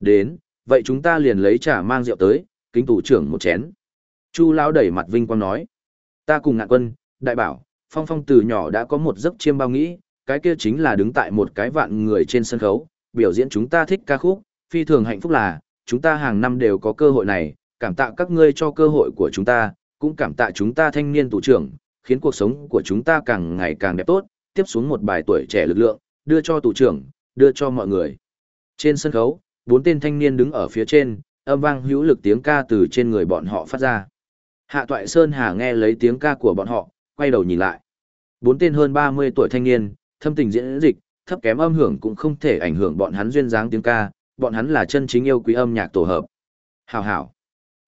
Đến, vậy chúng ta liền lấy trà mang rượu tới, kính tủ trưởng một chén. Chu lão đẩy mặt vinh quang nói. Ta cùng ngạn quân, đại bảo, phong phong từ nhỏ đã có một giấc chiêm bao nghĩ, cái kia chính là đứng tại một cái vạn người trên sân khấu, biểu diễn chúng ta thích ca khúc, phi thường hạnh phúc là, chúng ta hàng năm đều có cơ hội này, cảm tạ các ngươi cho cơ hội của chúng ta, cũng cảm tạ chúng ta thanh niên tủ trưởng, khiến cuộc sống của chúng ta càng ngày càng đẹp tốt, tiếp xuống một bài tuổi trẻ lực lượng, đưa cho tủ trưởng, đưa cho mọi người. Trên sân khấu, bốn tên thanh niên đứng ở phía trên, âm vang hữu lực tiếng ca từ trên người bọn họ phát ra. Hạ Toại Sơn Hà nghe lấy tiếng ca của bọn họ, quay đầu nhìn lại. Bốn tên hơn 30 tuổi thanh niên, thâm tình diễn dịch, thấp kém âm hưởng cũng không thể ảnh hưởng bọn hắn duyên dáng tiếng ca, bọn hắn là chân chính yêu quý âm nhạc tổ hợp. Hào hào.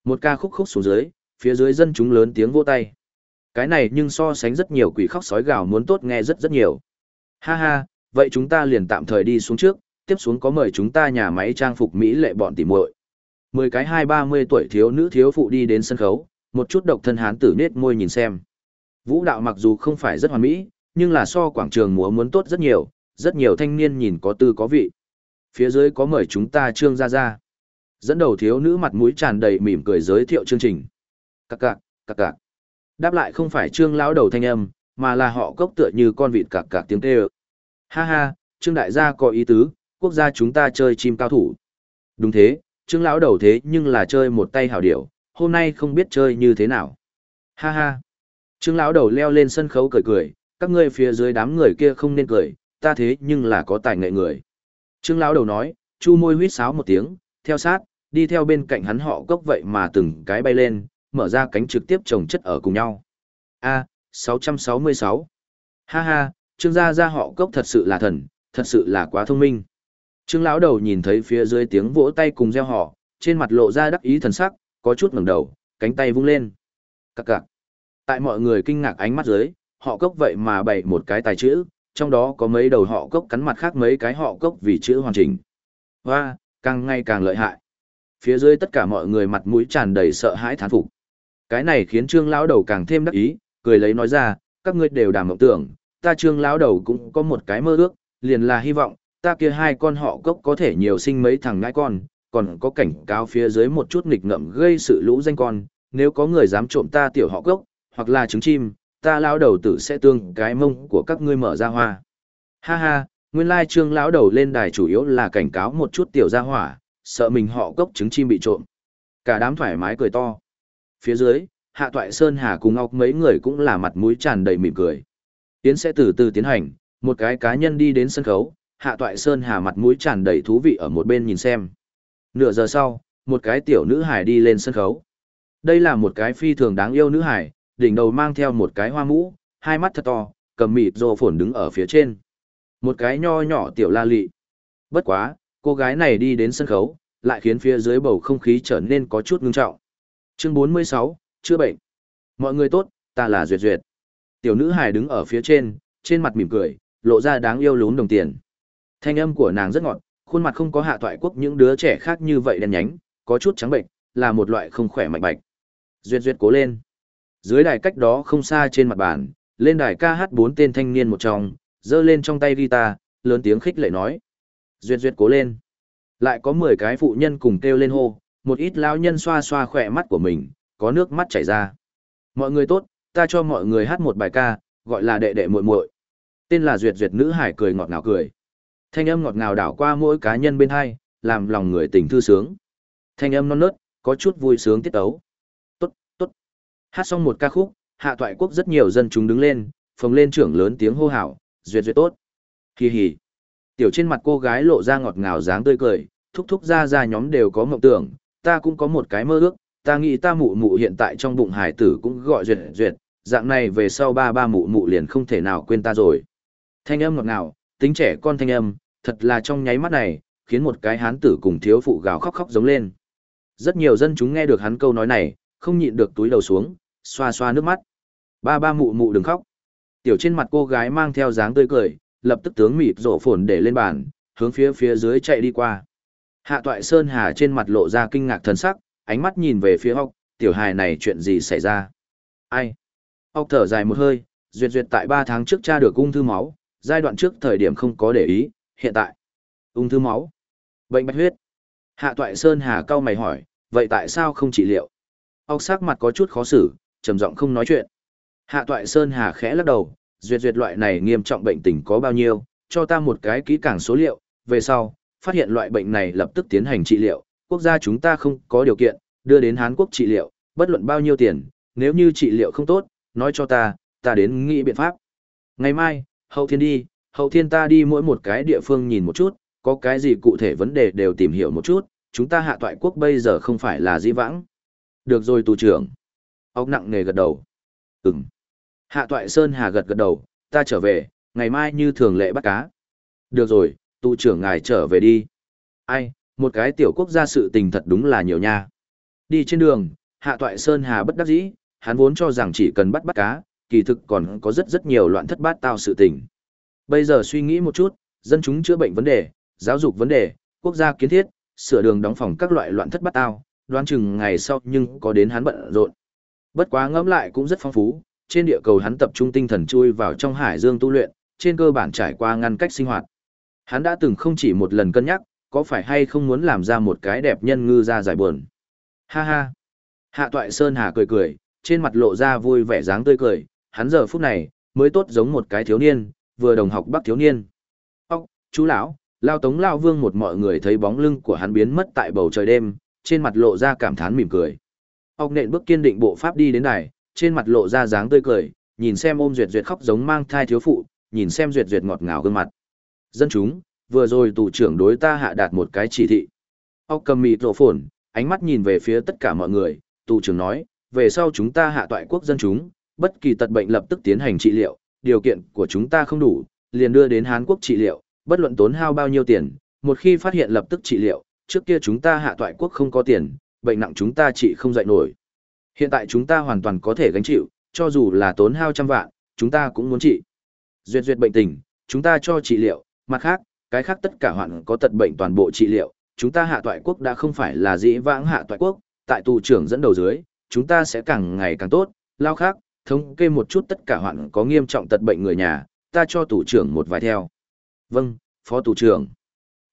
Một ca khúc khúc xuống dưới, phía dưới dân chúng lớn tiếng vỗ tay. Cái này nhưng so sánh rất nhiều quỷ khóc sói gào muốn tốt nghe rất rất nhiều. Ha ha, vậy chúng ta liền tạm thời đi xuống trước, tiếp xuống có mời chúng ta nhà máy trang phục Mỹ lệ bọn tỉ muội. Mười cái hai ba mươi tuổi thiếu nữ thiếu phụ đi đến sân khấu, một chút độc thân hán tử nết môi nhìn xem. Vũ đạo mặc dù không phải rất hoàn mỹ, nhưng là so quảng trường múa muốn tốt rất nhiều, rất nhiều thanh niên nhìn có tư có vị. Phía dưới có mời chúng ta trương gia gia, Dẫn đầu thiếu nữ mặt mũi tràn đầy mỉm cười giới thiệu chương trình. Các cạc, các cạc. Đáp lại không phải trương lão đầu thanh âm, mà là họ cốc tựa như con vịt cạc cạc tiếng kêu. Ha ha, trương đại gia có ý tứ, quốc gia chúng ta chơi chim cao thủ. Đúng thế, trương lão đầu thế nhưng là chơi một tay hảo điệu, hôm nay không biết chơi như thế nào. Ha ha. Trương lão đầu leo lên sân khấu cười cười, các ngươi phía dưới đám người kia không nên cười, ta thế nhưng là có tài nghệ người. Trương lão đầu nói, chu môi huýt sáo một tiếng, theo sát, đi theo bên cạnh hắn họ cốc vậy mà từng cái bay lên, mở ra cánh trực tiếp chồng chất ở cùng nhau. A, 666. Ha ha, Trương gia gia họ cốc thật sự là thần, thật sự là quá thông minh. Trương lão đầu nhìn thấy phía dưới tiếng vỗ tay cùng reo hò, trên mặt lộ ra đắc ý thần sắc, có chút ngẩng đầu, cánh tay vung lên. Các cặc. Tại mọi người kinh ngạc ánh mắt dưới, họ cốc vậy mà bày một cái tài chữ, trong đó có mấy đầu họ cốc cắn mặt khác mấy cái họ cốc vì chữ hoàn chỉnh. Hoa, càng ngày càng lợi hại. Phía dưới tất cả mọi người mặt mũi tràn đầy sợ hãi thán phục. Cái này khiến trương lão đầu càng thêm đắc ý, cười lấy nói ra, các ngươi đều đàm mộng tưởng, ta trương lão đầu cũng có một cái mơ ước, liền là hy vọng, ta kia hai con họ cốc có thể nhiều sinh mấy thằng ngãi con, còn có cảnh cáo phía dưới một chút nghịch ngợm gây sự lũ danh con, nếu có người dám trộm ta tiểu họ cốc, hoặc là trứng chim, ta lão đầu tử sẽ tương cái mông của các ngươi mở ra hoa. Ha ha, nguyên lai trương lão đầu lên đài chủ yếu là cảnh cáo một chút tiểu gia hỏa, sợ mình họ cốc trứng chim bị trộm. Cả đám thoải mái cười to. Phía dưới, Hạ Toại Sơn Hà cùng Ngọc mấy người cũng là mặt mũi tràn đầy mỉm cười. Tiến sẽ từ từ tiến hành, một cái cá nhân đi đến sân khấu, Hạ Toại Sơn Hà mặt mũi tràn đầy thú vị ở một bên nhìn xem. Nửa giờ sau, một cái tiểu nữ hải đi lên sân khấu. Đây là một cái phi thường đáng yêu nữ hải, đỉnh đầu mang theo một cái hoa mũ, hai mắt thật to, cầm mịt rồ phồn đứng ở phía trên. Một cái nho nhỏ tiểu la lị. Bất quá, cô gái này đi đến sân khấu, lại khiến phía dưới bầu không khí trở nên có chút ngưng trọng. Chương 46, chữa bệnh. Mọi người tốt, ta là Duyệt Duyệt. Tiểu nữ hài đứng ở phía trên, trên mặt mỉm cười, lộ ra đáng yêu lún đồng tiền. Thanh âm của nàng rất ngọt, khuôn mặt không có hạ thoại quốc những đứa trẻ khác như vậy đen nhánh, có chút trắng bệnh, là một loại không khỏe mạnh bạch. Duyệt Duyệt cố lên. Dưới đài cách đó không xa trên mặt bàn, lên đài ca hát bốn tên thanh niên một trong, giơ lên trong tay guitar, lớn tiếng khích lệ nói. Duyệt Duyệt cố lên. Lại có 10 cái phụ nhân cùng kêu lên hô, một ít lão nhân xoa xoa khỏe mắt của mình, có nước mắt chảy ra. Mọi người tốt, ta cho mọi người hát một bài ca, gọi là đệ đệ muội muội. Tên là Duyệt Duyệt nữ hải cười ngọt ngào cười. Thanh âm ngọt ngào đảo qua mỗi cá nhân bên hai, làm lòng người tình thư sướng. Thanh âm non nớt, có chút vui sướng tiết tấu. Tốt, tốt. Hát xong một ca khúc, hạ toại quốc rất nhiều dân chúng đứng lên, phồng lên trưởng lớn tiếng hô hào, Duyệt Duyệt tốt. Kỳ hỉ. Tiểu trên mặt cô gái lộ ra ngọt ngào dáng tươi cười, thúc thúc ra ra nhóm đều có mộng tưởng, ta cũng có một cái mơ ước, ta nghĩ ta mụ mụ hiện tại trong bụng hải tử cũng gọi duyệt duyệt, dạng này về sau ba ba mụ mụ liền không thể nào quên ta rồi. Thanh âm ngọt ngào, tính trẻ con thanh âm, thật là trong nháy mắt này, khiến một cái hán tử cùng thiếu phụ gào khóc khóc giống lên. Rất nhiều dân chúng nghe được hắn câu nói này, không nhịn được túi đầu xuống, xoa xoa nước mắt. Ba ba mụ mụ đừng khóc. Tiểu trên mặt cô gái mang theo dáng tươi cười, lập tức tướng mịt rổ phồn để lên bàn, hướng phía phía dưới chạy đi qua. Hạ toại Sơn Hà trên mặt lộ ra kinh ngạc thần sắc, ánh mắt nhìn về phía hốc, tiểu hài này chuyện gì xảy ra? Ai? Hốc thở dài một hơi, duyệt duyệt tại 3 tháng trước cha được ung thư máu, giai đoạn trước thời điểm không có để ý, hiện tại. Ung thư máu. Bệnh bạch huyết. Hạ Toại Sơn Hà cao mày hỏi, vậy tại sao không trị liệu? Ốc sắc mặt có chút khó xử, trầm giọng không nói chuyện. Hạ Toại Sơn Hà khẽ lắc đầu, duyệt duyệt loại này nghiêm trọng bệnh tình có bao nhiêu, cho ta một cái kỹ càng số liệu, về sau, phát hiện loại bệnh này lập tức tiến hành trị liệu, quốc gia chúng ta không có điều kiện, đưa đến Hán Quốc trị liệu, bất luận bao nhiêu tiền, nếu như trị liệu không tốt, nói cho ta, ta đến nghĩ biện pháp. Ngày mai, hậu thiên đi, hậu thiên ta đi mỗi một cái địa phương nhìn một chút, có cái gì cụ thể vấn đề đều tìm hiểu một chút, chúng ta hạ toại quốc bây giờ không phải là di vãng. Được rồi tù trưởng. Ốc nặng nề gật đầu. Ừm. Hạ toại Sơn Hà gật gật đầu, ta trở về, ngày mai như thường lệ bắt cá. Được rồi, tù trưởng ngài trở về đi. Ai, một cái tiểu quốc gia sự tình thật đúng là nhiều nha. Đi trên đường, Hạ toại Sơn Hà bất đắc dĩ, hắn vốn cho rằng chỉ cần bắt bắt cá, kỳ thực còn có rất rất nhiều loạn thất bát tao sự tình. Bây giờ suy nghĩ một chút, dân chúng chữa bệnh vấn đề, giáo dục vấn đề, quốc gia kiến thiết, sửa đường đóng phòng các loại loạn thất bát tao, đoán chừng ngày sau nhưng có đến hắn bận rộn. Bất quá ngẫm lại cũng rất phong phú, trên địa cầu hắn tập trung tinh thần chui vào trong hải dương tu luyện, trên cơ bản trải qua ngăn cách sinh hoạt. Hắn đã từng không chỉ một lần cân nhắc, có phải hay không muốn làm ra một cái đẹp nhân ngư ra giải buồn. Ha ha. Hạ toại Sơn Hà cười cười, trên mặt lộ ra vui vẻ dáng tươi cười, hắn giờ phút này, mới tốt giống một cái thiếu niên, vừa đồng học bắc thiếu niên. Ốc, chú lão, lao tống lao vương một mọi người thấy bóng lưng của hắn biến mất tại bầu trời đêm, trên mặt lộ ra cảm thán mỉm cười. Ốc nện bước kiên định bộ pháp đi đến này, trên mặt lộ ra dáng tươi cười, nhìn xem ôm duyệt duyệt khóc giống mang thai thiếu phụ, nhìn xem duyệt duyệt ngọt ngào gương mặt. Dân chúng, vừa rồi tù trưởng đối ta hạ đạt một cái chỉ thị. Ốc cầm mịt rộ phồn, ánh mắt nhìn về phía tất cả mọi người, tù trưởng nói, về sau chúng ta hạ toại quốc dân chúng, bất kỳ tật bệnh lập tức tiến hành trị liệu, điều kiện của chúng ta không đủ, liền đưa đến Hán Quốc trị liệu, bất luận tốn hao bao nhiêu tiền, một khi phát hiện lập tức trị liệu, trước kia chúng ta hạ toại quốc không có tiền, bệnh nặng chúng ta trị không dậy nổi. Hiện tại chúng ta hoàn toàn có thể gánh chịu, cho dù là tốn hao trăm vạn, chúng ta cũng muốn trị. Duyệt duyệt bệnh tình, chúng ta cho trị liệu, mặt khác, cái khác tất cả hoạn có tật bệnh toàn bộ trị liệu, chúng ta hạ toại quốc đã không phải là dĩ vãng hạ toại quốc, tại tù trưởng dẫn đầu dưới, chúng ta sẽ càng ngày càng tốt, lao khác, thống kê một chút tất cả hoạn có nghiêm trọng tật bệnh người nhà, ta cho tủ trưởng một vài theo. Vâng, phó tủ trưởng.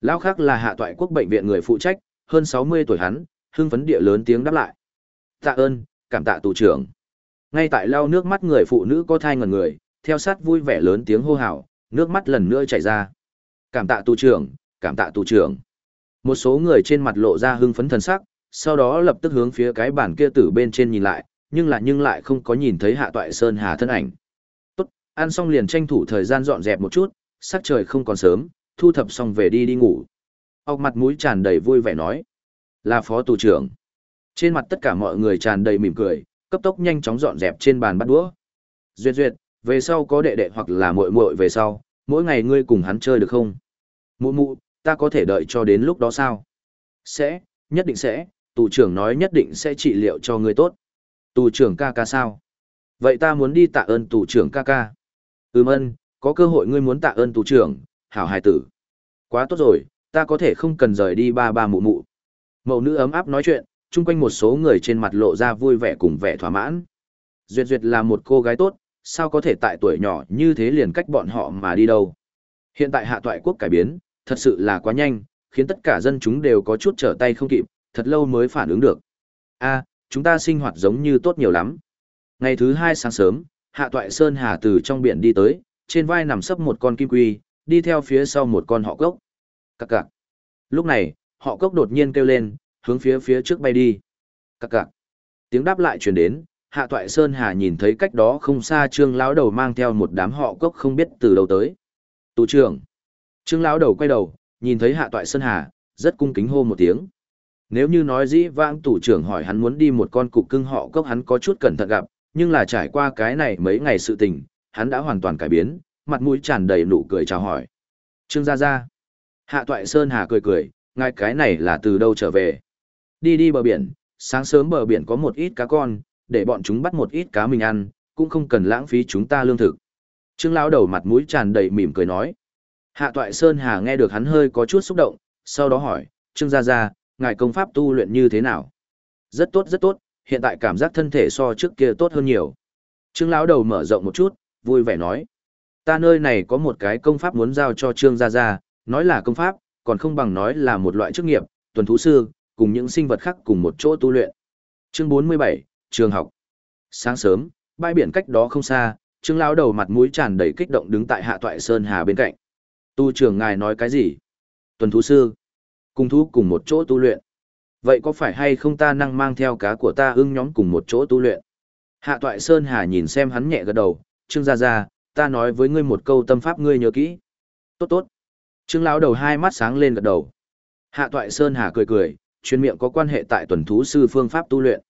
lão khác là hạ toại quốc bệnh viện người phụ trách, hơn 60 tuổi hắn, hưng phấn địa lớn tiếng đáp lại. Tạ ơn, cảm tạ tủ trưởng. Ngay tại lau nước mắt người phụ nữ có thai ngần người, theo sát vui vẻ lớn tiếng hô hào, nước mắt lần nữa chảy ra. Cảm tạ tù trưởng, cảm tạ tù trưởng. Một số người trên mặt lộ ra hưng phấn thần sắc, sau đó lập tức hướng phía cái bàn kia tử bên trên nhìn lại, nhưng là nhưng lại không có nhìn thấy hạ toại sơn hà thân ảnh. Tốt, ăn xong liền tranh thủ thời gian dọn dẹp một chút, sắc trời không còn sớm, thu thập xong về đi đi ngủ. Ốc mặt mũi tràn đầy vui vẻ nói. Là phó tù trưởng. Trên mặt tất cả mọi người tràn đầy mỉm cười, cấp tốc nhanh chóng dọn dẹp trên bàn bắt đũa. Duyệt duyệt, về sau có đệ đệ hoặc là muội muội về sau, mỗi ngày ngươi cùng hắn chơi được không? Mụ mụ, ta có thể đợi cho đến lúc đó sao? Sẽ, nhất định sẽ, tù trưởng nói nhất định sẽ trị liệu cho ngươi tốt. Tù trưởng ca ca sao? Vậy ta muốn đi tạ ơn tù trưởng ca ca. Ừm ân, có cơ hội ngươi muốn tạ ơn tù trưởng, hảo hài tử. Quá tốt rồi, ta có thể không cần rời đi ba ba mụ mụ. Mậu nữ ấm áp nói chuyện, chung quanh một số người trên mặt lộ ra vui vẻ cùng vẻ thỏa mãn. Duyệt Duyệt là một cô gái tốt, sao có thể tại tuổi nhỏ như thế liền cách bọn họ mà đi đâu. Hiện tại hạ toại quốc cải biến, thật sự là quá nhanh, khiến tất cả dân chúng đều có chút trở tay không kịp, thật lâu mới phản ứng được. a chúng ta sinh hoạt giống như tốt nhiều lắm. Ngày thứ hai sáng sớm, hạ toại Sơn Hà từ trong biển đi tới, trên vai nằm sấp một con kim quy, đi theo phía sau một con họ cốc. Cặc cạc. Lúc này, họ cốc đột nhiên kêu lên, hướng phía phía trước bay đi. Cặc cạc. Tiếng đáp lại truyền đến, Hạ Toại Sơn Hà nhìn thấy cách đó không xa Trương lão đầu mang theo một đám họ cốc không biết từ đâu tới. Tù trưởng. Trương lão đầu quay đầu, nhìn thấy Hạ Toại Sơn Hà, rất cung kính hô một tiếng. Nếu như nói dĩ vãng tủ trưởng hỏi hắn muốn đi một con cục cưng họ cốc hắn có chút cẩn thận gặp, nhưng là trải qua cái này mấy ngày sự tình, hắn đã hoàn toàn cải biến, mặt mũi tràn đầy nụ cười chào hỏi. Trương gia gia. Hạ Toại Sơn Hà cười cười, ngài cái này là từ đâu trở về? Đi đi bờ biển, sáng sớm bờ biển có một ít cá con, để bọn chúng bắt một ít cá mình ăn, cũng không cần lãng phí chúng ta lương thực. Trương lão đầu mặt mũi tràn đầy mỉm cười nói. Hạ Toại Sơn Hà nghe được hắn hơi có chút xúc động, sau đó hỏi, Trương Gia Gia, ngài công pháp tu luyện như thế nào? Rất tốt rất tốt, hiện tại cảm giác thân thể so trước kia tốt hơn nhiều. Trương lão đầu mở rộng một chút, vui vẻ nói. Ta nơi này có một cái công pháp muốn giao cho Trương Gia Gia, nói là công pháp, còn không bằng nói là một loại chức nghiệp, tuần thú sư, cùng những sinh vật khác cùng một chỗ tu luyện. Chương 47, trường học. Sáng sớm, bãi biển cách đó không xa, Trương lão đầu mặt mũi tràn đầy kích động đứng tại Hạ Toại Sơn Hà bên cạnh. Tu trưởng ngài nói cái gì? Tuần thú sư, cùng thú cùng một chỗ tu luyện. Vậy có phải hay không ta năng mang theo cá của ta ưng nhóm cùng một chỗ tu luyện? Hạ Toại Sơn Hà nhìn xem hắn nhẹ gật đầu, Trương gia gia, ta nói với ngươi một câu tâm pháp ngươi nhớ kỹ. Tốt tốt. Trương lão đầu hai mắt sáng lên gật đầu. Hạ Toại Sơn Hà cười cười, chuyên miệng có quan hệ tại tuần thú sư phương pháp tu luyện.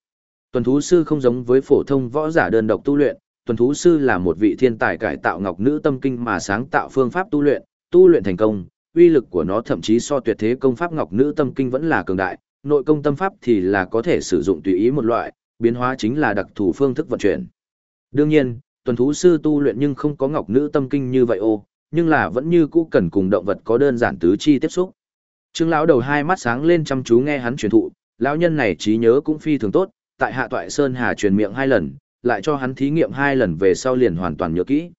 Tuần thú sư không giống với phổ thông võ giả đơn độc tu luyện, tuần thú sư là một vị thiên tài cải tạo ngọc nữ tâm kinh mà sáng tạo phương pháp tu luyện, tu luyện thành công, uy lực của nó thậm chí so tuyệt thế công pháp ngọc nữ tâm kinh vẫn là cường đại, nội công tâm pháp thì là có thể sử dụng tùy ý một loại, biến hóa chính là đặc thù phương thức vận chuyển. Đương nhiên, tuần thú sư tu luyện nhưng không có ngọc nữ tâm kinh như vậy ô, nhưng là vẫn như cũ cần cùng động vật có đơn giản tứ chi tiếp xúc. Trương lão đầu hai mắt sáng lên chăm chú nghe hắn truyền thụ, lão nhân này trí nhớ cũng phi thường tốt, tại Hạ Toại Sơn Hà truyền miệng hai lần, lại cho hắn thí nghiệm hai lần về sau liền hoàn toàn nhớ kỹ.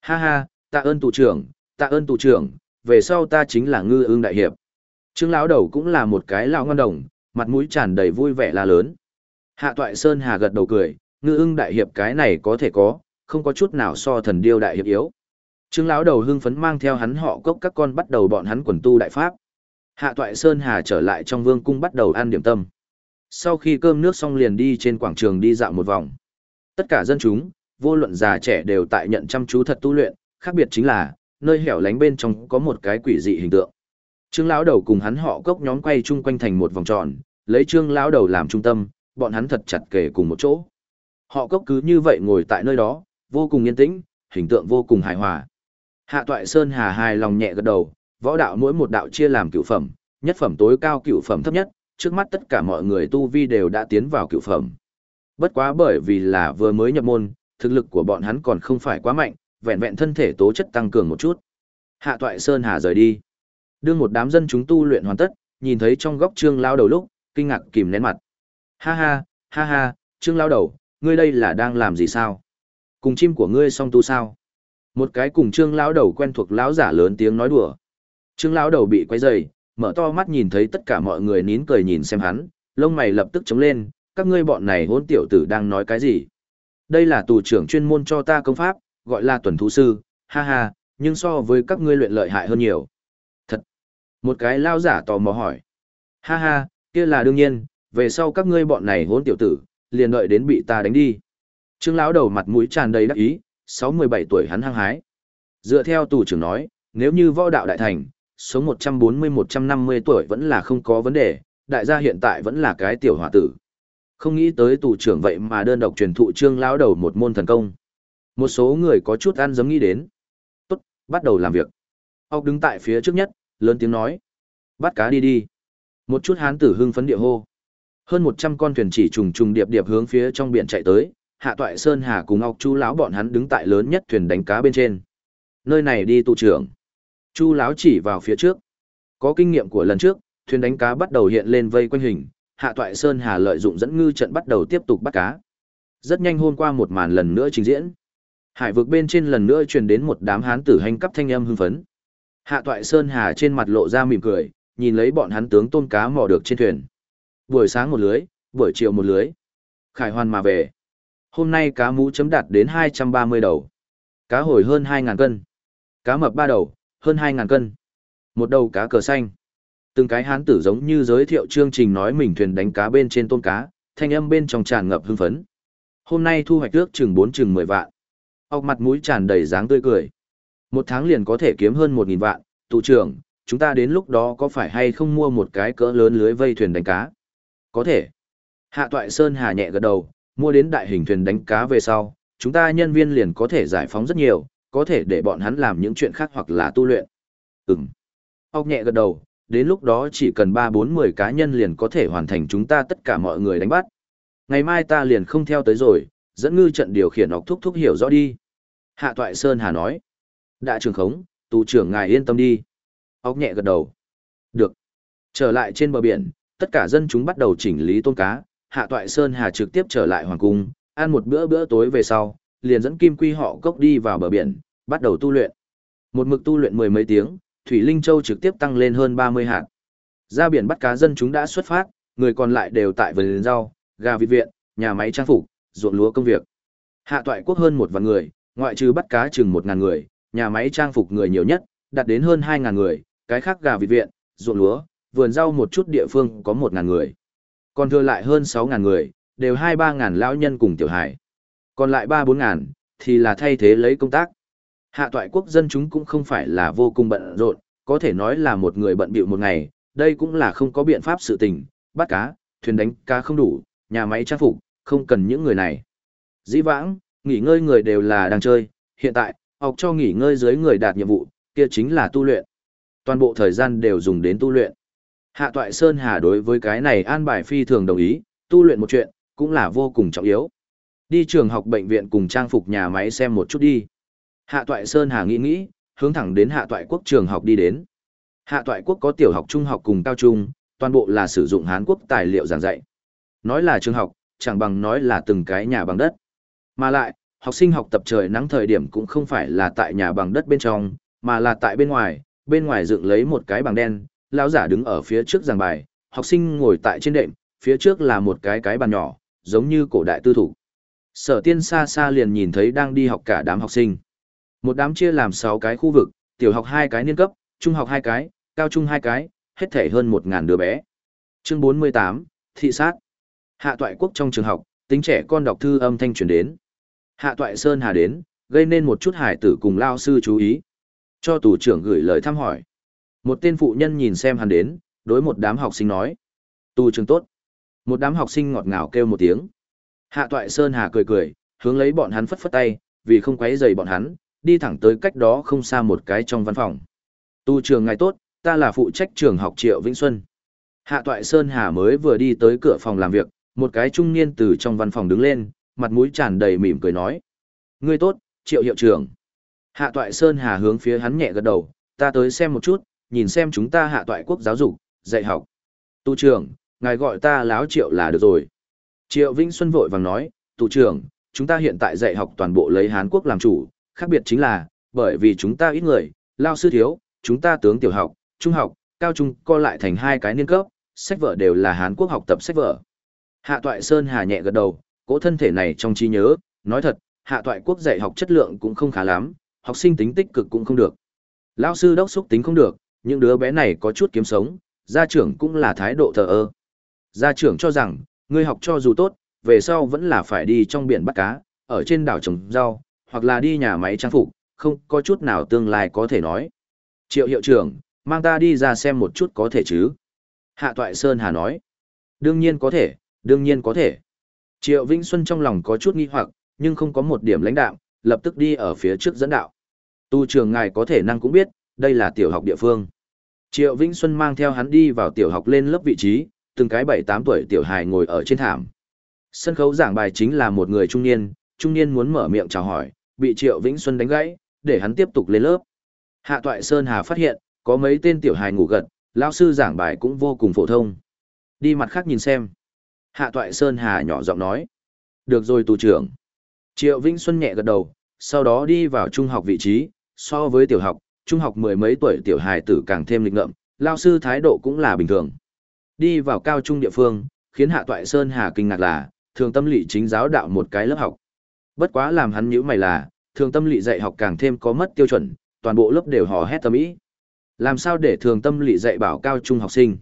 Ha ha, tạ ơn tụ trưởng, tạ ơn tụ trưởng, về sau ta chính là ngư ương đại hiệp. Trương lão đầu cũng là một cái lão ngon đồng, mặt mũi tràn đầy vui vẻ la lớn. Hạ Toại Sơn Hà gật đầu cười, ngư ưng đại hiệp cái này có thể có, không có chút nào so thần điêu đại hiệp yếu. Trương lão đầu hưng phấn mang theo hắn họ cốc các con bắt đầu bọn hắn quần tu đại pháp. Hạ Toại Sơn Hà trở lại trong vương cung bắt đầu ăn điểm tâm. Sau khi cơm nước xong liền đi trên quảng trường đi dạo một vòng. Tất cả dân chúng, vô luận già trẻ đều tại nhận chăm chú thật tu luyện, khác biệt chính là, nơi hẻo lánh bên trong có một cái quỷ dị hình tượng. Trương lão đầu cùng hắn họ cốc nhóm quay chung quanh thành một vòng tròn, lấy Trương lão đầu làm trung tâm, bọn hắn thật chặt kề cùng một chỗ. Họ cốc cứ như vậy ngồi tại nơi đó, vô cùng yên tĩnh, hình tượng vô cùng hài hòa. Hạ Toại Sơn Hà hài lòng nhẹ gật đầu, võ đạo mỗi một đạo chia làm cửu phẩm, nhất phẩm tối cao cửu phẩm thấp nhất, trước mắt tất cả mọi người tu vi đều đã tiến vào cửu phẩm. Bất quá bởi vì là vừa mới nhập môn, thực lực của bọn hắn còn không phải quá mạnh, vẹn vẹn thân thể tố chất tăng cường một chút. Hạ Toại Sơn Hà rời đi. Đưa một đám dân chúng tu luyện hoàn tất, nhìn thấy trong góc Trương lao đầu lúc, kinh ngạc kìm nén mặt. Ha ha, ha ha, Trương lao đầu, ngươi đây là đang làm gì sao? Cùng chim của ngươi song tu sao? Một cái cùng Trương lão đầu quen thuộc lão giả lớn tiếng nói đùa. Trương lão đầu bị quấy rầy, mở to mắt nhìn thấy tất cả mọi người nín cười nhìn xem hắn, lông mày lập tức chống lên, các ngươi bọn này hỗn tiểu tử đang nói cái gì? Đây là tù trưởng chuyên môn cho ta công pháp, gọi là tuần thú sư, ha ha, nhưng so với các ngươi luyện lợi hại hơn nhiều. Thật. Một cái lao giả tò mò hỏi. Ha ha, kia là đương nhiên, về sau các ngươi bọn này hỗn tiểu tử, liền đợi đến bị ta đánh đi. Trương lão đầu mặt mũi tràn đầy đắc ý, sáu mười bảy tuổi hắn hăng hái. Dựa theo tù trưởng nói, nếu như võ đạo đại thành, sống một trăm bốn mươi một trăm năm mươi tuổi vẫn là không có vấn đề, đại gia hiện tại vẫn là cái tiểu hòa tử. Không nghĩ tới tù trưởng vậy mà đơn độc truyền thụ trương lão đầu một môn thần công. Một số người có chút ăn dấm nghĩ đến. Tốt, bắt đầu làm việc. Ốc đứng tại phía trước nhất, lớn tiếng nói. Bắt cá đi đi. Một chút hán tử hưng phấn địa hô. Hơn một trăm con thuyền chỉ trùng trùng điệp điệp hướng phía trong biển chạy tới, Hạ Toại Sơn Hà cùng Ốc Chu lão bọn hắn đứng tại lớn nhất thuyền đánh cá bên trên. Nơi này đi tụ trưởng. Chu lão chỉ vào phía trước. Có kinh nghiệm của lần trước, thuyền đánh cá bắt đầu hiện lên vây quanh hình, Hạ Toại Sơn Hà lợi dụng dẫn ngư trận bắt đầu tiếp tục bắt cá. Rất nhanh hôm qua một màn lần nữa trình diễn. Hải vực bên trên lần nữa truyền đến một đám hán tử hành cấp thanh âm hưng phấn. Hạ Toại Sơn Hà trên mặt lộ ra mỉm cười, nhìn lấy bọn hắn tướng tôm cá mò được trên thuyền. Buổi sáng một lưới, buổi chiều một lưới. Khải hoàn mà về. Hôm nay cá mú chấm đạt đến 230 đầu. Cá hồi hơn 2.000 cân. Cá mập ba đầu, hơn 2.000 cân. Một đầu cá cờ xanh. Từng cái hán tử giống như giới thiệu chương trình nói mình thuyền đánh cá bên trên tôm cá, thanh âm bên trong tràn ngập hưng phấn. Hôm nay thu hoạch ước chừng 4 chừng 10 vạn. Ốc mặt mũi tràn đầy dáng tươi cười. Một tháng liền có thể kiếm hơn 1.000 vạn, tụ trưởng, chúng ta đến lúc đó có phải hay không mua một cái cỡ lớn lưới vây thuyền đánh cá? Có thể. Hạ toại Sơn Hà nhẹ gật đầu, mua đến đại hình thuyền đánh cá về sau, chúng ta nhân viên liền có thể giải phóng rất nhiều, có thể để bọn hắn làm những chuyện khác hoặc là tu luyện. Ừm. Ốc nhẹ gật đầu, đến lúc đó chỉ cần 3-4-10 cá nhân liền có thể hoàn thành chúng ta tất cả mọi người đánh bắt. Ngày mai ta liền không theo tới rồi, dẫn ngư trận điều khiển ọc thúc thúc hiểu rõ đi. Hạ Toại Sơn Hà nói. Đại trưởng khống, tù trưởng ngài yên tâm đi. Ốc nhẹ gật đầu. Được. Trở lại trên bờ biển, tất cả dân chúng bắt đầu chỉnh lý tôm cá. Hạ Toại Sơn Hà trực tiếp trở lại hoàng cung, ăn một bữa bữa tối về sau, liền dẫn Kim Quy họ cốc đi vào bờ biển, bắt đầu tu luyện. Một mực tu luyện mười mấy tiếng, Thủy Linh Châu trực tiếp tăng lên hơn 30 hạt. Ra biển bắt cá dân chúng đã xuất phát, người còn lại đều tại vườn rau, gà vịt viện, nhà máy trang phục, ruộng lúa công việc. Hạ toại quốc hơn một vạn người, ngoại trừ bắt cá chừng một ngàn người, nhà máy trang phục người nhiều nhất, đạt đến hơn hai ngàn người, cái khác gà vịt viện, ruộng lúa, vườn rau một chút địa phương có một ngàn người. Còn thừa lại hơn sáu ngàn người, đều hai ba ngàn lão nhân cùng tiểu hải. Còn lại ba bốn ngàn, thì là thay thế lấy công tác. Hạ toại quốc dân chúng cũng không phải là vô cùng bận rộn, có thể nói là một người bận bịu một ngày, đây cũng là không có biện pháp sự tình, bắt cá, thuyền đánh cá không đủ, nhà máy trang phục, không cần những người này. Dĩ vãng, nghỉ ngơi người đều là đang chơi, hiện tại, học cho nghỉ ngơi dưới người đạt nhiệm vụ, kia chính là tu luyện. Toàn bộ thời gian đều dùng đến tu luyện. Hạ Toại Sơn Hà đối với cái này an bài phi thường đồng ý, tu luyện một chuyện, cũng là vô cùng trọng yếu. Đi trường học bệnh viện cùng trang phục nhà máy xem một chút đi. Hạ Toại Sơn Hà nghĩ nghĩ, hướng thẳng đến Hạ Toại Quốc trường học đi đến. Hạ Toại Quốc có tiểu học trung học cùng cao trung, toàn bộ là sử dụng Hán Quốc tài liệu giảng dạy. Nói là trường học, chẳng bằng nói là từng cái nhà bằng đất. Mà lại, học sinh học tập trời nắng thời điểm cũng không phải là tại nhà bằng đất bên trong, mà là tại bên ngoài, bên ngoài dựng lấy một cái bằng đen, lão giả đứng ở phía trước giảng bài, học sinh ngồi tại trên đệm, phía trước là một cái cái bàn nhỏ, giống như cổ đại tư thủ. Sở tiên xa xa liền nhìn thấy đang đi học cả đám học sinh. Một đám chia làm 6 cái khu vực, tiểu học hai cái niên cấp, trung học hai cái, cao trung hai cái, hết thể hơn 1.000 đứa bé. Chương 48, Thị sát. Hạ toại quốc trong trường học, tính trẻ con đọc thư âm thanh truyền đến. Hạ toại Sơn Hà đến, gây nên một chút hải tử cùng lao sư chú ý. Cho tù trưởng gửi lời thăm hỏi. Một tên phụ nhân nhìn xem hắn đến, đối một đám học sinh nói. Tù trưởng tốt. Một đám học sinh ngọt ngào kêu một tiếng. Hạ toại Sơn Hà cười cười, hướng lấy bọn hắn phất phất tay, vì không quấy rầy bọn hắn, đi thẳng tới cách đó không xa một cái trong văn phòng. Tu trường ngài tốt, ta là phụ trách trường học Triệu Vĩnh Xuân. Hạ toại Sơn Hà mới vừa đi tới cửa phòng làm việc, một cái trung niên từ trong văn phòng đứng lên, mặt mũi tràn đầy mỉm cười nói. Ngươi tốt, Triệu hiệu trưởng. Hạ toại Sơn Hà hướng phía hắn nhẹ gật đầu, ta tới xem một chút, nhìn xem chúng ta hạ toại quốc giáo dục, dạy học. Tu trưởng, ngài gọi ta láo Triệu là được rồi. Triệu Vĩnh Xuân vội vàng nói, tu trưởng, chúng ta hiện tại dạy học toàn bộ lấy Hán Quốc làm chủ, khác biệt chính là, bởi vì chúng ta ít người, lao sư thiếu, chúng ta tướng tiểu học, trung học, cao trung co lại thành hai cái niên cấp, sách vở đều là Hán Quốc học tập sách vở. Hạ Toại Sơn hà nhẹ gật đầu, cỗ thân thể này trong trí nhớ, nói thật, Hạ Toại Quốc dạy học chất lượng cũng không khá lắm, học sinh tính tích cực cũng không được. Lao sư đốc xúc tính không được, những đứa bé này có chút kiếm sống, gia trưởng cũng là thái độ thờ ơ. Gia trưởng cho rằng, Ngươi học cho dù tốt, về sau vẫn là phải đi trong biển bắt cá, ở trên đảo trồng rau, hoặc là đi nhà máy trang phục, không có chút nào tương lai có thể nói. Triệu hiệu trưởng, mang ta đi ra xem một chút có thể chứ? Hạ Toại Sơn Hà nói. Đương nhiên có thể, đương nhiên có thể. Triệu Vĩnh Xuân trong lòng có chút nghi hoặc, nhưng không có một điểm lãnh đạo, lập tức đi ở phía trước dẫn đạo. Tu trường ngài có thể năng cũng biết, đây là tiểu học địa phương. Triệu Vĩnh Xuân mang theo hắn đi vào tiểu học lên lớp vị trí, từng cái bảy tám tuổi tiểu hài ngồi ở trên thảm. Sân khấu giảng bài chính là một người trung niên, trung niên muốn mở miệng chào hỏi, bị Triệu Vĩnh Xuân đánh gãy, để hắn tiếp tục lên lớp. Hạ Toại Sơn Hà phát hiện, có mấy tên tiểu hài ngủ gật, lão sư giảng bài cũng vô cùng phổ thông. Đi mặt khác nhìn xem. Hạ Toại Sơn Hà nhỏ giọng nói. Được rồi tù trưởng. Triệu Vĩnh Xuân nhẹ gật đầu, sau đó đi vào trung học vị trí, so với tiểu học, trung học mười mấy tuổi tiểu hài tử càng thêm lịch ngợm, lao sư thái độ cũng là bình thường. Đi vào cao trung địa phương, khiến Hạ Toại Sơn Hà kinh ngạc là, thường tâm lý chính giáo đạo một cái lớp học. Bất quá làm hắn nhíu mày là, thường tâm lý dạy học càng thêm có mất tiêu chuẩn, toàn bộ lớp đều hò hét tâm ý. Làm sao để thường tâm lý dạy bảo cao trung học sinh?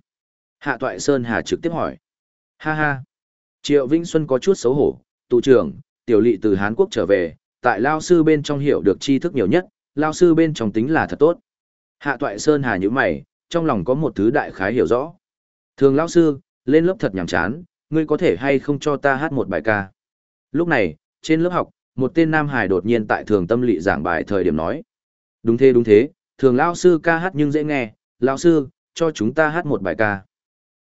Hạ Toại Sơn Hà trực tiếp hỏi. Ha ha. Triệu Vĩnh Xuân có chút xấu hổ, tụ trưởng, tiểu lỵ từ Hán Quốc trở về, tại Lao sư bên trong hiểu được tri thức nhiều nhất, Lao sư bên trong tính là thật tốt. Hạ Toại Sơn Hà như mày, trong lòng có một thứ đại khái hiểu rõ. Thường lao sư, lên lớp thật nhàm chán, ngươi có thể hay không cho ta hát một bài ca. Lúc này, trên lớp học, một tên nam hải đột nhiên tại thường tâm lị giảng bài thời điểm nói. Đúng thế đúng thế, thường lao sư ca hát nhưng dễ nghe, lao sư, cho chúng ta hát một bài ca.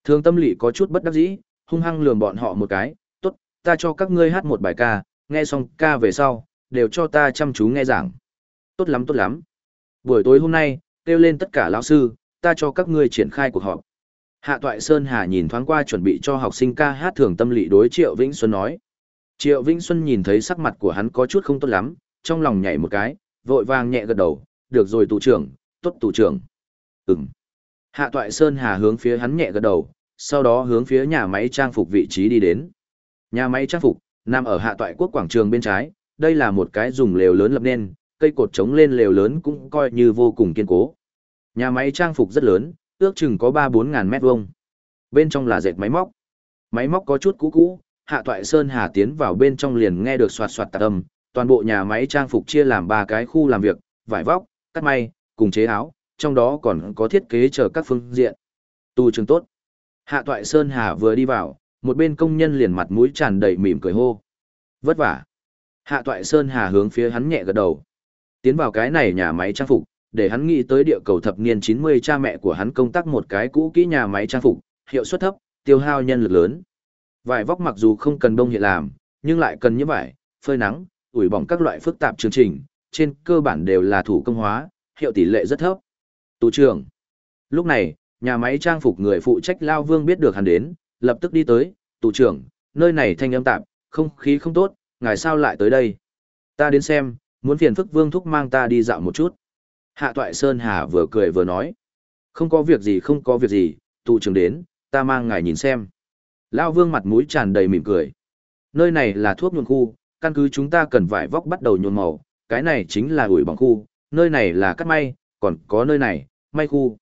Thường tâm lị có chút bất đắc dĩ, hung hăng lườm bọn họ một cái, tốt, ta cho các ngươi hát một bài ca, nghe xong ca về sau, đều cho ta chăm chú nghe giảng. Tốt lắm tốt lắm. Buổi tối hôm nay, kêu lên tất cả lão sư, ta cho các ngươi triển khai cuộc họp. Hạ Toại Sơn Hà nhìn thoáng qua chuẩn bị cho học sinh ca hát thường tâm lý đối Triệu Vĩnh Xuân nói. Triệu Vĩnh Xuân nhìn thấy sắc mặt của hắn có chút không tốt lắm, trong lòng nhảy một cái, vội vàng nhẹ gật đầu, được rồi tù trưởng, tốt tù trưởng. Ừm. Hạ Toại Sơn Hà hướng phía hắn nhẹ gật đầu, sau đó hướng phía nhà máy trang phục vị trí đi đến. Nhà máy trang phục nằm ở Hạ Toại Quốc quảng trường bên trái, đây là một cái dùng lều lớn lập nên, cây cột chống lên lều lớn cũng coi như vô cùng kiên cố. Nhà máy trang phục rất lớn, ước chừng có 3-4 ngàn mét vuông. Bên trong là dệt máy móc. Máy móc có chút cũ cũ, Hạ Toại Sơn Hà tiến vào bên trong liền nghe được soạt soạt tạc âm, toàn bộ nhà máy trang phục chia làm ba cái khu làm việc, vải vóc, cắt may, cùng chế áo, trong đó còn có thiết kế chờ các phương diện. Tu trường tốt. Hạ Toại Sơn Hà vừa đi vào, một bên công nhân liền mặt mũi tràn đầy mỉm cười hô. Vất vả. Hạ Toại Sơn Hà hướng phía hắn nhẹ gật đầu. Tiến vào cái này nhà máy trang phục, để hắn nghĩ tới địa cầu thập niên 90 cha mẹ của hắn công tác một cái cũ kỹ nhà máy trang phục, hiệu suất thấp, tiêu hao nhân lực lớn. Vải vóc mặc dù không cần bông hiện làm, nhưng lại cần nhiễm vải, phơi nắng, ủi bỏng các loại phức tạp chương trình, trên cơ bản đều là thủ công hóa, hiệu tỷ lệ rất thấp. Tù trưởng. Lúc này, nhà máy trang phục người phụ trách Lao Vương biết được hắn đến, lập tức đi tới, tù trưởng, nơi này thanh âm tạp, không khí không tốt, ngài sao lại tới đây? Ta đến xem, muốn phiền phức Vương Thúc mang ta đi dạo một chút. Hạ Toại Sơn Hà vừa cười vừa nói. Không có việc gì không có việc gì, tù trưởng đến, ta mang ngài nhìn xem. Lao Vương mặt mũi tràn đầy mỉm cười. Nơi này là thuốc nhuộm khu, căn cứ chúng ta cần vải vóc bắt đầu nhuộm màu, cái này chính là ủi bằng khu, nơi này là cắt may, còn có nơi này, may khu.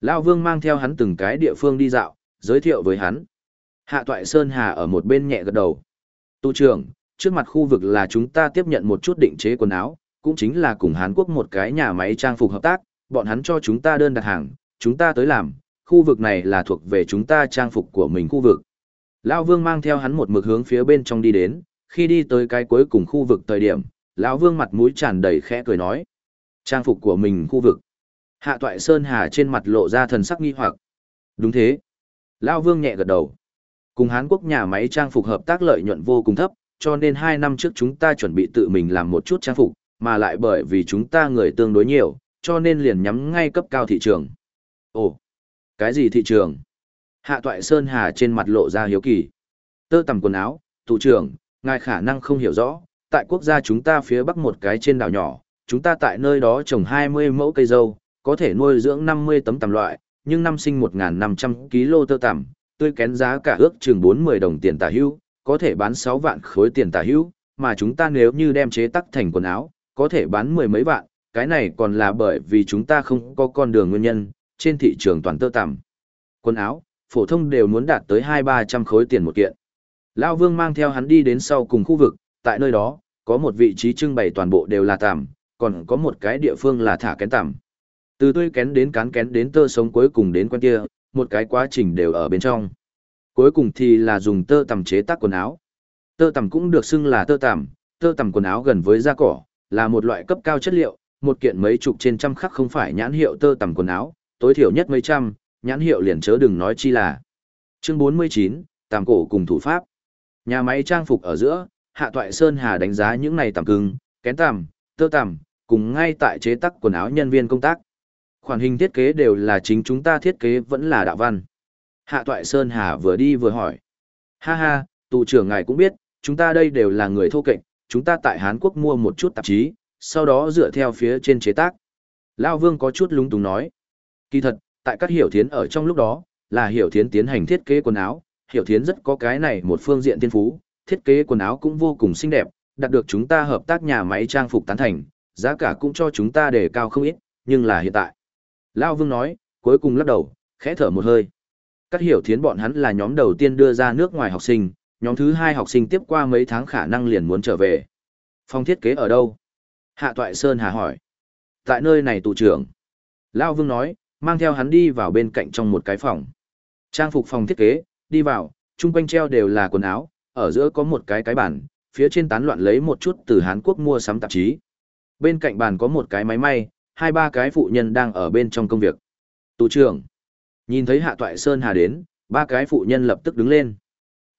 Lao Vương mang theo hắn từng cái địa phương đi dạo, giới thiệu với hắn. Hạ Toại Sơn Hà ở một bên nhẹ gật đầu. Tu trưởng, trước mặt khu vực là chúng ta tiếp nhận một chút định chế quần áo, cũng chính là cùng Hàn Quốc một cái nhà máy trang phục hợp tác, bọn hắn cho chúng ta đơn đặt hàng, chúng ta tới làm, khu vực này là thuộc về chúng ta trang phục của mình khu vực. Lão Vương mang theo hắn một mực hướng phía bên trong đi đến, khi đi tới cái cuối cùng khu vực thời điểm, lão Vương mặt mũi tràn đầy khẽ cười nói: "Trang phục của mình khu vực." Hạ Toại Sơn Hà trên mặt lộ ra thần sắc nghi hoặc. "Đúng thế." Lão Vương nhẹ gật đầu. Cùng Hán Quốc nhà máy trang phục hợp tác lợi nhuận vô cùng thấp, cho nên hai năm trước chúng ta chuẩn bị tự mình làm một chút trang phục, mà lại bởi vì chúng ta người tương đối nhiều, cho nên liền nhắm ngay cấp cao thị trường. Ồ, cái gì thị trường? Hạ Toại Sơn Hà trên mặt lộ ra hiếu kỳ. Tơ tầm quần áo, thủ trưởng, ngài khả năng không hiểu rõ, tại quốc gia chúng ta phía bắc một cái trên đảo nhỏ, chúng ta tại nơi đó trồng 20 mẫu cây dâu, có thể nuôi dưỡng 50 tấm tằm loại, nhưng năm sinh 1.500 kg tơ tằm, tươi kén giá cả ước chừng 40 đồng tiền tả hữu, có thể bán 6 vạn khối tiền tả hữu, mà chúng ta nếu như đem chế tắc thành quần áo, có thể bán mười mấy vạn, cái này còn là bởi vì chúng ta không có con đường nguyên nhân, trên thị trường toàn tơ tằm. Quần áo, phổ thông đều muốn đạt tới 2-300 khối tiền một kiện. Lao Vương mang theo hắn đi đến sau cùng khu vực, tại nơi đó, có một vị trí trưng bày toàn bộ đều là tằm, còn có một cái địa phương là thả kén tằm. Từ tươi kén đến cán kén đến tơ sống cuối cùng đến quen kia, một cái quá trình đều ở bên trong. Cuối cùng thì là dùng tơ tằm chế tác quần áo. Tơ tằm cũng được xưng là tơ tằm, tơ tằm quần áo gần với da cỏ, là một loại cấp cao chất liệu, một kiện mấy chục trên trăm khắc không phải nhãn hiệu tơ tằm quần áo, tối thiểu nhất mấy trăm, nhãn hiệu liền chớ đừng nói chi là. Chương 49, tàm cổ cùng thủ pháp. Nhà máy trang phục ở giữa, Hạ Toại Sơn Hà đánh giá những này tằm cứng, kén tằm, tơ tằm, cùng ngay tại chế tác quần áo nhân viên công tác. Khoản hình thiết kế đều là chính chúng ta thiết kế vẫn là đạo văn. Hạ Toại Sơn Hà vừa đi vừa hỏi. Ha ha, tù trưởng ngài cũng biết, chúng ta đây đều là người thô kệch, chúng ta tại Hán Quốc mua một chút tạp chí, sau đó dựa theo phía trên chế tác. Lao Vương có chút lúng túng nói. Kỳ thật, tại các hiểu thiến ở trong lúc đó, là hiểu thiến tiến hành thiết kế quần áo, hiểu thiến rất có cái này một phương diện tiên phú, thiết kế quần áo cũng vô cùng xinh đẹp, đạt được chúng ta hợp tác nhà máy trang phục tán thành, giá cả cũng cho chúng ta đề cao không ít, nhưng là hiện tại. Lao Vương nói, cuối cùng lắc đầu, khẽ thở một hơi. Các hiểu thiến bọn hắn là nhóm đầu tiên đưa ra nước ngoài học sinh, nhóm thứ hai học sinh tiếp qua mấy tháng khả năng liền muốn trở về. Phòng thiết kế ở đâu? Hạ Toại Sơn hà hỏi. Tại nơi này tù trưởng. Lao Vương nói, mang theo hắn đi vào bên cạnh trong một cái phòng. Trang phục phòng thiết kế, đi vào, chung quanh treo đều là quần áo, ở giữa có một cái cái bàn, phía trên tán loạn lấy một chút từ Hán Quốc mua sắm tạp chí. Bên cạnh bàn có một cái máy may, hai ba cái phụ nhân đang ở bên trong công việc. Tù trưởng. Nhìn thấy Hạ Toại Sơn Hà đến, ba cái phụ nhân lập tức đứng lên.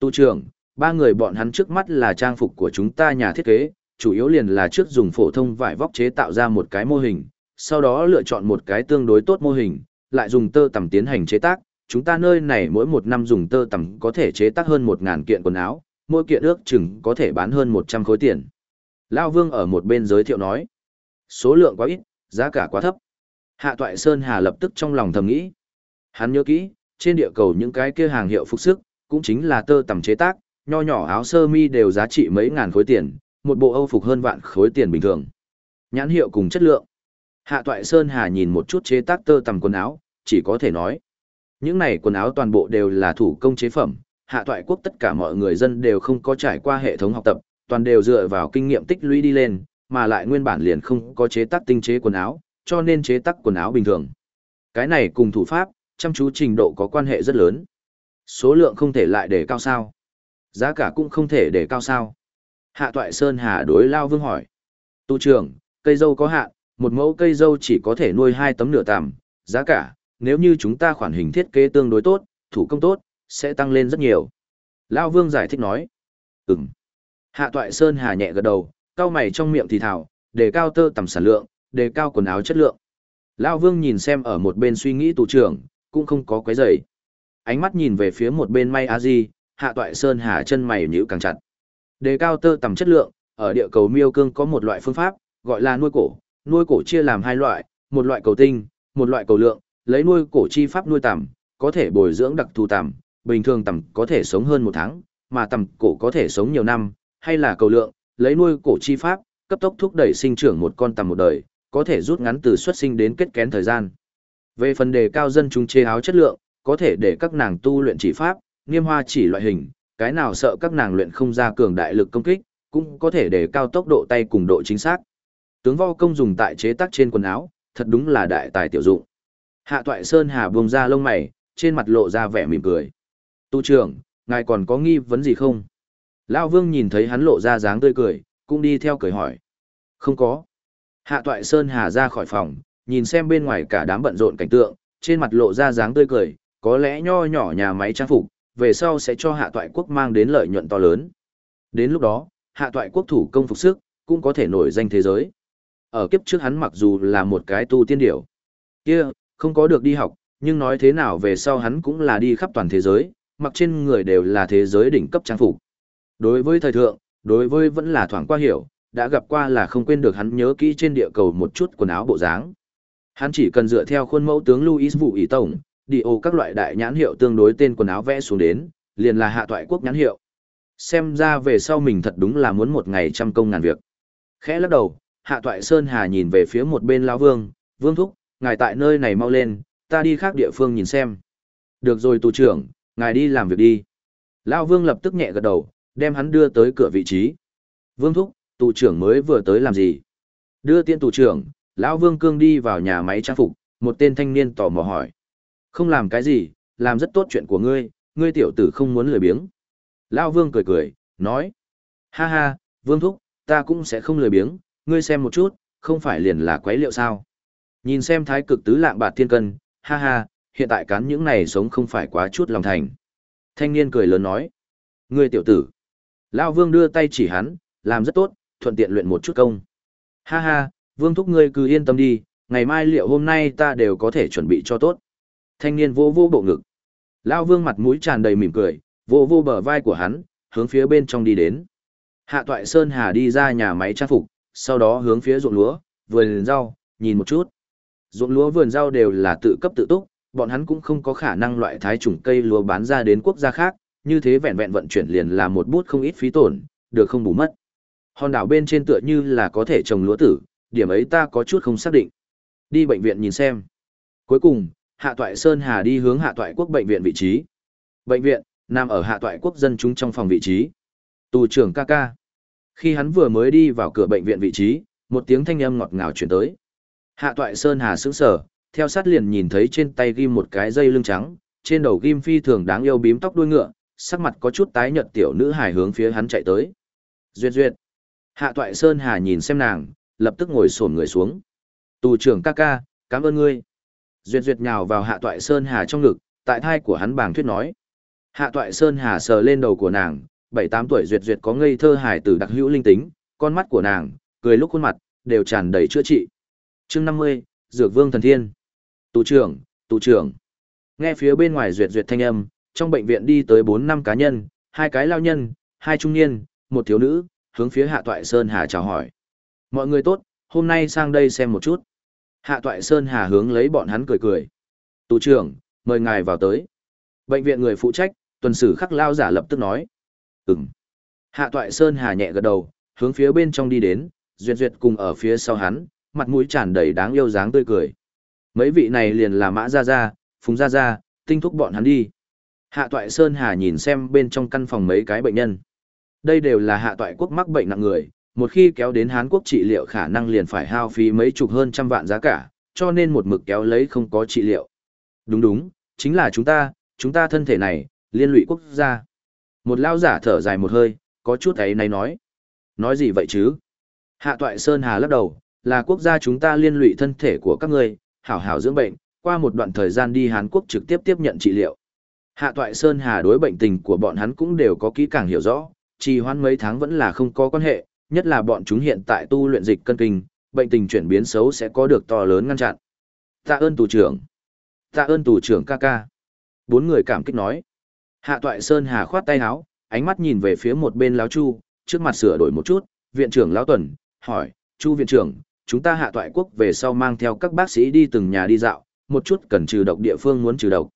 Tu trưởng, ba người bọn hắn trước mắt là trang phục của chúng ta nhà thiết kế, chủ yếu liền là trước dùng phổ thông vải vóc chế tạo ra một cái mô hình, sau đó lựa chọn một cái tương đối tốt mô hình, lại dùng tơ tằm tiến hành chế tác. Chúng ta nơi này mỗi một năm dùng tơ tằm có thể chế tác hơn một ngàn kiện quần áo, mỗi kiện ước chừng có thể bán hơn một trăm khối tiền. Lao Vương ở một bên giới thiệu nói, số lượng quá ít, giá cả quá thấp. Hạ Toại Sơn Hà lập tức trong lòng thầm nghĩ. Hắn nhớ kỹ, trên địa cầu những cái kia hàng hiệu phục sức, cũng chính là tơ tằm chế tác, nho nhỏ áo sơ mi đều giá trị mấy ngàn khối tiền, một bộ Âu phục hơn vạn khối tiền bình thường. Nhãn hiệu cùng chất lượng. Hạ Toại Sơn Hà nhìn một chút chế tác tơ tằm quần áo, chỉ có thể nói. Những này quần áo toàn bộ đều là thủ công chế phẩm, Hạ Toại quốc tất cả mọi người dân đều không có trải qua hệ thống học tập, toàn đều dựa vào kinh nghiệm tích lũy đi lên, mà lại nguyên bản liền không có chế tác tinh chế quần áo, cho nên chế tác quần áo bình thường. Cái này cùng thủ pháp, chăm chú trình độ có quan hệ rất lớn. Số lượng không thể lại để cao sao. Giá cả cũng không thể để cao sao. Hạ Toại Sơn Hà đối Lao Vương hỏi. Tu trưởng, cây dâu có hạn, một mẫu cây dâu chỉ có thể nuôi hai tấm nửa tằm, giá cả, nếu như chúng ta khoản hình thiết kế tương đối tốt, thủ công tốt, sẽ tăng lên rất nhiều. Lao Vương giải thích nói. Ừm. Hạ Toại Sơn Hà nhẹ gật đầu, cao mày trong miệng thì thảo, đề cao tơ tầm sản lượng, đề cao quần áo chất lượng. Lao Vương nhìn xem ở một bên suy nghĩ tù trưởng, cũng không có quấy rầy. Ánh mắt nhìn về phía một bên may a di, Hạ Toại Sơn Hà chân mày nhíu càng chặt. Đề cao tơ tầm chất lượng, ở địa cầu miêu cương có một loại phương pháp, gọi là nuôi cổ. Nuôi cổ chia làm hai loại, một loại cầu tinh, một loại cầu lượng, lấy nuôi cổ chi pháp nuôi tầm, có thể bồi dưỡng đặc thù tầm, bình thường tầm có thể sống hơn một tháng, mà tầm cổ có thể sống nhiều năm, hay là cầu lượng, lấy nuôi cổ chi pháp, cấp tốc thúc đẩy sinh trưởng một con tầm một đời, có thể rút ngắn từ xuất sinh đến kết kén thời gian. Về phần đề cao dân chúng chế áo chất lượng, có thể để các nàng tu luyện chỉ pháp, nghiêm hoa chỉ loại hình, cái nào sợ các nàng luyện không ra cường đại lực công kích, cũng có thể để cao tốc độ tay cùng độ chính xác. Tướng vo công dùng tại chế tác trên quần áo, thật đúng là đại tài tiểu dụng. Hạ Toại Sơn Hà buông ra lông mày, trên mặt lộ ra vẻ mỉm cười. Tu trưởng, ngài còn có nghi vấn gì không? Lão Vương nhìn thấy hắn lộ ra dáng tươi cười, cũng đi theo cười hỏi. Không có. Hạ Toại Sơn Hà ra khỏi phòng, nhìn xem bên ngoài cả đám bận rộn cảnh tượng, trên mặt lộ ra dáng tươi cười, có lẽ nho nhỏ nhà máy trang phục, về sau sẽ cho hạ toại quốc mang đến lợi nhuận to lớn. Đến lúc đó, hạ toại quốc thủ công phục sức, cũng có thể nổi danh thế giới. Ở kiếp trước hắn mặc dù là một cái tu tiên điểu, kia, không có được đi học, nhưng nói thế nào về sau hắn cũng là đi khắp toàn thế giới, mặc trên người đều là thế giới đỉnh cấp trang phục. Đối với thời thượng, đối với vẫn là thoảng qua hiểu, đã gặp qua là không quên được hắn nhớ kỹ trên địa cầu một chút quần áo bộ dáng. Hắn chỉ cần dựa theo khuôn mẫu tướng Louis Vũ Ý Tổng, đi ô các loại đại nhãn hiệu tương đối tên quần áo vẽ xuống đến, liền là hạ toại quốc nhãn hiệu. Xem ra về sau mình thật đúng là muốn một ngày trăm công ngàn việc. Khẽ lắc đầu, hạ toại Sơn Hà nhìn về phía một bên lão vương, vương thúc, ngài tại nơi này mau lên, ta đi khác địa phương nhìn xem. Được rồi tù trưởng, ngài đi làm việc đi. Lão vương lập tức nhẹ gật đầu, đem hắn đưa tới cửa vị trí. Vương thúc, tù trưởng mới vừa tới làm gì? Đưa tiện tù trưởng, lão vương cương đi vào nhà máy trang phục, một tên thanh niên tò mò hỏi. Không làm cái gì, làm rất tốt chuyện của ngươi, ngươi tiểu tử không muốn lười biếng. lão vương cười cười, nói. Ha ha, vương thúc, ta cũng sẽ không lười biếng, ngươi xem một chút, không phải liền là quấy liệu sao. Nhìn xem thái cực tứ lạng bạt thiên cân, ha ha, hiện tại cán những này sống không phải quá chút lòng thành. Thanh niên cười lớn nói. Ngươi tiểu tử. Lao vương đưa tay chỉ hắn, làm rất tốt, thuận tiện luyện một chút công. Ha ha, vương thúc ngươi cứ yên tâm đi, ngày mai liệu hôm nay ta đều có thể chuẩn bị cho tốt. Thanh niên vô vô bộ ngực. Lao vương mặt mũi tràn đầy mỉm cười, vô vô bờ vai của hắn, hướng phía bên trong đi đến. Hạ toại Sơn Hà đi ra nhà máy trang phục, sau đó hướng phía ruộng lúa, vườn rau, nhìn một chút. Ruộng lúa vườn rau đều là tự cấp tự túc, bọn hắn cũng không có khả năng loại thái chủng cây lúa bán ra đến quốc gia khác, như thế vẹn vẹn vận chuyển liền là một bút không ít phí tổn, được không bù mất. Hòn đảo bên trên tựa như là có thể trồng lúa tử, điểm ấy ta có chút không xác định. Đi bệnh viện nhìn xem. Cuối cùng, Hạ Toại Sơn Hà đi hướng Hạ Toại Quốc bệnh viện vị trí. Bệnh viện nằm ở Hạ Toại Quốc dân chúng trong phòng vị trí. Tù trưởng ca ca. Khi hắn vừa mới đi vào cửa bệnh viện vị trí, một tiếng thanh âm ngọt ngào truyền tới. Hạ Toại Sơn Hà sững sờ, theo sát liền nhìn thấy trên tay ghim một cái dây lưng trắng, trên đầu ghim phi thường đáng yêu bím tóc đuôi ngựa, sắc mặt có chút tái nhợt tiểu nữ hài hướng phía hắn chạy tới. Duyệt duyệt. Hạ Toại Sơn Hà nhìn xem nàng, lập tức ngồi xổm người xuống. Tù trưởng ca ca, cảm ơn ngươi. Duyệt duyệt nhào vào hạ toại Sơn Hà trong ngực, tại thai của hắn bàng thuyết nói. Hạ toại Sơn Hà sờ lên đầu của nàng, bảy tám tuổi duyệt duyệt có ngây thơ hài tử đặc hữu linh tính, con mắt của nàng, cười lúc khuôn mặt, đều tràn đầy chữa trị. chương năm mươi Dược Vương Thần Thiên. Tù trưởng, tù trưởng. Nghe phía bên ngoài duyệt duyệt thanh âm, trong bệnh viện đi tới bốn năm cá nhân, hai cái lao nhân, hai trung niên, một thiếu nữ, hướng phía hạ toại Sơn Hà chào hỏi. Mọi người tốt, hôm nay sang đây xem một chút. Hạ toại Sơn Hà hướng lấy bọn hắn cười cười. Tù trưởng, Mời ngài vào tới. Bệnh viện người phụ trách, tuần sử khắc lao giả lập tức nói. Ừm. Hạ toại Sơn Hà nhẹ gật đầu, hướng phía bên trong đi đến, duyệt duyệt cùng ở phía sau hắn, mặt mũi tràn đầy đáng yêu dáng tươi cười. Mấy vị này liền là Mã Gia Gia, Phùng Gia Gia, tinh thúc bọn hắn đi. Hạ toại Sơn Hà nhìn xem bên trong căn phòng mấy cái bệnh nhân. Đây đều là hạ toại quốc mắc bệnh nặng người, một khi kéo đến Hán Quốc trị liệu khả năng liền phải hao phí mấy chục hơn trăm vạn giá cả, cho nên một mực kéo lấy không có trị liệu. Đúng đúng, chính là chúng ta, chúng ta thân thể này, liên lụy quốc gia. Một lao giả thở dài một hơi, có chút ấy này nói. Nói gì vậy chứ? Hạ toại Sơn Hà lắc đầu, là quốc gia chúng ta liên lụy thân thể của các ngươi, hảo hảo dưỡng bệnh, qua một đoạn thời gian đi Hàn Quốc trực tiếp tiếp nhận trị liệu. Hạ toại Sơn Hà đối bệnh tình của bọn hắn cũng đều có kỹ càng hiểu rõ, trì hoãn mấy tháng vẫn là không có quan hệ, nhất là bọn chúng hiện tại tu luyện dịch cân kinh, bệnh tình chuyển biến xấu sẽ có được to lớn ngăn chặn. Tạ ơn tù trưởng. Tạ ơn tù trưởng ca ca. Bốn người cảm kích nói. Hạ toại Sơn Hà khoát tay áo, ánh mắt nhìn về phía một bên lão Chu, trước mặt sửa đổi một chút, viện trưởng lão Tuần, hỏi, Chu viện trưởng, chúng ta hạ toại quốc về sau mang theo các bác sĩ đi từng nhà đi dạo, một chút cần trừ độc địa phương muốn trừ độc.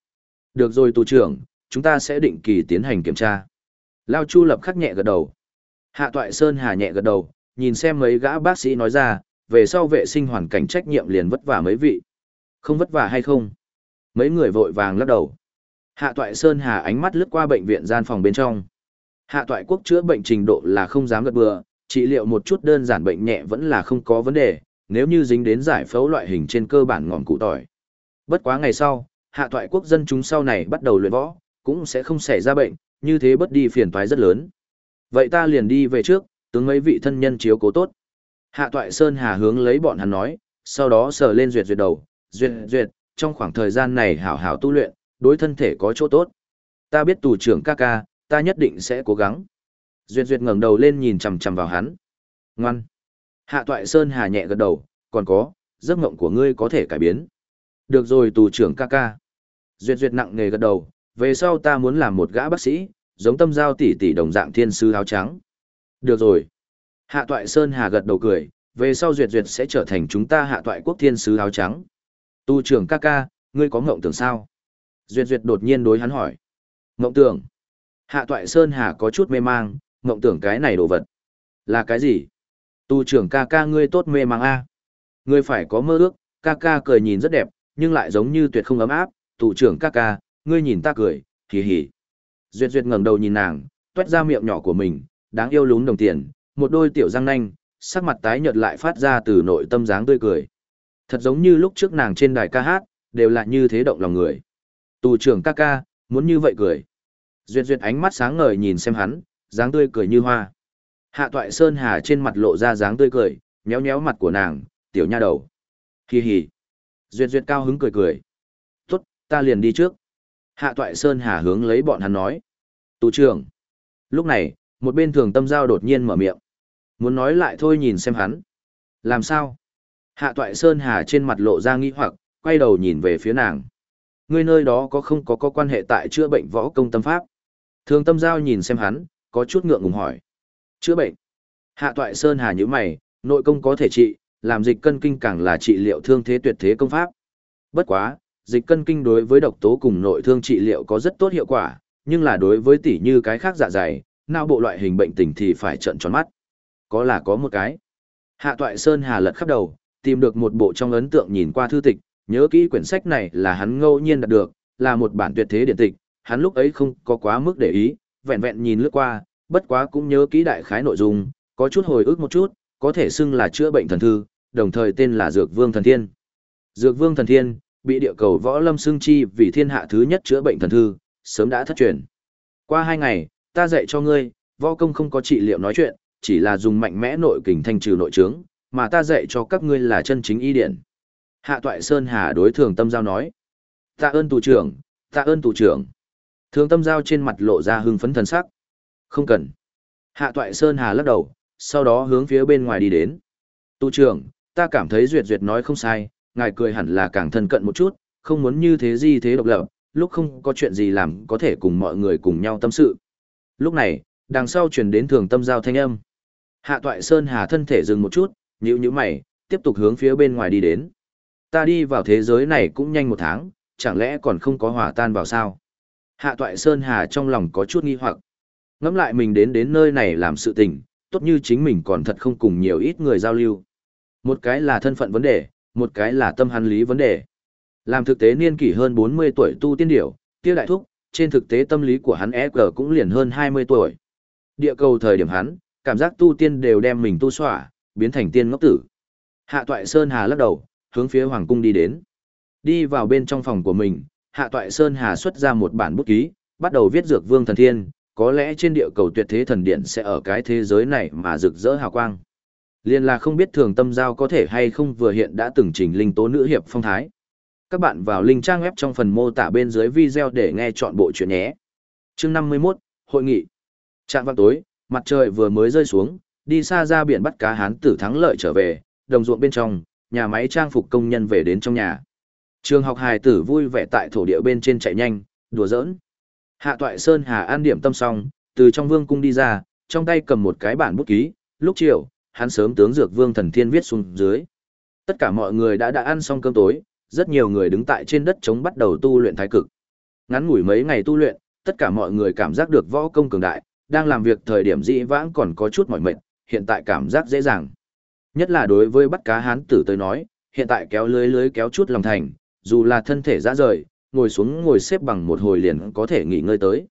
Được rồi tù trưởng, chúng ta sẽ định kỳ tiến hành kiểm tra. Lao Chu lập khắc nhẹ gật đầu. Hạ toại Sơn Hà nhẹ gật đầu, nhìn xem mấy gã bác sĩ nói ra, về sau vệ sinh hoàn cảnh trách nhiệm liền vất vả mấy vị. Không vất vả hay không? Mấy người vội vàng lắc đầu. Hạ toại Sơn Hà ánh mắt lướt qua bệnh viện gian phòng bên trong. Hạ toại quốc chữa bệnh trình độ là không dám gật bừa, trị liệu một chút đơn giản bệnh nhẹ vẫn là không có vấn đề, nếu như dính đến giải phẫu loại hình trên cơ bản ngọn cụ tỏi. Bất quá ngày sau, hạ thoại quốc dân chúng sau này bắt đầu luyện võ, cũng sẽ không xảy ra bệnh, như thế bất đi phiền toái rất lớn. Vậy ta liền đi về trước, tướng mấy vị thân nhân chiếu cố tốt. Hạ toại Sơn Hà hướng lấy bọn hắn nói, sau đó sờ lên duyệt duyệt đầu, duyệt duyệt, trong khoảng thời gian này hảo hảo tu luyện, đối thân thể có chỗ tốt. Ta biết tù trưởng ca ca, ta nhất định sẽ cố gắng. Duyệt duyệt ngẩng đầu lên nhìn chằm chằm vào hắn. Ngoan. Hạ toại Sơn Hà nhẹ gật đầu, còn có, giấc mộng của ngươi có thể cải biến. Được rồi tù trưởng ca ca. Duyệt duyệt nặng nghề gật đầu, về sau ta muốn làm một gã bác sĩ, giống tâm giao tỷ tỷ đồng dạng thiên sư áo trắng. Được rồi. Hạ toại Sơn Hà gật đầu cười, về sau duyệt duyệt sẽ trở thành chúng ta hạ toại quốc thiên sứ áo trắng. Tu trưởng ca ca, ngươi có ngộng tưởng sao? Duyệt duyệt đột nhiên đối hắn hỏi. Ngộng tưởng. Hạ toại Sơn Hà có chút mê mang, ngộng tưởng cái này đồ vật. Là cái gì? Tu trưởng ca ca ngươi tốt mê mang a. Ngươi phải có mơ ước, ca ca cười nhìn rất đẹp, nhưng lại giống như tuyệt không ấm áp. Tù trưởng ca ca, ngươi nhìn ta cười, hì hì. Duyệt duyệt ngẩng đầu nhìn nàng, tuét ra miệng nhỏ của mình, đáng yêu lún đồng tiền, một đôi tiểu răng nanh, sắc mặt tái nhợt lại phát ra từ nội tâm dáng tươi cười. Thật giống như lúc trước nàng trên đài ca hát, đều là như thế động lòng người. Tù trưởng ca ca, muốn như vậy cười. Duyệt duyệt ánh mắt sáng ngời nhìn xem hắn, dáng tươi cười như hoa. Hạ toại sơn hà trên mặt lộ ra dáng tươi cười, nhéo nhéo mặt của nàng, tiểu nha đầu. Hi hi. Duyệt duyệt cao hứng cười cười. Ta liền đi trước. Hạ toại sơn hà hướng lấy bọn hắn nói. Tù trưởng. Lúc này, một bên thường tâm giao đột nhiên mở miệng. Muốn nói lại thôi nhìn xem hắn. Làm sao? Hạ toại Sơn Hà trên mặt lộ ra nghi hoặc, quay đầu nhìn về phía nàng. Ngươi nơi đó có không có có quan hệ tại chữa bệnh võ công tâm pháp? Thường tâm giao nhìn xem hắn, có chút ngượng ngùng hỏi. Chữa bệnh? Hạ toại Sơn Hà như mày, nội công có thể trị, làm dịch cân kinh càng là trị liệu thương thế tuyệt thế công pháp. Bất quá, dịch cân kinh đối với độc tố cùng nội thương trị liệu có rất tốt hiệu quả, nhưng là đối với tỉ như cái khác dạ dày, não bộ loại hình bệnh tình thì phải trợn tròn mắt. Có là có một cái. Hạ Toại Sơn Hà lật khắp đầu, tìm được một bộ trong ấn tượng nhìn qua thư tịch, nhớ kỹ quyển sách này là hắn ngẫu nhiên đạt được, là một bản tuyệt thế điển tịch, hắn lúc ấy không có quá mức để ý, vẹn vẹn nhìn lướt qua, bất quá cũng nhớ kỹ đại khái nội dung, có chút hồi ức một chút, có thể xưng là chữa bệnh thần thư, đồng thời tên là Dược Vương Thần Thiên. Dược Vương Thần Thiên, bị địa cầu võ lâm xương chi vì thiên hạ thứ nhất chữa bệnh thần thư, sớm đã thất truyền. Qua hai ngày, ta dạy cho ngươi, võ công không có trị liệu nói chuyện, chỉ là dùng mạnh mẽ nội kình thanh trừ nội trướng, mà ta dạy cho các ngươi là chân chính y điển. Hạ Toại Sơn Hà đối thường tâm giao nói. Tạ ơn tù trưởng, tạ ơn tù trưởng. Thường tâm giao trên mặt lộ ra hưng phấn thần sắc. Không cần. Hạ Toại Sơn Hà lắc đầu, sau đó hướng phía bên ngoài đi đến. Tù trưởng, ta cảm thấy duyệt duyệt nói không sai, ngài cười hẳn là càng thân cận một chút, không muốn như thế gì thế độc lập, lúc không có chuyện gì làm có thể cùng mọi người cùng nhau tâm sự. Lúc này, đằng sau truyền đến thường tâm giao thanh âm. Hạ toại Sơn Hà thân thể dừng một chút, nhíu nhíu mày, tiếp tục hướng phía bên ngoài đi đến. Ta đi vào thế giới này cũng nhanh một tháng, chẳng lẽ còn không có hòa tan vào sao? Hạ Toại Sơn Hà trong lòng có chút nghi hoặc. Ngẫm lại mình đến đến nơi này làm sự tình, tốt như chính mình còn thật không cùng nhiều ít người giao lưu. Một cái là thân phận vấn đề, một cái là tâm hắn lý vấn đề. Làm thực tế niên kỷ hơn 40 tuổi tu tiên điểu, kia đại thúc, trên thực tế tâm lý của hắn EG cũng liền hơn 20 tuổi. Địa cầu thời điểm hắn, cảm giác tu tiên đều đem mình tu xỏa, biến thành tiên ngốc tử. Hạ Toại Sơn Hà lắc đầu, hướng phía Hoàng Cung đi đến. Đi vào bên trong phòng của mình, Hạ Toại Sơn Hà xuất ra một bản bút ký, bắt đầu viết dược vương thần thiên, có lẽ trên địa cầu tuyệt thế thần điện sẽ ở cái thế giới này mà rực rỡ hào quang. Liên là không biết thường tâm giao có thể hay không vừa hiện đã từng chỉnh linh tố nữ hiệp phong thái. Các bạn vào link trang web trong phần mô tả bên dưới video để nghe chọn bộ chuyện nhé. Chương 51, Hội nghị. Trạng vào tối, mặt trời vừa mới rơi xuống, đi xa ra biển bắt cá hán tử thắng lợi trở về, đồng ruộng bên trong, nhà máy trang phục công nhân về đến trong nhà. Trường học hài tử vui vẻ tại thổ địa bên trên chạy nhanh, đùa giỡn. Hạ Toại Sơn Hà an điểm tâm xong, từ trong vương cung đi ra, trong tay cầm một cái bản bút ký, lúc chiều, hắn sớm tướng dược vương thần thiên viết xuống dưới. Tất cả mọi người đã đã ăn xong cơm tối, rất nhiều người đứng tại trên đất chống bắt đầu tu luyện thái cực. Ngắn ngủi mấy ngày tu luyện, tất cả mọi người cảm giác được võ công cường đại, đang làm việc thời điểm dị vãng còn có chút mỏi mệt, hiện tại cảm giác dễ dàng. Nhất là đối với bắt cá hán tử tới nói, hiện tại kéo lưới lưới kéo chút lòng thành, dù là thân thể ra rời, ngồi xuống ngồi xếp bằng một hồi liền có thể nghỉ ngơi tới.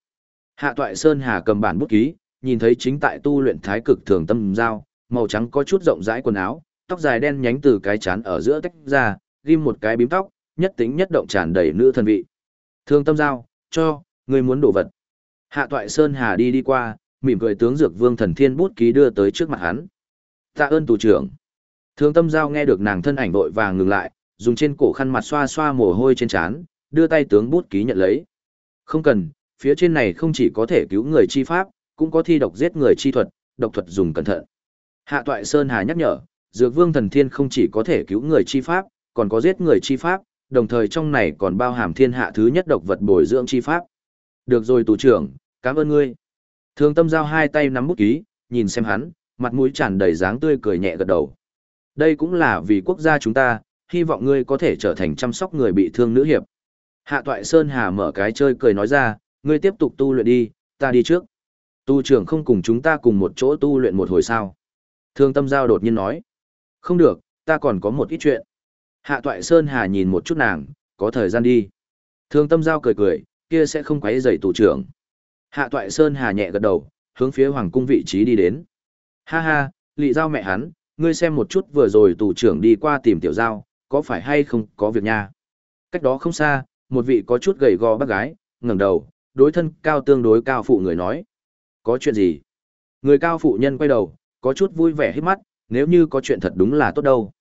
Hạ Toại Sơn Hà cầm bản bút ký, nhìn thấy chính tại tu luyện thái cực thường tâm giao, màu trắng có chút rộng rãi quần áo, tóc dài đen nhánh từ cái chán ở giữa tách ra, ghim một cái bím tóc, nhất tính nhất động tràn đầy nữ thần vị. Thương tâm giao, cho, người muốn đổ vật. Hạ Toại Sơn Hà đi đi qua, mỉm cười tướng dược vương thần thiên bút ký đưa tới trước mặt hắn. Tạ ơn tù trưởng. Thương tâm giao nghe được nàng thân ảnh vội vàng ngừng lại, dùng trên cổ khăn mặt xoa xoa mồ hôi trên trán, đưa tay tướng bút ký nhận lấy. Không cần, phía trên này không chỉ có thể cứu người chi pháp, cũng có thi độc giết người chi thuật, độc thuật dùng cẩn thận. Hạ Toại Sơn Hà nhắc nhở, Dược Vương Thần Thiên không chỉ có thể cứu người chi pháp, còn có giết người chi pháp, đồng thời trong này còn bao hàm thiên hạ thứ nhất độc vật bồi dưỡng chi pháp. Được rồi tù trưởng, cảm ơn ngươi. Thương tâm giao hai tay nắm bút ký, nhìn xem hắn, mặt mũi tràn đầy dáng tươi cười nhẹ gật đầu. Đây cũng là vì quốc gia chúng ta, hy vọng ngươi có thể trở thành chăm sóc người bị thương nữ hiệp. Hạ Toại Sơn Hà mở cái chơi cười nói ra, ngươi tiếp tục tu luyện đi, ta đi trước. Tu trưởng không cùng chúng ta cùng một chỗ tu luyện một hồi sao. Thương tâm giao đột nhiên nói. Không được, ta còn có một ít chuyện. Hạ Toại Sơn Hà nhìn một chút nàng, có thời gian đi. Thương tâm giao cười cười, kia sẽ không quấy rầy tù trưởng. Hạ Toại Sơn Hà nhẹ gật đầu, hướng phía hoàng cung vị trí đi đến. Ha ha, lị giao mẹ hắn, ngươi xem một chút vừa rồi tù trưởng đi qua tìm tiểu giao, có phải hay không có việc nha. Cách đó không xa, một vị có chút gầy gò bác gái, ngẩng đầu, đối thân cao tương đối cao phụ người nói. Có chuyện gì? Người cao phụ nhân quay đầu, có chút vui vẻ hết mắt, nếu như có chuyện thật đúng là tốt đâu.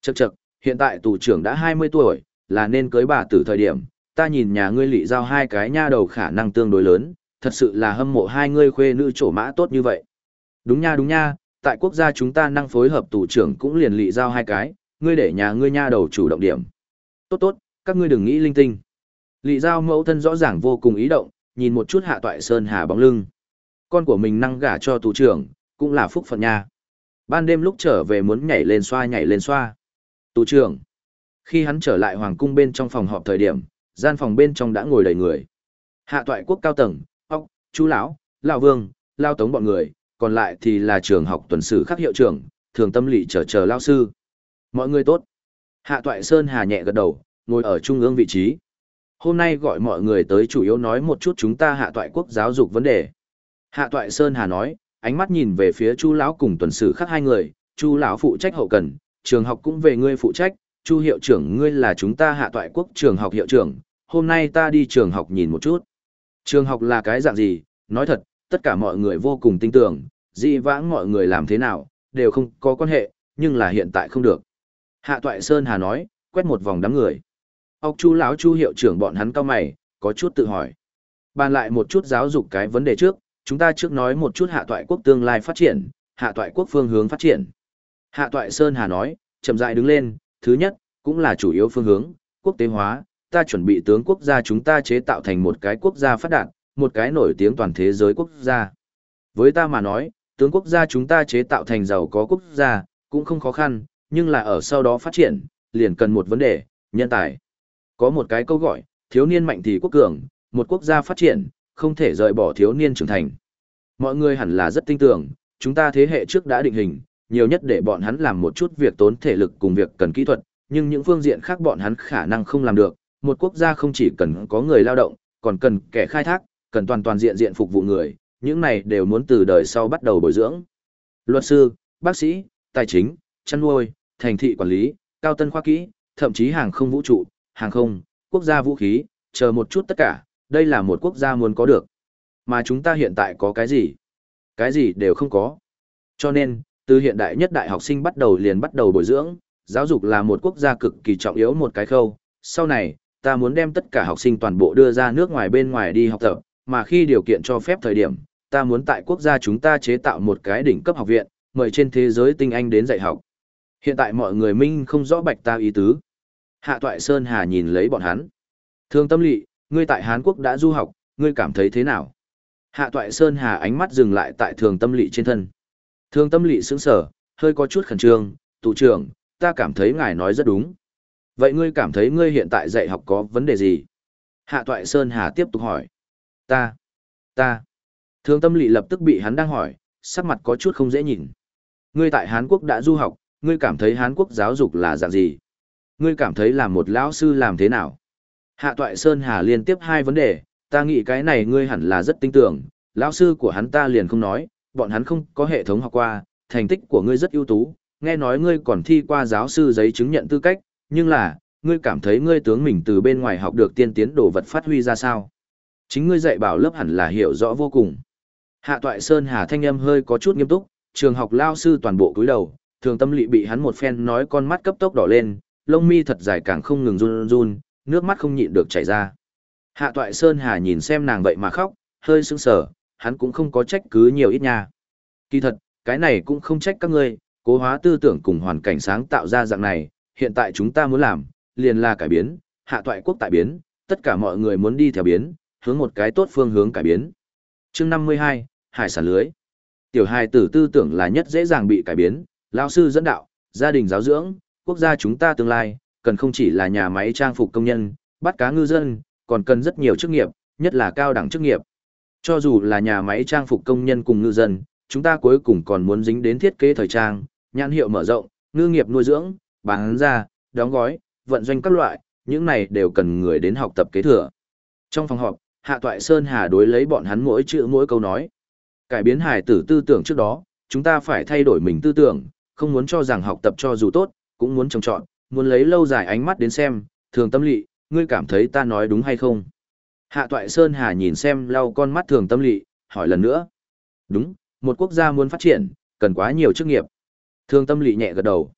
Chậc chậc, hiện tại tù trưởng đã 20 tuổi, là nên cưới bà tử thời điểm, ta nhìn nhà ngươi lị giao hai cái nha đầu khả năng tương đối lớn, thật sự là hâm mộ hai ngươi khuê nữ trổ mã tốt như vậy. Đúng nha đúng nha, tại quốc gia chúng ta năng phối hợp tù trưởng cũng liền lị giao hai cái, ngươi để nhà ngươi nha đầu chủ động điểm. Tốt tốt, các ngươi đừng nghĩ linh tinh. Lị giao mẫu thân rõ ràng vô cùng ý động, nhìn một chút hạ toại sơn hà bóng lưng. Con của mình năng gả cho tù trưởng, cũng là phúc phận nha. Ban đêm lúc trở về muốn nhảy lên xoa nhảy lên xoa. Tù trưởng. Khi hắn trở lại hoàng cung bên trong phòng họp thời điểm, gian phòng bên trong đã ngồi đầy người. Hạ toại quốc cao tầng, ốc, chú lão, lão vương, lao tống bọn người, còn lại thì là trường học tuần sử khắc hiệu trưởng, thường tâm lý chờ chờ lao sư. Mọi người tốt. Hạ toại sơn hà nhẹ gật đầu, ngồi ở trung ương vị trí. Hôm nay gọi mọi người tới chủ yếu nói một chút chúng ta hạ toại quốc giáo dục vấn đề. Hạ toại Sơn Hà nói, ánh mắt nhìn về phía Chu lão cùng tuần sử khác hai người, Chu lão phụ trách hậu cần, trường học cũng về ngươi phụ trách, Chu hiệu trưởng ngươi là chúng ta hạ toại quốc trường học hiệu trưởng, hôm nay ta đi trường học nhìn một chút. Trường học là cái dạng gì, nói thật, tất cả mọi người vô cùng tin tưởng, dị vãng mọi người làm thế nào, đều không có quan hệ, nhưng là hiện tại không được. Hạ toại Sơn Hà nói, quét một vòng đám người. Ốc chu lão chu hiệu trưởng bọn hắn cao mày, có chút tự hỏi. Bàn lại một chút giáo dục cái vấn đề trước, chúng ta trước nói một chút hạ toại quốc tương lai phát triển, hạ toại quốc phương hướng phát triển. Hạ toại Sơn Hà nói, chậm rãi đứng lên, thứ nhất, cũng là chủ yếu phương hướng, quốc tế hóa, ta chuẩn bị tướng quốc gia chúng ta chế tạo thành một cái quốc gia phát đạt, một cái nổi tiếng toàn thế giới quốc gia. Với ta mà nói, tướng quốc gia chúng ta chế tạo thành giàu có quốc gia, cũng không khó khăn, nhưng là ở sau đó phát triển, liền cần một vấn đề, nhân tài. Có một cái câu gọi, thiếu niên mạnh thì quốc cường, một quốc gia phát triển, không thể rời bỏ thiếu niên trưởng thành. Mọi người hẳn là rất tin tưởng, chúng ta thế hệ trước đã định hình, nhiều nhất để bọn hắn làm một chút việc tốn thể lực cùng việc cần kỹ thuật, nhưng những phương diện khác bọn hắn khả năng không làm được. Một quốc gia không chỉ cần có người lao động, còn cần kẻ khai thác, cần toàn toàn diện diện phục vụ người, những này đều muốn từ đời sau bắt đầu bồi dưỡng. Luật sư, bác sĩ, tài chính, chăn nuôi, thành thị quản lý, cao tân khoa kỹ, thậm chí hàng không vũ trụ, hàng không, quốc gia vũ khí, chờ một chút tất cả, đây là một quốc gia muốn có được. Mà chúng ta hiện tại có cái gì? Cái gì đều không có. Cho nên, từ hiện đại nhất đại học sinh bắt đầu liền bắt đầu bồi dưỡng, giáo dục là một quốc gia cực kỳ trọng yếu một cái khâu. Sau này, ta muốn đem tất cả học sinh toàn bộ đưa ra nước ngoài bên ngoài đi học tập, mà khi điều kiện cho phép thời điểm, ta muốn tại quốc gia chúng ta chế tạo một cái đỉnh cấp học viện, mời trên thế giới tinh anh đến dạy học. Hiện tại mọi người minh không rõ bạch ta ý tứ. Hạ Toại Sơn Hà nhìn lấy bọn hắn. Thương tâm lị, ngươi tại Hán Quốc đã du học, ngươi cảm thấy thế nào? Hạ Toại Sơn Hà ánh mắt dừng lại tại thường tâm lị trên thân. Thường tâm lị sững sở, hơi có chút khẩn trương, tụ trưởng, ta cảm thấy ngài nói rất đúng. Vậy ngươi cảm thấy ngươi hiện tại dạy học có vấn đề gì? Hạ Toại Sơn Hà tiếp tục hỏi. Ta, ta. Thường tâm lị lập tức bị hắn đang hỏi, sắc mặt có chút không dễ nhìn. Ngươi tại Hán Quốc đã du học, ngươi cảm thấy Hán Quốc giáo dục là dạng gì? Ngươi cảm thấy là một lão sư làm thế nào? Hạ Toại Sơn Hà liên tiếp hai vấn đề, ta nghĩ cái này ngươi hẳn là rất tin tưởng, lão sư của hắn ta liền không nói, bọn hắn không có hệ thống học qua, thành tích của ngươi rất ưu tú, nghe nói ngươi còn thi qua giáo sư giấy chứng nhận tư cách, nhưng là, ngươi cảm thấy ngươi tướng mình từ bên ngoài học được tiên tiến đồ vật phát huy ra sao? Chính ngươi dạy bảo lớp hẳn là hiểu rõ vô cùng. Hạ Toại Sơn Hà thanh âm hơi có chút nghiêm túc, trường học lao sư toàn bộ cúi đầu, thường tâm lị bị hắn một phen nói con mắt cấp tốc đỏ lên, lông mi thật dài càng không ngừng run run, nước mắt không nhịn được chảy ra. Hạ Toại Sơn Hà nhìn xem nàng vậy mà khóc, hơi sững sờ, hắn cũng không có trách cứ nhiều ít nha. Kỳ thật, cái này cũng không trách các ngươi, cố hóa tư tưởng cùng hoàn cảnh sáng tạo ra dạng này, hiện tại chúng ta muốn làm, liền là cải biến, hạ toại quốc tại biến, tất cả mọi người muốn đi theo biến, hướng một cái tốt phương hướng cải biến. Chương 52, Hải sản lưới. Tiểu hài tử tư tưởng là nhất dễ dàng bị cải biến, lão sư dẫn đạo, gia đình giáo dưỡng, quốc gia chúng ta tương lai, cần không chỉ là nhà máy trang phục công nhân, bắt cá ngư dân, còn cần rất nhiều chức nghiệp, nhất là cao đẳng chức nghiệp. Cho dù là nhà máy trang phục công nhân cùng ngư dân, chúng ta cuối cùng còn muốn dính đến thiết kế thời trang, nhãn hiệu mở rộng, ngư nghiệp nuôi dưỡng, bán ra, đóng gói, vận doanh các loại, những này đều cần người đến học tập kế thừa. Trong phòng họp, Hạ Toại Sơn Hà đối lấy bọn hắn mỗi chữ mỗi câu nói. Cải biến hài tử tư tưởng trước đó, chúng ta phải thay đổi mình tư tưởng, không muốn cho rằng học tập cho dù tốt, cũng muốn trồng trọn, muốn lấy lâu dài ánh mắt đến xem, thường tâm lị, ngươi cảm thấy ta nói đúng hay không? Hạ Toại Sơn Hà nhìn xem lau con mắt thường tâm lị, hỏi lần nữa. Đúng, một quốc gia muốn phát triển, cần quá nhiều chức nghiệp. Thường tâm lị nhẹ gật đầu.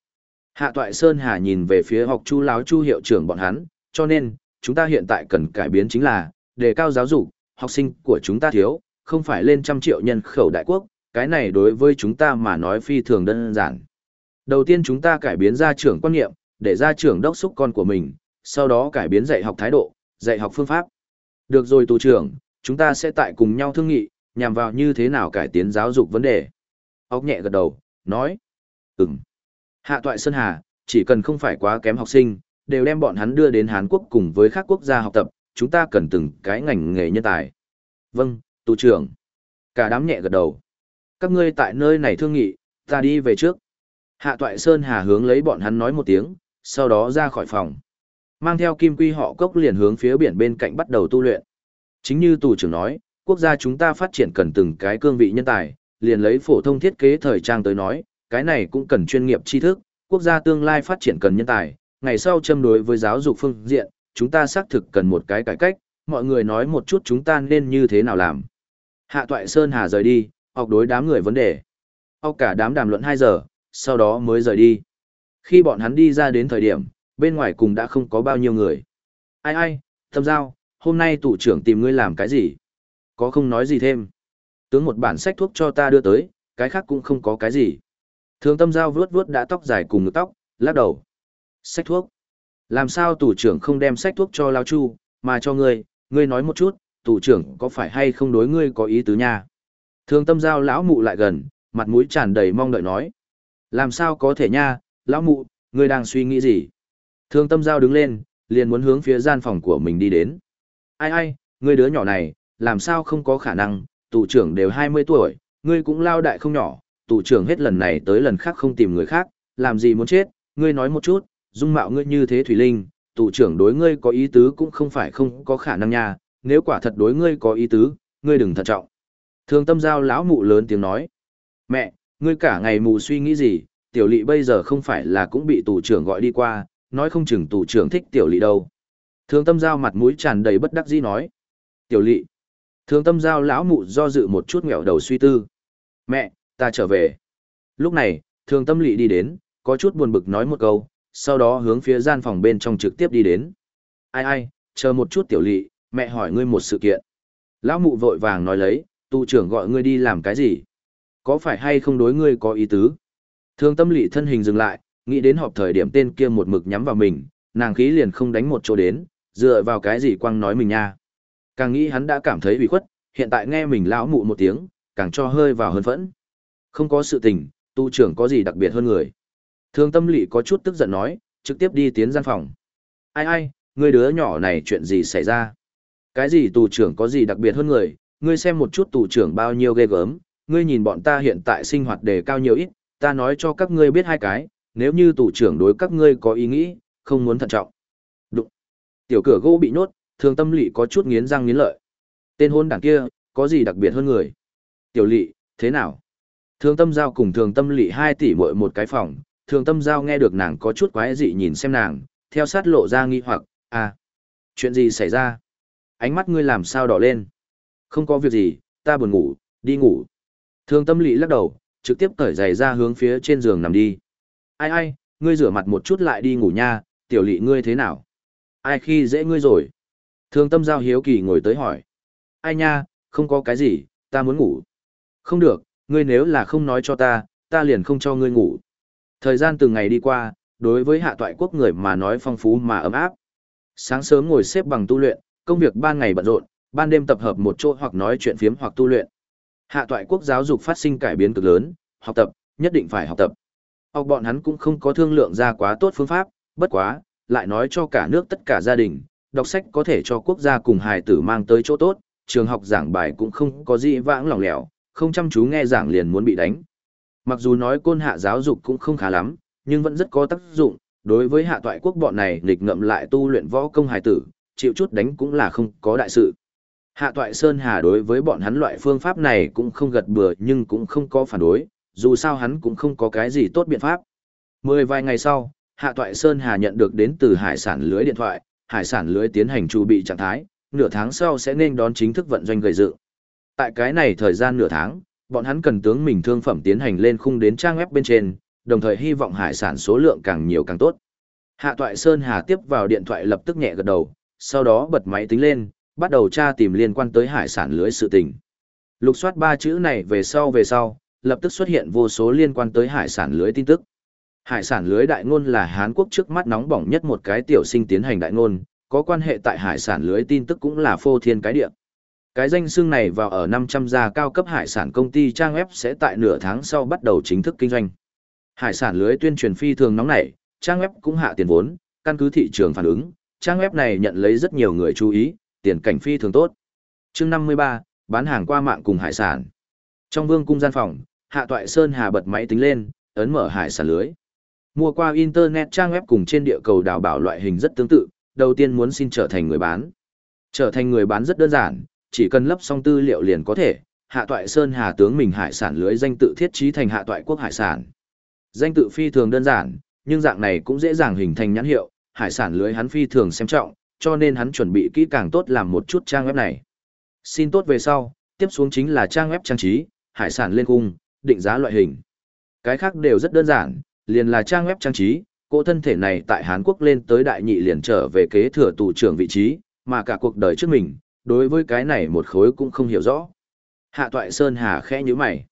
Hạ Toại Sơn Hà nhìn về phía học chu láo chu hiệu trưởng bọn hắn, cho nên, chúng ta hiện tại cần cải biến chính là, đề cao giáo dục, học sinh của chúng ta thiếu, không phải lên trăm triệu nhân khẩu đại quốc, cái này đối với chúng ta mà nói phi thường đơn giản. Đầu tiên chúng ta cải biến gia trưởng quan niệm, để gia trưởng đốc xúc con của mình, sau đó cải biến dạy học thái độ, dạy học phương pháp. Được rồi tù trưởng, chúng ta sẽ tại cùng nhau thương nghị, nhằm vào như thế nào cải tiến giáo dục vấn đề. Ốc nhẹ gật đầu, nói. Ừm. Hạ toại Sơn Hà, chỉ cần không phải quá kém học sinh, đều đem bọn hắn đưa đến Hàn Quốc cùng với các quốc gia học tập, chúng ta cần từng cái ngành nghề nhân tài. Vâng, tù trưởng. Cả đám nhẹ gật đầu. Các ngươi tại nơi này thương nghị, ta đi về trước. Hạ toại Sơn Hà hướng lấy bọn hắn nói một tiếng, sau đó ra khỏi phòng. Mang theo kim quy họ cốc liền hướng phía biển bên cạnh bắt đầu tu luyện. Chính như tù trưởng nói, quốc gia chúng ta phát triển cần từng cái cương vị nhân tài, liền lấy phổ thông thiết kế thời trang tới nói, cái này cũng cần chuyên nghiệp tri thức, quốc gia tương lai phát triển cần nhân tài, ngày sau châm đối với giáo dục phương diện, chúng ta xác thực cần một cái cải cách, mọi người nói một chút chúng ta nên như thế nào làm. Hạ Toại Sơn Hà rời đi, học đối đám người vấn đề. Học cả đám đàm luận 2 giờ, sau đó mới rời đi. Khi bọn hắn đi ra đến thời điểm, bên ngoài cùng đã không có bao nhiêu người. Ai ai, thâm giao, hôm nay tủ trưởng tìm ngươi làm cái gì? Có không nói gì thêm? Tướng một bản sách thuốc cho ta đưa tới, cái khác cũng không có cái gì. Thường tâm giao vuốt vuốt đã tóc dài cùng ngực tóc, lắc đầu. Sách thuốc. Làm sao tủ trưởng không đem sách thuốc cho Lao Chu, mà cho ngươi, ngươi nói một chút, tủ trưởng có phải hay không đối ngươi có ý tứ nha? Thường tâm giao lão mụ lại gần, mặt mũi tràn đầy mong đợi nói. Làm sao có thể nha, lão mụ, ngươi đang suy nghĩ gì? Thương tâm giao đứng lên, liền muốn hướng phía gian phòng của mình đi đến. Ai ai, ngươi đứa nhỏ này, làm sao không có khả năng, tù trưởng đều 20 tuổi, ngươi cũng lao đại không nhỏ, tù trưởng hết lần này tới lần khác không tìm người khác, làm gì muốn chết, ngươi nói một chút, dung mạo ngươi như thế Thủy Linh, tù trưởng đối ngươi có ý tứ cũng không phải không có khả năng nha, nếu quả thật đối ngươi có ý tứ, ngươi đừng thận trọng. Thương tâm giao lão mụ lớn tiếng nói, mẹ, ngươi cả ngày mù suy nghĩ gì, tiểu lỵ bây giờ không phải là cũng bị tù trưởng gọi đi qua, nói không chừng tù trưởng thích tiểu lỵ đâu. Thường tâm giao mặt mũi tràn đầy bất đắc dĩ nói, tiểu lỵ. Thường tâm giao lão mụ do dự một chút nghẹo đầu suy tư. Mẹ, ta trở về. Lúc này, thường tâm lỵ đi đến, có chút buồn bực nói một câu, sau đó hướng phía gian phòng bên trong trực tiếp đi đến. Ai ai, chờ một chút tiểu lỵ, mẹ hỏi ngươi một sự kiện. Lão mụ vội vàng nói lấy, tu trưởng gọi ngươi đi làm cái gì? Có phải hay không đối ngươi có ý tứ? Thương tâm lị thân hình dừng lại, nghĩ đến họp thời điểm tên kia một mực nhắm vào mình, nàng khí liền không đánh một chỗ đến, dựa vào cái gì quăng nói mình nha. Càng nghĩ hắn đã cảm thấy bị khuất, hiện tại nghe mình lão mụ một tiếng, càng cho hơi vào hơn phẫn. Không có sự tình, tu trưởng có gì đặc biệt hơn người. Thương tâm lị có chút tức giận nói, trực tiếp đi tiến gian phòng. Ai ai, người đứa nhỏ này chuyện gì xảy ra? Cái gì tù trưởng có gì đặc biệt hơn người, ngươi xem một chút tù trưởng bao nhiêu ghê gớm, ngươi nhìn bọn ta hiện tại sinh hoạt đề cao nhiều ít, ta nói cho các ngươi biết hai cái, nếu như tù trưởng đối các ngươi có ý nghĩ, không muốn thận trọng. Đụng. Tiểu cửa gỗ bị nhốt, thường tâm lỵ có chút nghiến răng nghiến lợi. Tên hôn đảng kia, có gì đặc biệt hơn người? Tiểu lỵ, thế nào? Thường tâm giao cùng thường tâm lỵ hai tỷ muội một cái phòng, thường tâm giao nghe được nàng có chút quái dị nhìn xem nàng, theo sát lộ ra nghi hoặc, à, chuyện gì xảy ra? Ánh mắt ngươi làm sao đỏ lên? Không có việc gì, ta buồn ngủ, đi ngủ. Thường tâm lỵ lắc đầu, trực tiếp cởi giày ra hướng phía trên giường nằm đi. Ai ai, ngươi rửa mặt một chút lại đi ngủ nha, tiểu lỵ ngươi thế nào? Ai khi dễ ngươi rồi? Thường tâm giao hiếu kỳ ngồi tới hỏi. Ai nha, không có cái gì, ta muốn ngủ. Không được, ngươi nếu là không nói cho ta, ta liền không cho ngươi ngủ. Thời gian từng ngày đi qua, đối với hạ toại quốc người mà nói phong phú mà ấm áp. Sáng sớm ngồi xếp bằng tu luyện, công việc ban ngày bận rộn, ban đêm tập hợp một chỗ hoặc nói chuyện phiếm hoặc tu luyện. Hạ toại quốc giáo dục phát sinh cải biến cực lớn, học tập, nhất định phải học tập. Học bọn hắn cũng không có thương lượng ra quá tốt phương pháp, bất quá, lại nói cho cả nước tất cả gia đình, đọc sách có thể cho quốc gia cùng hài tử mang tới chỗ tốt, trường học giảng bài cũng không có gì vãng lỏng lẻo, không chăm chú nghe giảng liền muốn bị đánh. Mặc dù nói côn hạ giáo dục cũng không khá lắm, nhưng vẫn rất có tác dụng, đối với hạ toại quốc bọn này nghịch ngậm lại tu luyện võ công hài tử, chịu chút đánh cũng là không có đại sự. Hạ toại Sơn Hà đối với bọn hắn loại phương pháp này cũng không gật bừa nhưng cũng không có phản đối, dù sao hắn cũng không có cái gì tốt biện pháp. Mười vài ngày sau, Hạ toại Sơn Hà nhận được đến từ hải sản lưới điện thoại, hải sản lưới tiến hành chuẩn bị trạng thái, nửa tháng sau sẽ nên đón chính thức vận doanh gây dựng. Tại cái này thời gian nửa tháng, bọn hắn cần tướng mình thương phẩm tiến hành lên khung đến trang web bên trên, đồng thời hy vọng hải sản số lượng càng nhiều càng tốt. Hạ Toại Sơn Hà tiếp vào điện thoại lập tức nhẹ gật đầu, sau đó bật máy tính lên, bắt đầu tra tìm liên quan tới hải sản lưới sự tình. Lục soát ba chữ này về sau về sau, lập tức xuất hiện vô số liên quan tới hải sản lưới tin tức. Hải sản lưới đại ngôn là Hán Quốc trước mắt nóng bỏng nhất một cái tiểu sinh tiến hành đại ngôn, có quan hệ tại hải sản lưới tin tức cũng là phô thiên cái địa. Cái danh xưng này vào ở 500 gia cao cấp hải sản công ty trang web sẽ tại nửa tháng sau bắt đầu chính thức kinh doanh. Hải sản lưới tuyên truyền phi thường nóng nảy, trang web cũng hạ tiền vốn, căn cứ thị trường phản ứng, trang web này nhận lấy rất nhiều người chú ý, tiền cảnh phi thường tốt. Chương 53, bán hàng qua mạng cùng hải sản. Trong vương cung gian phòng, Hạ Toại Sơn Hà bật máy tính lên, ấn mở hải sản lưới. Mua qua internet trang web cùng trên địa cầu đào bảo loại hình rất tương tự, đầu tiên muốn xin trở thành người bán. Trở thành người bán rất đơn giản, chỉ cần lấp xong tư liệu liền có thể, Hạ Toại Sơn Hà tướng mình hải sản lưới danh tự thiết trí thành Hạ Toại Quốc Hải sản. Danh tự phi thường đơn giản, nhưng dạng này cũng dễ dàng hình thành nhãn hiệu, hải sản lưới hắn phi thường xem trọng, cho nên hắn chuẩn bị kỹ càng tốt làm một chút trang web này. Xin tốt về sau, tiếp xuống chính là trang web trang trí, hải sản lên cung, định giá loại hình. Cái khác đều rất đơn giản, liền là trang web trang trí, cô thân thể này tại Hàn Quốc lên tới đại nhị liền trở về kế thừa tù trưởng vị trí, mà cả cuộc đời trước mình, đối với cái này một khối cũng không hiểu rõ. Hạ Toại Sơn Hà khẽ như mày.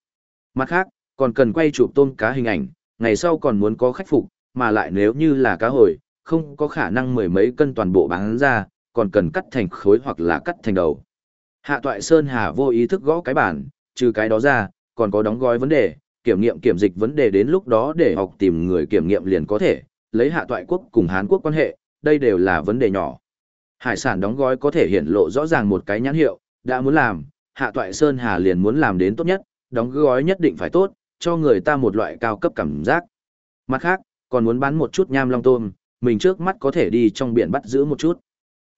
Mặt khác, còn cần quay chụp tôm cá hình ảnh, ngày sau còn muốn có khách phục, mà lại nếu như là cá hồi, không có khả năng mười mấy cân toàn bộ bán ra, còn cần cắt thành khối hoặc là cắt thành đầu. Hạ Toại Sơn Hà vô ý thức gõ cái bản, trừ cái đó ra, còn có đóng gói vấn đề, kiểm nghiệm kiểm dịch vấn đề đến lúc đó để học tìm người kiểm nghiệm liền có thể, lấy Hạ Toại Quốc cùng Hán Quốc quan hệ, đây đều là vấn đề nhỏ. Hải sản đóng gói có thể hiện lộ rõ ràng một cái nhãn hiệu, đã muốn làm, Hạ Toại Sơn Hà liền muốn làm đến tốt nhất, đóng gói nhất định phải tốt, cho người ta một loại cao cấp cảm giác. Mặt khác, còn muốn bán một chút nham long tôm, mình trước mắt có thể đi trong biển bắt giữ một chút.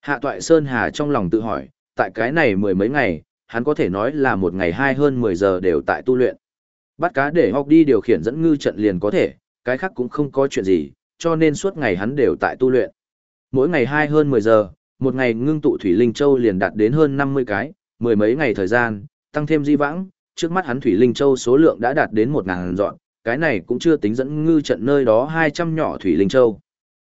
Hạ Toại Sơn Hà trong lòng tự hỏi, tại cái này mười mấy ngày, hắn có thể nói là một ngày hai hơn 10 giờ đều tại tu luyện. Bắt cá để học đi điều khiển dẫn ngư trận liền có thể, cái khác cũng không có chuyện gì, cho nên suốt ngày hắn đều tại tu luyện. Mỗi ngày hai hơn 10 giờ, một ngày ngưng tụ thủy linh châu liền đạt đến hơn 50 cái, mười mấy ngày thời gian, tăng thêm di vãng, trước mắt hắn thủy linh châu số lượng đã đạt đến 1000 dọn, cái này cũng chưa tính dẫn ngư trận nơi đó 200 nhỏ thủy linh châu.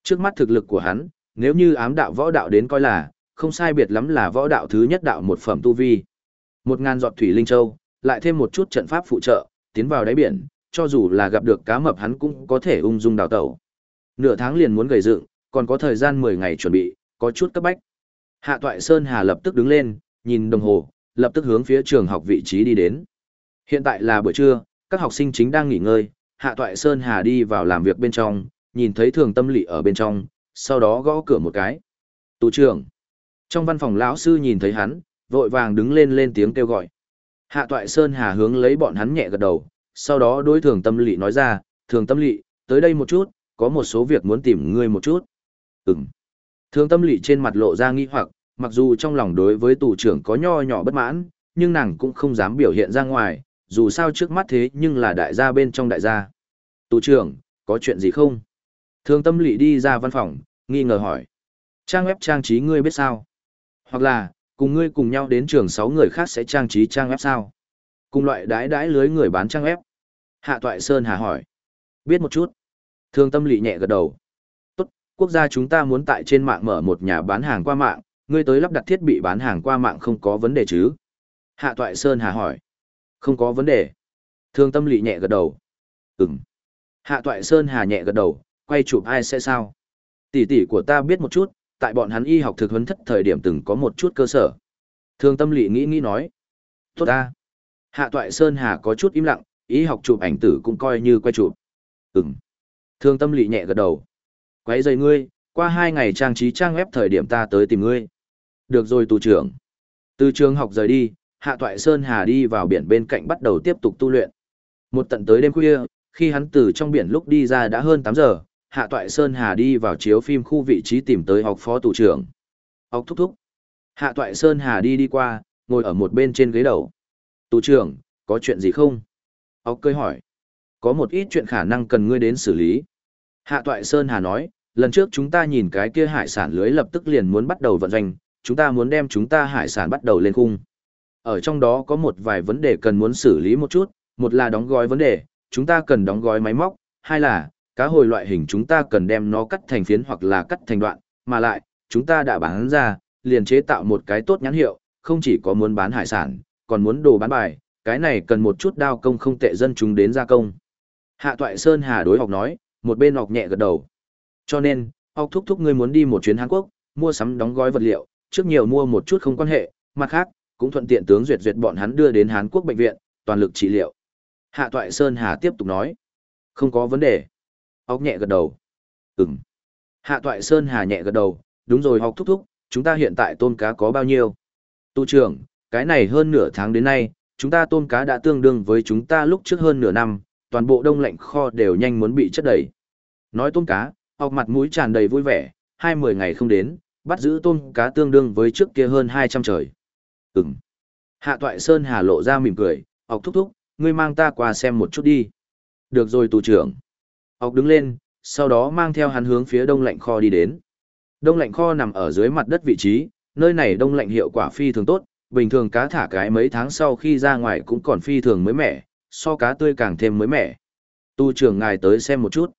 Trước mắt thực lực của hắn, nếu như ám đạo võ đạo đến coi là, không sai biệt lắm là võ đạo thứ nhất đạo một phẩm tu vi. Một ngàn giọt thủy linh châu, lại thêm một chút trận pháp phụ trợ, tiến vào đáy biển, cho dù là gặp được cá mập hắn cũng có thể ung dung đào tẩu. Nửa tháng liền muốn gầy dựng, còn có thời gian 10 ngày chuẩn bị, có chút cấp bách. Hạ Toại Sơn Hà lập tức đứng lên, nhìn đồng hồ, lập tức hướng phía trường học vị trí đi đến. Hiện tại là buổi trưa, các học sinh chính đang nghỉ ngơi, Hạ Toại Sơn Hà đi vào làm việc bên trong, nhìn thấy thường tâm lị ở bên trong, sau đó gõ cửa một cái. Tù trưởng. Trong văn phòng lão sư nhìn thấy hắn, vội vàng đứng lên lên tiếng kêu gọi. Hạ Toại Sơn Hà hướng lấy bọn hắn nhẹ gật đầu, sau đó đối thường tâm lị nói ra, thường tâm lị, tới đây một chút, có một số việc muốn tìm ngươi một chút. Ừm. Thường tâm lị trên mặt lộ ra nghi hoặc, mặc dù trong lòng đối với tù trưởng có nho nhỏ bất mãn, nhưng nàng cũng không dám biểu hiện ra ngoài, dù sao trước mắt thế nhưng là đại gia bên trong đại gia. Tù trưởng, có chuyện gì không? Thường tâm lị đi ra văn phòng, nghi ngờ hỏi. Trang web trang trí ngươi biết sao? Hoặc là, cùng ngươi cùng nhau đến trường 6 người khác sẽ trang trí trang web sao? Cùng loại đái đái lưới người bán trang web. Hạ Toại Sơn Hà hỏi. Biết một chút. Thường tâm lị nhẹ gật đầu. Tốt, quốc gia chúng ta muốn tại trên mạng mở một nhà bán hàng qua mạng, ngươi tới lắp đặt thiết bị bán hàng qua mạng không có vấn đề chứ? Hạ Toại Sơn Hà hỏi. Không có vấn đề. Thường tâm lị nhẹ gật đầu. Ừm. Hạ Toại Sơn Hà nhẹ gật đầu, quay chụp ai sẽ sao? Tỷ tỷ của ta biết một chút, tại bọn hắn y học thực huấn thất thời điểm từng có một chút cơ sở. Thường tâm lị nghĩ nghĩ nói. Tốt ta. Hạ Toại Sơn Hà có chút im lặng, y học chụp ảnh tử cũng coi như quay chụp. Ừm. Thường tâm lị nhẹ gật đầu. Quấy rầy ngươi, qua hai ngày trang trí trang web thời điểm ta tới tìm ngươi. Được rồi tù trưởng. Từ trường học rời đi, Hạ Toại Sơn Hà đi vào biển bên cạnh bắt đầu tiếp tục tu luyện. Một tận tới đêm khuya, khi hắn từ trong biển lúc đi ra đã hơn 8 giờ, Hạ Toại Sơn Hà đi vào chiếu phim khu vị trí tìm tới học phó tù trưởng. Học thúc thúc. Hạ Toại Sơn Hà đi đi qua, ngồi ở một bên trên ghế đầu. Tù trưởng, có chuyện gì không? Học cười hỏi. Có một ít chuyện khả năng cần ngươi đến xử lý. Hạ Toại Sơn Hà nói, lần trước chúng ta nhìn cái kia hải sản lưới lập tức liền muốn bắt đầu vận doanh, chúng ta muốn đem chúng ta hải sản bắt đầu lên khung. Ở trong đó có một vài vấn đề cần muốn xử lý một chút, một là đóng gói vấn đề, chúng ta cần đóng gói máy móc, hai là, cá hồi loại hình chúng ta cần đem nó cắt thành phiến hoặc là cắt thành đoạn, mà lại, chúng ta đã bán ra, liền chế tạo một cái tốt nhãn hiệu, không chỉ có muốn bán hải sản, còn muốn đồ bán bài, cái này cần một chút đao công không tệ dân chúng đến gia công. Hạ Toại Sơn Hà đối học nói, một bên học nhẹ gật đầu. Cho nên, học thúc thúc ngươi muốn đi một chuyến Hàn Quốc, mua sắm đóng gói vật liệu, trước nhiều mua một chút không quan hệ, mặt khác, cũng thuận tiện tướng duyệt duyệt bọn hắn đưa đến Hàn Quốc bệnh viện, toàn lực trị liệu. Hạ Toại Sơn Hà tiếp tục nói, không có vấn đề. Ốc nhẹ gật đầu. Ừm. Hạ Toại Sơn Hà nhẹ gật đầu, đúng rồi học thúc thúc, chúng ta hiện tại tôm cá có bao nhiêu? Tu trưởng, cái này hơn nửa tháng đến nay, chúng ta tôm cá đã tương đương với chúng ta lúc trước hơn nửa năm, toàn bộ đông lạnh kho đều nhanh muốn bị chất đầy. Nói tôm cá, học mặt mũi tràn đầy vui vẻ, hai mười ngày không đến, bắt giữ tôm cá tương đương với trước kia hơn hai trăm trời. Ừm. Hạ Toại Sơn Hà lộ ra mỉm cười, học thúc thúc, ngươi mang ta qua xem một chút đi. Được rồi tù trưởng. Ốc đứng lên, sau đó mang theo hắn hướng phía đông lạnh kho đi đến. Đông lạnh kho nằm ở dưới mặt đất vị trí, nơi này đông lạnh hiệu quả phi thường tốt, bình thường cá thả cái mấy tháng sau khi ra ngoài cũng còn phi thường mới mẻ, so cá tươi càng thêm mới mẻ. Tu trưởng ngài tới xem một chút.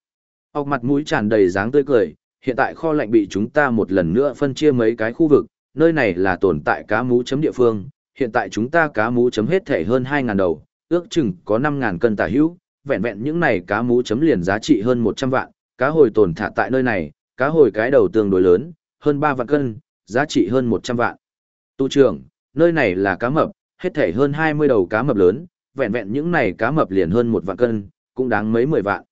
Ốc mặt mũi tràn đầy dáng tươi cười, hiện tại kho lạnh bị chúng ta một lần nữa phân chia mấy cái khu vực, nơi này là tồn tại cá mú chấm địa phương, hiện tại chúng ta cá mú chấm hết thể hơn 2.000 đầu, ước chừng có 5.000 cân tả hữu, vẹn vẹn những này cá mú chấm liền giá trị hơn 100 vạn, cá hồi tồn thả tại nơi này, cá hồi cái đầu tương đối lớn, hơn 3 vạn cân, giá trị hơn 100 vạn. Tu trưởng, nơi này là cá mập, hết thể hơn 20 đầu cá mập lớn, vẹn vẹn những này cá mập liền hơn 1 vạn cân, cũng đáng mấy mười vạn.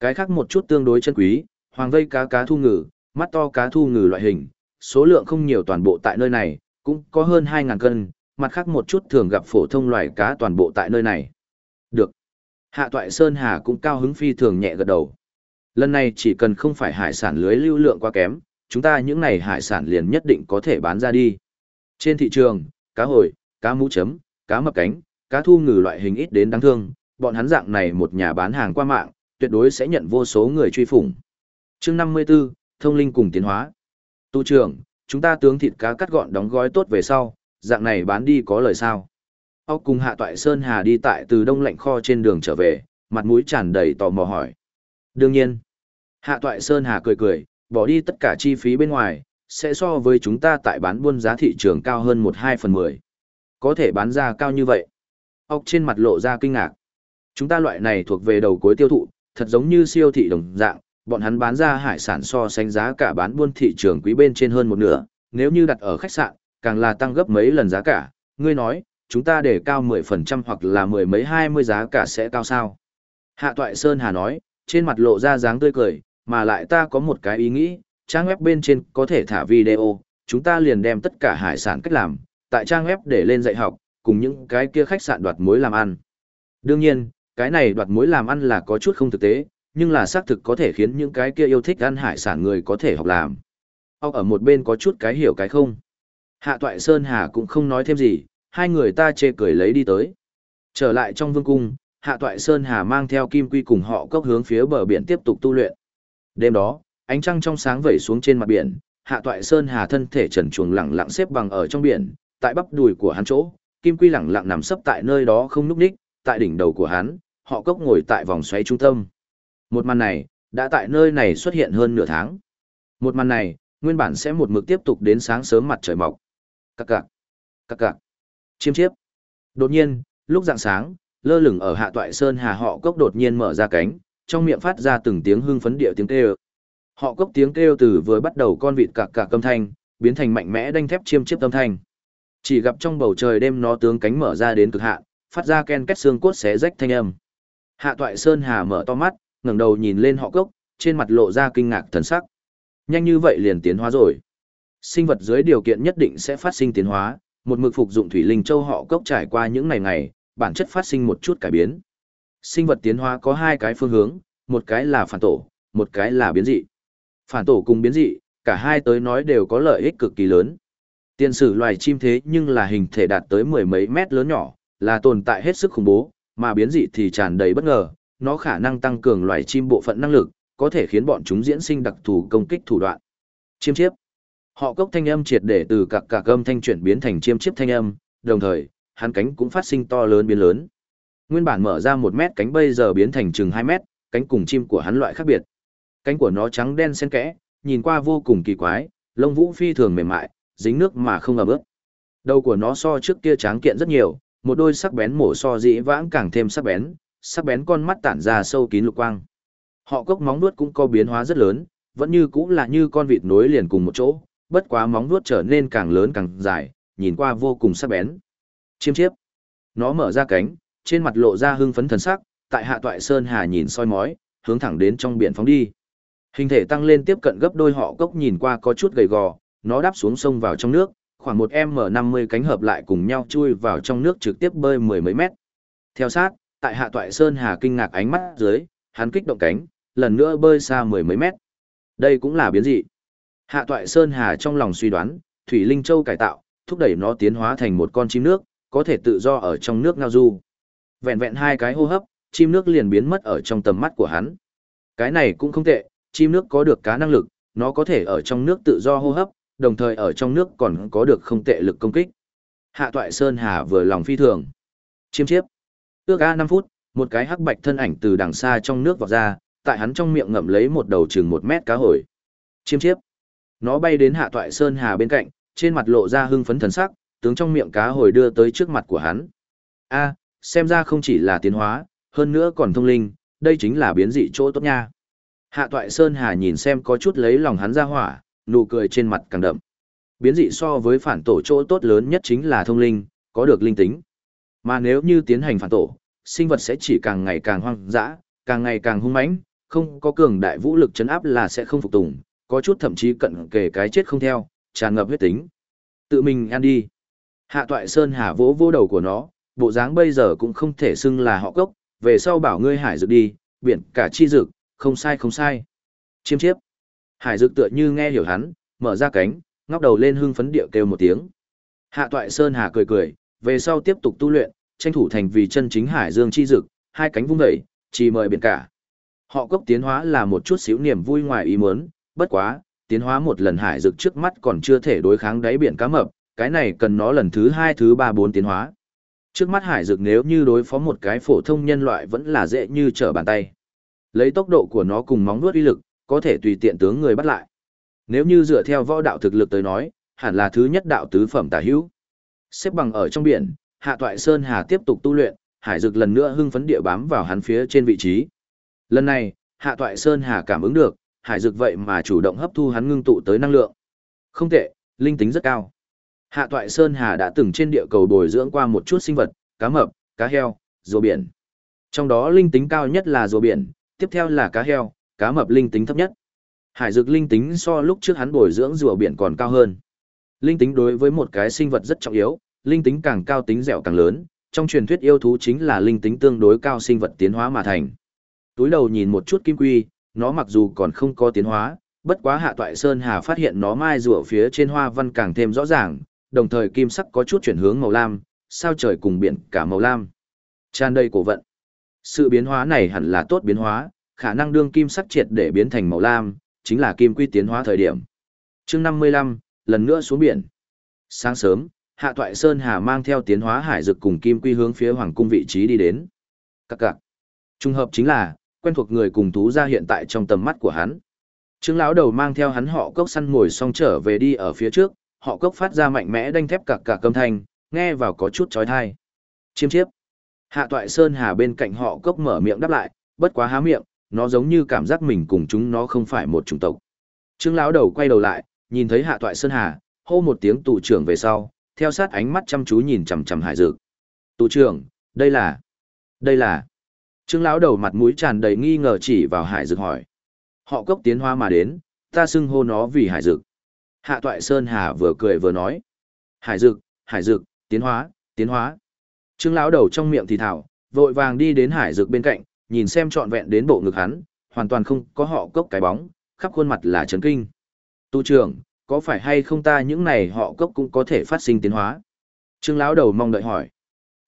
Cái khác một chút tương đối chân quý, hoàng vây cá cá thu ngừ, mắt to cá thu ngừ loại hình, số lượng không nhiều toàn bộ tại nơi này, cũng có hơn 2.000 cân, mặt khác một chút thường gặp phổ thông loài cá toàn bộ tại nơi này. Được. Hạ Toại Sơn Hà cũng cao hứng phi thường nhẹ gật đầu. Lần này chỉ cần không phải hải sản lưới lưu lượng quá kém, chúng ta những này hải sản liền nhất định có thể bán ra đi. Trên thị trường, cá hồi, cá mũ chấm, cá mập cánh, cá thu ngừ loại hình ít đến đáng thương, bọn hắn dạng này một nhà bán hàng qua mạng, tuyệt đối sẽ nhận vô số người truy phủng. Chương 54, thông linh cùng tiến hóa. Tu trưởng, chúng ta tướng thịt cá cắt gọn đóng gói tốt về sau, dạng này bán đi có lời sao? Ốc cùng Hạ Toại Sơn Hà đi tại từ đông lạnh kho trên đường trở về, mặt mũi tràn đầy tò mò hỏi. Đương nhiên. Hạ Toại Sơn Hà cười cười, bỏ đi tất cả chi phí bên ngoài, sẽ so với chúng ta tại bán buôn giá thị trường cao hơn 1-2 phần 10. Có thể bán ra cao như vậy. Ốc trên mặt lộ ra kinh ngạc. Chúng ta loại này thuộc về đầu cuối tiêu thụ, thật giống như siêu thị đồng dạng, bọn hắn bán ra hải sản so sánh giá cả bán buôn thị trường quý bên trên hơn một nửa, nếu như đặt ở khách sạn, càng là tăng gấp mấy lần giá cả, ngươi nói, chúng ta để cao 10% hoặc là mười mấy hai mươi giá cả sẽ cao sao. Hạ Toại Sơn Hà nói, trên mặt lộ ra dáng tươi cười, mà lại ta có một cái ý nghĩ, trang web bên trên có thể thả video, chúng ta liền đem tất cả hải sản cách làm, tại trang web để lên dạy học, cùng những cái kia khách sạn đoạt mối làm ăn. Đương nhiên, cái này đoạt mối làm ăn là có chút không thực tế, nhưng là xác thực có thể khiến những cái kia yêu thích ăn hải sản người có thể học làm. ông ở một bên có chút cái hiểu cái không. Hạ Toại Sơn Hà cũng không nói thêm gì, hai người ta chê cười lấy đi tới. Trở lại trong vương cung, Hạ Toại Sơn Hà mang theo Kim Quy cùng họ cốc hướng phía bờ biển tiếp tục tu luyện. Đêm đó, ánh trăng trong sáng vẩy xuống trên mặt biển, Hạ Toại Sơn Hà thân thể trần truồng lặng lặng xếp bằng ở trong biển, tại bắp đùi của hắn chỗ, Kim Quy lặng lặng nằm sấp tại nơi đó không nhúc nhích, tại đỉnh đầu của hắn, họ cốc ngồi tại vòng xoáy trung tâm. Một màn này, đã tại nơi này xuất hiện hơn nửa tháng. Một màn này, nguyên bản sẽ một mực tiếp tục đến sáng sớm mặt trời mọc. Các cạc, các cạc, chiêm chiếp. Đột nhiên, lúc dạng sáng, lơ lửng ở hạ toại sơn hà họ cốc đột nhiên mở ra cánh, trong miệng phát ra từng tiếng hưng phấn địa tiếng kêu. Họ cốc tiếng kêu từ vừa bắt đầu con vịt cạc cạc âm thanh, biến thành mạnh mẽ đanh thép chiêm chiếp âm thanh. Chỉ gặp trong bầu trời đêm nó tướng cánh mở ra đến cực hạn, phát ra ken két xương cốt xé rách thanh âm. Hạ toại sơn hà mở to mắt, ngẩng đầu nhìn lên họ cốc, trên mặt lộ ra kinh ngạc thần sắc. Nhanh như vậy liền tiến hóa rồi. Sinh vật dưới điều kiện nhất định sẽ phát sinh tiến hóa, một mực phục dụng thủy linh châu họ cốc trải qua những ngày ngày, bản chất phát sinh một chút cải biến. Sinh vật tiến hóa có hai cái phương hướng, một cái là phản tổ, một cái là biến dị. Phản tổ cùng biến dị, cả hai tới nói đều có lợi ích cực kỳ lớn. Tiên sử loài chim thế nhưng là hình thể đạt tới mười mấy mét lớn nhỏ, là tồn tại hết sức khủng bố, mà biến dị thì tràn đầy bất ngờ, nó khả năng tăng cường loài chim bộ phận năng lực, có thể khiến bọn chúng diễn sinh đặc thù công kích thủ đoạn. Chiêm chiếp. Họ cốc thanh âm triệt để từ cạc cạc âm thanh chuyển biến thành chiêm chiếp thanh âm, đồng thời, hắn cánh cũng phát sinh to lớn biến lớn. Nguyên bản mở ra một mét cánh bây giờ biến thành chừng hai mét, cánh cùng chim của hắn loại khác biệt. Cánh của nó trắng đen xen kẽ, nhìn qua vô cùng kỳ quái, lông vũ phi thường mềm mại, dính nước mà không ẩm ướt. Đầu của nó so trước kia tráng kiện rất nhiều, một đôi sắc bén mổ so dĩ vãng càng thêm sắc bén, sắc bén con mắt tản ra sâu kín lục quang. Họ cốc móng vuốt cũng có biến hóa rất lớn, vẫn như cũng là như con vịt nối liền cùng một chỗ, bất quá móng vuốt trở nên càng lớn càng dài, nhìn qua vô cùng sắc bén. Chiêm chiếp. Nó mở ra cánh, trên mặt lộ ra hưng phấn thần sắc, tại hạ toại sơn hà nhìn soi mói, hướng thẳng đến trong biển phóng đi. Hình thể tăng lên tiếp cận gấp đôi họ cốc nhìn qua có chút gầy gò, nó đáp xuống sông vào trong nước, khoảng một M50 cánh hợp lại cùng nhau chui vào trong nước trực tiếp bơi mười mấy mét. Theo sát, tại hạ toại sơn hà kinh ngạc ánh mắt dưới, hắn kích động cánh, lần nữa bơi xa mười mấy mét. Đây cũng là biến dị. Hạ toại sơn hà trong lòng suy đoán, thủy linh châu cải tạo, thúc đẩy nó tiến hóa thành một con chim nước, có thể tự do ở trong nước ngao du. Vẹn vẹn hai cái hô hấp, chim nước liền biến mất ở trong tầm mắt của hắn. Cái này cũng không tệ, chim nước có được cá năng lực, nó có thể ở trong nước tự do hô hấp, đồng thời ở trong nước còn có được không tệ lực công kích. Hạ toại Sơn Hà vừa lòng phi thường. Chiêm chiếp. Ước A 5 phút, một cái hắc bạch thân ảnh từ đằng xa trong nước vọt ra, tại hắn trong miệng ngậm lấy một đầu chừng một mét cá hồi. Chiêm chiếp. Nó bay đến hạ toại Sơn Hà bên cạnh, trên mặt lộ ra hưng phấn thần sắc, tướng trong miệng cá hồi đưa tới trước mặt của hắn. A, xem ra không chỉ là tiến hóa, hơn nữa còn thông linh, đây chính là biến dị chỗ tốt nha. Hạ toại Sơn Hà nhìn xem có chút lấy lòng hắn ra hỏa, nụ cười trên mặt càng đậm. Biến dị so với phản tổ chỗ tốt lớn nhất chính là thông linh, có được linh tính. Mà nếu như tiến hành phản tổ, sinh vật sẽ chỉ càng ngày càng hoang dã, càng ngày càng hung mãnh, không có cường đại vũ lực chấn áp là sẽ không phục tùng, có chút thậm chí cận kề cái chết không theo, tràn ngập huyết tính. Tự mình ăn đi. Hạ toại sơn hà vỗ vỗ đầu của nó, bộ dáng bây giờ cũng không thể xưng là họ cốc, về sau bảo ngươi hải dược đi, biển cả chi dược, không sai không sai. Chiêm chiếp. Hải dược tựa như nghe hiểu hắn, mở ra cánh, ngóc đầu lên hưng phấn điệu kêu một tiếng. Hạ toại sơn hà cười cười, về sau tiếp tục tu luyện, tranh thủ thành vì chân chính hải dương chi dực, hai cánh vung dậy, chỉ mời biển cả. Họ cốc tiến hóa là một chút xíu niềm vui ngoài ý muốn, bất quá, tiến hóa một lần hải dược trước mắt còn chưa thể đối kháng đáy biển cá mập, cái này cần nó lần thứ hai thứ ba bốn tiến hóa. Trước mắt hải dược nếu như đối phó một cái phổ thông nhân loại vẫn là dễ như trở bàn tay. Lấy tốc độ của nó cùng móng vuốt uy lực, có thể tùy tiện tướng người bắt lại. Nếu như dựa theo võ đạo thực lực tới nói, hẳn là thứ nhất đạo tứ phẩm tả hữu. Xếp bằng ở trong biển, Hạ Toại Sơn Hà tiếp tục tu luyện, hải dược lần nữa hưng phấn địa bám vào hắn phía trên vị trí. Lần này, Hạ Toại Sơn Hà cảm ứng được, hải dực vậy mà chủ động hấp thu hắn ngưng tụ tới năng lượng. Không tệ, linh tính rất cao. Hạ Toại Sơn Hà đã từng trên địa cầu bồi dưỡng qua một chút sinh vật, cá mập, cá heo, rùa biển. Trong đó linh tính cao nhất là rùa biển, tiếp theo là cá heo, cá mập linh tính thấp nhất. Hải dược linh tính so lúc trước hắn bồi dưỡng rùa biển còn cao hơn. Linh tính đối với một cái sinh vật rất trọng yếu, linh tính càng cao tính dẻo càng lớn, trong truyền thuyết yêu thú chính là linh tính tương đối cao sinh vật tiến hóa mà thành. Túi đầu nhìn một chút kim quy, nó mặc dù còn không có tiến hóa, bất quá hạ toại sơn hà phát hiện nó mai rùa phía trên hoa văn càng thêm rõ ràng, đồng thời kim sắc có chút chuyển hướng màu lam, sao trời cùng biển cả màu lam. Tràn đầy cổ vận. Sự biến hóa này hẳn là tốt biến hóa, khả năng đương kim sắc triệt để biến thành màu lam, chính là kim quy tiến hóa thời điểm. chương 55, lần nữa xuống biển. Sáng sớm, Hạ Toại Sơn Hà mang theo tiến hóa hải dực cùng kim quy hướng phía hoàng cung vị trí đi đến. Các cạc. Trung hợp chính là, quen thuộc người cùng thú ra hiện tại trong tầm mắt của hắn. Trương lão đầu mang theo hắn họ cốc săn ngồi xong trở về đi ở phía trước, họ cốc phát ra mạnh mẽ đanh thép cạc cạc âm thanh, nghe vào có chút chói tai. Chiêm chiếp. Hạ Toại Sơn Hà bên cạnh họ cốc mở miệng đáp lại, bất quá há miệng, nó giống như cảm giác mình cùng chúng nó không phải một chủng tộc. Trương lão đầu quay đầu lại, nhìn thấy Hạ Toại Sơn Hà, hô một tiếng tù trưởng về sau, theo sát ánh mắt chăm chú nhìn chằm chằm Hải Dực. "Tù trưởng, đây là, đây là?" Trương lão đầu mặt mũi tràn đầy nghi ngờ chỉ vào Hải Dực hỏi. "Họ cốc tiến hoa mà đến, ta xưng hô nó vì Hải Dực." Hạ Toại Sơn Hà vừa cười vừa nói. "Hải Dực, Hải Dực, tiến hóa, tiến hóa." Trương lão đầu trong miệng thì thảo, vội vàng đi đến Hải Dực bên cạnh, nhìn xem trọn vẹn đến bộ ngực hắn, hoàn toàn không có họ cốc cái bóng, khắp khuôn mặt là chấn kinh. Tu trưởng, có phải hay không ta những này họ cốc cũng có thể phát sinh tiến hóa? Trương lão đầu mong đợi hỏi.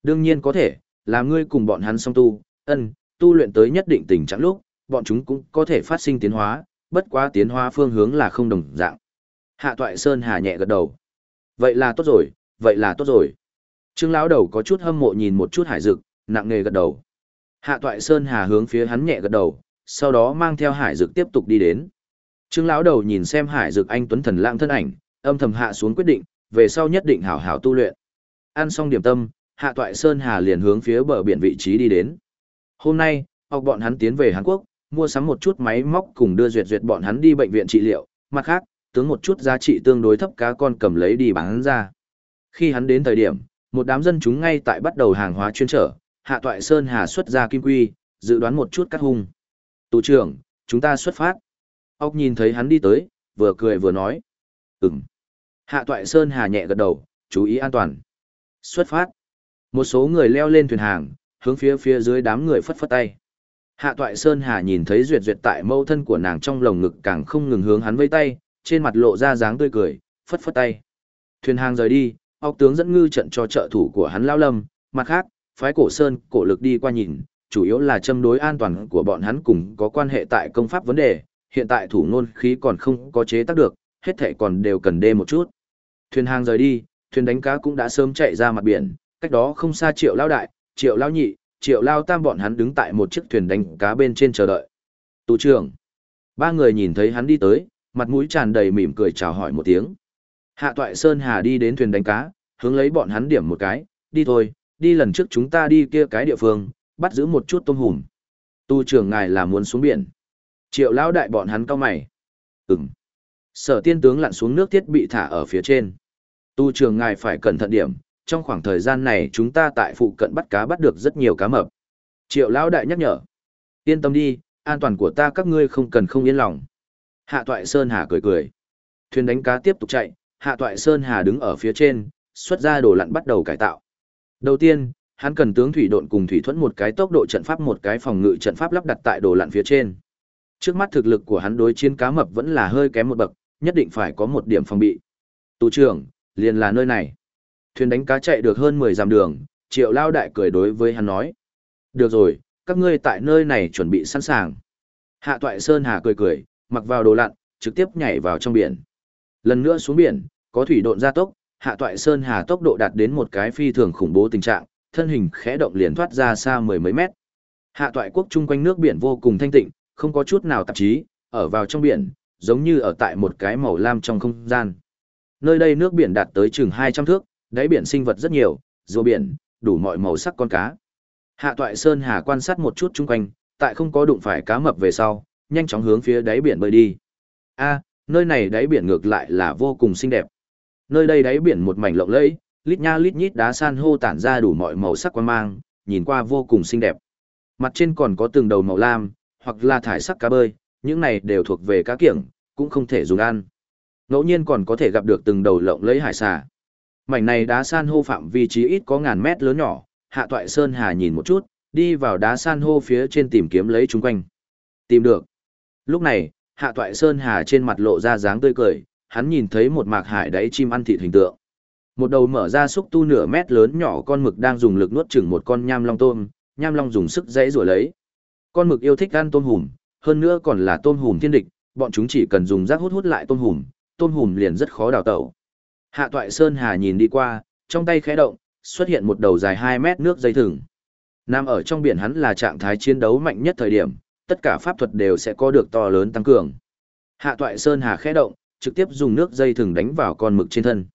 Đương nhiên có thể, là ngươi cùng bọn hắn song tu, ân, tu luyện tới nhất định tình trạng lúc, bọn chúng cũng có thể phát sinh tiến hóa, bất quá tiến hóa phương hướng là không đồng dạng. Hạ Toại Sơn hà nhẹ gật đầu. Vậy là tốt rồi, vậy là tốt rồi. Trương lão đầu có chút hâm mộ nhìn một chút hải dực, nặng nề gật đầu. Hạ Toại Sơn hà hướng phía hắn nhẹ gật đầu, sau đó mang theo hải dực tiếp tục đi đến. Trương lão đầu nhìn xem Hải Dực anh tuấn thần lãng thân ảnh, âm thầm hạ xuống quyết định, về sau nhất định hảo hảo tu luyện. Ăn xong điểm tâm, Hạ Toại Sơn Hà liền hướng phía bờ biển vị trí đi đến. Hôm nay, học bọn hắn tiến về Hàn Quốc, mua sắm một chút máy móc cùng đưa duyệt duyệt bọn hắn đi bệnh viện trị liệu, mặt khác, tướng một chút giá trị tương đối thấp cá con cầm lấy đi bán ra. Khi hắn đến thời điểm, một đám dân chúng ngay tại bắt đầu hàng hóa chuyên trở, Hạ Toại Sơn Hà xuất ra kim quy, dự đoán một chút cắt hung. Tù trưởng, chúng ta xuất phát. Ốc nhìn thấy hắn đi tới, vừa cười vừa nói. Ừm. Hạ Toại Sơn Hà nhẹ gật đầu, chú ý an toàn. Xuất phát. Một số người leo lên thuyền hàng, hướng phía phía dưới đám người phất phất tay. Hạ Toại Sơn Hà nhìn thấy duyệt duyệt tại mâu thân của nàng trong lồng ngực càng không ngừng hướng hắn vây tay, trên mặt lộ ra dáng tươi cười, phất phất tay. Thuyền hàng rời đi, ốc tướng dẫn ngư trận cho trợ thủ của hắn lao lâm, mặt khác, phái cổ sơn, cổ lực đi qua nhìn, chủ yếu là châm đối an toàn của bọn hắn cùng có quan hệ tại công pháp vấn đề, hiện tại thủ nôn khí còn không có chế tác được, hết thảy còn đều cần đê một chút. Thuyền hàng rời đi, thuyền đánh cá cũng đã sớm chạy ra mặt biển, cách đó không xa triệu lao đại, triệu lao nhị, triệu lao tam bọn hắn đứng tại một chiếc thuyền đánh cá bên trên chờ đợi. Tù trưởng. Ba người nhìn thấy hắn đi tới, mặt mũi tràn đầy mỉm cười chào hỏi một tiếng. Hạ toại Sơn Hà đi đến thuyền đánh cá, hướng lấy bọn hắn điểm một cái, đi thôi, đi lần trước chúng ta đi kia cái địa phương, bắt giữ một chút tôm hùm. Tu trưởng ngài là muốn xuống biển. Triệu lão đại bọn hắn cao mày. Ừm. Sở tiên tướng lặn xuống nước thiết bị thả ở phía trên. Tu trưởng ngài phải cẩn thận điểm, trong khoảng thời gian này chúng ta tại phụ cận bắt cá bắt được rất nhiều cá mập. Triệu lão đại nhắc nhở. Yên tâm đi, an toàn của ta các ngươi không cần không yên lòng. Hạ toại Sơn Hà cười cười. Thuyền đánh cá tiếp tục chạy, Hạ Toại Sơn Hà đứng ở phía trên, xuất ra đồ lặn bắt đầu cải tạo. Đầu tiên, hắn cần tướng thủy độn cùng thủy thuẫn một cái tốc độ trận pháp một cái phòng ngự trận pháp lắp đặt tại đồ lặn phía trên. Trước mắt thực lực của hắn đối chiến cá mập vẫn là hơi kém một bậc, nhất định phải có một điểm phòng bị. Tù trưởng, liền là nơi này. Thuyền đánh cá chạy được hơn 10 dặm đường, Triệu Lao Đại cười đối với hắn nói. Được rồi, các ngươi tại nơi này chuẩn bị sẵn sàng. Hạ Toại Sơn Hà cười cười, mặc vào đồ lặn, trực tiếp nhảy vào trong biển. Lần nữa xuống biển, có thủy độn gia tốc, Hạ Toại Sơn Hà tốc độ đạt đến một cái phi thường khủng bố tình trạng, thân hình khẽ động liền thoát ra xa mười mấy mét. Hạ Toại quốc chung quanh nước biển vô cùng thanh tịnh, không có chút nào tạp chí, ở vào trong biển, giống như ở tại một cái màu lam trong không gian. Nơi đây nước biển đạt tới chừng 200 thước, đáy biển sinh vật rất nhiều, rùa biển, đủ mọi màu sắc con cá. Hạ Toại Sơn Hà quan sát một chút chung quanh, tại không có đụng phải cá mập về sau, nhanh chóng hướng phía đáy biển bơi đi. A, nơi này đáy biển ngược lại là vô cùng xinh đẹp. Nơi đây đáy biển một mảnh lộng lẫy, lít nha lít nhít đá san hô tản ra đủ mọi màu sắc quan mang, nhìn qua vô cùng xinh đẹp. Mặt trên còn có từng đầu màu lam, hoặc là thải sắc cá bơi, những này đều thuộc về cá kiểng, cũng không thể dùng ăn. Ngẫu nhiên còn có thể gặp được từng đầu lộng lẫy hải xà. Mảnh này đá san hô phạm vi trí ít có ngàn mét lớn nhỏ, Hạ Toại Sơn Hà nhìn một chút, đi vào đá san hô phía trên tìm kiếm lấy chúng quanh. Tìm được. Lúc này, Hạ Toại Sơn Hà trên mặt lộ ra dáng tươi cười, hắn nhìn thấy một mạc hải đáy chim ăn thịt hình tượng. Một đầu mở ra xúc tu nửa mét lớn nhỏ con mực đang dùng lực nuốt chửng một con nham long tôm, nham long dùng sức dãy rủa lấy. Con mực yêu thích ăn tôm hùm, hơn nữa còn là tôm hùm thiên địch, bọn chúng chỉ cần dùng rác hút hút lại tôm hùm, tôm hùm liền rất khó đào tẩu. Hạ Toại Sơn Hà nhìn đi qua, trong tay khẽ động, xuất hiện một đầu dài 2 mét nước dây thừng. Nam ở trong biển hắn là trạng thái chiến đấu mạnh nhất thời điểm, tất cả pháp thuật đều sẽ có được to lớn tăng cường. Hạ Toại Sơn Hà khẽ động, trực tiếp dùng nước dây thừng đánh vào con mực trên thân.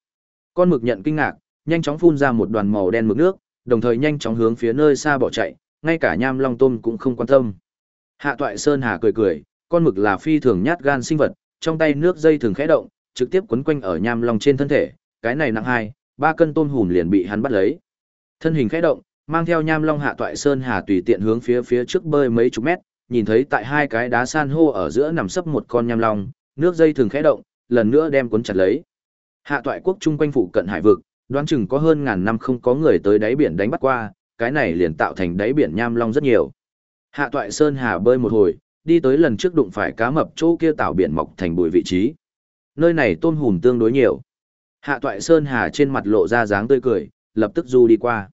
Con mực nhận kinh ngạc, nhanh chóng phun ra một đoàn màu đen mực nước, đồng thời nhanh chóng hướng phía nơi xa bỏ chạy, ngay cả nham long tôm cũng không quan tâm. Hạ Toại Sơn Hà cười cười, con mực là phi thường nhát gan sinh vật, trong tay nước dây thường khẽ động, trực tiếp quấn quanh ở nham long trên thân thể, cái này nặng hai, ba cân tôm hùm liền bị hắn bắt lấy. Thân hình khẽ động, mang theo nham long Hạ Toại Sơn Hà tùy tiện hướng phía phía trước bơi mấy chục mét, nhìn thấy tại hai cái đá san hô ở giữa nằm sấp một con nham long, nước dây thường khẽ động, lần nữa đem cuốn chặt lấy. Hạ toại quốc chung quanh phụ cận hải vực, đoán chừng có hơn ngàn năm không có người tới đáy biển đánh bắt qua, cái này liền tạo thành đáy biển nham long rất nhiều. Hạ toại sơn hà bơi một hồi, đi tới lần trước đụng phải cá mập chỗ kia tạo biển mọc thành bụi vị trí. Nơi này tôm hùm tương đối nhiều. Hạ toại sơn hà trên mặt lộ ra dáng tươi cười, lập tức du đi qua.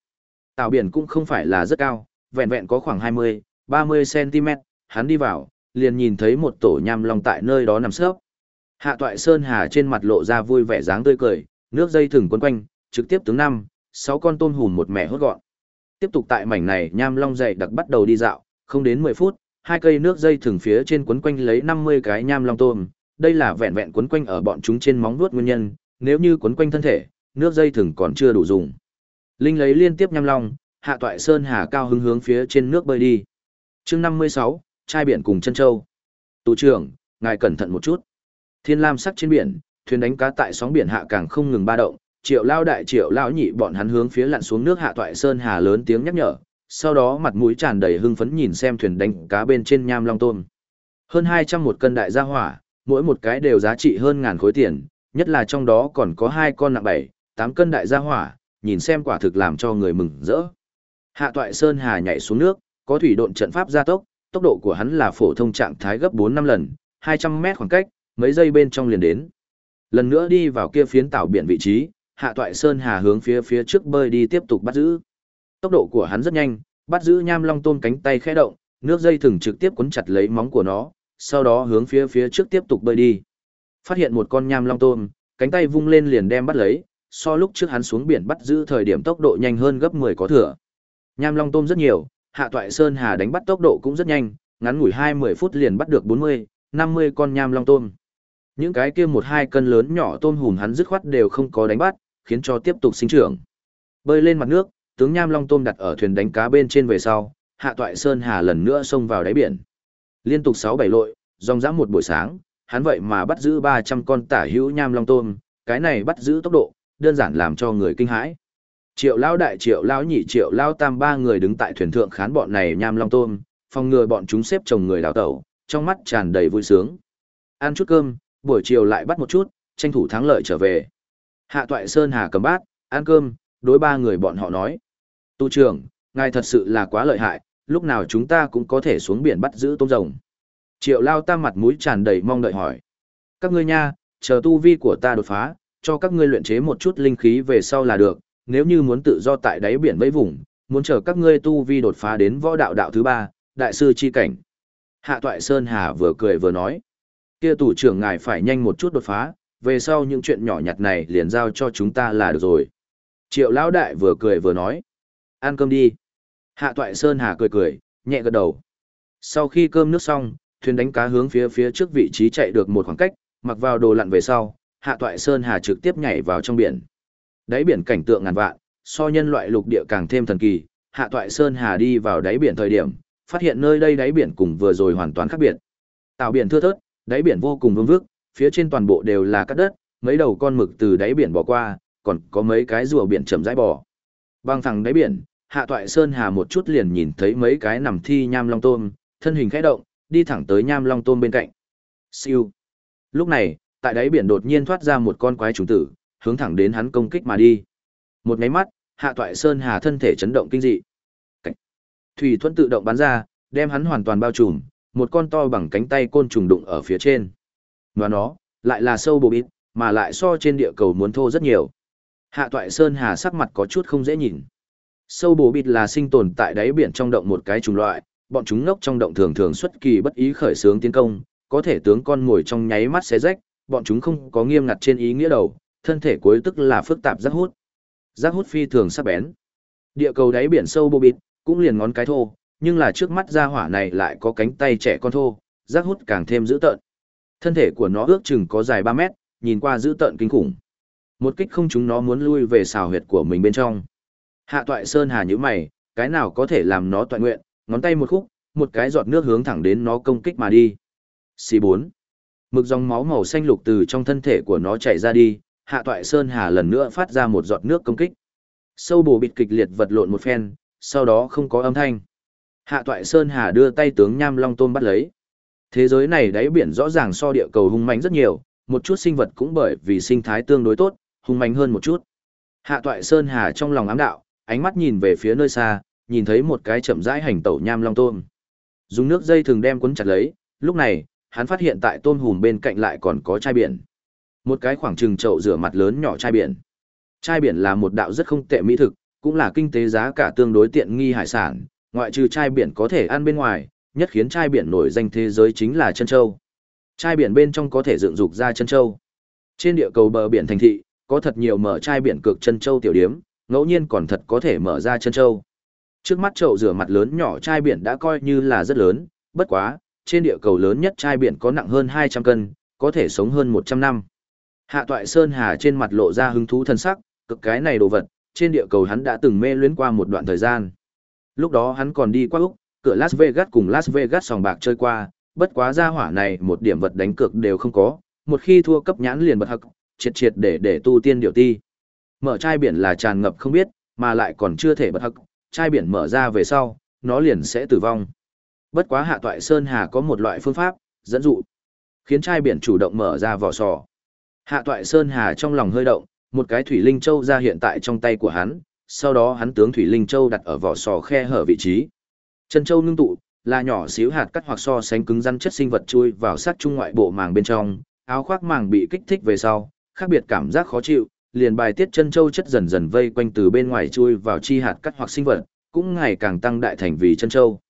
Tạo biển cũng không phải là rất cao, vẹn vẹn có khoảng 20, 30 cm, hắn đi vào, liền nhìn thấy một tổ nham long tại nơi đó nằm sấp. Hạ toại Sơn Hà trên mặt lộ ra vui vẻ dáng tươi cười, nước dây thừng quấn quanh, trực tiếp tướng năm, sáu con tôm hùm một mẻ hốt gọn. Tiếp tục tại mảnh này nham long dày đặc bắt đầu đi dạo, không đến 10 phút, hai cây nước dây thừng phía trên quấn quanh lấy 50 cái nham long tôm, đây là vẹn vẹn quấn quanh ở bọn chúng trên móng vuốt nguyên nhân, nếu như quấn quanh thân thể, nước dây thừng còn chưa đủ dùng. Linh lấy liên tiếp nhăm long, hạ toại sơn hà cao hứng hướng phía trên nước bơi đi. Chương 56, trai biển cùng chân châu. Tù trưởng, ngài cẩn thận một chút. Thiên lam sắc trên biển, thuyền đánh cá tại sóng biển hạ càng không ngừng ba động, triệu lao đại triệu lao nhị bọn hắn hướng phía lặn xuống nước hạ toại sơn hà lớn tiếng nhắc nhở, sau đó mặt mũi tràn đầy hưng phấn nhìn xem thuyền đánh cá bên trên nham long tôm. Hơn hai trăm một cân đại gia hỏa, mỗi một cái đều giá trị hơn ngàn khối tiền, nhất là trong đó còn có hai con nặng bảy, tám cân đại gia hỏa, nhìn xem quả thực làm cho người mừng rỡ. Hạ toại sơn hà nhảy xuống nước, có thủy độn trận pháp gia tốc, tốc độ của hắn là phổ thông trạng thái gấp 4 năm lần, 200 mét khoảng cách, mấy giây bên trong liền đến. Lần nữa đi vào kia phiến tảo biển vị trí, Hạ Toại Sơn Hà hướng phía phía trước bơi đi tiếp tục bắt giữ. Tốc độ của hắn rất nhanh, bắt giữ nham long tôm cánh tay khẽ động, nước dây thừng trực tiếp cuốn chặt lấy móng của nó, sau đó hướng phía phía trước tiếp tục bơi đi. Phát hiện một con nham long tôm, cánh tay vung lên liền đem bắt lấy, so lúc trước hắn xuống biển bắt giữ thời điểm tốc độ nhanh hơn gấp 10 có thừa. Nham long tôm rất nhiều, Hạ Toại Sơn Hà đánh bắt tốc độ cũng rất nhanh, ngắn ngủi 20 phút liền bắt được 40, 50 con nham long tôm. Những cái kia một hai cân lớn nhỏ tôm hùm hắn dứt khoát đều không có đánh bắt, khiến cho tiếp tục sinh trưởng. Bơi lên mặt nước, tướng nham long tôm đặt ở thuyền đánh cá bên trên về sau, Hạ Toại Sơn Hà lần nữa xông vào đáy biển. Liên tục 6 7 lội, dòng dã một buổi sáng, hắn vậy mà bắt giữ 300 con tả hữu nham long tôm, cái này bắt giữ tốc độ, đơn giản làm cho người kinh hãi. Triệu lão đại triệu lão nhị triệu lão tam ba người đứng tại thuyền thượng khán bọn này nham long tôm, phòng ngừa bọn chúng xếp chồng người đào tẩu, trong mắt tràn đầy vui sướng. Ăn chút cơm, buổi chiều lại bắt một chút, tranh thủ thắng lợi trở về. Hạ Toại Sơn Hà cầm bát, ăn cơm, đối ba người bọn họ nói. Tu trưởng, ngài thật sự là quá lợi hại, lúc nào chúng ta cũng có thể xuống biển bắt giữ tôm rồng. Triệu lao ta mặt mũi tràn đầy mong đợi hỏi. Các ngươi nha, chờ tu vi của ta đột phá, cho các ngươi luyện chế một chút linh khí về sau là được, nếu như muốn tự do tại đáy biển vẫy vùng, muốn chờ các ngươi tu vi đột phá đến võ đạo đạo thứ ba, đại sư chi cảnh. Hạ Toại Sơn Hà vừa cười vừa nói. Kia tủ trưởng ngài phải nhanh một chút đột phá, về sau những chuyện nhỏ nhặt này liền giao cho chúng ta là được rồi. Triệu Lão Đại vừa cười vừa nói. Ăn cơm đi. Hạ Toại Sơn Hà cười cười, nhẹ gật đầu. Sau khi cơm nước xong, thuyền đánh cá hướng phía phía trước vị trí chạy được một khoảng cách, mặc vào đồ lặn về sau, Hạ Toại Sơn Hà trực tiếp nhảy vào trong biển. Đáy biển cảnh tượng ngàn vạn, so nhân loại lục địa càng thêm thần kỳ, Hạ Toại Sơn Hà đi vào đáy biển thời điểm, phát hiện nơi đây đáy biển cùng vừa rồi hoàn toàn khác biệt. Tạo biển thưa thớt, đáy biển vô cùng vương vức, phía trên toàn bộ đều là cát đất, mấy đầu con mực từ đáy biển bỏ qua, còn có mấy cái rùa biển chậm rãi bò. Băng thẳng đáy biển, Hạ Toại Sơn Hà một chút liền nhìn thấy mấy cái nằm thi nham long tôm, thân hình khẽ động, đi thẳng tới nham long tôm bên cạnh. Siêu. Lúc này, tại đáy biển đột nhiên thoát ra một con quái trùng tử, hướng thẳng đến hắn công kích mà đi. Một máy mắt, Hạ Toại Sơn Hà thân thể chấn động kinh dị. Cảnh. Thủy thuẫn tự động bắn ra, đem hắn hoàn toàn bao trùm, một con to bằng cánh tay côn trùng đụng ở phía trên. Và nó, lại là sâu bồ bít, mà lại so trên địa cầu muốn thô rất nhiều. Hạ Toại Sơn Hà sắc mặt có chút không dễ nhìn. Sâu bồ bít là sinh tồn tại đáy biển trong động một cái chủng loại, bọn chúng ngốc trong động thường thường xuất kỳ bất ý khởi xướng tiến công, có thể tướng con ngồi trong nháy mắt xé rách, bọn chúng không có nghiêm ngặt trên ý nghĩa đầu, thân thể cuối tức là phức tạp giác hút. Giác hút phi thường sắc bén. Địa cầu đáy biển sâu bồ bịt, cũng liền ngón cái thô, nhưng là trước mắt ra hỏa này lại có cánh tay trẻ con thô, giác hút càng thêm dữ tợn. Thân thể của nó ước chừng có dài 3 mét, nhìn qua dữ tợn kinh khủng. Một kích không chúng nó muốn lui về xào huyệt của mình bên trong. Hạ toại sơn hà như mày, cái nào có thể làm nó toại nguyện, ngón tay một khúc, một cái giọt nước hướng thẳng đến nó công kích mà đi. C4. Mực dòng máu màu xanh lục từ trong thân thể của nó chảy ra đi, hạ toại sơn hà lần nữa phát ra một giọt nước công kích. Sâu bổ bịt kịch liệt vật lộn một phen, sau đó không có âm thanh. Hạ toại sơn hà đưa tay tướng nham long tôm bắt lấy. Thế giới này đáy biển rõ ràng so địa cầu hung mạnh rất nhiều, một chút sinh vật cũng bởi vì sinh thái tương đối tốt, hung mạnh hơn một chút. Hạ toại sơn hà trong lòng ám đạo, ánh mắt nhìn về phía nơi xa, nhìn thấy một cái chậm rãi hành tẩu nham long tôm. Dùng nước dây thường đem cuốn chặt lấy, lúc này, hắn phát hiện tại tôm hùm bên cạnh lại còn có chai biển. Một cái khoảng trừng chậu rửa mặt lớn nhỏ chai biển. Chai biển là một đạo rất không tệ mỹ thực, cũng là kinh tế giá cả tương đối tiện nghi hải sản, ngoại trừ chai biển có thể ăn bên ngoài, nhất khiến chai biển nổi danh thế giới chính là chân châu. Chai biển bên trong có thể dựng dục ra chân châu. Trên địa cầu bờ biển thành thị, có thật nhiều mở chai biển cực chân châu tiểu điếm, ngẫu nhiên còn thật có thể mở ra chân châu. Trước mắt chậu rửa mặt lớn nhỏ chai biển đã coi như là rất lớn, bất quá, trên địa cầu lớn nhất chai biển có nặng hơn 200 cân, có thể sống hơn 100 năm. Hạ Toại Sơn Hà trên mặt lộ ra hứng thú thân sắc, cực cái này đồ vật, trên địa cầu hắn đã từng mê luyến qua một đoạn thời gian. Lúc đó hắn còn đi qua Úc, cửa Las Vegas cùng Las Vegas sòng bạc chơi qua, bất quá ra hỏa này một điểm vật đánh cược đều không có, một khi thua cấp nhãn liền bật hậc, triệt triệt để để tu tiên điều ti. Mở chai biển là tràn ngập không biết, mà lại còn chưa thể bật hắc, chai biển mở ra về sau, nó liền sẽ tử vong. Bất quá hạ toại Sơn Hà có một loại phương pháp, dẫn dụ, khiến chai biển chủ động mở ra vỏ sò. Hạ toại Sơn Hà trong lòng hơi động, một cái Thủy Linh Châu ra hiện tại trong tay của hắn, sau đó hắn tướng Thủy Linh Châu đặt ở vỏ sò khe hở vị trí. Chân Châu ngưng tụ, là nhỏ xíu hạt cắt hoặc so sánh cứng rắn chất sinh vật chui vào sát trung ngoại bộ màng bên trong, áo khoác màng bị kích thích về sau, khác biệt cảm giác khó chịu, liền bài tiết chân châu chất dần dần vây quanh từ bên ngoài chui vào chi hạt cắt hoặc sinh vật, cũng ngày càng tăng đại thành vì chân châu.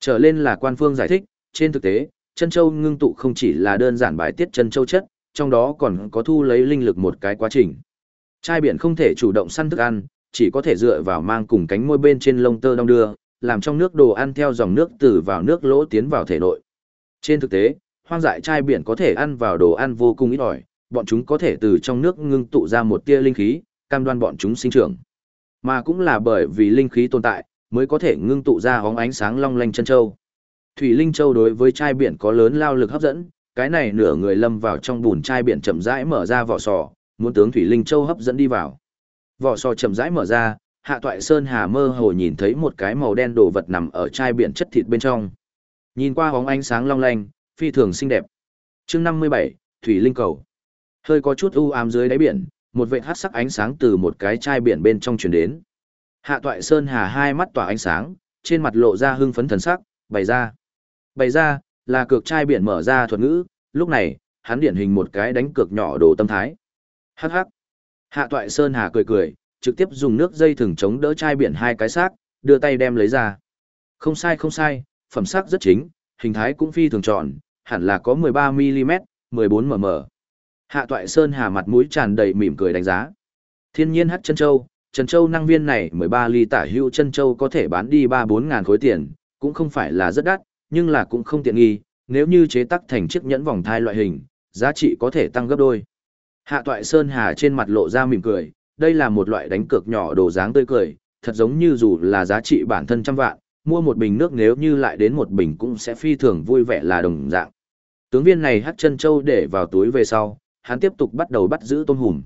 Trở lên là quan phương giải thích, trên thực tế, chân châu ngưng tụ không chỉ là đơn giản bài tiết chân châu chất, trong đó còn có thu lấy linh lực một cái quá trình. Trai biển không thể chủ động săn thức ăn, chỉ có thể dựa vào mang cùng cánh môi bên trên lông tơ đong đưa, làm trong nước đồ ăn theo dòng nước từ vào nước lỗ tiến vào thể nội. Trên thực tế, hoang dại trai biển có thể ăn vào đồ ăn vô cùng ít ỏi, bọn chúng có thể từ trong nước ngưng tụ ra một tia linh khí, cam đoan bọn chúng sinh trưởng. Mà cũng là bởi vì linh khí tồn tại, mới có thể ngưng tụ ra hóng ánh sáng long lanh chân châu. Thủy linh châu đối với chai biển có lớn lao lực hấp dẫn, cái này nửa người lâm vào trong bùn chai biển chậm rãi mở ra vỏ sò, muốn tướng thủy linh châu hấp dẫn đi vào. Vỏ sò chậm rãi mở ra, Hạ Toại Sơn Hà mơ hồ nhìn thấy một cái màu đen đồ vật nằm ở chai biển chất thịt bên trong. Nhìn qua hóng ánh sáng long lanh, phi thường xinh đẹp. Chương 57, Thủy linh cầu. Hơi có chút u ám dưới đáy biển, một vệt hắc sắc ánh sáng từ một cái chai biển bên trong truyền đến. Hạ Toại Sơn Hà hai mắt tỏa ánh sáng, trên mặt lộ ra hưng phấn thần sắc, bày ra. Bày ra, là cược chai biển mở ra thuật ngữ, lúc này, hắn điển hình một cái đánh cược nhỏ đồ tâm thái. Hắc hắc. Hạ Toại Sơn Hà cười cười, trực tiếp dùng nước dây thừng chống đỡ chai biển hai cái xác, đưa tay đem lấy ra. Không sai không sai, phẩm sắc rất chính, hình thái cũng phi thường tròn, hẳn là có 13mm, 14mm. Hạ Toại Sơn Hà mặt mũi tràn đầy mỉm cười đánh giá. Thiên nhiên hắc chân châu, chân châu năng viên này 13 ly tả hữu chân châu có thể bán đi 3-4 ngàn khối tiền, cũng không phải là rất đắt, nhưng là cũng không tiện nghi, nếu như chế tác thành chiếc nhẫn vòng thai loại hình, giá trị có thể tăng gấp đôi. Hạ Toại Sơn Hà trên mặt lộ ra mỉm cười, đây là một loại đánh cược nhỏ đồ dáng tươi cười, thật giống như dù là giá trị bản thân trăm vạn, mua một bình nước nếu như lại đến một bình cũng sẽ phi thường vui vẻ là đồng dạng. Tướng viên này hắc chân châu để vào túi về sau, hắn tiếp tục bắt đầu bắt giữ tôm hùm.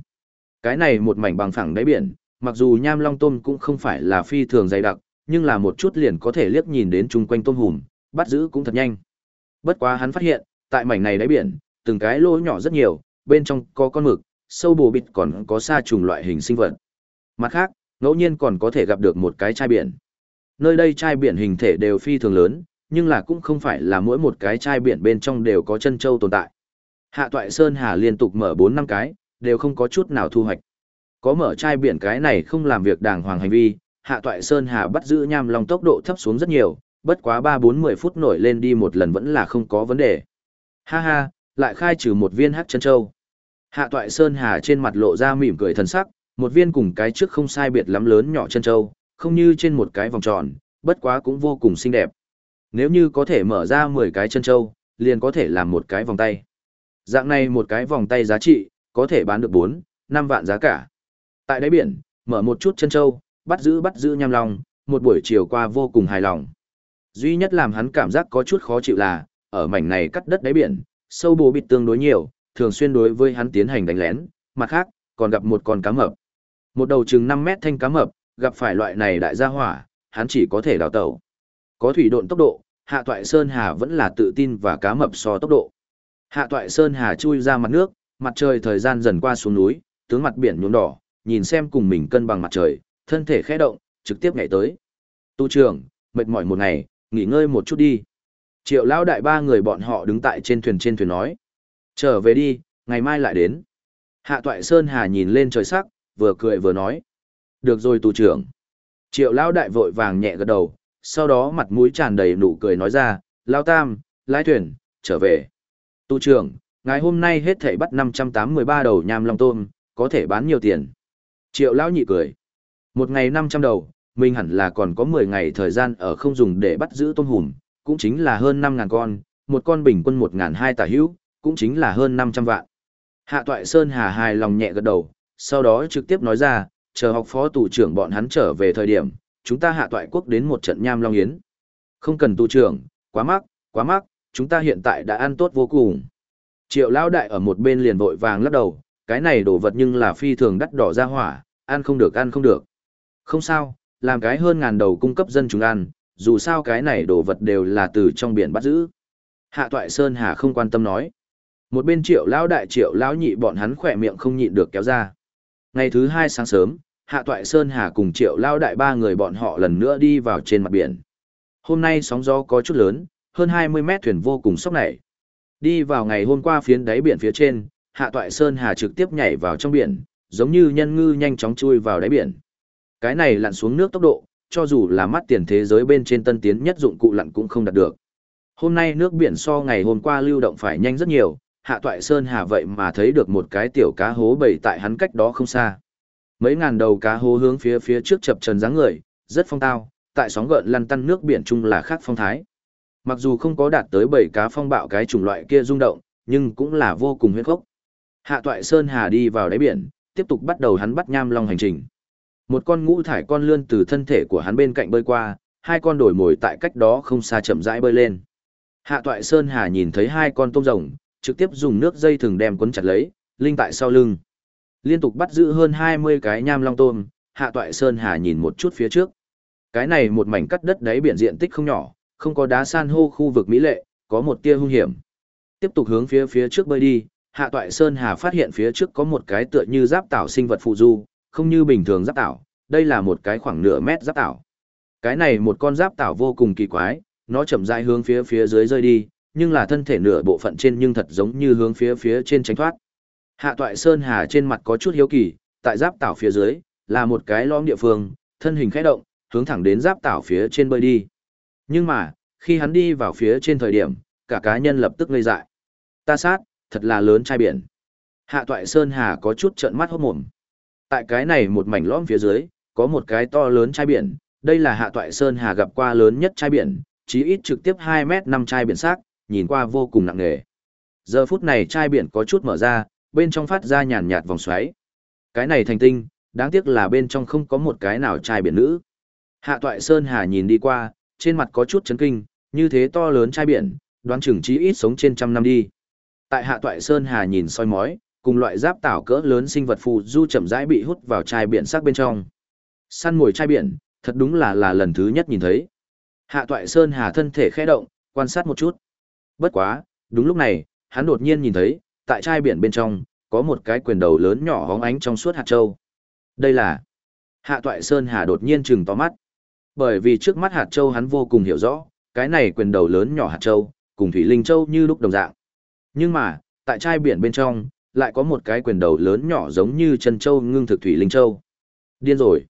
Cái này một mảnh bằng phẳng đáy biển, mặc dù nham long tôm cũng không phải là phi thường dày đặc, nhưng là một chút liền có thể liếc nhìn đến chung quanh tôm hùm, bắt giữ cũng thật nhanh. Bất quá hắn phát hiện, tại mảnh này đáy biển, từng cái lỗ nhỏ rất nhiều, bên trong có con mực, sâu bồ bịt còn có sa trùng loại hình sinh vật. Mặt khác, ngẫu nhiên còn có thể gặp được một cái chai biển. Nơi đây chai biển hình thể đều phi thường lớn, nhưng là cũng không phải là mỗi một cái chai biển bên trong đều có chân châu tồn tại. Hạ Toại Sơn Hà liên tục mở 4 năm cái, đều không có chút nào thu hoạch. Có mở chai biển cái này không làm việc đàng hoàng hành vi, Hạ Toại Sơn Hà bắt giữ nham long tốc độ thấp xuống rất nhiều, bất quá 3-4-10 phút nổi lên đi một lần vẫn là không có vấn đề. Ha ha, lại khai trừ một viên hắc chân châu. Hạ Toại Sơn Hà trên mặt lộ ra mỉm cười thần sắc, một viên cùng cái trước không sai biệt lắm lớn nhỏ chân châu, không như trên một cái vòng tròn, bất quá cũng vô cùng xinh đẹp. Nếu như có thể mở ra 10 cái chân châu, liền có thể làm một cái vòng tay. Dạng này một cái vòng tay giá trị, có thể bán được 4, 5 vạn giá cả. Tại đáy biển, mở một chút chân châu, bắt giữ bắt giữ nham lòng, một buổi chiều qua vô cùng hài lòng. Duy nhất làm hắn cảm giác có chút khó chịu là, ở mảnh này cắt đất đáy biển, sâu bồ bịt tương đối nhiều, thường xuyên đối với hắn tiến hành đánh lén, mặt khác, còn gặp một con cá mập. Một đầu chừng 5 mét thanh cá mập, gặp phải loại này đại gia hỏa, hắn chỉ có thể đào tẩu. Có thủy độn tốc độ, Hạ Toại Sơn Hà vẫn là tự tin và cá mập so tốc độ. Hạ Toại Sơn Hà chui ra mặt nước, mặt trời thời gian dần qua xuống núi, tướng mặt biển nhuốm đỏ, nhìn xem cùng mình cân bằng mặt trời, thân thể khẽ động, trực tiếp nhảy tới. Tu trưởng, mệt mỏi một ngày, nghỉ ngơi một chút đi. Triệu lão đại ba người bọn họ đứng tại trên thuyền trên thuyền nói. Trở về đi, ngày mai lại đến. Hạ Toại Sơn Hà nhìn lên trời sắc, vừa cười vừa nói. Được rồi tù trưởng. Triệu lão đại vội vàng nhẹ gật đầu, sau đó mặt mũi tràn đầy nụ cười nói ra, Lao Tam, lái thuyền, trở về. Tu trưởng, ngày hôm nay hết thảy bắt 583 đầu nham long tôm, có thể bán nhiều tiền. Triệu lão nhị cười. Một ngày 500 đầu, mình hẳn là còn có 10 ngày thời gian ở không dùng để bắt giữ tôm hùm, cũng chính là hơn 5.000 con, một con bình quân 1.200 tả hữu, cũng chính là hơn 500 vạn. Hạ Toại Sơn Hà hài lòng nhẹ gật đầu, sau đó trực tiếp nói ra, chờ học phó tù trưởng bọn hắn trở về thời điểm, chúng ta hạ toại quốc đến một trận nham long yến. Không cần tù trưởng, quá mắc, quá mắc, chúng ta hiện tại đã ăn tốt vô cùng. Triệu lão đại ở một bên liền vội vàng lắc đầu, cái này đồ vật nhưng là phi thường đắt đỏ ra hỏa, ăn không được ăn không được. Không sao, làm cái hơn ngàn đầu cung cấp dân chúng ăn, dù sao cái này đồ vật đều là từ trong biển bắt giữ. Hạ toại Sơn Hà không quan tâm nói. Một bên triệu lão đại triệu lão nhị bọn hắn khỏe miệng không nhịn được kéo ra. Ngày thứ hai sáng sớm, Hạ Toại Sơn Hà cùng triệu lao đại ba người bọn họ lần nữa đi vào trên mặt biển. Hôm nay sóng gió có chút lớn, hơn 20 mét thuyền vô cùng sốc nảy. Đi vào ngày hôm qua phiến đáy biển phía trên, Hạ Toại Sơn Hà trực tiếp nhảy vào trong biển, giống như nhân ngư nhanh chóng chui vào đáy biển. Cái này lặn xuống nước tốc độ, cho dù là mắt tiền thế giới bên trên tân tiến nhất dụng cụ lặn cũng không đạt được. Hôm nay nước biển so ngày hôm qua lưu động phải nhanh rất nhiều, Hạ Toại Sơn Hà vậy mà thấy được một cái tiểu cá hố bầy tại hắn cách đó không xa. Mấy ngàn đầu cá hố hướng phía phía trước chập trần dáng người, rất phong tao, tại sóng gợn lăn tăn nước biển chung là khác phong thái. Mặc dù không có đạt tới bảy cá phong bạo cái chủng loại kia rung động, nhưng cũng là vô cùng huyết khốc. Hạ Toại Sơn Hà đi vào đáy biển, tiếp tục bắt đầu hắn bắt nham long hành trình. Một con ngũ thải con lươn từ thân thể của hắn bên cạnh bơi qua, hai con đổi mồi tại cách đó không xa chậm rãi bơi lên. Hạ Toại Sơn Hà nhìn thấy hai con tôm rồng, trực tiếp dùng nước dây thừng đem quấn chặt lấy, linh tại sau lưng. Liên tục bắt giữ hơn 20 cái nham long tôm, Hạ Toại Sơn Hà nhìn một chút phía trước. Cái này một mảnh cắt đất đáy biển diện tích không nhỏ, không có đá san hô khu vực mỹ lệ, có một tia hung hiểm. Tiếp tục hướng phía phía trước bơi đi, Hạ Toại Sơn Hà phát hiện phía trước có một cái tựa như giáp tảo sinh vật phụ du, không như bình thường giáp tảo, đây là một cái khoảng nửa mét giáp tảo. Cái này một con giáp tảo vô cùng kỳ quái, nó chậm rãi hướng phía phía dưới rơi đi, nhưng là thân thể nửa bộ phận trên nhưng thật giống như hướng phía phía trên tránh thoát. Hạ Toại Sơn Hà trên mặt có chút hiếu kỳ, tại giáp tảo phía dưới là một cái lõm địa phương, thân hình khẽ động, hướng thẳng đến giáp tảo phía trên bơi đi. Nhưng mà, khi hắn đi vào phía trên thời điểm, cả cá nhân lập tức ngây dại. Ta sát, thật là lớn chai biển. Hạ Toại Sơn Hà có chút trợn mắt hốt mồm. Tại cái này một mảnh lõm phía dưới, có một cái to lớn chai biển, đây là Hạ Toại Sơn Hà gặp qua lớn nhất chai biển, chí ít trực tiếp 2 mét 5 chai biển xác, nhìn qua vô cùng nặng nề. Giờ phút này chai biển có chút mở ra, bên trong phát ra nhàn nhạt vòng xoáy. Cái này thành tinh, đáng tiếc là bên trong không có một cái nào chai biển nữ. Hạ Toại Sơn Hà nhìn đi qua, trên mặt có chút chấn kinh, như thế to lớn chai biển, đoán chừng chí ít sống trên trăm năm đi. Tại Hạ Toại Sơn Hà nhìn soi mói, cùng loại giáp tảo cỡ lớn sinh vật phù du chậm rãi bị hút vào chai biển sắc bên trong. Săn mồi chai biển, thật đúng là là lần thứ nhất nhìn thấy. Hạ Toại Sơn Hà thân thể khẽ động, quan sát một chút. Bất quá, đúng lúc này, hắn đột nhiên nhìn thấy, tại chai biển bên trong, có một cái quyền đầu lớn nhỏ hóng ánh trong suốt hạt châu. Đây là... Hạ Toại Sơn Hà đột nhiên trừng to mắt. Bởi vì trước mắt hạt châu hắn vô cùng hiểu rõ, cái này quyền đầu lớn nhỏ hạt châu, cùng thủy linh châu như lúc đồng dạng. Nhưng mà, tại chai biển bên trong, lại có một cái quyền đầu lớn nhỏ giống như chân châu ngưng thực thủy linh châu. Điên rồi.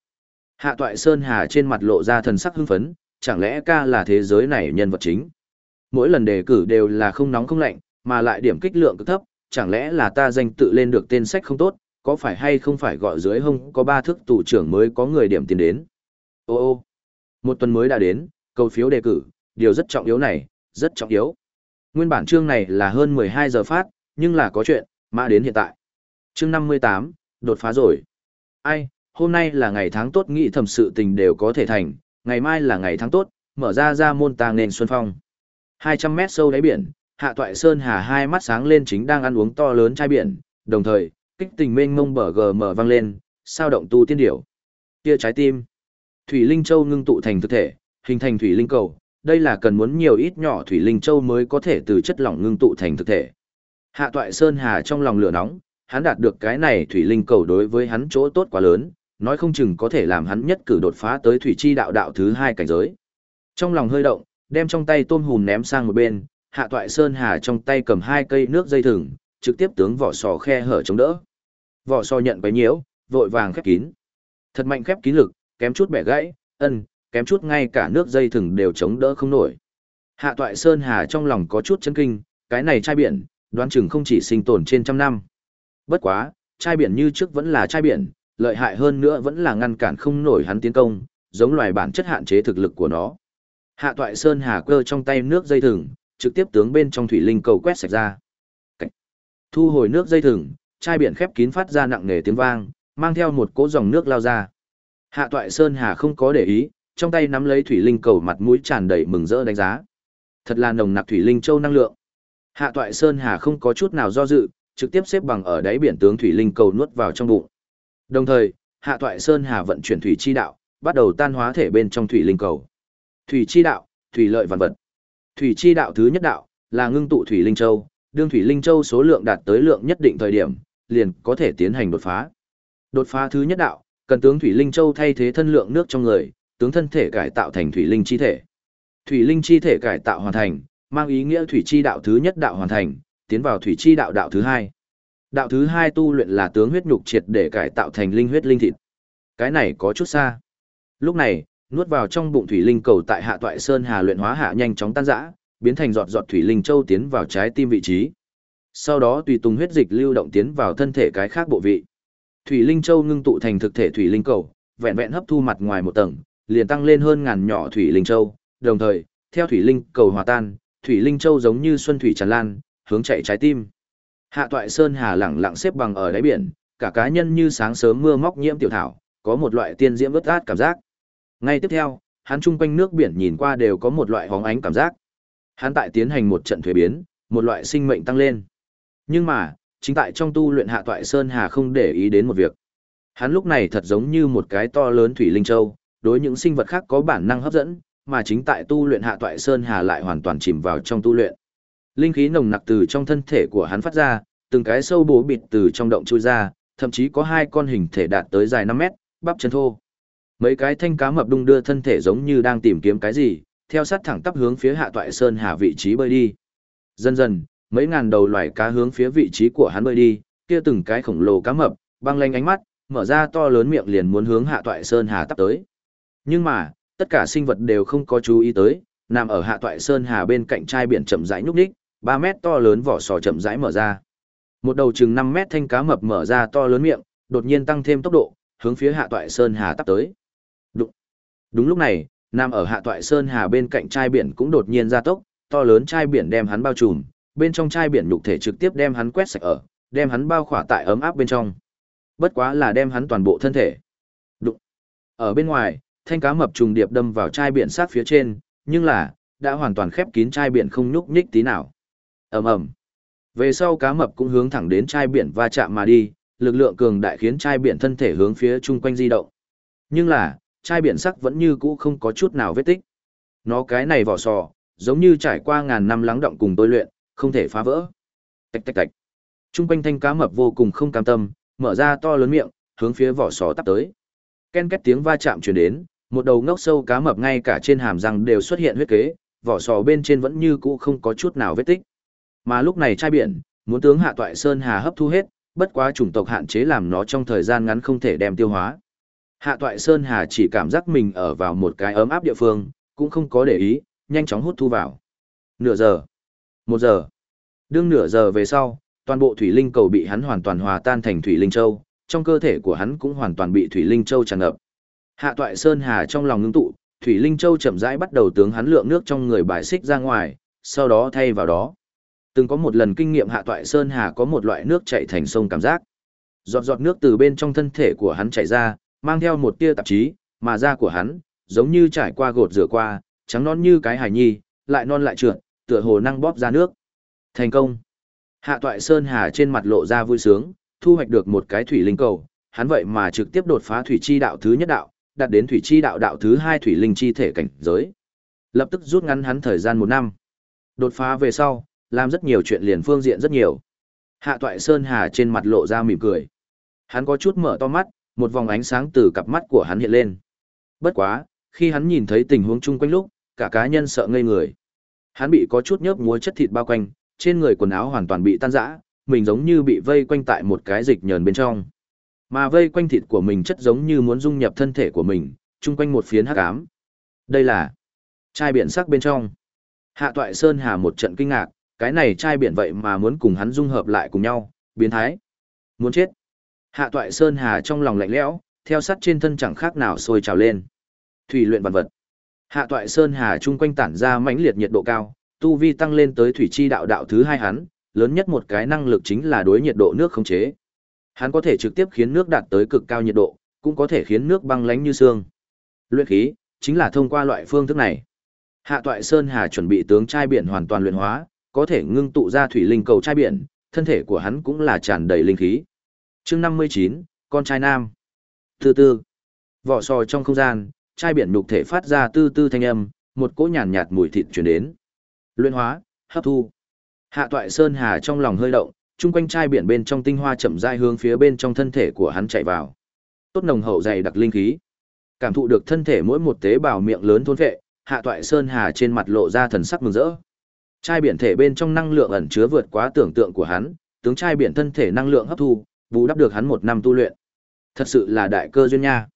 Hạ Toại Sơn Hà trên mặt lộ ra thần sắc hưng phấn, chẳng lẽ ca là thế giới này nhân vật chính? Mỗi lần đề cử đều là không nóng không lạnh, mà lại điểm kích lượng cực thấp, chẳng lẽ là ta danh tự lên được tên sách không tốt, có phải hay không phải gọi dưới hông có ba thước tù trưởng mới có người điểm tiền đến. Ô ô, một tuần mới đã đến, cầu phiếu đề cử, điều rất trọng yếu này, rất trọng yếu. Nguyên bản chương này là hơn 12 giờ phát, nhưng là có chuyện, mà đến hiện tại. Chương 58, đột phá rồi. Ai, hôm nay là ngày tháng tốt nghĩ thầm sự tình đều có thể thành, ngày mai là ngày tháng tốt, mở ra ra môn tàng nền xuân phong. 200 mét sâu đáy biển, hạ toại sơn hà hai mắt sáng lên chính đang ăn uống to lớn chai biển, đồng thời, kích tình mênh mông bờ mở vang lên, sao động tu tiên điểu. Kia trái tim. Thủy Linh Châu ngưng tụ thành thực thể, hình thành thủy linh cầu, đây là cần muốn nhiều ít nhỏ thủy linh châu mới có thể từ chất lỏng ngưng tụ thành thực thể. Hạ Toại Sơn Hà trong lòng lửa nóng, hắn đạt được cái này thủy linh cầu đối với hắn chỗ tốt quá lớn, nói không chừng có thể làm hắn nhất cử đột phá tới thủy chi đạo đạo thứ hai cảnh giới. Trong lòng hơi động, đem trong tay tôm hùm ném sang một bên, Hạ Toại Sơn Hà trong tay cầm hai cây nước dây thừng, trực tiếp tướng vỏ sò khe hở chống đỡ. Vỏ sò nhận bấy nhiễu, vội vàng khép kín. Thật mạnh khép kín lực, kém chút bẻ gãy, ân, kém chút ngay cả nước dây thừng đều chống đỡ không nổi. Hạ Toại Sơn Hà trong lòng có chút chấn kinh, cái này chai biển, đoán chừng không chỉ sinh tồn trên trăm năm. Bất quá, chai biển như trước vẫn là chai biển, lợi hại hơn nữa vẫn là ngăn cản không nổi hắn tiến công, giống loài bản chất hạn chế thực lực của nó. Hạ Toại Sơn Hà cơ trong tay nước dây thừng, trực tiếp tướng bên trong thủy linh cầu quét sạch ra. Cách. Thu hồi nước dây thừng, chai biển khép kín phát ra nặng nề tiếng vang, mang theo một cỗ dòng nước lao ra. Hạ Toại Sơn Hà không có để ý, trong tay nắm lấy thủy linh cầu mặt mũi tràn đầy mừng rỡ đánh giá. Thật là nồng nặc thủy linh châu năng lượng. Hạ Toại Sơn Hà không có chút nào do dự, trực tiếp xếp bằng ở đáy biển tướng thủy linh cầu nuốt vào trong bụng. Đồng thời, Hạ Toại Sơn Hà vận chuyển thủy chi đạo, bắt đầu tan hóa thể bên trong thủy linh cầu. Thủy chi đạo, thủy lợi vạn vật. Thủy chi đạo thứ nhất đạo là ngưng tụ thủy linh châu, đương thủy linh châu số lượng đạt tới lượng nhất định thời điểm, liền có thể tiến hành đột phá. Đột phá thứ nhất đạo, cần tướng thủy linh châu thay thế thân lượng nước trong người, tướng thân thể cải tạo thành thủy linh chi thể. Thủy linh chi thể cải tạo hoàn thành, mang ý nghĩa thủy chi đạo thứ nhất đạo hoàn thành, tiến vào thủy chi đạo đạo thứ hai. Đạo thứ hai tu luyện là tướng huyết nhục triệt để cải tạo thành linh huyết linh thịt. Cái này có chút xa. Lúc này, nuốt vào trong bụng thủy linh cầu tại hạ toại sơn hà luyện hóa hạ nhanh chóng tan rã, biến thành giọt giọt thủy linh châu tiến vào trái tim vị trí. Sau đó tùy tùng huyết dịch lưu động tiến vào thân thể cái khác bộ vị. Thủy linh châu ngưng tụ thành thực thể thủy linh cầu, vẹn vẹn hấp thu mặt ngoài một tầng, liền tăng lên hơn ngàn nhỏ thủy linh châu, đồng thời, theo thủy linh cầu hòa tan, thủy linh châu giống như xuân thủy tràn lan, hướng chạy trái tim. Hạ Toại Sơn Hà lẳng lặng xếp bằng ở đáy biển, cả cá nhân như sáng sớm mưa móc nhiễm tiểu thảo, có một loại tiên diễm vớt át cảm giác. Ngay tiếp theo, hắn chung quanh nước biển nhìn qua đều có một loại hóng ánh cảm giác. Hắn tại tiến hành một trận thuế biến, một loại sinh mệnh tăng lên. Nhưng mà, chính tại trong tu luyện Hạ Toại Sơn Hà không để ý đến một việc. Hắn lúc này thật giống như một cái to lớn thủy linh châu, đối những sinh vật khác có bản năng hấp dẫn, mà chính tại tu luyện hạ toại sơn hà lại hoàn toàn chìm vào trong tu luyện. Linh khí nồng nặc từ trong thân thể của hắn phát ra, từng cái sâu bố bịt từ trong động chui ra, thậm chí có hai con hình thể đạt tới dài 5 mét, bắp chân thô. Mấy cái thanh cá mập đung đưa thân thể giống như đang tìm kiếm cái gì, theo sát thẳng tắp hướng phía hạ toại sơn hà vị trí bơi đi. Dần dần, mấy ngàn đầu loài cá hướng phía vị trí của hắn bơi đi, kia từng cái khổng lồ cá mập, băng lanh ánh mắt, mở ra to lớn miệng liền muốn hướng hạ toại sơn hà tắp tới. Nhưng mà, tất cả sinh vật đều không có chú ý tới, nằm ở hạ toại sơn hà bên cạnh chai biển chậm rãi nhúc nhích, 3 mét to lớn vỏ sò chậm rãi mở ra. Một đầu chừng 5 mét thanh cá mập mở ra to lớn miệng, đột nhiên tăng thêm tốc độ, hướng phía hạ toại sơn hà tắp tới. Đúng. Đúng lúc này, nằm ở hạ toại sơn hà bên cạnh chai biển cũng đột nhiên ra tốc, to lớn chai biển đem hắn bao trùm, bên trong chai biển nhục thể trực tiếp đem hắn quét sạch ở, đem hắn bao khỏa tại ấm áp bên trong. Bất quá là đem hắn toàn bộ thân thể. Đụng. Ở bên ngoài, thanh cá mập trùng điệp đâm vào chai biển sát phía trên, nhưng là, đã hoàn toàn khép kín chai biển không nhúc nhích tí nào. ầm ầm Về sau cá mập cũng hướng thẳng đến chai biển va chạm mà đi, lực lượng cường đại khiến chai biển thân thể hướng phía chung quanh di động. Nhưng là, chai biển sắc vẫn như cũ không có chút nào vết tích. Nó cái này vỏ sò, giống như trải qua ngàn năm lắng động cùng tôi luyện, không thể phá vỡ. Tạch tạch tạch. Trung quanh thanh cá mập vô cùng không cam tâm, mở ra to lớn miệng, hướng phía vỏ sò tắp tới. Ken két tiếng va chạm truyền đến, một đầu ngốc sâu cá mập ngay cả trên hàm răng đều xuất hiện huyết kế, vỏ sò bên trên vẫn như cũ không có chút nào vết tích. Mà lúc này trai biển, muốn tướng hạ toại sơn hà hấp thu hết, bất quá chủng tộc hạn chế làm nó trong thời gian ngắn không thể đem tiêu hóa. Hạ toại sơn hà chỉ cảm giác mình ở vào một cái ấm áp địa phương, cũng không có để ý, nhanh chóng hút thu vào. Nửa giờ, một giờ, đương nửa giờ về sau, toàn bộ thủy linh cầu bị hắn hoàn toàn hòa tan thành thủy linh châu, trong cơ thể của hắn cũng hoàn toàn bị thủy linh châu tràn ngập. Hạ Toại Sơn Hà trong lòng ngưng tụ, thủy linh châu chậm rãi bắt đầu tướng hắn lượng nước trong người bài xích ra ngoài, sau đó thay vào đó. Từng có một lần kinh nghiệm Hạ Toại Sơn Hà có một loại nước chảy thành sông cảm giác. Giọt giọt nước từ bên trong thân thể của hắn chảy ra, mang theo một tia tạp chí, mà da của hắn giống như trải qua gột rửa qua, trắng non như cái hài nhi, lại non lại trượt, tựa hồ năng bóp ra nước. Thành công. Hạ Toại Sơn Hà trên mặt lộ ra vui sướng, thu hoạch được một cái thủy linh cầu, hắn vậy mà trực tiếp đột phá thủy chi đạo thứ nhất đạo, đạt đến thủy chi đạo đạo thứ hai thủy linh chi thể cảnh giới. Lập tức rút ngắn hắn thời gian một năm. Đột phá về sau, làm rất nhiều chuyện liền phương diện rất nhiều. Hạ Toại Sơn Hà trên mặt lộ ra mỉm cười. Hắn có chút mở to mắt, một vòng ánh sáng từ cặp mắt của hắn hiện lên. Bất quá, khi hắn nhìn thấy tình huống chung quanh lúc, cả cá nhân sợ ngây người. Hắn bị có chút nhớp muối chất thịt bao quanh, trên người quần áo hoàn toàn bị tan rã, mình giống như bị vây quanh tại một cái dịch nhờn bên trong. Mà vây quanh thịt của mình chất giống như muốn dung nhập thân thể của mình, chung quanh một phiến hắc ám. Đây là chai biển sắc bên trong. Hạ Toại Sơn Hà một trận kinh ngạc, cái này chai biển vậy mà muốn cùng hắn dung hợp lại cùng nhau, biến thái. Muốn chết. Hạ Toại Sơn Hà trong lòng lạnh lẽo, theo sắt trên thân chẳng khác nào sôi trào lên. Thủy luyện vật vật. Hạ Toại Sơn Hà chung quanh tản ra mãnh liệt nhiệt độ cao, tu vi tăng lên tới thủy chi đạo đạo thứ hai hắn, lớn nhất một cái năng lực chính là đối nhiệt độ nước khống chế. Hắn có thể trực tiếp khiến nước đạt tới cực cao nhiệt độ, cũng có thể khiến nước băng lánh như xương. Luyện khí chính là thông qua loại phương thức này. Hạ Toại Sơn Hà chuẩn bị tướng chai biển hoàn toàn luyện hóa, có thể ngưng tụ ra thủy linh cầu chai biển, thân thể của hắn cũng là tràn đầy linh khí. Chương 59, con trai nam. Từ tư. Vỏ sò trong không gian, chai biển nhục thể phát ra tư tư thanh âm, một cỗ nhàn nhạt mùi thịt truyền đến. Luyện hóa, hấp thu. Hạ Toại Sơn Hà trong lòng hơi động, chung quanh chai biển bên trong tinh hoa chậm rãi hướng phía bên trong thân thể của hắn chạy vào. Tốt nồng hậu dày đặc linh khí. Cảm thụ được thân thể mỗi một tế bào miệng lớn thôn vệ, Hạ Toại Sơn Hà trên mặt lộ ra thần sắc mừng rỡ. Chai biển thể bên trong năng lượng ẩn chứa vượt quá tưởng tượng của hắn, tướng chai biển thân thể năng lượng hấp thu, bù đắp được hắn một năm tu luyện. Thật sự là đại cơ duyên nha.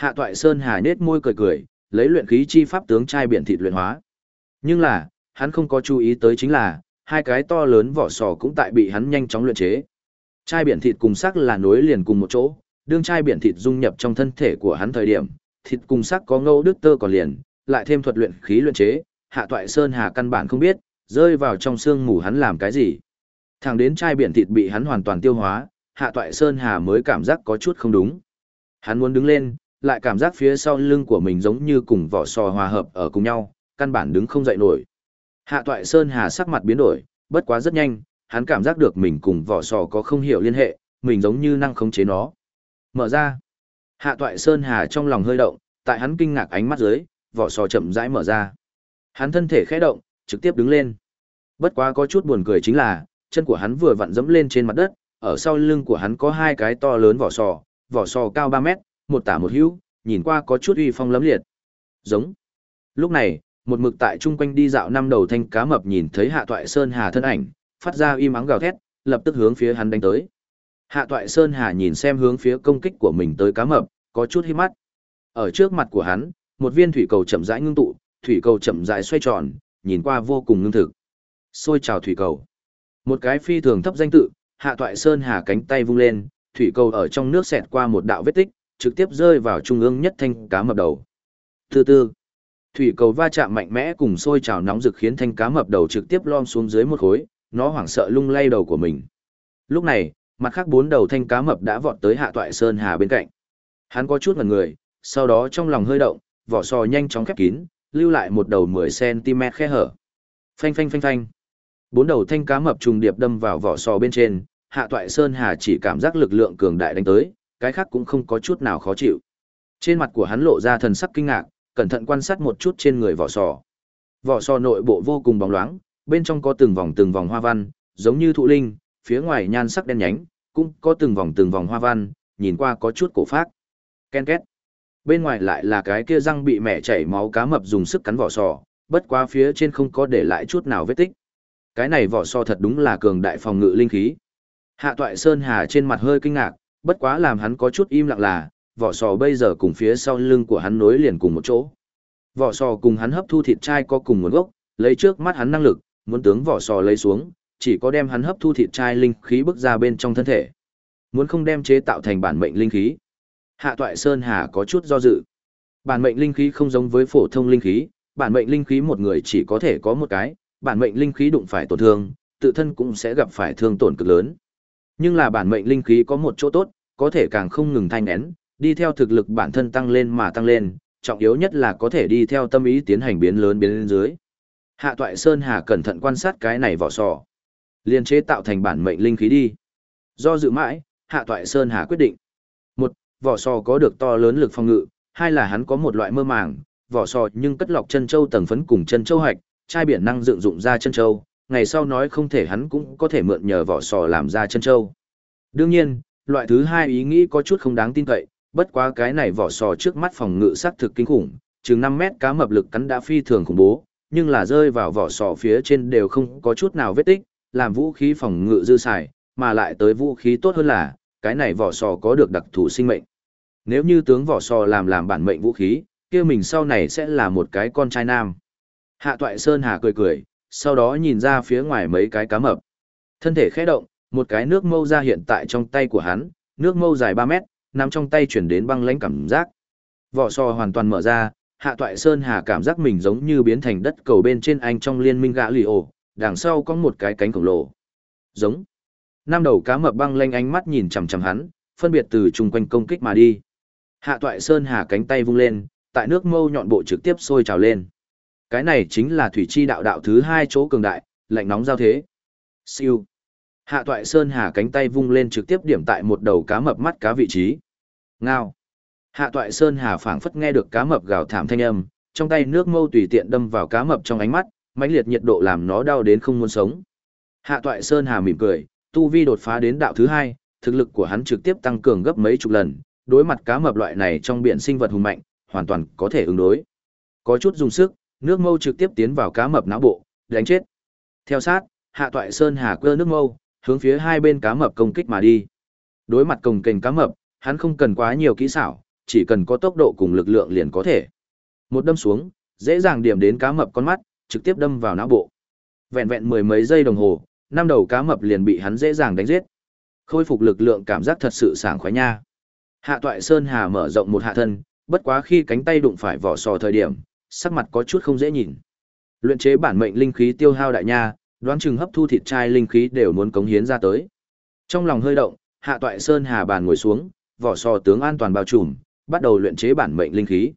Hạ Toại Sơn Hà nết môi cười cười, lấy luyện khí chi pháp tướng trai biển thịt luyện hóa. Nhưng là, hắn không có chú ý tới chính là, hai cái to lớn vỏ sò cũng tại bị hắn nhanh chóng luyện chế. Trai biển thịt cùng sắc là nối liền cùng một chỗ, đương trai biển thịt dung nhập trong thân thể của hắn thời điểm, thịt cùng sắc có ngâu đức tơ còn liền, lại thêm thuật luyện khí luyện chế, Hạ Toại Sơn Hà căn bản không biết, rơi vào trong xương mù hắn làm cái gì. Thẳng đến chai biển thịt bị hắn hoàn toàn tiêu hóa, Hạ Toại Sơn Hà mới cảm giác có chút không đúng. Hắn muốn đứng lên, lại cảm giác phía sau lưng của mình giống như cùng vỏ sò hòa hợp ở cùng nhau, căn bản đứng không dậy nổi. Hạ Toại Sơn Hà sắc mặt biến đổi, bất quá rất nhanh, hắn cảm giác được mình cùng vỏ sò có không hiểu liên hệ, mình giống như năng khống chế nó. Mở ra. Hạ Toại Sơn Hà trong lòng hơi động, tại hắn kinh ngạc ánh mắt dưới, vỏ sò chậm rãi mở ra. Hắn thân thể khẽ động, trực tiếp đứng lên. Bất quá có chút buồn cười chính là, chân của hắn vừa vặn dẫm lên trên mặt đất, ở sau lưng của hắn có hai cái to lớn vỏ sò, vỏ sò cao 3 mét, một tả một hữu, nhìn qua có chút uy phong lấm liệt. Giống. Lúc này, một mực tại chung quanh đi dạo năm đầu thanh cá mập nhìn thấy Hạ Toại Sơn Hà thân ảnh, phát ra im ắng gào thét, lập tức hướng phía hắn đánh tới. Hạ Toại Sơn Hà nhìn xem hướng phía công kích của mình tới cá mập, có chút hí mắt. Ở trước mặt của hắn, một viên thủy cầu chậm rãi ngưng tụ, thủy cầu chậm rãi xoay tròn, nhìn qua vô cùng ngưng thực. Xôi trào thủy cầu. Một cái phi thường thấp danh tự, Hạ Toại Sơn Hà cánh tay vung lên, thủy cầu ở trong nước xẹt qua một đạo vết tích, trực tiếp rơi vào trung ương nhất thanh cá mập đầu. Từ từ, thủy cầu va chạm mạnh mẽ cùng sôi trào nóng rực khiến thanh cá mập đầu trực tiếp lom xuống dưới một khối, nó hoảng sợ lung lay đầu của mình. Lúc này, mặt khác bốn đầu thanh cá mập đã vọt tới Hạ Toại Sơn Hà bên cạnh. Hắn có chút ngẩn người, sau đó trong lòng hơi động, vỏ sò nhanh chóng khép kín, lưu lại một đầu 10cm khe hở. Phanh phanh phanh phanh. Bốn đầu thanh cá mập trùng điệp đâm vào vỏ sò bên trên, Hạ Toại Sơn Hà chỉ cảm giác lực lượng cường đại đánh tới, cái khác cũng không có chút nào khó chịu. Trên mặt của hắn lộ ra thần sắc kinh ngạc, cẩn thận quan sát một chút trên người vỏ sò. Vỏ sò nội bộ vô cùng bóng loáng, bên trong có từng vòng từng vòng hoa văn, giống như thụ linh, phía ngoài nhan sắc đen nhánh, cũng có từng vòng từng vòng hoa văn, nhìn qua có chút cổ phác. Ken két. Bên ngoài lại là cái kia răng bị mẹ chảy máu cá mập dùng sức cắn vỏ sò, bất quá phía trên không có để lại chút nào vết tích. Cái này vỏ sò thật đúng là cường đại phòng ngự linh khí. Hạ Toại Sơn Hà trên mặt hơi kinh ngạc, bất quá làm hắn có chút im lặng là, vỏ sò bây giờ cùng phía sau lưng của hắn nối liền cùng một chỗ. Vỏ sò cùng hắn hấp thu thịt trai có cùng nguồn gốc, lấy trước mắt hắn năng lực, muốn tướng vỏ sò lấy xuống, chỉ có đem hắn hấp thu thịt trai linh khí bước ra bên trong thân thể. Muốn không đem chế tạo thành bản mệnh linh khí. Hạ Toại Sơn Hà có chút do dự. Bản mệnh linh khí không giống với phổ thông linh khí, bản mệnh linh khí một người chỉ có thể có một cái, bản mệnh linh khí đụng phải tổn thương, tự thân cũng sẽ gặp phải thương tổn cực lớn. Nhưng là bản mệnh linh khí có một chỗ tốt, có thể càng không ngừng thanh nén, đi theo thực lực bản thân tăng lên mà tăng lên, trọng yếu nhất là có thể đi theo tâm ý tiến hành biến lớn biến lên dưới. Hạ Toại Sơn Hà cẩn thận quan sát cái này vỏ sò. Liên chế tạo thành bản mệnh linh khí đi. Do dự mãi, Hạ Toại Sơn Hà quyết định. Một, vỏ sò có được to lớn lực phòng ngự, hai là hắn có một loại mơ màng, vỏ sò nhưng cất lọc chân châu tầng phấn cùng chân châu hạch, chai biển năng dựng dụng ra chân châu, ngày sau nói không thể hắn cũng có thể mượn nhờ vỏ sò làm ra chân trâu. Đương nhiên, loại thứ hai ý nghĩ có chút không đáng tin cậy, bất quá cái này vỏ sò trước mắt phòng ngự sắc thực kinh khủng, chừng 5 mét cá mập lực cắn đã phi thường khủng bố, nhưng là rơi vào vỏ sò phía trên đều không có chút nào vết tích, làm vũ khí phòng ngự dư xài, mà lại tới vũ khí tốt hơn là, cái này vỏ sò có được đặc thù sinh mệnh. Nếu như tướng vỏ sò làm làm bản mệnh vũ khí, kia mình sau này sẽ là một cái con trai nam. Hạ Toại Sơn Hà cười cười, sau đó nhìn ra phía ngoài mấy cái cá mập. Thân thể khẽ động, một cái nước mâu ra hiện tại trong tay của hắn, nước mâu dài 3 mét, nằm trong tay chuyển đến băng lãnh cảm giác. Vỏ sò hoàn toàn mở ra, Hạ Toại Sơn Hà cảm giác mình giống như biến thành đất cầu bên trên anh trong liên minh gã lì ổ, đằng sau có một cái cánh khổng lồ. Giống. Năm đầu cá mập băng lanh ánh mắt nhìn chằm chằm hắn, phân biệt từ chung quanh công kích mà đi. Hạ Toại Sơn Hà cánh tay vung lên, tại nước mâu nhọn bộ trực tiếp sôi trào lên. Cái này chính là thủy chi đạo đạo thứ hai chỗ cường đại, lạnh nóng giao thế. Siêu. Hạ Toại Sơn Hà cánh tay vung lên trực tiếp điểm tại một đầu cá mập mắt cá vị trí. Ngao. Hạ Toại Sơn Hà phảng phất nghe được cá mập gào thảm thanh âm, trong tay nước mâu tùy tiện đâm vào cá mập trong ánh mắt, mãnh liệt nhiệt độ làm nó đau đến không muốn sống. Hạ Toại Sơn Hà mỉm cười, tu vi đột phá đến đạo thứ hai, thực lực của hắn trực tiếp tăng cường gấp mấy chục lần, đối mặt cá mập loại này trong biển sinh vật hùng mạnh, hoàn toàn có thể ứng đối. Có chút dùng sức, nước mâu trực tiếp tiến vào cá mập não bộ, đánh chết. Theo sát, Hạ Toại Sơn Hà cơ nước mâu, hướng phía hai bên cá mập công kích mà đi. Đối mặt cồng kềnh cá mập, hắn không cần quá nhiều kỹ xảo, chỉ cần có tốc độ cùng lực lượng liền có thể. Một đâm xuống, dễ dàng điểm đến cá mập con mắt, trực tiếp đâm vào não bộ. Vẹn vẹn mười mấy giây đồng hồ, năm đầu cá mập liền bị hắn dễ dàng đánh giết. Khôi phục lực lượng cảm giác thật sự sảng khoái nha. Hạ Toại Sơn Hà mở rộng một hạ thân, bất quá khi cánh tay đụng phải vỏ sò thời điểm, sắc mặt có chút không dễ nhìn. Luyện chế bản mệnh linh khí tiêu hao đại nha, đoán chừng hấp thu thịt trai linh khí đều muốn cống hiến ra tới. Trong lòng hơi động, Hạ Toại Sơn Hà bàn ngồi xuống, vỏ sò tướng an toàn bao trùm, bắt đầu luyện chế bản mệnh linh khí.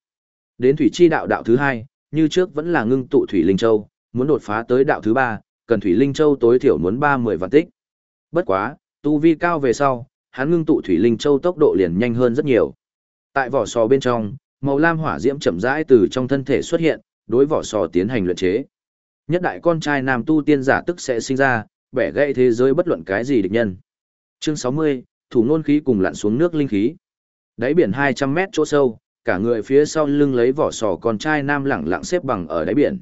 Đến thủy chi đạo đạo thứ hai, như trước vẫn là ngưng tụ thủy linh châu, muốn đột phá tới đạo thứ ba, cần thủy linh châu tối thiểu muốn ba mươi vạn tích. Bất quá, tu vi cao về sau, hắn ngưng tụ thủy linh châu tốc độ liền nhanh hơn rất nhiều. Tại vỏ sò bên trong, màu lam hỏa diễm chậm rãi từ trong thân thể xuất hiện, đối vỏ sò tiến hành luyện chế. Nhất đại con trai nam tu tiên giả tức sẽ sinh ra, bẻ gãy thế giới bất luận cái gì địch nhân. Chương 60, thủ nôn khí cùng lặn xuống nước linh khí. Đáy biển 200 mét chỗ sâu, cả người phía sau lưng lấy vỏ sò con trai nam lẳng lặng xếp bằng ở đáy biển.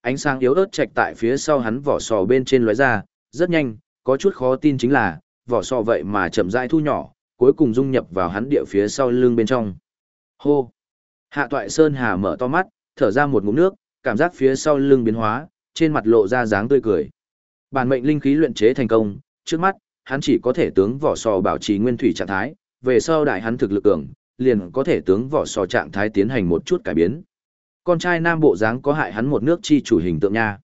Ánh sáng yếu ớt chạch tại phía sau hắn vỏ sò bên trên lóe ra, rất nhanh, có chút khó tin chính là, vỏ sò vậy mà chậm rãi thu nhỏ, cuối cùng dung nhập vào hắn địa phía sau lưng bên trong. Hô! Hạ toại Sơn Hà mở to mắt, thở ra một ngụm nước, cảm giác phía sau lưng biến hóa, trên mặt lộ ra dáng tươi cười. Bản mệnh linh khí luyện chế thành công, trước mắt, hắn chỉ có thể tướng vỏ sò bảo trì nguyên thủy trạng thái, về sau đại hắn thực lực cường, liền có thể tướng vỏ sò trạng thái tiến hành một chút cải biến. Con trai nam bộ dáng có hại hắn một nước chi chủ hình tượng nha.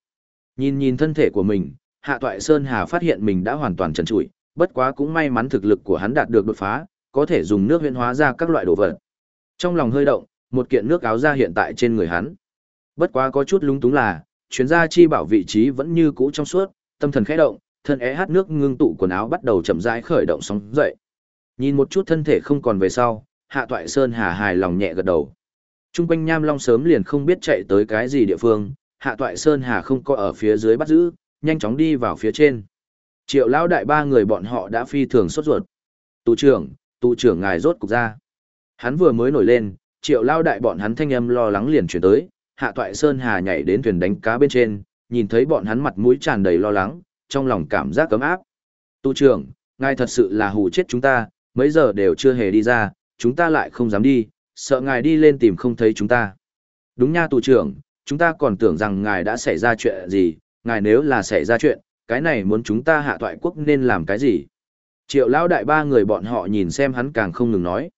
Nhìn nhìn thân thể của mình, Hạ Toại Sơn Hà phát hiện mình đã hoàn toàn trần trụi, bất quá cũng may mắn thực lực của hắn đạt được đột phá, có thể dùng nước huyễn hóa ra các loại đồ vật. Trong lòng hơi động, một kiện nước áo ra hiện tại trên người hắn. Bất quá có chút lúng túng là, chuyến gia chi bảo vị trí vẫn như cũ trong suốt, tâm thần khẽ động, thân é hát nước ngưng tụ quần áo bắt đầu chậm rãi khởi động sóng dậy. Nhìn một chút thân thể không còn về sau, Hạ Toại Sơn Hà hài lòng nhẹ gật đầu. Trung quanh Nham Long sớm liền không biết chạy tới cái gì địa phương, Hạ Toại Sơn Hà không có ở phía dưới bắt giữ, nhanh chóng đi vào phía trên. Triệu lão đại ba người bọn họ đã phi thường sốt ruột. Tù trưởng, tù trưởng ngài rốt cục ra. Hắn vừa mới nổi lên, triệu lao đại bọn hắn thanh âm lo lắng liền chuyển tới, hạ toại sơn hà nhảy đến thuyền đánh cá bên trên, nhìn thấy bọn hắn mặt mũi tràn đầy lo lắng, trong lòng cảm giác cấm áp. Tu trưởng, ngài thật sự là hù chết chúng ta, mấy giờ đều chưa hề đi ra, chúng ta lại không dám đi, sợ ngài đi lên tìm không thấy chúng ta. Đúng nha tù trưởng, chúng ta còn tưởng rằng ngài đã xảy ra chuyện gì, ngài nếu là xảy ra chuyện, cái này muốn chúng ta hạ toại quốc nên làm cái gì? Triệu lão đại ba người bọn họ nhìn xem hắn càng không ngừng nói.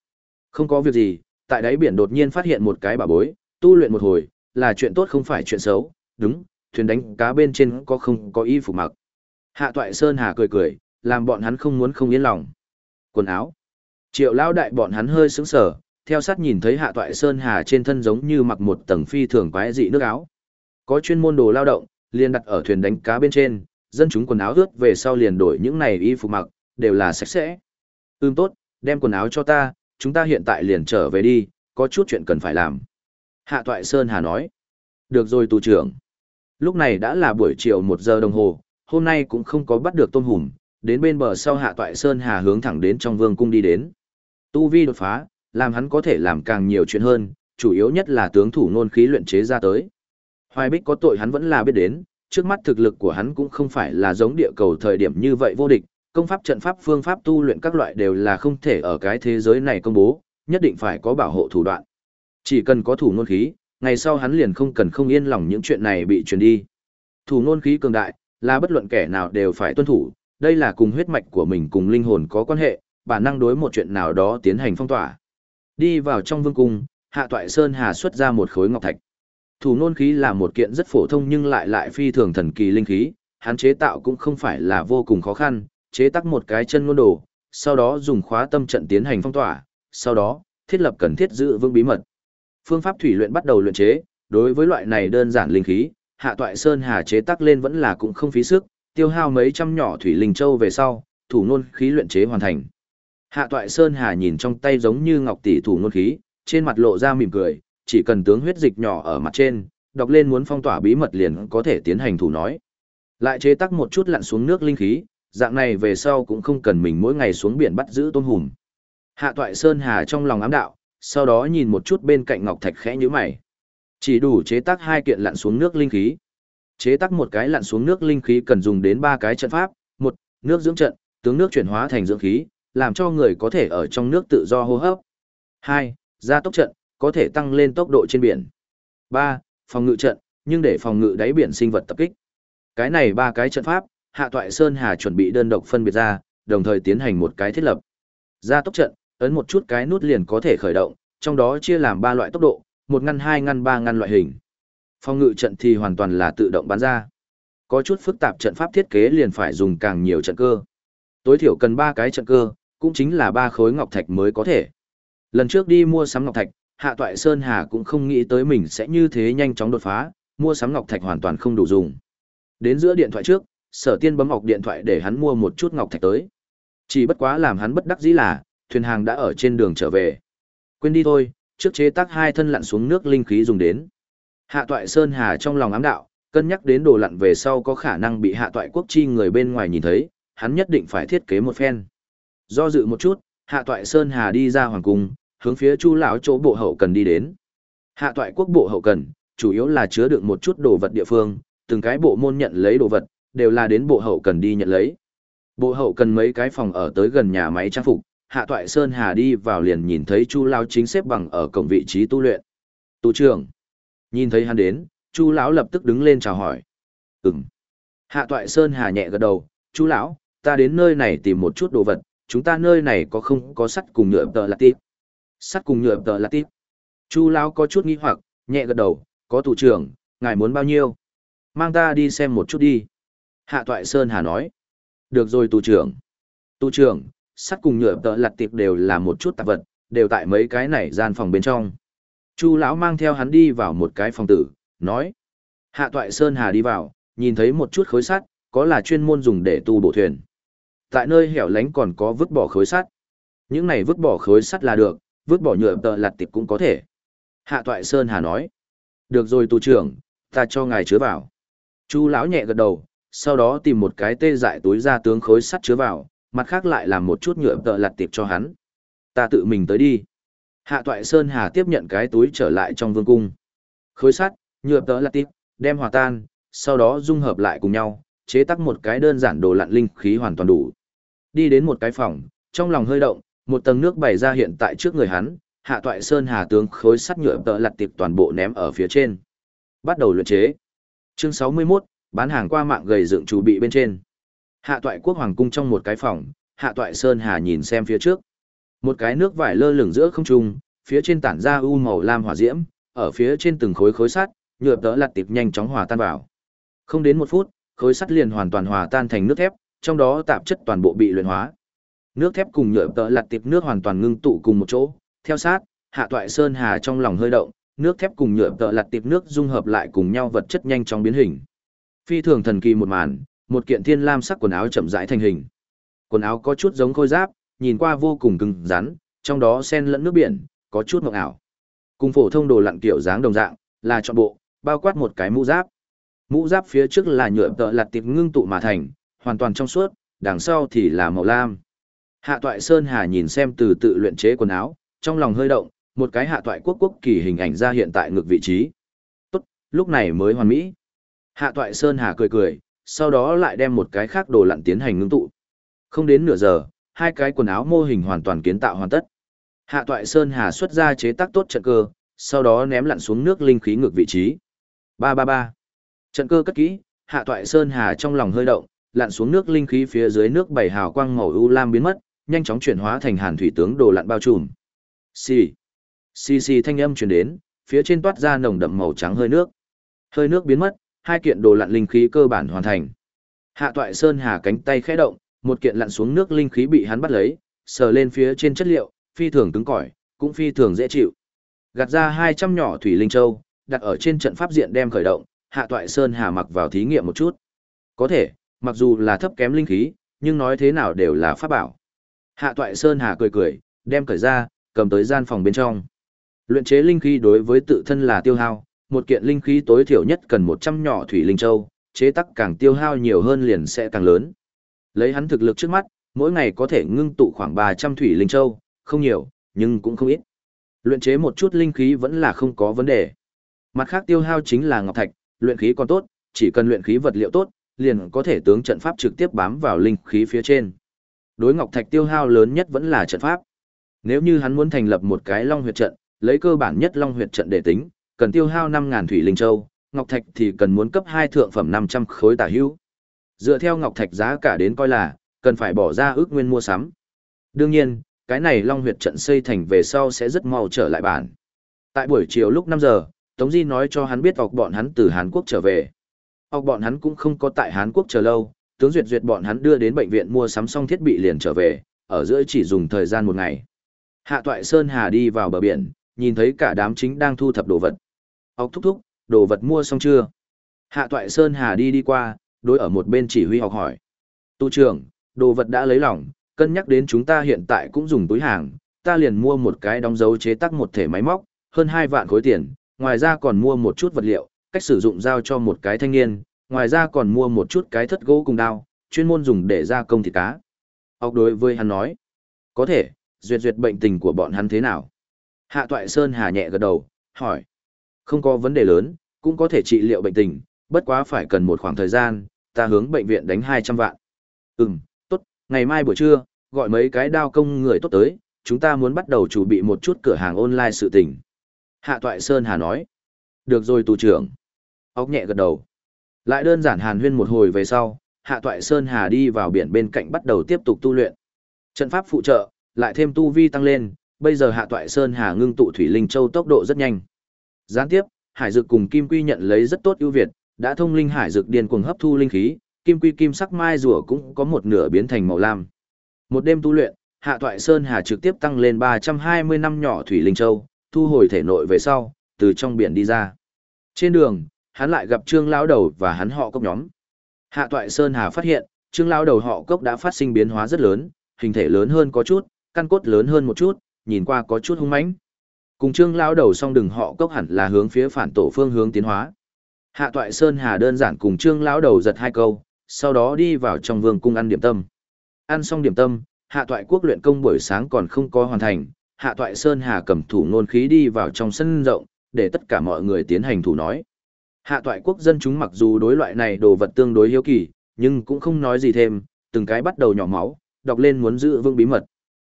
Không có việc gì, tại đáy biển đột nhiên phát hiện một cái bà bối, tu luyện một hồi, là chuyện tốt không phải chuyện xấu, đúng, thuyền đánh cá bên trên có không có y phục mặc. Hạ toại Sơn Hà cười cười, làm bọn hắn không muốn không yên lòng. Quần áo. Triệu lão đại bọn hắn hơi sững sờ, theo sát nhìn thấy Hạ toại Sơn Hà trên thân giống như mặc một tầng phi thường quái dị nước áo. Có chuyên môn đồ lao động, liền đặt ở thuyền đánh cá bên trên, dân chúng quần áo ướt về sau liền đổi những này y phục mặc, đều là sạch sẽ. Ưm tốt, đem quần áo cho ta, chúng ta hiện tại liền trở về đi, có chút chuyện cần phải làm. Hạ Toại Sơn Hà nói. Được rồi tù trưởng. Lúc này đã là buổi chiều 1 giờ đồng hồ, hôm nay cũng không có bắt được tôm hùm, đến bên bờ sau Hạ Toại Sơn Hà hướng thẳng đến trong vương cung đi đến. Tu vi đột phá, làm hắn có thể làm càng nhiều chuyện hơn, chủ yếu nhất là tướng thủ nôn khí luyện chế ra tới. Hoài Bích có tội hắn vẫn là biết đến, trước mắt thực lực của hắn cũng không phải là giống địa cầu thời điểm như vậy vô địch, công pháp trận pháp phương pháp tu luyện các loại đều là không thể ở cái thế giới này công bố, nhất định phải có bảo hộ thủ đoạn. Chỉ cần có thủ nôn khí, ngày sau hắn liền không cần không yên lòng những chuyện này bị truyền đi. Thủ nôn khí cường đại, là bất luận kẻ nào đều phải tuân thủ, đây là cùng huyết mạch của mình cùng linh hồn có quan hệ, bản năng đối một chuyện nào đó tiến hành phong tỏa. Đi vào trong vương cung, Hạ Toại Sơn Hà xuất ra một khối ngọc thạch. Thủ nôn khí là một kiện rất phổ thông nhưng lại lại phi thường thần kỳ linh khí, hắn chế tạo cũng không phải là vô cùng khó khăn, chế tác một cái chân ngôn đồ, sau đó dùng khóa tâm trận tiến hành phong tỏa, sau đó, thiết lập cần thiết giữ vững bí mật. Phương pháp thủy luyện bắt đầu luyện chế, đối với loại này đơn giản linh khí, Hạ Toại Sơn Hà chế tác lên vẫn là cũng không phí sức, tiêu hao mấy trăm nhỏ thủy linh châu về sau, thủ nôn khí luyện chế hoàn thành. Hạ Toại Sơn Hà nhìn trong tay giống như ngọc tỷ thủ nôn khí, trên mặt lộ ra mỉm cười, chỉ cần tướng huyết dịch nhỏ ở mặt trên, đọc lên muốn phong tỏa bí mật liền có thể tiến hành thủ nói. Lại chế tác một chút lặn xuống nước linh khí, dạng này về sau cũng không cần mình mỗi ngày xuống biển bắt giữ tôm hùm. Hạ toại Sơn Hà trong lòng ám đạo, sau đó nhìn một chút bên cạnh Ngọc Thạch khẽ như mày. Chỉ đủ chế tác hai kiện lặn xuống nước linh khí. Chế tác một cái lặn xuống nước linh khí cần dùng đến ba cái trận pháp, một, nước dưỡng trận, tướng nước chuyển hóa thành dưỡng khí, làm cho người có thể ở trong nước tự do hô hấp. Hai, gia tốc trận, có thể tăng lên tốc độ trên biển. ba, phòng ngự trận, nhưng để phòng ngự đáy biển sinh vật tập kích. Cái này ba cái trận pháp, Hạ Toại Sơn Hà chuẩn bị đơn độc phân biệt ra, đồng thời tiến hành một cái thiết lập. Gia tốc trận, ấn một chút cái nút liền có thể khởi động, trong đó chia làm ba loại tốc độ, một ngăn hai ngăn ba ngăn loại hình. Phòng ngự trận thì hoàn toàn là tự động bắn ra. Có chút phức tạp trận pháp thiết kế liền phải dùng càng nhiều trận cơ. Tối thiểu cần ba cái trận cơ, cũng chính là ba khối ngọc thạch mới có thể. Lần trước đi mua sắm ngọc thạch, Hạ Toại Sơn Hà cũng không nghĩ tới mình sẽ như thế nhanh chóng đột phá, mua sắm ngọc thạch hoàn toàn không đủ dùng. Đến giữa điện thoại trước, sở tiên bấm ngọc điện thoại để hắn mua một chút ngọc thạch tới. Chỉ bất quá làm hắn bất đắc dĩ là, thuyền hàng đã ở trên đường trở về. Quên đi thôi, trước chế tác hai thân lặn xuống nước linh khí dùng đến. Hạ toại Sơn Hà trong lòng ám đạo, cân nhắc đến đồ lặn về sau có khả năng bị hạ toại quốc chi người bên ngoài nhìn thấy, hắn nhất định phải thiết kế một phen. Do dự một chút, hạ toại Sơn Hà đi ra hoàng cung, hướng phía chu lão chỗ bộ hậu cần đi đến. Hạ toại quốc bộ hậu cần, chủ yếu là chứa đựng một chút đồ vật địa phương, từng cái bộ môn nhận lấy đồ vật, đều là đến bộ hậu cần đi nhận lấy. Bộ hậu cần mấy cái phòng ở tới gần nhà máy trang phục, Hạ Toại Sơn Hà đi vào liền nhìn thấy Chu lão chính xếp bằng ở cổng vị trí tu luyện. Tu trưởng. Nhìn thấy hắn đến, Chu lão lập tức đứng lên chào hỏi. Ừm. Hạ Toại Sơn Hà nhẹ gật đầu, Chu lão, ta đến nơi này tìm một chút đồ vật, chúng ta nơi này có không có sắt cùng nhựa tờ là tiếp. Sắt cùng nhựa tờ là tiếp. Chu lão có chút nghi hoặc, nhẹ gật đầu, có thủ trưởng, ngài muốn bao nhiêu? Mang ta đi xem một chút đi. Hạ Toại Sơn Hà nói. Được rồi tù trưởng. Tù trưởng, sắt cùng nhựa tợ lặt tiệp đều là một chút tạp vật, đều tại mấy cái này gian phòng bên trong. Chu lão mang theo hắn đi vào một cái phòng tử, nói. Hạ Toại Sơn Hà đi vào, nhìn thấy một chút khối sắt, có là chuyên môn dùng để tu bổ thuyền. Tại nơi hẻo lánh còn có vứt bỏ khối sắt. Những này vứt bỏ khối sắt là được, vứt bỏ nhựa tợ lặt tiệp cũng có thể. Hạ Toại Sơn Hà nói. Được rồi tù trưởng, ta cho ngài chứa vào. Chu lão nhẹ gật đầu, sau đó tìm một cái tê dại túi ra tướng khối sắt chứa vào, mặt khác lại làm một chút nhựa tợ lặt tiệp cho hắn. Ta tự mình tới đi. Hạ toại Sơn Hà tiếp nhận cái túi trở lại trong vương cung. Khối sắt, nhựa tợ lặt tiệp, đem hòa tan, sau đó dung hợp lại cùng nhau, chế tác một cái đơn giản đồ lặn linh khí hoàn toàn đủ. Đi đến một cái phòng, trong lòng hơi động, một tầng nước bày ra hiện tại trước người hắn, hạ toại Sơn Hà tướng khối sắt nhựa tợ lặt tiệp toàn bộ ném ở phía trên. Bắt đầu luyện chế. Chương 61, bán hàng qua mạng gầy dựng chủ bị bên trên. Hạ toại quốc hoàng cung trong một cái phòng, hạ toại Sơn Hà nhìn xem phía trước. Một cái nước vải lơ lửng giữa không trung, phía trên tản ra u màu lam hỏa diễm, ở phía trên từng khối khối sắt, nhựa đỡ lật tiệp nhanh chóng hòa tan vào. Không đến một phút, khối sắt liền hoàn toàn hòa tan thành nước thép, trong đó tạp chất toàn bộ bị luyện hóa. Nước thép cùng nhựa đỡ lật tiệp nước hoàn toàn ngưng tụ cùng một chỗ, theo sát, hạ toại Sơn Hà trong lòng hơi động, nước thép cùng nhựa đỡ lật tiệp nước dung hợp lại cùng nhau vật chất nhanh chóng biến hình. Phi thường thần kỳ một màn, một kiện thiên lam sắc quần áo chậm rãi thành hình. Quần áo có chút giống khôi giáp, nhìn qua vô cùng cứng rắn, trong đó xen lẫn nước biển, có chút mộng ảo. Cùng phổ thông đồ lặn kiểu dáng đồng dạng, là chọn bộ, bao quát một cái mũ giáp. Mũ giáp phía trước là nhựa tợ lặt tiệp ngưng tụ mà thành, hoàn toàn trong suốt, đằng sau thì là màu lam. Hạ toại Sơn Hà nhìn xem từ tự luyện chế quần áo, trong lòng hơi động, một cái hạ toại quốc quốc kỳ hình ảnh ra hiện tại ngược vị trí. Tốt, lúc này mới hoàn mỹ. Hạ toại Sơn Hà cười cười, sau đó lại đem một cái khác đồ lặn tiến hành ngưng tụ. Không đến nửa giờ, hai cái quần áo mô hình hoàn toàn kiến tạo hoàn tất. Hạ toại Sơn Hà xuất ra chế tác tốt trận cơ, sau đó ném lặn xuống nước linh khí ngược vị trí. Ba ba ba. Trận cơ cất kỹ, Hạ toại Sơn Hà trong lòng hơi động, lặn xuống nước linh khí phía dưới nước bảy hào quang màu u lam biến mất, nhanh chóng chuyển hóa thành hàn thủy tướng đồ lặn bao trùm. Xì. Xì xì thanh âm truyền đến, phía trên toát ra nồng đậm màu trắng hơi nước. Hơi nước biến mất, hai kiện đồ lặn linh khí cơ bản hoàn thành. Hạ Toại Sơn Hà cánh tay khẽ động, một kiện lặn xuống nước linh khí bị hắn bắt lấy, sờ lên phía trên chất liệu, phi thường cứng cỏi, cũng phi thường dễ chịu. Gạt ra 200 nhỏ thủy linh châu, đặt ở trên trận pháp diện đem khởi động, Hạ Toại Sơn Hà mặc vào thí nghiệm một chút. Có thể, mặc dù là thấp kém linh khí, nhưng nói thế nào đều là pháp bảo. Hạ Toại Sơn Hà cười cười, đem cởi ra, cầm tới gian phòng bên trong. Luyện chế linh khí đối với tự thân là tiêu hao, một kiện linh khí tối thiểu nhất cần 100 nhỏ thủy linh châu, chế tác càng tiêu hao nhiều hơn liền sẽ càng lớn. Lấy hắn thực lực trước mắt, mỗi ngày có thể ngưng tụ khoảng 300 thủy linh châu, không nhiều, nhưng cũng không ít. Luyện chế một chút linh khí vẫn là không có vấn đề. Mặt khác tiêu hao chính là ngọc thạch, luyện khí còn tốt, chỉ cần luyện khí vật liệu tốt, liền có thể tướng trận pháp trực tiếp bám vào linh khí phía trên. Đối ngọc thạch tiêu hao lớn nhất vẫn là trận pháp. Nếu như hắn muốn thành lập một cái long huyệt trận, lấy cơ bản nhất long huyệt trận để tính, cần tiêu hao 5000 thủy linh châu, ngọc thạch thì cần muốn cấp 2 thượng phẩm 500 khối tả hữu. Dựa theo ngọc thạch giá cả đến coi là, cần phải bỏ ra ước nguyên mua sắm. Đương nhiên, cái này long huyệt trận xây thành về sau sẽ rất mau trở lại bản. Tại buổi chiều lúc 5 giờ, Tống Di nói cho hắn biết ọc bọn hắn từ Hàn Quốc trở về. Ọc bọn hắn cũng không có tại Hàn Quốc chờ lâu, tướng duyệt duyệt bọn hắn đưa đến bệnh viện mua sắm xong thiết bị liền trở về, ở giữa chỉ dùng thời gian một ngày. Hạ Toại Sơn Hà đi vào bờ biển, nhìn thấy cả đám chính đang thu thập đồ vật. Ốc thúc thúc, đồ vật mua xong chưa? Hạ Toại Sơn Hà đi đi qua, đối ở một bên chỉ huy học hỏi. Tu trưởng, đồ vật đã lấy lòng, cân nhắc đến chúng ta hiện tại cũng dùng túi hàng, ta liền mua một cái đóng dấu chế tác một thể máy móc, hơn 2 vạn khối tiền, ngoài ra còn mua một chút vật liệu, cách sử dụng giao cho một cái thanh niên, ngoài ra còn mua một chút cái thất gỗ cùng đao, chuyên môn dùng để gia công thịt cá. Ốc đối với hắn nói, có thể, duyệt duyệt bệnh tình của bọn hắn thế nào? Hạ Toại Sơn hà nhẹ gật đầu, hỏi, không có vấn đề lớn, cũng có thể trị liệu bệnh tình, bất quá phải cần một khoảng thời gian, ta hướng bệnh viện đánh 200 vạn. Ừm, tốt, ngày mai buổi trưa, gọi mấy cái đao công người tốt tới, chúng ta muốn bắt đầu chuẩn bị một chút cửa hàng online sự tình. Hạ Toại Sơn Hà nói, được rồi tù trưởng. Ốc nhẹ gật đầu. Lại đơn giản hàn huyên một hồi về sau, Hạ Toại Sơn Hà đi vào biển bên cạnh bắt đầu tiếp tục tu luyện. Trận pháp phụ trợ, lại thêm tu vi tăng lên, bây giờ Hạ Toại Sơn Hà ngưng tụ thủy linh châu tốc độ rất nhanh. Gián tiếp, Hải Dực cùng Kim Quy nhận lấy rất tốt ưu việt, đã thông linh Hải Dực điên cuồng hấp thu linh khí, Kim Quy kim sắc mai rùa cũng có một nửa biến thành màu lam. Một đêm tu luyện, Hạ Toại Sơn Hà trực tiếp tăng lên 320 năm nhỏ thủy linh châu, thu hồi thể nội về sau, từ trong biển đi ra. Trên đường, hắn lại gặp Trương lão đầu và hắn họ cốc nhóm. Hạ Toại Sơn Hà phát hiện, Trương lão đầu họ cốc đã phát sinh biến hóa rất lớn, hình thể lớn hơn có chút, căn cốt lớn hơn một chút, nhìn qua có chút hung mãnh. Cùng Trương lão đầu song đừng họ cốc hẳn là hướng phía phản tổ phương hướng tiến hóa. Hạ Toại Sơn Hà đơn giản cùng Trương lão đầu giật hai câu, sau đó đi vào trong vương cung ăn điểm tâm. Ăn xong điểm tâm, Hạ Toại quốc luyện công buổi sáng còn không có hoàn thành, Hạ Toại Sơn Hà cầm thủ nôn khí đi vào trong sân rộng, để tất cả mọi người tiến hành thủ nói. Hạ Toại quốc dân chúng mặc dù đối loại này đồ vật tương đối hiếu kỳ, nhưng cũng không nói gì thêm, từng cái bắt đầu nhỏ máu, đọc lên muốn giữ vương bí mật.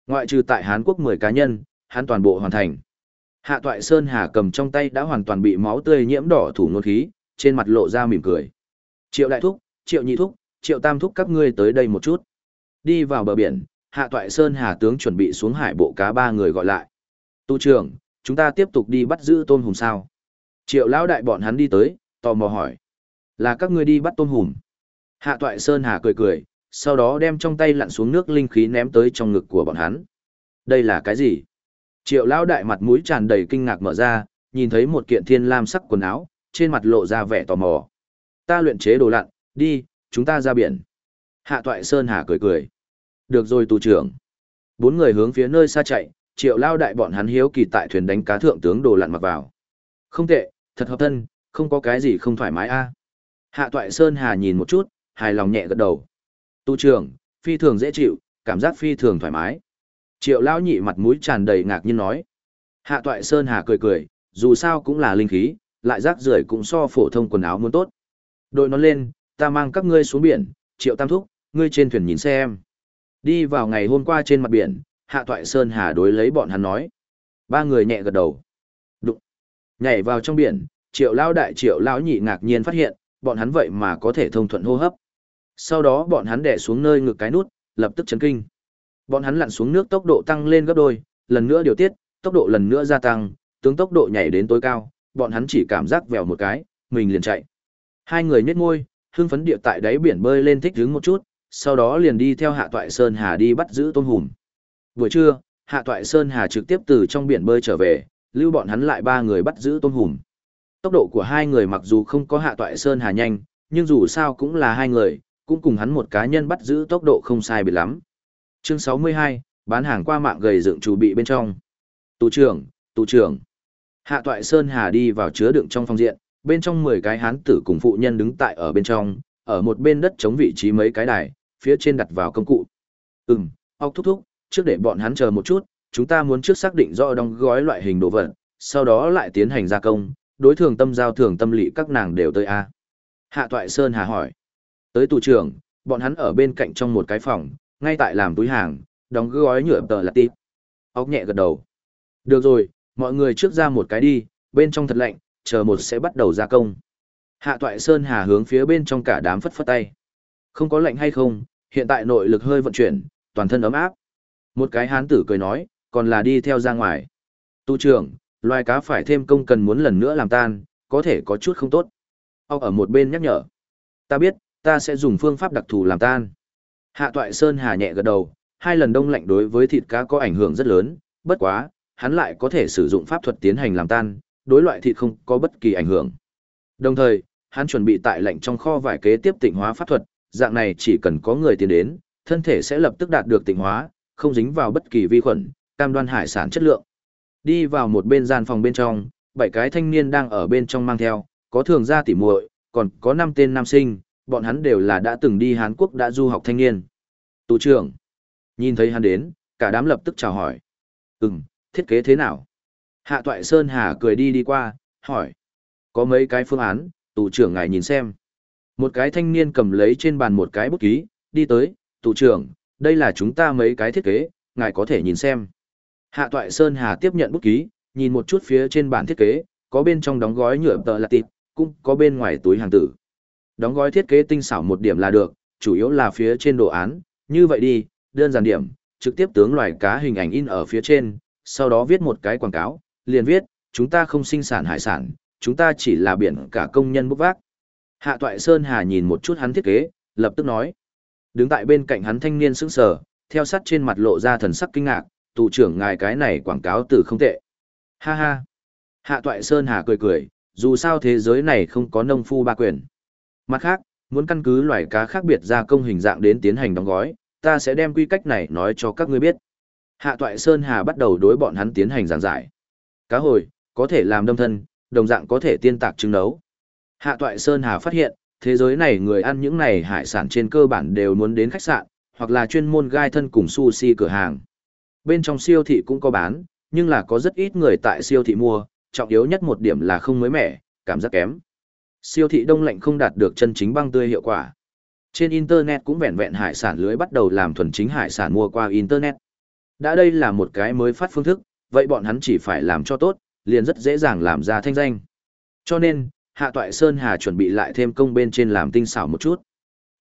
Ngoại trừ tại Hán quốc 10 cá nhân, hắn toàn bộ hoàn thành. Hạ Toại Sơn Hà cầm trong tay đã hoàn toàn bị máu tươi nhiễm đỏ thủ nôn khí, trên mặt lộ ra mỉm cười. Triệu đại thúc, triệu nhị thúc, triệu tam thúc các ngươi tới đây một chút. Đi vào bờ biển, Hạ Toại Sơn Hà tướng chuẩn bị xuống hải bộ cá ba người gọi lại. Tu trưởng, chúng ta tiếp tục đi bắt giữ tôm hùm sao. Triệu lão đại bọn hắn đi tới, tò mò hỏi. Là các ngươi đi bắt tôm hùm. Hạ Toại Sơn Hà cười cười, sau đó đem trong tay lặn xuống nước linh khí ném tới trong ngực của bọn hắn. Đây là cái gì? Triệu lão đại mặt mũi tràn đầy kinh ngạc mở ra, nhìn thấy một kiện thiên lam sắc quần áo, trên mặt lộ ra vẻ tò mò. Ta luyện chế đồ lặn, đi, chúng ta ra biển. Hạ Toại Sơn Hà cười cười. Được rồi tù trưởng. Bốn người hướng phía nơi xa chạy, triệu lao đại bọn hắn hiếu kỳ tại thuyền đánh cá thượng tướng đồ lặn mặc vào. Không tệ, thật hợp thân, không có cái gì không thoải mái a. Hạ Toại Sơn Hà nhìn một chút, hài lòng nhẹ gật đầu. Tu trưởng, phi thường dễ chịu, cảm giác phi thường thoải mái. Triệu Lão nhị mặt mũi tràn đầy ngạc nhiên nói. Hạ Toại Sơn Hà cười cười, dù sao cũng là linh khí, lại rác rưởi cũng so phổ thông quần áo muốn tốt. Đội nó lên, ta mang các ngươi xuống biển, Triệu Tam Thúc, ngươi trên thuyền nhìn xem. Đi vào ngày hôm qua trên mặt biển, Hạ Toại Sơn Hà đối lấy bọn hắn nói. Ba người nhẹ gật đầu. Đụng. Nhảy vào trong biển, triệu Lão đại triệu lão nhị ngạc nhiên phát hiện, bọn hắn vậy mà có thể thông thuận hô hấp. Sau đó bọn hắn đè xuống nơi ngực cái nút, lập tức chấn kinh. Bọn hắn lặn xuống nước tốc độ tăng lên gấp đôi, lần nữa điều tiết, tốc độ lần nữa gia tăng, tướng tốc độ nhảy đến tối cao, bọn hắn chỉ cảm giác vèo một cái, mình liền chạy. Hai người nhếch môi, hưng phấn địa tại đáy biển bơi lên thích đứng một chút, sau đó liền đi theo Hạ Toại Sơn Hà đi bắt giữ tôm hùm. Buổi trưa, Hạ Toại Sơn Hà trực tiếp từ trong biển bơi trở về, lưu bọn hắn lại ba người bắt giữ tôm hùm. Tốc độ của hai người mặc dù không có Hạ Toại Sơn Hà nhanh, nhưng dù sao cũng là hai người, cũng cùng hắn một cá nhân bắt giữ tốc độ không sai biệt lắm. Chương 62, bán hàng qua mạng gầy dựng chủ bị bên trong. Tù trưởng, tù trưởng. Hạ Toại Sơn Hà đi vào chứa đựng trong phòng diện, bên trong 10 cái hán tử cùng phụ nhân đứng tại ở bên trong, ở một bên đất chống vị trí mấy cái đài, phía trên đặt vào công cụ. Ừm, ốc thúc thúc, trước để bọn hắn chờ một chút, chúng ta muốn trước xác định rõ đóng gói loại hình đồ vật, sau đó lại tiến hành gia công, đối thường tâm giao thường tâm lý các nàng đều tới A. Hạ Toại Sơn hà hỏi. Tới tù trưởng, bọn hắn ở bên cạnh trong một cái phòng, ngay tại làm túi hàng, đóng gói nhựa tờ là tít. Ốc nhẹ gật đầu. Được rồi, mọi người trước ra một cái đi, bên trong thật lạnh, chờ một sẽ bắt đầu gia công. Hạ Toại Sơn hà hướng phía bên trong cả đám phất phất tay. Không có lạnh hay không, hiện tại nội lực hơi vận chuyển, toàn thân ấm áp. Một cái hán tử cười nói, còn là đi theo ra ngoài. Tu trưởng, loài cá phải thêm công cần muốn lần nữa làm tan, có thể có chút không tốt. Ông ở một bên nhắc nhở. Ta biết, ta sẽ dùng phương pháp đặc thù làm tan. Hạ toại Sơn Hà nhẹ gật đầu, hai lần đông lạnh đối với thịt cá có ảnh hưởng rất lớn, bất quá, hắn lại có thể sử dụng pháp thuật tiến hành làm tan, đối loại thịt không có bất kỳ ảnh hưởng. Đồng thời, hắn chuẩn bị tại lạnh trong kho vải kế tiếp tịnh hóa pháp thuật, dạng này chỉ cần có người tiến đến, thân thể sẽ lập tức đạt được tịnh hóa, không dính vào bất kỳ vi khuẩn, cam đoan hải sản chất lượng. Đi vào một bên gian phòng bên trong, bảy cái thanh niên đang ở bên trong mang theo, Có thường gia tỉ muội, còn có năm tên nam sinh, bọn hắn đều là đã từng đi Hàn Quốc đã du học thanh niên. Tù trưởng, nhìn thấy hắn đến, cả đám lập tức chào hỏi. Ừm, thiết kế thế nào? Hạ Toại Sơn Hà cười đi đi qua, hỏi. Có mấy cái phương án, tù trưởng ngài nhìn xem. Một cái thanh niên cầm lấy trên bàn một cái bút ký, đi tới, tù trưởng, đây là chúng ta mấy cái thiết kế, ngài có thể nhìn xem. Hạ Toại Sơn Hà tiếp nhận bút ký, nhìn một chút phía trên bản thiết kế, có bên trong đóng gói nhựa tờ là tịt, cũng có bên ngoài túi hàng tử. Đóng gói thiết kế tinh xảo một điểm là được, chủ yếu là phía trên đồ án, như vậy đi, đơn giản điểm, trực tiếp tướng loài cá hình ảnh in ở phía trên, sau đó viết một cái quảng cáo, liền viết, chúng ta không sinh sản hải sản, chúng ta chỉ là biển cả công nhân bốc vác. Hạ Toại Sơn Hà nhìn một chút hắn thiết kế, lập tức nói. Đứng tại bên cạnh hắn thanh niên sững sờ, theo sát trên mặt lộ ra thần sắc kinh ngạc, tụ trưởng ngài cái này quảng cáo từ không tệ. Ha ha. Hạ Toại Sơn Hà cười cười, dù sao thế giới này không có nông phu ba quyền. Mặt khác, muốn căn cứ loài cá khác biệt ra công hình dạng đến tiến hành đóng gói, ta sẽ đem quy cách này nói cho các ngươi biết. Hạ Toại Sơn Hà bắt đầu đối bọn hắn tiến hành giảng giải. Cá hồi, có thể làm đâm thân, đồng dạng có thể tiên tạc trứng nấu. Hạ Toại Sơn Hà phát hiện, thế giới này người ăn những này hải sản trên cơ bản đều muốn đến khách sạn, hoặc là chuyên môn gai thân cùng sushi cửa hàng. Bên trong siêu thị cũng có bán, nhưng là có rất ít người tại siêu thị mua, trọng yếu nhất một điểm là không mới mẻ, cảm giác kém. Siêu thị đông lạnh không đạt được chân chính băng tươi hiệu quả. Trên Internet cũng vẹn vẹn hải sản lưới bắt đầu làm thuần chính hải sản mua qua Internet. Đã đây là một cái mới phát phương thức, vậy bọn hắn chỉ phải làm cho tốt, liền rất dễ dàng làm ra thanh danh. Cho nên, Hạ Toại Sơn Hà chuẩn bị lại thêm công bên trên làm tinh xảo một chút.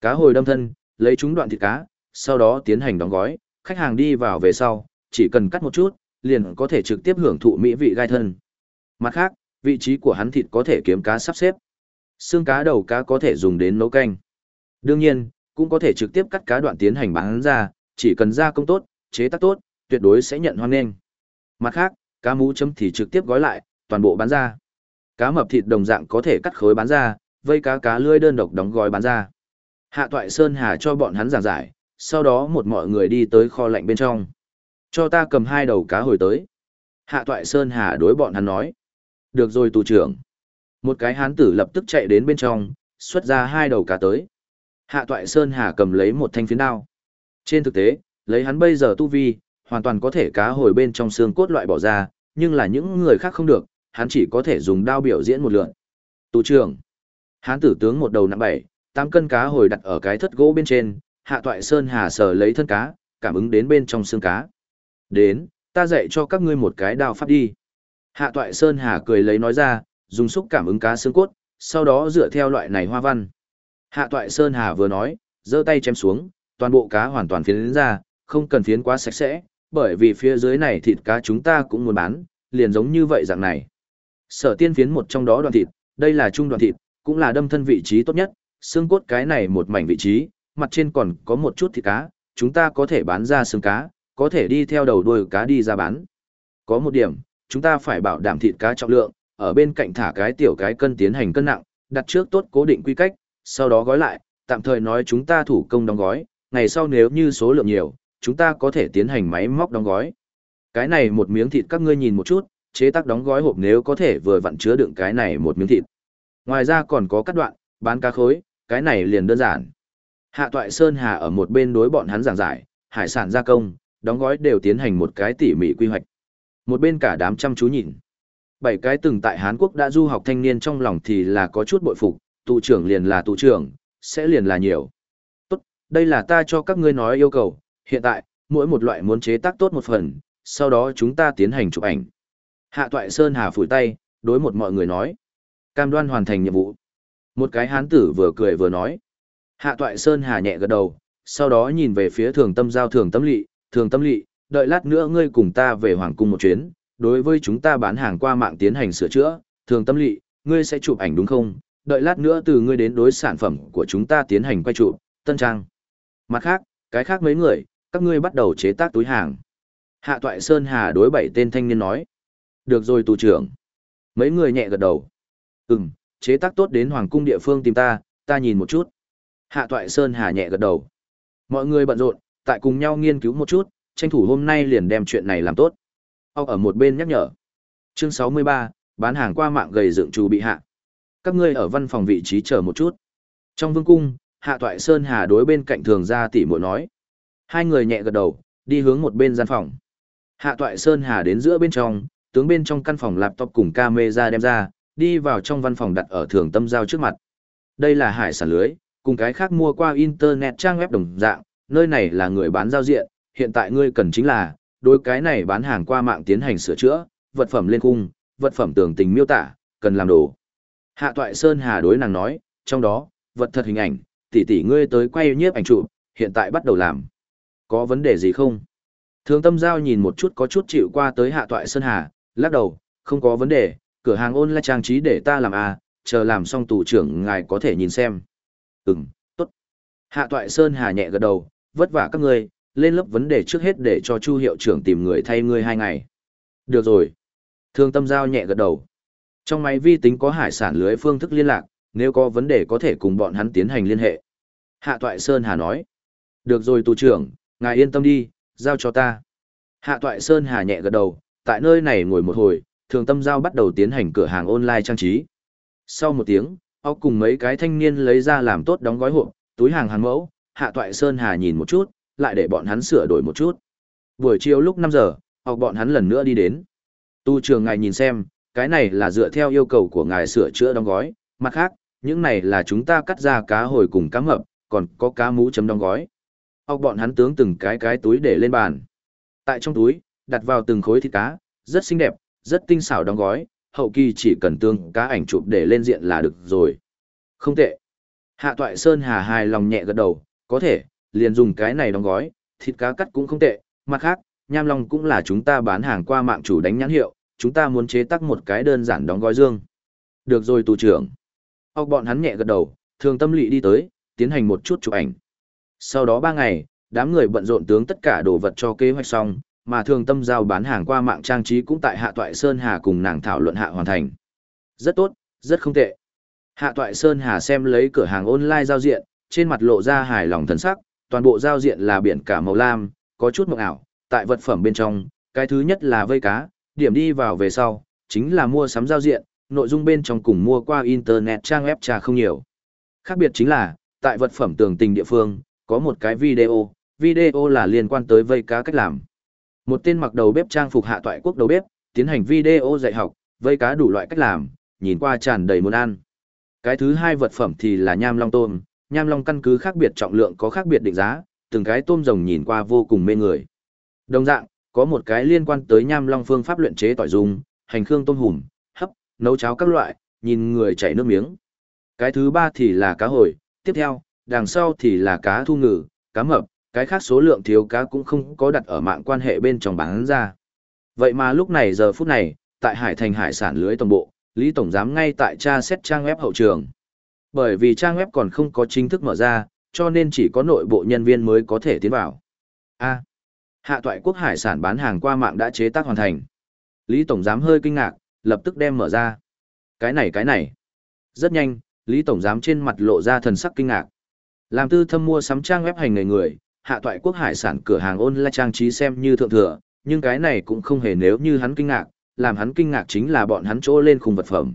Cá hồi đâm thân, lấy chúng đoạn thịt cá, sau đó tiến hành đóng gói, khách hàng đi vào về sau, chỉ cần cắt một chút, liền có thể trực tiếp hưởng thụ mỹ vị gai thân. Mặt khác, vị trí của hắn thịt có thể kiếm cá sắp xếp. Xương cá đầu cá có thể dùng đến nấu canh. Đương nhiên, cũng có thể trực tiếp cắt cá đoạn tiến hành bán ra, chỉ cần gia công tốt, chế tác tốt, tuyệt đối sẽ nhận hoan nghênh. Mặt khác, cá mú chấm thì trực tiếp gói lại, toàn bộ bán ra. Cá mập thịt đồng dạng có thể cắt khối bán ra, vây cá cá lươi đơn độc đóng gói bán ra. Hạ Toại Sơn Hà cho bọn hắn giảng giải, sau đó một mọi người đi tới kho lạnh bên trong. Cho ta cầm hai đầu cá hồi tới. Hạ Toại Sơn Hà đối bọn hắn nói. Được rồi tù trưởng. Một cái hán tử lập tức chạy đến bên trong, xuất ra hai đầu cá tới. Hạ Toại Sơn Hà cầm lấy một thanh phiến đao. Trên thực tế, lấy hắn bây giờ tu vi, hoàn toàn có thể cá hồi bên trong xương cốt loại bỏ ra, nhưng là những người khác không được, hắn chỉ có thể dùng đao biểu diễn một lượn. Tù trưởng. Hán tử tướng một đầu nặng bảy, tám cân cá hồi đặt ở cái thất gỗ bên trên, Hạ Toại Sơn Hà sờ lấy thân cá, cảm ứng đến bên trong xương cá. Đến, ta dạy cho các ngươi một cái đao pháp đi. Hạ Toại Sơn Hà cười lấy nói ra, dùng xúc cảm ứng cá xương cốt, sau đó dựa theo loại này hoa văn. Hạ Toại Sơn Hà vừa nói, giơ tay chém xuống, toàn bộ cá hoàn toàn phiến ra, không cần phiến quá sạch sẽ, bởi vì phía dưới này thịt cá chúng ta cũng muốn bán, liền giống như vậy dạng này. Sở tiên phiến một trong đó đoạn thịt, đây là trung đoạn thịt, cũng là đâm thân vị trí tốt nhất, xương cốt cái này một mảnh vị trí, mặt trên còn có một chút thịt cá, chúng ta có thể bán ra xương cá, có thể đi theo đầu đuôi cá đi ra bán. Có một điểm, chúng ta phải bảo đảm thịt cá trọng lượng, ở bên cạnh thả cái tiểu cái cân tiến hành cân nặng, đặt trước tốt cố định quy cách, sau đó gói lại, tạm thời nói chúng ta thủ công đóng gói, ngày sau nếu như số lượng nhiều, chúng ta có thể tiến hành máy móc đóng gói. Cái này một miếng thịt các ngươi nhìn một chút, chế tác đóng gói hộp nếu có thể vừa vặn chứa đựng cái này một miếng thịt. Ngoài ra còn có các đoạn, bán cá khối, cái này liền đơn giản. Hạ Toại Sơn Hà ở một bên đối bọn hắn giảng giải, hải sản gia công, đóng gói đều tiến hành một cái tỉ mỉ quy hoạch. Một bên cả đám chăm chú nhìn. Bảy cái từng tại Hán Quốc đã du học thanh niên trong lòng thì là có chút bội phục, tụ trưởng liền là tụ trưởng, sẽ liền là nhiều. Tốt, đây là ta cho các ngươi nói yêu cầu, hiện tại, mỗi một loại muốn chế tác tốt một phần, sau đó chúng ta tiến hành chụp ảnh. Hạ Toại Sơn Hà phủi tay, đối một mọi người nói. Cam đoan hoàn thành nhiệm vụ. Một cái hán tử vừa cười vừa nói. Hạ Toại Sơn Hà nhẹ gật đầu, sau đó nhìn về phía thường tâm giao thường tâm lỵ, thường tâm lỵ, đợi lát nữa ngươi cùng ta về Hoàng Cung một chuyến, đối với chúng ta bán hàng qua mạng tiến hành sửa chữa, thường tâm lị, ngươi sẽ chụp ảnh đúng không? Đợi lát nữa từ ngươi đến đối sản phẩm của chúng ta tiến hành quay chụp, tân trang. Mặt khác, cái khác mấy người, các ngươi bắt đầu chế tác túi hàng. Hạ Toại Sơn Hà đối bảy tên thanh niên nói. Được rồi tù trưởng. Mấy người nhẹ gật đầu. Ừm, chế tác tốt đến Hoàng cung địa phương tìm ta, ta nhìn một chút. Hạ Toại Sơn Hà nhẹ gật đầu. Mọi người bận rộn, tại cùng nhau nghiên cứu một chút, tranh thủ hôm nay liền đem chuyện này làm tốt. Ông ở một bên nhắc nhở. Chương 63, bán hàng qua mạng gầy dựng chủ bị hạ. Các ngươi ở văn phòng vị trí chờ một chút. Trong vương cung, Hạ Toại Sơn Hà đối bên cạnh thường gia tỷ muội nói. Hai người nhẹ gật đầu, đi hướng một bên gian phòng. Hạ Toại Sơn Hà đến giữa bên trong, tướng bên trong căn phòng laptop cùng camera đem ra, đi vào trong văn phòng đặt ở thường tâm giao trước mặt. Đây là hải sản lưới, cùng cái khác mua qua internet trang web đồng dạng, nơi này là người bán giao diện, hiện tại ngươi cần chính là, đối cái này bán hàng qua mạng tiến hành sửa chữa, vật phẩm lên cung, vật phẩm tường tình miêu tả, cần làm đồ. Hạ Toại Sơn Hà đối nàng nói, trong đó, vật thật hình ảnh, tỷ tỷ ngươi tới quay nhiếp ảnh chụp, hiện tại bắt đầu làm. Có vấn đề gì không? Thường tâm giao nhìn một chút có chút chịu qua tới Hạ Toại Sơn Hà, lắc đầu, không có vấn đề, cửa hàng ôn lại trang trí để ta làm à, chờ làm xong tù trưởng ngài có thể nhìn xem. Ừm, tốt. Hạ Toại Sơn Hà nhẹ gật đầu, vất vả các ngươi, lên lớp vấn đề trước hết để cho Chu hiệu trưởng tìm người thay ngươi hai ngày. Được rồi. Thương tâm giao nhẹ gật đầu. Trong máy vi tính có hải sản lưới phương thức liên lạc, nếu có vấn đề có thể cùng bọn hắn tiến hành liên hệ. Hạ Toại Sơn Hà nói. Được rồi tù trưởng, ngài yên tâm đi, giao cho ta. Hạ Toại Sơn Hà nhẹ gật đầu, tại nơi này ngồi một hồi, thường tâm giao bắt đầu tiến hành cửa hàng online trang trí. Sau một tiếng, ông cùng mấy cái thanh niên lấy ra làm tốt đóng gói hộp, túi hàng hàng mẫu, Hạ Toại Sơn Hà nhìn một chút, lại để bọn hắn sửa đổi một chút. Buổi chiều lúc 5 giờ, học bọn hắn lần nữa đi đến. Tu trường ngài nhìn xem, cái này là dựa theo yêu cầu của ngài sửa chữa đóng gói, mặt khác, những này là chúng ta cắt ra cá hồi cùng cá mập, còn có cá mú chấm đóng gói. Học bọn hắn tướng từng cái cái túi để lên bàn. Tại trong túi, đặt vào từng khối thịt cá, rất xinh đẹp, rất tinh xảo đóng gói, hậu kỳ chỉ cần tương cá ảnh chụp để lên diện là được rồi. Không tệ. Hạ Toại Sơn Hà hài lòng nhẹ gật đầu, có thể, liền dùng cái này đóng gói, thịt cá cắt cũng không tệ, mặt khác, nham long cũng là chúng ta bán hàng qua mạng chủ đánh nhãn hiệu, chúng ta muốn chế tác một cái đơn giản đóng gói dương. Được rồi tù trưởng. Học bọn hắn nhẹ gật đầu, thường tâm lị đi tới, tiến hành một chút chụp ảnh. Sau đó ba ngày, đám người bận rộn tướng tất cả đồ vật cho kế hoạch xong, mà thường tâm giao bán hàng qua mạng trang trí cũng tại Hạ Toại Sơn Hà cùng nàng thảo luận hạ hoàn thành. Rất tốt, rất không tệ. Hạ Toại Sơn Hà xem lấy cửa hàng online giao diện, trên mặt lộ ra hài lòng thần sắc, toàn bộ giao diện là biển cả màu lam, có chút mộng ảo, tại vật phẩm bên trong, cái thứ nhất là vây cá, điểm đi vào về sau, chính là mua sắm giao diện, nội dung bên trong cùng mua qua internet trang web trà không nhiều. Khác biệt chính là, tại vật phẩm tường tình địa phương, có một cái video, video là liên quan tới vây cá cách làm. Một tên mặc đầu bếp trang phục hạ toại quốc đầu bếp, tiến hành video dạy học, vây cá đủ loại cách làm, nhìn qua tràn đầy muốn ăn. Cái thứ hai vật phẩm thì là nham long tôm, nham long căn cứ khác biệt trọng lượng có khác biệt định giá, từng cái tôm rồng nhìn qua vô cùng mê người. Đồng dạng, có một cái liên quan tới nham long phương pháp luyện chế tỏi dung, hành khương tôm hùm, hấp, nấu cháo các loại, nhìn người chảy nước miếng. Cái thứ ba thì là cá hồi, tiếp theo, đằng sau thì là cá thu ngừ, cá mập, cái khác số lượng thiếu cá cũng không có đặt ở mạng quan hệ bên trong bán ra. Vậy mà lúc này giờ phút này, tại Hải Thành Hải sản lưới tổng bộ, Lý Tổng Giám ngay tại tra xét trang web hậu trường. Bởi vì trang web còn không có chính thức mở ra, cho nên chỉ có nội bộ nhân viên mới có thể tiến vào. A. hạ toại quốc hải sản bán hàng qua mạng đã chế tác hoàn thành. Lý Tổng Giám hơi kinh ngạc, lập tức đem mở ra. Cái này cái này. Rất nhanh, Lý Tổng Giám trên mặt lộ ra thần sắc kinh ngạc. Làm tư thâm mua sắm trang web hành người người, hạ toại quốc hải sản cửa hàng online trang trí xem như thượng thừa, nhưng cái này cũng không hề nếu như hắn kinh ngạc, làm hắn kinh ngạc chính là bọn hắn chỗ lên khung vật phẩm.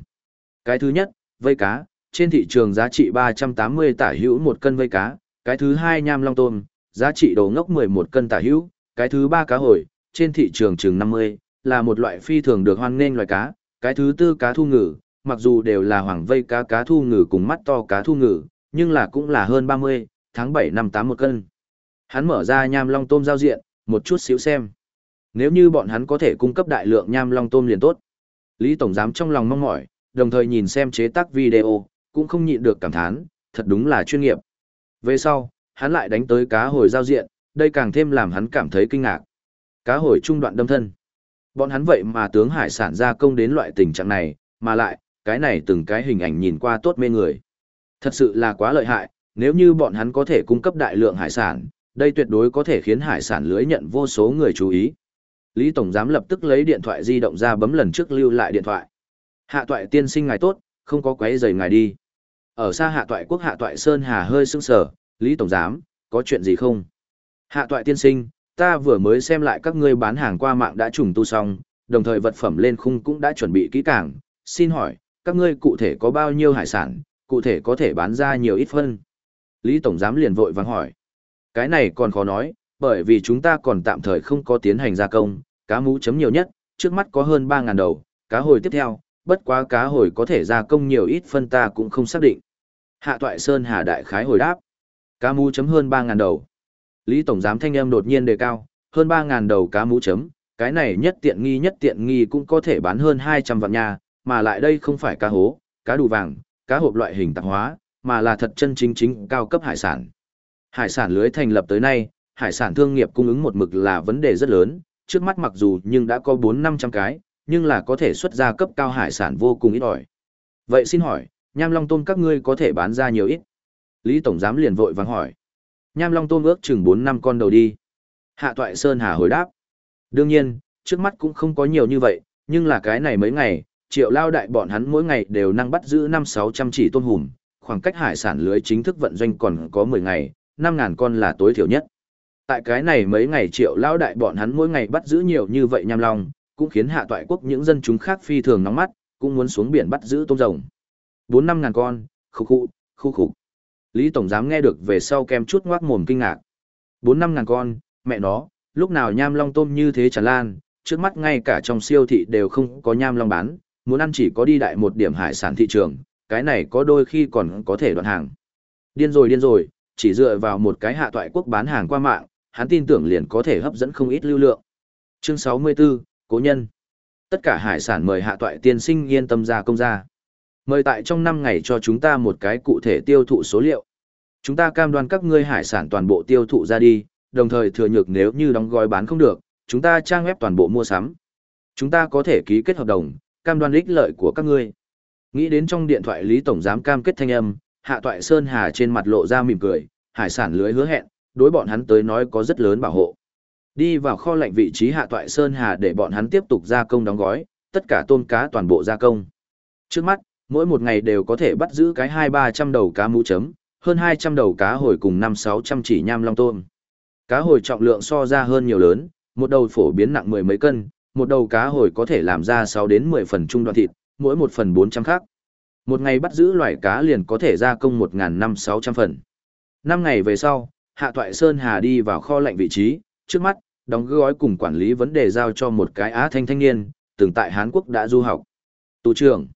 Cái thứ nhất, vây cá, trên thị trường giá trị 380 tả hữu một cân vây cá, cái thứ hai nham long tôm, giá trị đồ ngốc 11 cân tả hữu, cái thứ ba cá hồi, trên thị trường chừng 50, là một loại phi thường được hoan nghênh loài cá, cái thứ tư cá thu ngừ, mặc dù đều là hoàng vây cá cá thu ngừ cùng mắt to cá thu ngừ, nhưng là cũng là hơn 30, tháng 7 năm 8 một cân. Hắn mở ra nham long tôm giao diện, một chút xíu xem. Nếu như bọn hắn có thể cung cấp đại lượng nham long tôm liền tốt. Lý Tổng Giám trong lòng mong mỏi, đồng thời nhìn xem chế tác video, cũng không nhịn được cảm thán, thật đúng là chuyên nghiệp. Về sau, hắn lại đánh tới cá hồi giao diện, đây càng thêm làm hắn cảm thấy kinh ngạc. Cá hồi trung đoạn đâm thân. Bọn hắn vậy mà tướng hải sản gia công đến loại tình trạng này, mà lại, cái này từng cái hình ảnh nhìn qua tốt mê người. Thật sự là quá lợi hại, nếu như bọn hắn có thể cung cấp đại lượng hải sản, đây tuyệt đối có thể khiến hải sản lưới nhận vô số người chú ý. Lý Tổng Giám lập tức lấy điện thoại di động ra bấm lần trước lưu lại điện thoại. Hạ toại tiên sinh ngài tốt, không có quấy rầy ngài đi. Ở xa hạ toại quốc hạ toại Sơn Hà hơi sưng sở, Lý Tổng Giám, có chuyện gì không? Hạ toại tiên sinh, ta vừa mới xem lại các ngươi bán hàng qua mạng đã trùng tu xong, đồng thời vật phẩm lên khung cũng đã chuẩn bị kỹ càng, xin hỏi, các ngươi cụ thể có bao nhiêu hải sản, cụ thể có thể bán ra nhiều ít phân. Lý Tổng Giám liền vội vàng hỏi. Cái này còn khó nói, bởi vì chúng ta còn tạm thời không có tiến hành gia công, cá mú chấm nhiều nhất, trước mắt có hơn 3.000 đầu, cá hồi tiếp theo, bất quá cá hồi có thể gia công nhiều ít phân ta cũng không xác định. Hạ Toại Sơn Hà Đại Khái hồi đáp. Cá mú chấm hơn 3.000 đầu. Lý Tổng Giám thanh âm đột nhiên đề cao, hơn 3.000 đầu cá mú chấm, cái này nhất tiện nghi nhất tiện nghi cũng có thể bán hơn 200 vạn nhà, mà lại đây không phải cá hố, cá đủ vàng, cá hộp loại hình tạp hóa, mà là thật chân chính chính cao cấp hải sản. Hải sản lưới thành lập tới nay, hải sản thương nghiệp cung ứng một mực là vấn đề rất lớn, trước mắt mặc dù nhưng đã có 4-500 cái, nhưng là có thể xuất ra cấp cao hải sản vô cùng ít ỏi. Vậy xin hỏi, nham long tôm các ngươi có thể bán ra nhiều ít? Lý Tổng Giám liền vội vàng hỏi. Nham long tôm ước chừng 4 năm con đầu đi. Hạ Toại Sơn Hà hồi đáp. Đương nhiên, trước mắt cũng không có nhiều như vậy, nhưng là cái này mấy ngày, triệu lao đại bọn hắn mỗi ngày đều năng bắt giữ 5-600 chỉ tôm hùm, khoảng cách hải sản lưới chính thức vận doanh còn có 10 ngày, 5.000 con là tối thiểu nhất. Tại cái này mấy ngày triệu lao đại bọn hắn mỗi ngày bắt giữ nhiều như vậy nham long, cũng khiến hạ toại quốc những dân chúng khác phi thường nóng mắt, cũng muốn xuống biển bắt giữ tôm rồng. 4-5 ngàn con, khúc khụ, khu khục. Lý Tổng Giám nghe được về sau kem chút ngoác mồm kinh ngạc. 4-5 ngàn con, mẹ nó, lúc nào nham long tôm như thế tràn lan, trước mắt ngay cả trong siêu thị đều không có nham long bán, muốn ăn chỉ có đi đại một điểm hải sản thị trường, cái này có đôi khi còn có thể đoạn hàng. Điên rồi điên rồi, chỉ dựa vào một cái hạ toại quốc bán hàng qua mạng, hắn tin tưởng liền có thể hấp dẫn không ít lưu lượng. Chương 64, Cố nhân. Tất cả hải sản mời hạ toại tiên sinh yên tâm ra công ra. Mời tại trong năm ngày cho chúng ta một cái cụ thể tiêu thụ số liệu. Chúng ta cam đoan các ngươi hải sản toàn bộ tiêu thụ ra đi, đồng thời thừa nhược nếu như đóng gói bán không được, chúng ta trang web toàn bộ mua sắm. Chúng ta có thể ký kết hợp đồng, cam đoan ích lợi của các ngươi. Nghĩ đến trong điện thoại Lý Tổng Giám cam kết thanh âm, Hạ Toại Sơn Hà trên mặt lộ ra mỉm cười, hải sản lưới hứa hẹn, đối bọn hắn tới nói có rất lớn bảo hộ. Đi vào kho lạnh vị trí Hạ Toại Sơn Hà để bọn hắn tiếp tục gia công đóng gói, tất cả tôm cá toàn bộ gia công. Trước mắt, mỗi một ngày đều có thể bắt giữ cái hai ba trăm đầu cá mũ chấm, hơn hai trăm đầu cá hồi cùng năm sáu trăm chỉ nham long tôm. Cá hồi trọng lượng so ra hơn nhiều lớn, một đầu phổ biến nặng mười mấy cân, một đầu cá hồi có thể làm ra sáu đến mười phần trung đoạn thịt, mỗi một phần bốn trăm khác. Một ngày bắt giữ loài cá liền có thể gia công một năm sáu trăm phần. Năm ngày về sau, Hạ Toại Sơn Hà đi vào kho lạnh vị trí, trước mắt, đóng gói cùng quản lý vấn đề giao cho một cái Á Thanh thanh niên, từng tại Hán Quốc đã du học. Tù trưởng.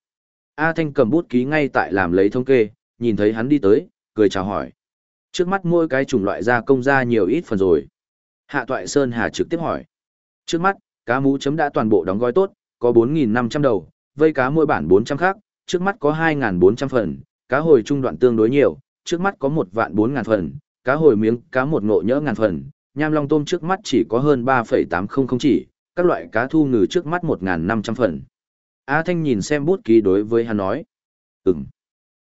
A Thanh cầm bút ký ngay tại làm lấy thống kê, nhìn thấy hắn đi tới, cười chào hỏi. Trước mắt mỗi cái chủng loại gia công ra nhiều ít phần rồi. Hạ Toại Sơn Hà trực tiếp hỏi. Trước mắt, cá mú chấm đã toàn bộ đóng gói tốt, có 4.500 đầu, vây cá mỗi bản 400 khác, trước mắt có 2.400 phần, cá hồi trung đoạn tương đối nhiều, trước mắt có một vạn 4.000 phần, cá hồi miếng, cá một ngộ nhỡ ngàn phần, nham long tôm trước mắt chỉ có hơn 3,800 chỉ, các loại cá thu ngừ trước mắt 1.500 phần. A Thanh nhìn xem bút ký đối với hắn nói. Ừm.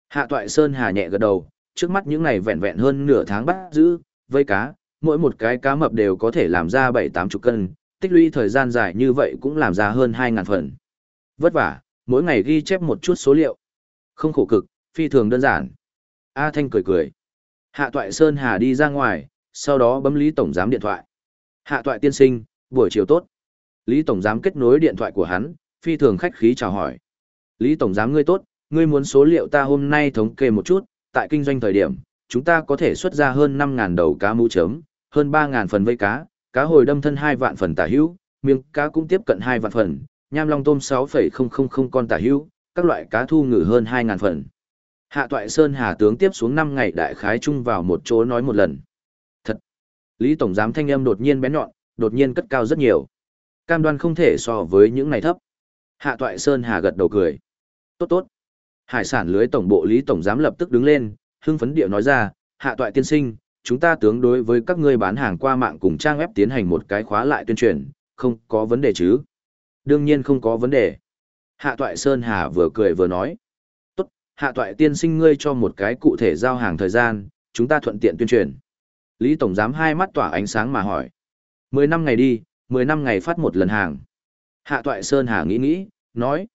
Hạ Toại Sơn hà nhẹ gật đầu, trước mắt những này vẹn vẹn hơn nửa tháng bắt giữ, vây cá, mỗi một cái cá mập đều có thể làm ra 7-8 chục cân, tích lũy thời gian dài như vậy cũng làm ra hơn 2.000 phần. Vất vả, mỗi ngày ghi chép một chút số liệu. Không khổ cực, phi thường đơn giản. A Thanh cười cười. Hạ Toại Sơn Hà đi ra ngoài, sau đó bấm Lý Tổng Giám điện thoại. Hạ Toại tiên sinh, buổi chiều tốt. Lý Tổng Giám kết nối điện thoại của hắn, phi thường khách khí chào hỏi. Lý Tổng Giám ngươi tốt, ngươi muốn số liệu ta hôm nay thống kê một chút, tại kinh doanh thời điểm, chúng ta có thể xuất ra hơn 5.000 đầu cá mũ chấm, hơn 3.000 phần vây cá, cá hồi đâm thân 2 vạn phần tả hữu, miếng cá cũng tiếp cận 2 vạn phần, nham long tôm 6,000 con tả hữu, các loại cá thu ngừ hơn 2.000 phần. Hạ toại Sơn Hà tướng tiếp xuống 5 ngày đại khái chung vào một chỗ nói một lần. Lý Tổng Giám thanh âm đột nhiên bén nhọn, đột nhiên cất cao rất nhiều. Cam đoan không thể so với những này thấp. Hạ toại Sơn Hà gật đầu cười. Tốt tốt. Hải sản lưới tổng bộ Lý Tổng Giám lập tức đứng lên, hưng phấn điệu nói ra, hạ toại tiên sinh, chúng ta tướng đối với các ngươi bán hàng qua mạng cùng trang web tiến hành một cái khóa lại tuyên truyền, không có vấn đề chứ. Đương nhiên không có vấn đề. Hạ toại Sơn Hà vừa cười vừa nói. Tốt, hạ toại tiên sinh ngươi cho một cái cụ thể giao hàng thời gian, chúng ta thuận tiện tuyên truyền. Lý Tổng Giám hai mắt tỏa ánh sáng mà hỏi. Mười năm ngày đi, mười năm ngày phát một lần hàng. Hạ toại Sơn Hà nghĩ nghĩ, nói.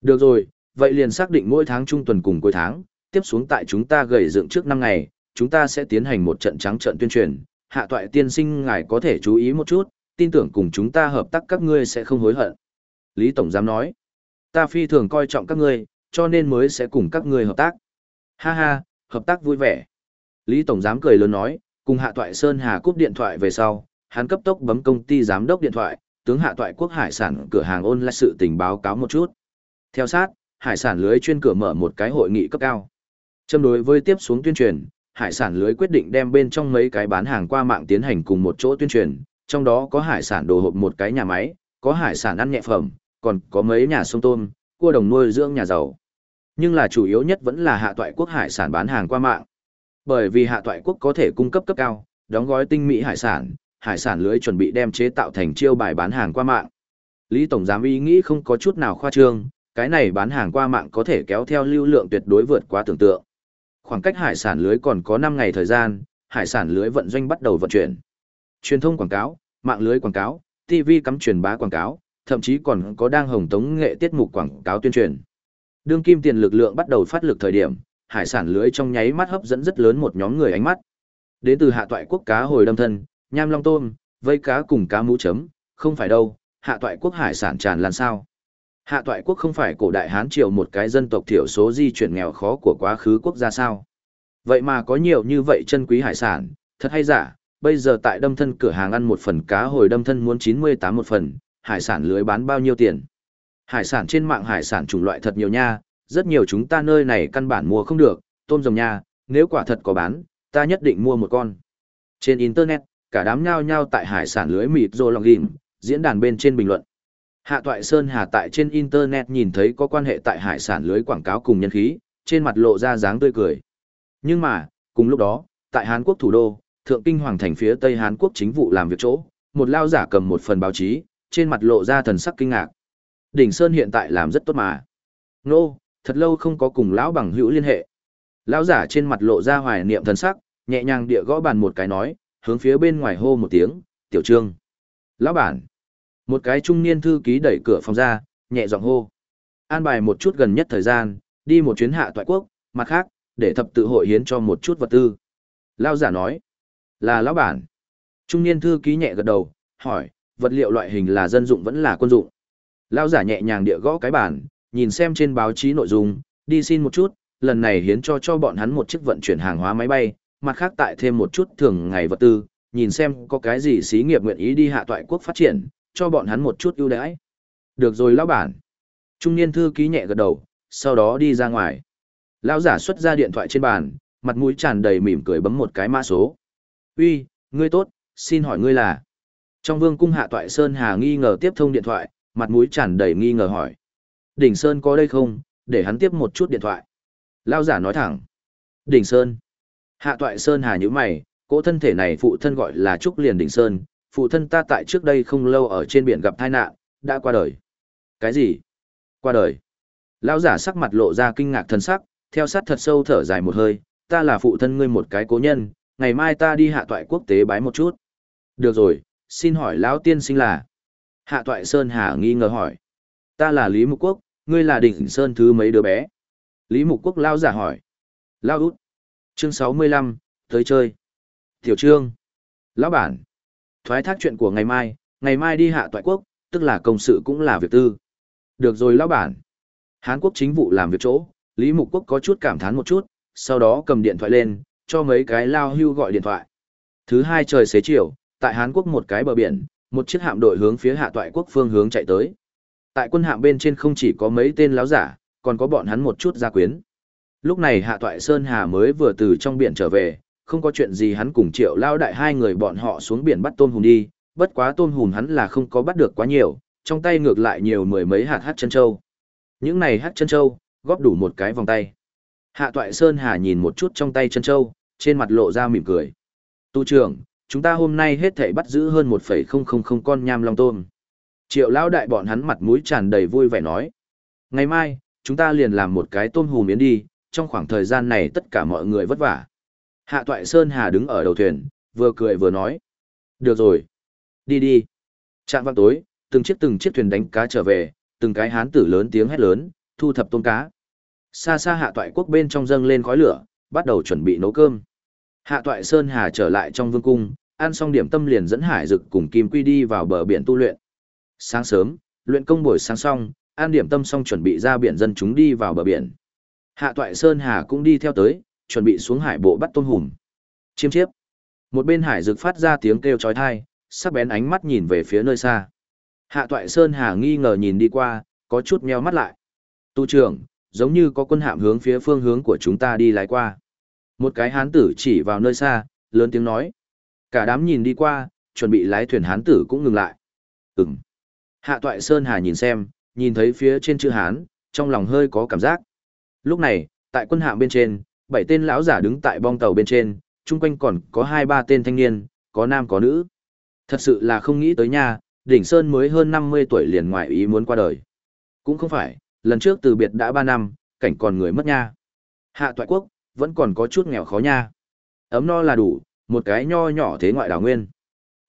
Được rồi, vậy liền xác định mỗi tháng trung tuần cùng cuối tháng, tiếp xuống tại chúng ta gầy dựng trước năm ngày, chúng ta sẽ tiến hành một trận trắng trận tuyên truyền. Hạ toại tiên sinh ngài có thể chú ý một chút, tin tưởng cùng chúng ta hợp tác các ngươi sẽ không hối hận. Lý Tổng Giám nói, ta phi thường coi trọng các ngươi, cho nên mới sẽ cùng các ngươi hợp tác. Ha ha, hợp tác vui vẻ. Lý Tổng Giám cười lớn nói, cùng Hạ Toại Sơn Hà cúp điện thoại về sau, hắn cấp tốc bấm công ty giám đốc điện thoại, tướng Hạ Toại Quốc Hải sản cửa hàng ôn lại sự tình báo cáo một chút. Theo sát, hải sản lưới chuyên cửa mở một cái hội nghị cấp cao. Châm đối với tiếp xuống tuyên truyền, hải sản lưới quyết định đem bên trong mấy cái bán hàng qua mạng tiến hành cùng một chỗ tuyên truyền, trong đó có hải sản đồ hộp một cái nhà máy, có hải sản ăn nhẹ phẩm, còn có mấy nhà sông tôm, cua đồng nuôi dưỡng nhà giàu. Nhưng là chủ yếu nhất vẫn là hạ toại quốc hải sản bán hàng qua mạng. Bởi vì hạ toại quốc có thể cung cấp cấp cao, đóng gói tinh mỹ hải sản, hải sản lưới chuẩn bị đem chế tạo thành chiêu bài bán hàng qua mạng. Lý Tổng Giám ý nghĩ không có chút nào khoa trương, cái này bán hàng qua mạng có thể kéo theo lưu lượng tuyệt đối vượt quá tưởng tượng. Khoảng cách hải sản lưới còn có 5 ngày thời gian, hải sản lưới vận doanh bắt đầu vận chuyển. Truyền thông quảng cáo, mạng lưới quảng cáo, TV cắm truyền bá quảng cáo, thậm chí còn có đang hồng tống nghệ tiết mục quảng cáo tuyên truyền. Đương kim tiền lực lượng bắt đầu phát lực thời điểm, hải sản lưới trong nháy mắt hấp dẫn rất lớn một nhóm người ánh mắt. Đến từ hạ toại quốc cá hồi đâm thân, nham long tôm, vây cá cùng cá mũ chấm, không phải đâu, hạ toại quốc hải sản tràn lan sao. Hạ toại quốc không phải cổ đại Hán triều một cái dân tộc thiểu số di chuyển nghèo khó của quá khứ quốc gia sao. Vậy mà có nhiều như vậy chân quý hải sản, thật hay giả, bây giờ tại đâm thân cửa hàng ăn một phần cá hồi đâm thân muốn 98 một phần, hải sản lưới bán bao nhiêu tiền. Hải sản trên mạng hải sản chủng loại thật nhiều nha, rất nhiều chúng ta nơi này căn bản mua không được, tôm rồng nha, nếu quả thật có bán, ta nhất định mua một con. Trên Internet, cả đám nhao nhao tại hải sản lưới mịt rô lòng ghim, diễn đàn bên trên bình luận. Hạ Toại Sơn Hà tại trên Internet nhìn thấy có quan hệ tại hải sản lưới quảng cáo cùng nhân khí, trên mặt lộ ra dáng tươi cười. Nhưng mà, cùng lúc đó, tại Hàn Quốc thủ đô, Thượng Kinh Hoàng thành phía Tây Hàn Quốc chính vụ làm việc chỗ, một lao giả cầm một phần báo chí, trên mặt lộ ra thần sắc kinh ngạc. Đỉnh Sơn hiện tại làm rất tốt mà. Nô, thật lâu không có cùng lão bằng hữu liên hệ. Lão giả trên mặt lộ ra hoài niệm thần sắc, nhẹ nhàng địa gõ bàn một cái nói, hướng phía bên ngoài hô một tiếng, tiểu trương. Lão bản. Một cái trung niên thư ký đẩy cửa phòng ra, nhẹ giọng hô. An bài một chút gần nhất thời gian, đi một chuyến hạ toại quốc, mặt khác, để thập tự hội hiến cho một chút vật tư. Lão giả nói. Là lão bản. Trung niên thư ký nhẹ gật đầu, hỏi, vật liệu loại hình là dân dụng vẫn là quân dụng. Lão giả nhẹ nhàng địa gõ cái bàn nhìn xem trên báo chí nội dung, đi xin một chút, lần này hiến cho cho bọn hắn một chiếc vận chuyển hàng hóa máy bay, mặt khác tại thêm một chút thường ngày vật tư, nhìn xem có cái gì xí nghiệp nguyện ý đi hạ toại quốc phát triển, cho bọn hắn một chút ưu đãi. Được rồi lão bản. Trung niên thư ký nhẹ gật đầu, sau đó đi ra ngoài. Lão giả xuất ra điện thoại trên bàn, mặt mũi tràn đầy mỉm cười bấm một cái mã số. "Uy, ngươi tốt, xin hỏi ngươi là?" Trong vương cung hạ toại Sơn Hà nghi ngờ tiếp thông điện thoại, mặt mũi tràn đầy nghi ngờ hỏi. Đỉnh Sơn có đây không, để hắn tiếp một chút điện thoại. Lao giả nói thẳng. Đỉnh Sơn. Hạ toại Sơn Hà như mày, cỗ thân thể này phụ thân gọi là Trúc Liền Đỉnh Sơn, phụ thân ta tại trước đây không lâu ở trên biển gặp tai nạn, đã qua đời. Cái gì? Qua đời. Lão giả sắc mặt lộ ra kinh ngạc thần sắc, theo sát thật sâu thở dài một hơi, ta là phụ thân ngươi một cái cố nhân, ngày mai ta đi hạ toại quốc tế bái một chút. Được rồi, xin hỏi lão tiên sinh là hạ toại sơn hà nghi ngờ hỏi ta là lý mục quốc ngươi là đỉnh sơn thứ mấy đứa bé? Lý mục quốc lao giả hỏi. Lao út. Chương sáu mươi lăm tới chơi. Tiểu trương. Lão bản. Thoái thác chuyện của ngày mai ngày mai đi hạ toại quốc tức là công sự cũng là việc tư. Được rồi lão bản. Hán quốc chính vụ làm việc chỗ lý mục quốc có chút cảm thán một chút sau đó cầm điện thoại lên cho mấy cái lao hưu gọi điện thoại. Thứ hai trời xế chiều tại Hán Quốc một cái bờ biển, một chiếc hạm đội hướng phía hạ toại quốc phương hướng chạy tới. Tại quân hạm bên trên không chỉ có mấy tên láo giả, còn có bọn hắn một chút gia quyến. Lúc này hạ toại Sơn Hà mới vừa từ trong biển trở về, không có chuyện gì hắn cùng triệu lao đại hai người bọn họ xuống biển bắt tôm hùm đi, bất quá tôm hùm hắn là không có bắt được quá nhiều, trong tay ngược lại nhiều mười mấy hạt hát chân châu. Những này hát chân châu, góp đủ một cái vòng tay. Hạ toại Sơn Hà nhìn một chút trong tay chân châu, trên mặt lộ ra mỉm cười. Tu trưởng, chúng ta hôm nay hết thảy bắt giữ hơn 1,000 con nham long tôm. Triệu lão đại bọn hắn mặt mũi tràn đầy vui vẻ nói. Ngày mai, chúng ta liền làm một cái tôm hùm miến đi, trong khoảng thời gian này tất cả mọi người vất vả. Hạ toại Sơn Hà đứng ở đầu thuyền, vừa cười vừa nói. Được rồi. Đi đi. Trạng vang tối, từng chiếc từng chiếc thuyền đánh cá trở về, từng cái hán tử lớn tiếng hét lớn, thu thập tôm cá. Xa xa hạ toại quốc bên trong dâng lên khói lửa, bắt đầu chuẩn bị nấu cơm. Hạ toại Sơn Hà trở lại trong vương cung, ăn xong điểm tâm liền dẫn hải dực cùng kim quy đi vào bờ biển tu luyện sáng sớm luyện công buổi sáng xong an điểm tâm xong chuẩn bị ra biển dân chúng đi vào bờ biển. Hạ Toại Sơn Hà cũng đi theo tới, chuẩn bị xuống hải bộ bắt tôm hùm. Chiêm chiếp. Một bên hải rực phát ra tiếng kêu chói tai, sắc bén ánh mắt nhìn về phía nơi xa. Hạ Toại Sơn Hà nghi ngờ nhìn đi qua, có chút meo mắt lại. Tu trưởng, giống như có quân hạm hướng phía phương hướng của chúng ta đi lái qua. Một cái hán tử chỉ vào nơi xa, lớn tiếng nói. Cả đám nhìn đi qua, chuẩn bị lái thuyền hán tử cũng ngừng lại. Ừm. Hạ Toại Sơn Hà nhìn xem, nhìn thấy phía trên chữ hán, trong lòng hơi có cảm giác. Lúc này, tại quân hạm bên trên, bảy tên lão giả đứng tại bong tàu bên trên, chung quanh còn có hai ba tên thanh niên, có nam có nữ. Thật sự là không nghĩ tới nha, đỉnh Sơn mới hơn 50 tuổi liền ngoại ý muốn qua đời. Cũng không phải, lần trước từ biệt đã 3 năm, cảnh còn người mất nha. Hạ toại quốc, vẫn còn có chút nghèo khó nha. Ấm no là đủ, một cái nho nhỏ thế ngoại đảo nguyên.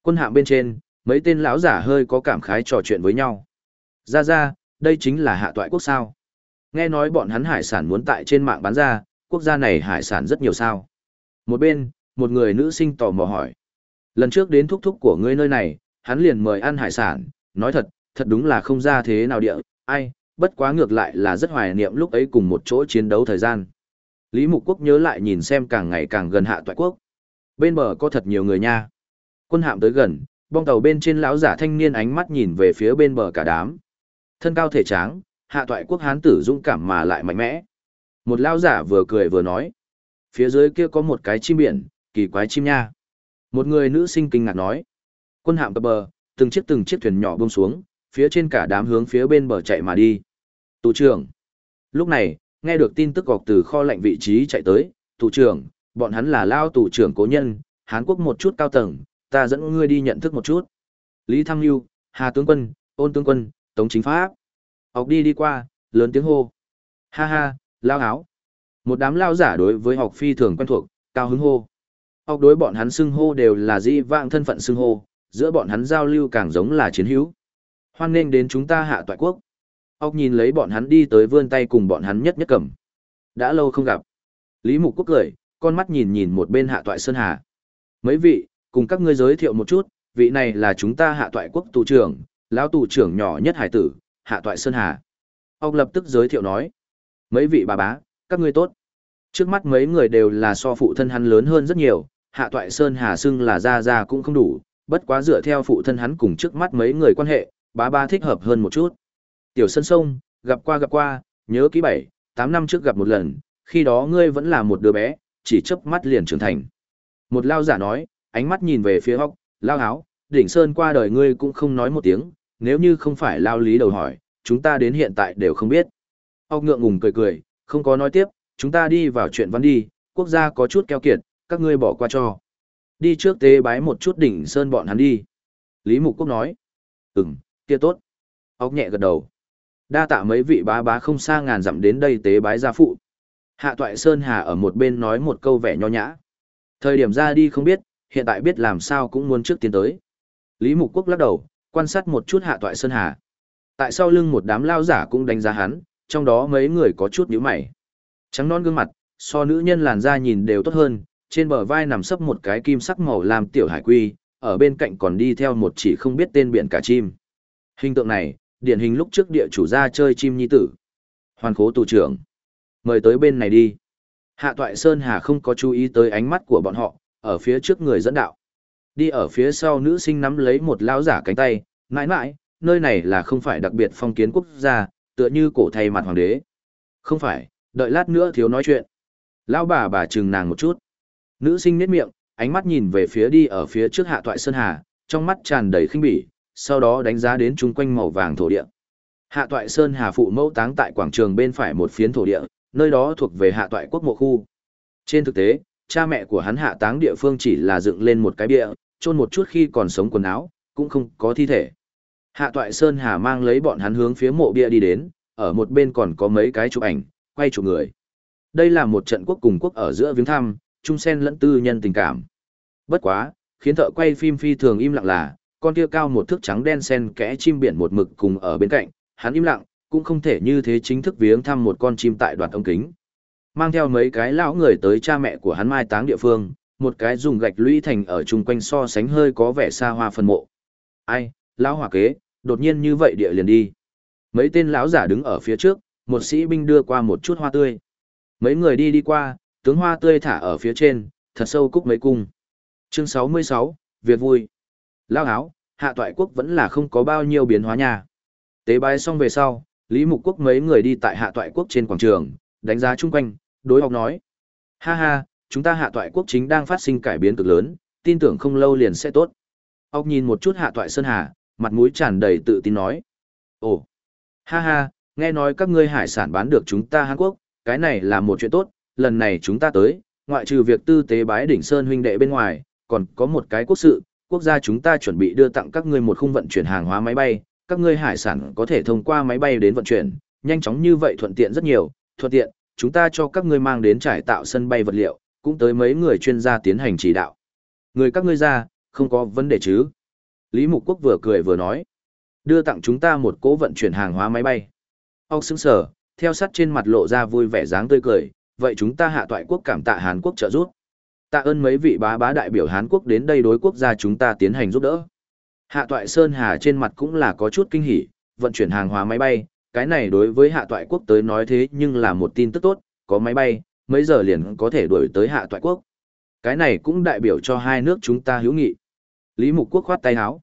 Quân hạm bên trên, mấy tên lão giả hơi có cảm khái trò chuyện với nhau. Ra ra, đây chính là hạ toại quốc sao. Nghe nói bọn hắn hải sản muốn tại trên mạng bán ra, quốc gia này hải sản rất nhiều sao. Một bên, một người nữ sinh tò mò hỏi. Lần trước đến thúc thúc của ngươi nơi này, hắn liền mời ăn hải sản, nói thật, thật đúng là không ra thế nào địa, ai, bất quá ngược lại là rất hoài niệm lúc ấy cùng một chỗ chiến đấu thời gian. Lý Mục Quốc nhớ lại nhìn xem càng ngày càng gần hạ toại quốc. Bên bờ có thật nhiều người nha. Quân hạm tới gần, bong tàu bên trên lão giả thanh niên ánh mắt nhìn về phía bên bờ cả đám. Thân cao thể tráng, hạ toại quốc hán tử dũng cảm mà lại mạnh mẽ. Một lão giả vừa cười vừa nói. Phía dưới kia có một cái chim biển, kỳ quái chim nha. Một người nữ sinh kinh ngạc nói. Quân hạm cập bờ, từng chiếc từng chiếc thuyền nhỏ buông xuống, phía trên cả đám hướng phía bên bờ chạy mà đi. Tù trưởng. Lúc này, nghe được tin tức gọc từ kho lạnh vị trí chạy tới, tù trưởng, bọn hắn là lao tù trưởng cố nhân, Hán Quốc một chút cao tầng, ta dẫn ngươi đi nhận thức một chút. Lý Thăng Nhu, Hà Tướng Quân, Ôn Tướng Quân, Tống Chính Pháp. Học đi đi qua, lớn tiếng hô. Ha ha, lao áo. Một đám lao giả đối với học phi thường quen thuộc, cao hứng hô. Học đối bọn hắn xưng hô đều là di vạng thân phận xưng hô, giữa bọn hắn giao lưu càng giống là chiến hữu. Hoan nghênh đến chúng ta hạ toại quốc. Học nhìn lấy bọn hắn đi tới vươn tay cùng bọn hắn nhất nhất cầm. Đã lâu không gặp. Lý Mục Quốc cười, con mắt nhìn nhìn một bên hạ toại Sơn Hà. Mấy vị, cùng các ngươi giới thiệu một chút, vị này là chúng ta hạ toại quốc tù trưởng, lão tù trưởng nhỏ nhất hải tử, hạ toại Sơn Hà. ông lập tức giới thiệu nói. Mấy vị bà bá, các ngươi tốt. Trước mắt mấy người đều là so phụ thân hắn lớn hơn rất nhiều, hạ toại Sơn Hà xưng là ra ra cũng không đủ, bất quá dựa theo phụ thân hắn cùng trước mắt mấy người quan hệ, bá ba thích hợp hơn một chút. Tiểu sơn sông, gặp qua gặp qua, nhớ kỹ bảy, tám năm trước gặp một lần, khi đó ngươi vẫn là một đứa bé, chỉ chớp mắt liền trưởng thành. Một lao giả nói, ánh mắt nhìn về phía hóc, lao áo, đỉnh sơn qua đời ngươi cũng không nói một tiếng, nếu như không phải lao lý đầu hỏi, chúng ta đến hiện tại đều không biết. Hóc ngượng ngùng cười cười, không có nói tiếp, chúng ta đi vào chuyện văn đi, quốc gia có chút keo kiệt, các ngươi bỏ qua cho. Đi trước tế bái một chút đỉnh sơn bọn hắn đi. Lý Mục Quốc nói, ừm, kia tốt. Hóc nhẹ gật đầu. Đa tạ mấy vị bá bá không xa ngàn dặm đến đây tế bái gia phụ. Hạ toại Sơn Hà ở một bên nói một câu vẻ nho nhã. Thời điểm ra đi không biết, hiện tại biết làm sao cũng muốn trước tiến tới. Lý Mục Quốc lắc đầu, quan sát một chút hạ toại Sơn Hà. Tại sau lưng một đám lao giả cũng đánh giá hắn, trong đó mấy người có chút nhíu mày. Trắng non gương mặt, so nữ nhân làn da nhìn đều tốt hơn, trên bờ vai nằm sấp một cái kim sắc màu làm tiểu hải quy, ở bên cạnh còn đi theo một chỉ không biết tên biển cả chim. Hình tượng này, điển hình lúc trước địa chủ ra chơi chim nhi tử. Hoàn khố tù trưởng. Mời tới bên này đi. Hạ toại Sơn Hà không có chú ý tới ánh mắt của bọn họ, ở phía trước người dẫn đạo. Đi ở phía sau nữ sinh nắm lấy một lão giả cánh tay, mãi mãi, nơi này là không phải đặc biệt phong kiến quốc gia, tựa như cổ thay mặt hoàng đế. Không phải, đợi lát nữa thiếu nói chuyện. Lão bà bà chừng nàng một chút. Nữ sinh nhếch miệng, ánh mắt nhìn về phía đi ở phía trước hạ toại Sơn Hà, trong mắt tràn đầy khinh bỉ, sau đó đánh giá đến chung quanh màu vàng thổ địa. Hạ toại Sơn Hà phụ mẫu táng tại quảng trường bên phải một phiến thổ địa, nơi đó thuộc về hạ toại quốc mộ khu. Trên thực tế, cha mẹ của hắn hạ táng địa phương chỉ là dựng lên một cái bia, chôn một chút khi còn sống quần áo, cũng không có thi thể. Hạ toại Sơn Hà mang lấy bọn hắn hướng phía mộ bia đi đến, ở một bên còn có mấy cái chụp ảnh, quay chụp người. Đây là một trận quốc cùng quốc ở giữa viếng thăm, chung sen lẫn tư nhân tình cảm. Bất quá, khiến thợ quay phim phi thường im lặng là, con kia cao một thước trắng đen sen kẽ chim biển một mực cùng ở bên cạnh, hắn im lặng, cũng không thể như thế chính thức viếng thăm một con chim tại đoàn ống kính. Mang theo mấy cái lão người tới cha mẹ của hắn mai táng địa phương, một cái dùng gạch lũy thành ở chung quanh so sánh hơi có vẻ xa hoa phần mộ. Ai, lão hỏa kế, đột nhiên như vậy địa liền đi. Mấy tên lão giả đứng ở phía trước, một sĩ binh đưa qua một chút hoa tươi. Mấy người đi đi qua, tướng hoa tươi thả ở phía trên, thật sâu cúc mấy cung. Chương 66, việc vui. Lao áo, hạ toại quốc vẫn là không có bao nhiêu biến hóa nha. Tế bái xong về sau, Lý Mục Quốc mấy người đi tại hạ toại quốc trên quảng trường, đánh giá chung quanh, đối học nói. Ha ha, chúng ta hạ toại quốc chính đang phát sinh cải biến cực lớn, tin tưởng không lâu liền sẽ tốt. Ốc nhìn một chút hạ toại Sơn Hà, mặt mũi tràn đầy tự tin nói. Ồ, ha ha, nghe nói các ngươi hải sản bán được chúng ta Hàn Quốc, cái này là một chuyện tốt, lần này chúng ta tới, ngoại trừ việc tư tế bái đỉnh Sơn huynh đệ bên ngoài, còn có một cái quốc sự, quốc gia chúng ta chuẩn bị đưa tặng các ngươi một khung vận chuyển hàng hóa máy bay, các ngươi hải sản có thể thông qua máy bay đến vận chuyển, nhanh chóng như vậy thuận tiện rất nhiều, thuận tiện, chúng ta cho các ngươi mang đến trải tạo sân bay vật liệu, cũng tới mấy người chuyên gia tiến hành chỉ đạo. Người các ngươi ra, không có vấn đề chứ? Lý Mục Quốc vừa cười vừa nói. Đưa tặng chúng ta một cố vận chuyển hàng hóa máy bay. Ông sững sờ, theo sát trên mặt lộ ra vui vẻ dáng tươi cười, vậy chúng ta hạ toại quốc cảm tạ Hàn Quốc trợ giúp. Tạ ơn mấy vị bá bá đại biểu Hàn Quốc đến đây đối quốc gia chúng ta tiến hành giúp đỡ. Hạ toại Sơn Hà trên mặt cũng là có chút kinh hỉ, vận chuyển hàng hóa máy bay, cái này đối với hạ toại quốc tới nói thế nhưng là một tin tức tốt, có máy bay, mấy giờ liền có thể đuổi tới hạ toại quốc. Cái này cũng đại biểu cho hai nước chúng ta hữu nghị. Lý Mục Quốc khoát tay áo.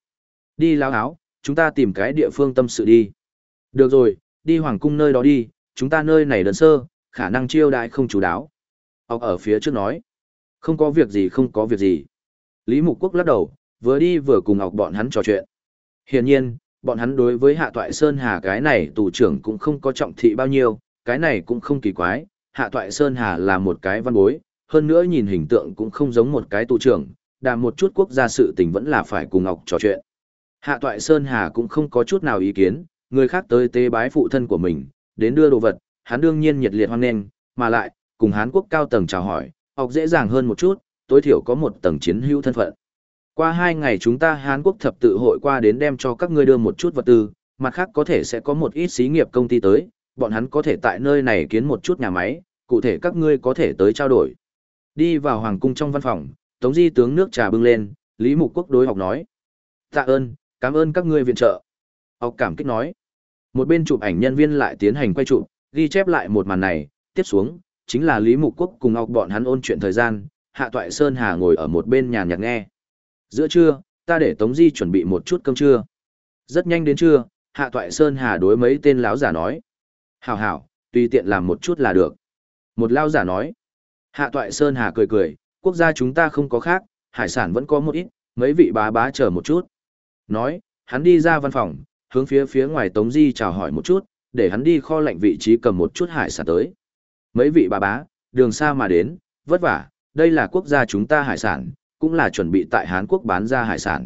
Đi lao áo, chúng ta tìm cái địa phương tâm sự đi. Được rồi, đi hoàng cung nơi đó đi, chúng ta nơi này đơn sơ, khả năng chiêu đại không chú đáo. Ông ở phía trước nói. Không có việc gì không có việc gì. Lý Mục Quốc lắc đầu, vừa đi vừa cùng Ngọc bọn hắn trò chuyện. Hiển nhiên, bọn hắn đối với Hạ Toại Sơn Hà cái này tù trưởng cũng không có trọng thị bao nhiêu, cái này cũng không kỳ quái, Hạ Toại Sơn Hà là một cái văn bối, hơn nữa nhìn hình tượng cũng không giống một cái tù trưởng, đàm một chút quốc gia sự tình vẫn là phải cùng Ngọc trò chuyện. Hạ Toại Sơn Hà cũng không có chút nào ý kiến, người khác tới tế bái phụ thân của mình, đến đưa đồ vật, hắn đương nhiên nhiệt liệt hoan nghênh, mà lại, cùng Hán quốc cao tầng chào hỏi, học dễ dàng hơn một chút, tối thiểu có một tầng chiến hữu thân phận. Qua hai ngày chúng ta Hán Quốc thập tự hội qua đến đem cho các ngươi đưa một chút vật tư, mặt khác có thể sẽ có một ít xí nghiệp công ty tới, bọn hắn có thể tại nơi này kiến một chút nhà máy, cụ thể các ngươi có thể tới trao đổi. Đi vào hoàng cung trong văn phòng, Tống Di tướng nước trà bưng lên, Lý Mục Quốc đối học nói. Tạ ơn, cảm ơn các ngươi viện trợ. Học cảm kích nói. Một bên chụp ảnh nhân viên lại tiến hành quay chụp, ghi chép lại một màn này, tiếp xuống, chính là Lý Mục Quốc cùng học bọn hắn ôn chuyện thời gian, Hạ Toại Sơn Hà ngồi ở một bên nhàn nhạt nghe. Giữa trưa, ta để Tống Di chuẩn bị một chút cơm trưa. Rất nhanh đến trưa, Hạ Toại Sơn Hà đối mấy tên lão giả nói. Hảo hảo, tùy tiện làm một chút là được. Một lão giả nói. Hạ Toại Sơn Hà cười cười, quốc gia chúng ta không có khác, hải sản vẫn có một ít, mấy vị bá bá chờ một chút. Nói, hắn đi ra văn phòng, hướng phía phía ngoài Tống Di chào hỏi một chút, để hắn đi kho lạnh vị trí cầm một chút hải sản tới. Mấy vị bà bá, đường xa mà đến, vất vả, đây là quốc gia chúng ta hải sản, cũng là chuẩn bị tại Hán Quốc bán ra hải sản.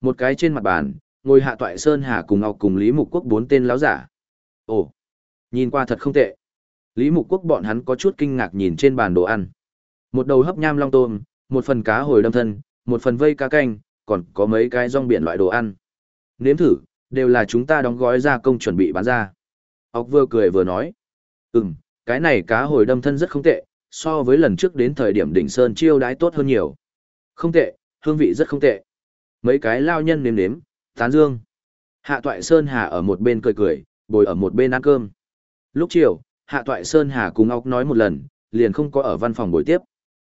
Một cái trên mặt bàn, ngồi hạ toại Sơn Hà cùng ngọc cùng Lý Mục Quốc bốn tên lão giả. Ồ, nhìn qua thật không tệ. Lý Mục Quốc bọn hắn có chút kinh ngạc nhìn trên bàn đồ ăn. Một đầu hấp nham long tôm, một phần cá hồi đâm thân, một phần vây cá canh, còn có mấy cái rong biển loại đồ ăn. Nếm thử, đều là chúng ta đóng gói ra công chuẩn bị bán ra. Ốc vừa cười vừa nói. Ừm, cái này cá hồi đâm thân rất không tệ, so với lần trước đến thời điểm đỉnh sơn chiêu đãi tốt hơn nhiều. Không tệ, hương vị rất không tệ. Mấy cái lao nhân nếm nếm, tán dương. Hạ Toại Sơn Hà ở một bên cười cười, bồi ở một bên ăn cơm. Lúc chiều, Hạ Toại Sơn Hà cùng ốc nói một lần, liền không có ở văn phòng buổi tiếp.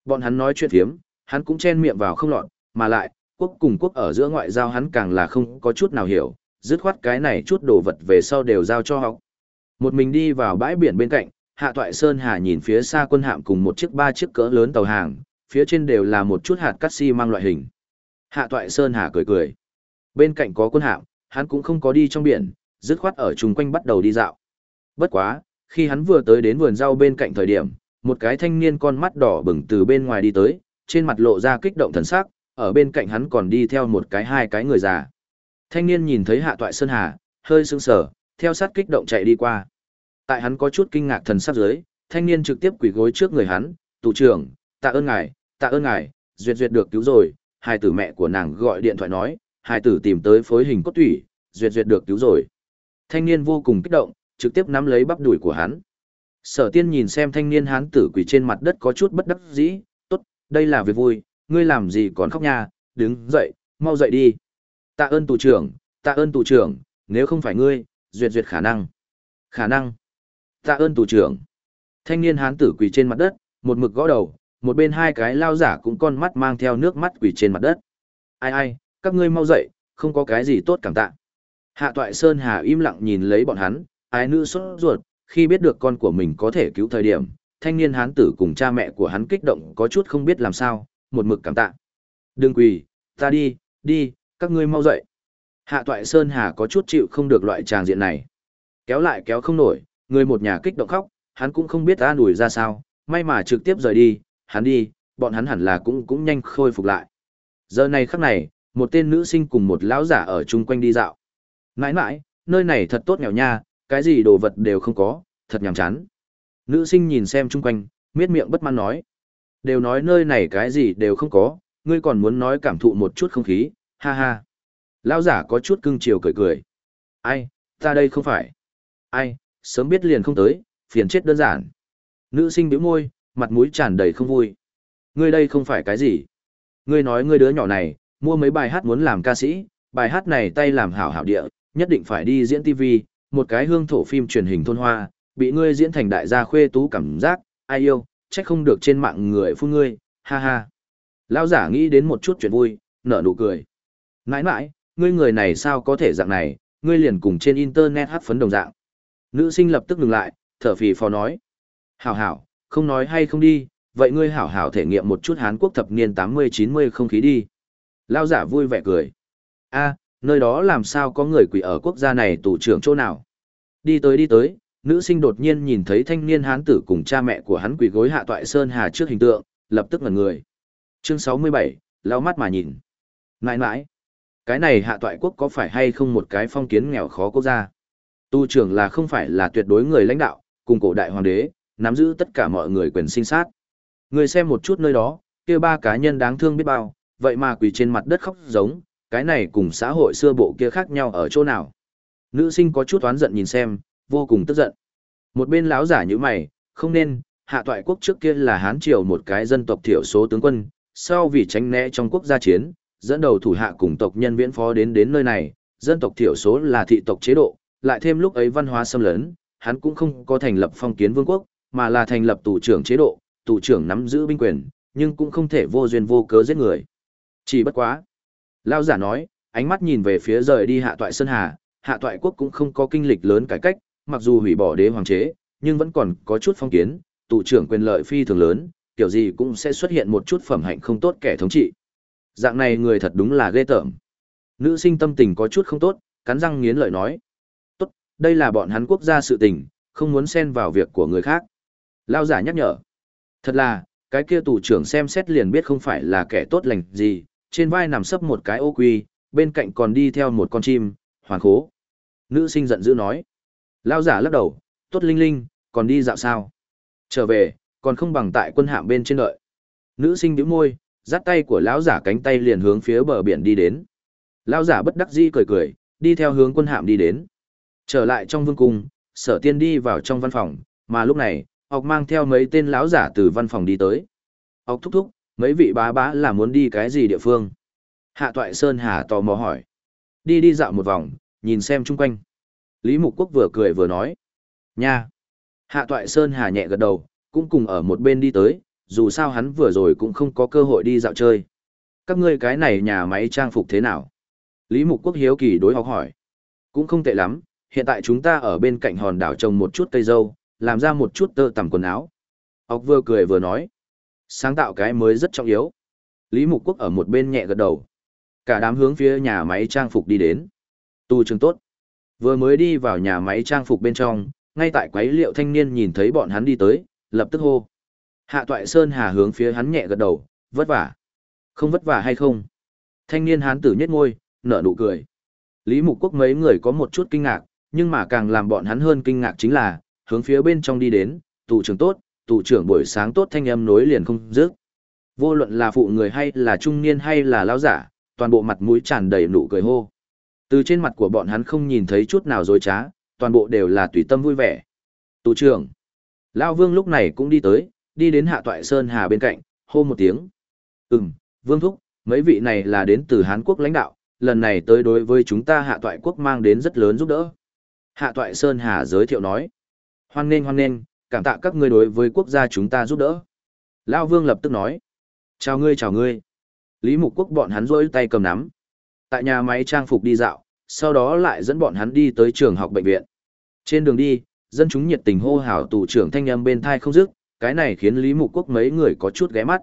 Bọn hắn nói chuyện phiếm, hắn cũng chen miệng vào không lọt, mà lại, quốc cùng quốc ở giữa ngoại giao hắn càng là không có chút nào hiểu, dứt khoát cái này chút đồ vật về sau đều giao cho học. Một mình đi vào bãi biển bên cạnh, Hạ Toại Sơn Hà nhìn phía xa quân hạm cùng một chiếc ba chiếc cỡ lớn tàu hàng, phía trên đều là một chút hạt cắt xi mang loại hình. Hạ Toại Sơn Hà cười cười. Bên cạnh có quân hạm, hắn cũng không có đi trong biển, dứt khoát ở chung quanh bắt đầu đi dạo. Bất quá, khi hắn vừa tới đến vườn rau bên cạnh thời điểm, một cái thanh niên con mắt đỏ bừng từ bên ngoài đi tới, trên mặt lộ ra kích động thần sắc, ở bên cạnh hắn còn đi theo một cái hai cái người già. Thanh niên nhìn thấy Hạ Toại Sơn Hà, hơi sững sờ, theo sát kích động chạy đi qua. Tại hắn có chút kinh ngạc thần sắc dưới, thanh niên trực tiếp quỳ gối trước người hắn, "Tù trưởng, tạ ơn ngài, tạ ơn ngài, duyệt duyệt được cứu rồi." Hai tử mẹ của nàng gọi điện thoại nói, hai tử tìm tới phối hình cốt tủy, duyệt duyệt được cứu rồi. Thanh niên vô cùng kích động, trực tiếp nắm lấy bắp đùi của hắn. Sở tiên nhìn xem thanh niên hán tử quỳ trên mặt đất có chút bất đắc dĩ, tốt, đây là việc vui, ngươi làm gì còn khóc nha, đứng dậy, mau dậy đi. Tạ ơn tù trưởng, tạ ơn tù trưởng, nếu không phải ngươi, duyệt duyệt khả năng. Khả năng. Tạ ơn tù trưởng. Thanh niên hán tử quỳ trên mặt đất, một mực gõ đầu, một bên hai cái lao giả cũng con mắt mang theo nước mắt quỳ trên mặt đất. Ai ai, các ngươi mau dậy, không có cái gì tốt cảm tạ. Hạ toại Sơn Hà im lặng nhìn lấy bọn hắn, ái nữ sốt ruột, khi biết được con của mình có thể cứu thời điểm, thanh niên hán tử cùng cha mẹ của hắn kích động có chút không biết làm sao, một mực cảm tạ. Đừng quỳ, ta đi, đi, các ngươi mau dậy. Hạ toại Sơn Hà có chút chịu không được loại tràng diện này. Kéo lại kéo không nổi, người một nhà kích động khóc, hắn cũng không biết an ủi ra sao, may mà trực tiếp rời đi, hắn đi, bọn hắn hẳn là cũng cũng nhanh khôi phục lại. Giờ này khắc này, một tên nữ sinh cùng một lão giả ở chung quanh đi dạo. Nãi nãi, nơi này thật tốt nghèo nha, cái gì đồ vật đều không có, thật nhàm chán. Nữ sinh nhìn xem chung quanh, miết miệng bất mãn nói. Đều nói nơi này cái gì đều không có, ngươi còn muốn nói cảm thụ một chút không khí, ha ha. Lão giả có chút cưng chiều cười cười. Ai, ta đây không phải. Ai, sớm biết liền không tới, phiền chết đơn giản. Nữ sinh bĩu môi, mặt mũi tràn đầy không vui. Ngươi đây không phải cái gì. Ngươi nói ngươi đứa nhỏ này, mua mấy bài hát muốn làm ca sĩ, bài hát này tay làm hảo hảo địa, nhất định phải đi diễn TV, một cái hương thổ phim truyền hình thôn hoa, bị ngươi diễn thành đại gia khuê tú cảm giác, ai yêu, trách không được trên mạng người phun ngươi, ha ha. Lão giả nghĩ đến một chút chuyện vui, nở nụ cười. Nãi nãi, ngươi người này sao có thể dạng này, ngươi liền cùng trên internet hát phấn đồng dạng. Nữ sinh lập tức ngừng lại, thở phì phò nói. Hảo hảo, không nói hay không đi, vậy ngươi hảo hảo thể nghiệm một chút Hán Quốc thập niên 80-90 không khí đi. Lao giả vui vẻ cười. a nơi đó làm sao có người quỷ ở quốc gia này tù trưởng chỗ nào? Đi tới đi tới, nữ sinh đột nhiên nhìn thấy thanh niên hán tử cùng cha mẹ của hắn quỳ gối hạ toại sơn hà trước hình tượng, lập tức ngẩn người. Chương 67, lao mắt mà nhìn. Nãi nãi, cái này hạ toại quốc có phải hay không một cái phong kiến nghèo khó quốc gia? Tu trưởng là không phải là tuyệt đối người lãnh đạo, cùng cổ đại hoàng đế, nắm giữ tất cả mọi người quyền sinh sát. Người xem một chút nơi đó, kia ba cá nhân đáng thương biết bao, vậy mà quỳ trên mặt đất khóc giống, cái này cùng xã hội xưa bộ kia khác nhau ở chỗ nào. Nữ sinh có chút oán giận nhìn xem, vô cùng tức giận. Một bên lão giả như mày, không nên, hạ toại quốc trước kia là Hán Triều một cái dân tộc thiểu số tướng quân, sau vì tránh né trong quốc gia chiến, dẫn đầu thủ hạ cùng tộc nhân viễn phó đến đến nơi này, dân tộc thiểu số là thị tộc chế độ, lại thêm lúc ấy văn hóa xâm lấn, hắn cũng không có thành lập phong kiến vương quốc, mà là thành lập tù trưởng chế độ, tù trưởng nắm giữ binh quyền, nhưng cũng không thể vô duyên vô cớ giết người. Chỉ bất quá. Lao giả nói, ánh mắt nhìn về phía rời đi hạ toại Sơn Hà, hạ toại quốc cũng không có kinh lịch lớn cải cách, mặc dù hủy bỏ đế hoàng chế, nhưng vẫn còn có chút phong kiến, tù trưởng quyền lợi phi thường lớn, kiểu gì cũng sẽ xuất hiện một chút phẩm hạnh không tốt kẻ thống trị. Dạng này người thật đúng là ghê tởm. Nữ sinh tâm tình có chút không tốt, cắn răng nghiến lợi nói. Tốt, đây là bọn hắn quốc gia sự tình, không muốn xen vào việc của người khác. Lao giả nhắc nhở. Thật là, cái kia tù trưởng xem xét liền biết không phải là kẻ tốt lành gì, trên vai nằm sấp một cái ô quy, bên cạnh còn đi theo một con chim, hoàn khố. Nữ sinh giận dữ nói. Lao giả lắc đầu, tốt linh linh, còn đi dạo sao? Trở về, còn không bằng tại quân hạm bên trên đợi. Nữ sinh nhíu môi, dắt tay của lão giả cánh tay liền hướng phía bờ biển đi đến. Lão giả bất đắc dĩ cười cười, đi theo hướng quân hạm đi đến. Trở lại trong vương cung, sở tiên đi vào trong văn phòng, mà lúc này, ọc mang theo mấy tên lão giả từ văn phòng đi tới. ọc thúc thúc, mấy vị bá bá là muốn đi cái gì địa phương? Hạ toại Sơn Hà tò mò hỏi. Đi đi dạo một vòng, nhìn xem chung quanh. Lý Mục Quốc vừa cười vừa nói. Nha! Hạ toại Sơn Hà nhẹ gật đầu, cũng cùng ở một bên đi tới, dù sao hắn vừa rồi cũng không có cơ hội đi dạo chơi. Các ngươi cái này nhà máy trang phục thế nào? Lý Mục Quốc hiếu kỳ đối học hỏi. Cũng không tệ lắm, hiện tại chúng ta ở bên cạnh hòn đảo trồng một chút cây dâu, làm ra một chút tơ tằm quần áo. Ốc vừa cười vừa nói. Sáng tạo cái mới rất trọng yếu. Lý Mục Quốc ở một bên nhẹ gật đầu. Cả đám hướng phía nhà máy trang phục đi đến. Tu trường tốt. Vừa mới đi vào nhà máy trang phục bên trong, ngay tại quấy liệu thanh niên nhìn thấy bọn hắn đi tới, lập tức hô. Hạ toại Sơn Hà hướng phía hắn nhẹ gật đầu, vất vả. Không vất vả hay không? Thanh niên hán tử nhất ngôi, nở nụ cười. Lý Mục Quốc mấy người có một chút kinh ngạc, nhưng mà càng làm bọn hắn hơn kinh ngạc chính là, hướng phía bên trong đi đến, tù trưởng tốt, tù trưởng buổi sáng tốt thanh âm nối liền không dứt. Vô luận là phụ người hay là trung niên hay là lão giả, toàn bộ mặt mũi tràn đầy nụ cười hô. Từ trên mặt của bọn hắn không nhìn thấy chút nào dối trá, toàn bộ đều là tùy tâm vui vẻ. Tù trưởng. Lão Vương lúc này cũng đi tới, đi đến Hạ Toại Sơn Hà bên cạnh, hô một tiếng. Ừm, Vương Thúc, mấy vị này là đến từ Hán Quốc lãnh đạo, lần này tới đối với chúng ta Hạ Toại Quốc mang đến rất lớn giúp đỡ. Hạ Toại Sơn Hà giới thiệu nói. Hoan nghênh hoan nghênh, cảm tạ các ngươi đối với quốc gia chúng ta giúp đỡ. Lao Vương lập tức nói. Chào ngươi chào ngươi. Lý Mục Quốc bọn hắn rỗi tay cầm nắm. Tại nhà máy trang phục đi dạo, sau đó lại dẫn bọn hắn đi tới trường học bệnh viện. Trên đường đi, dân chúng nhiệt tình hô hào tù trưởng thanh âm bên thai không dứt, cái này khiến Lý Mục Quốc mấy người có chút ghé mắt.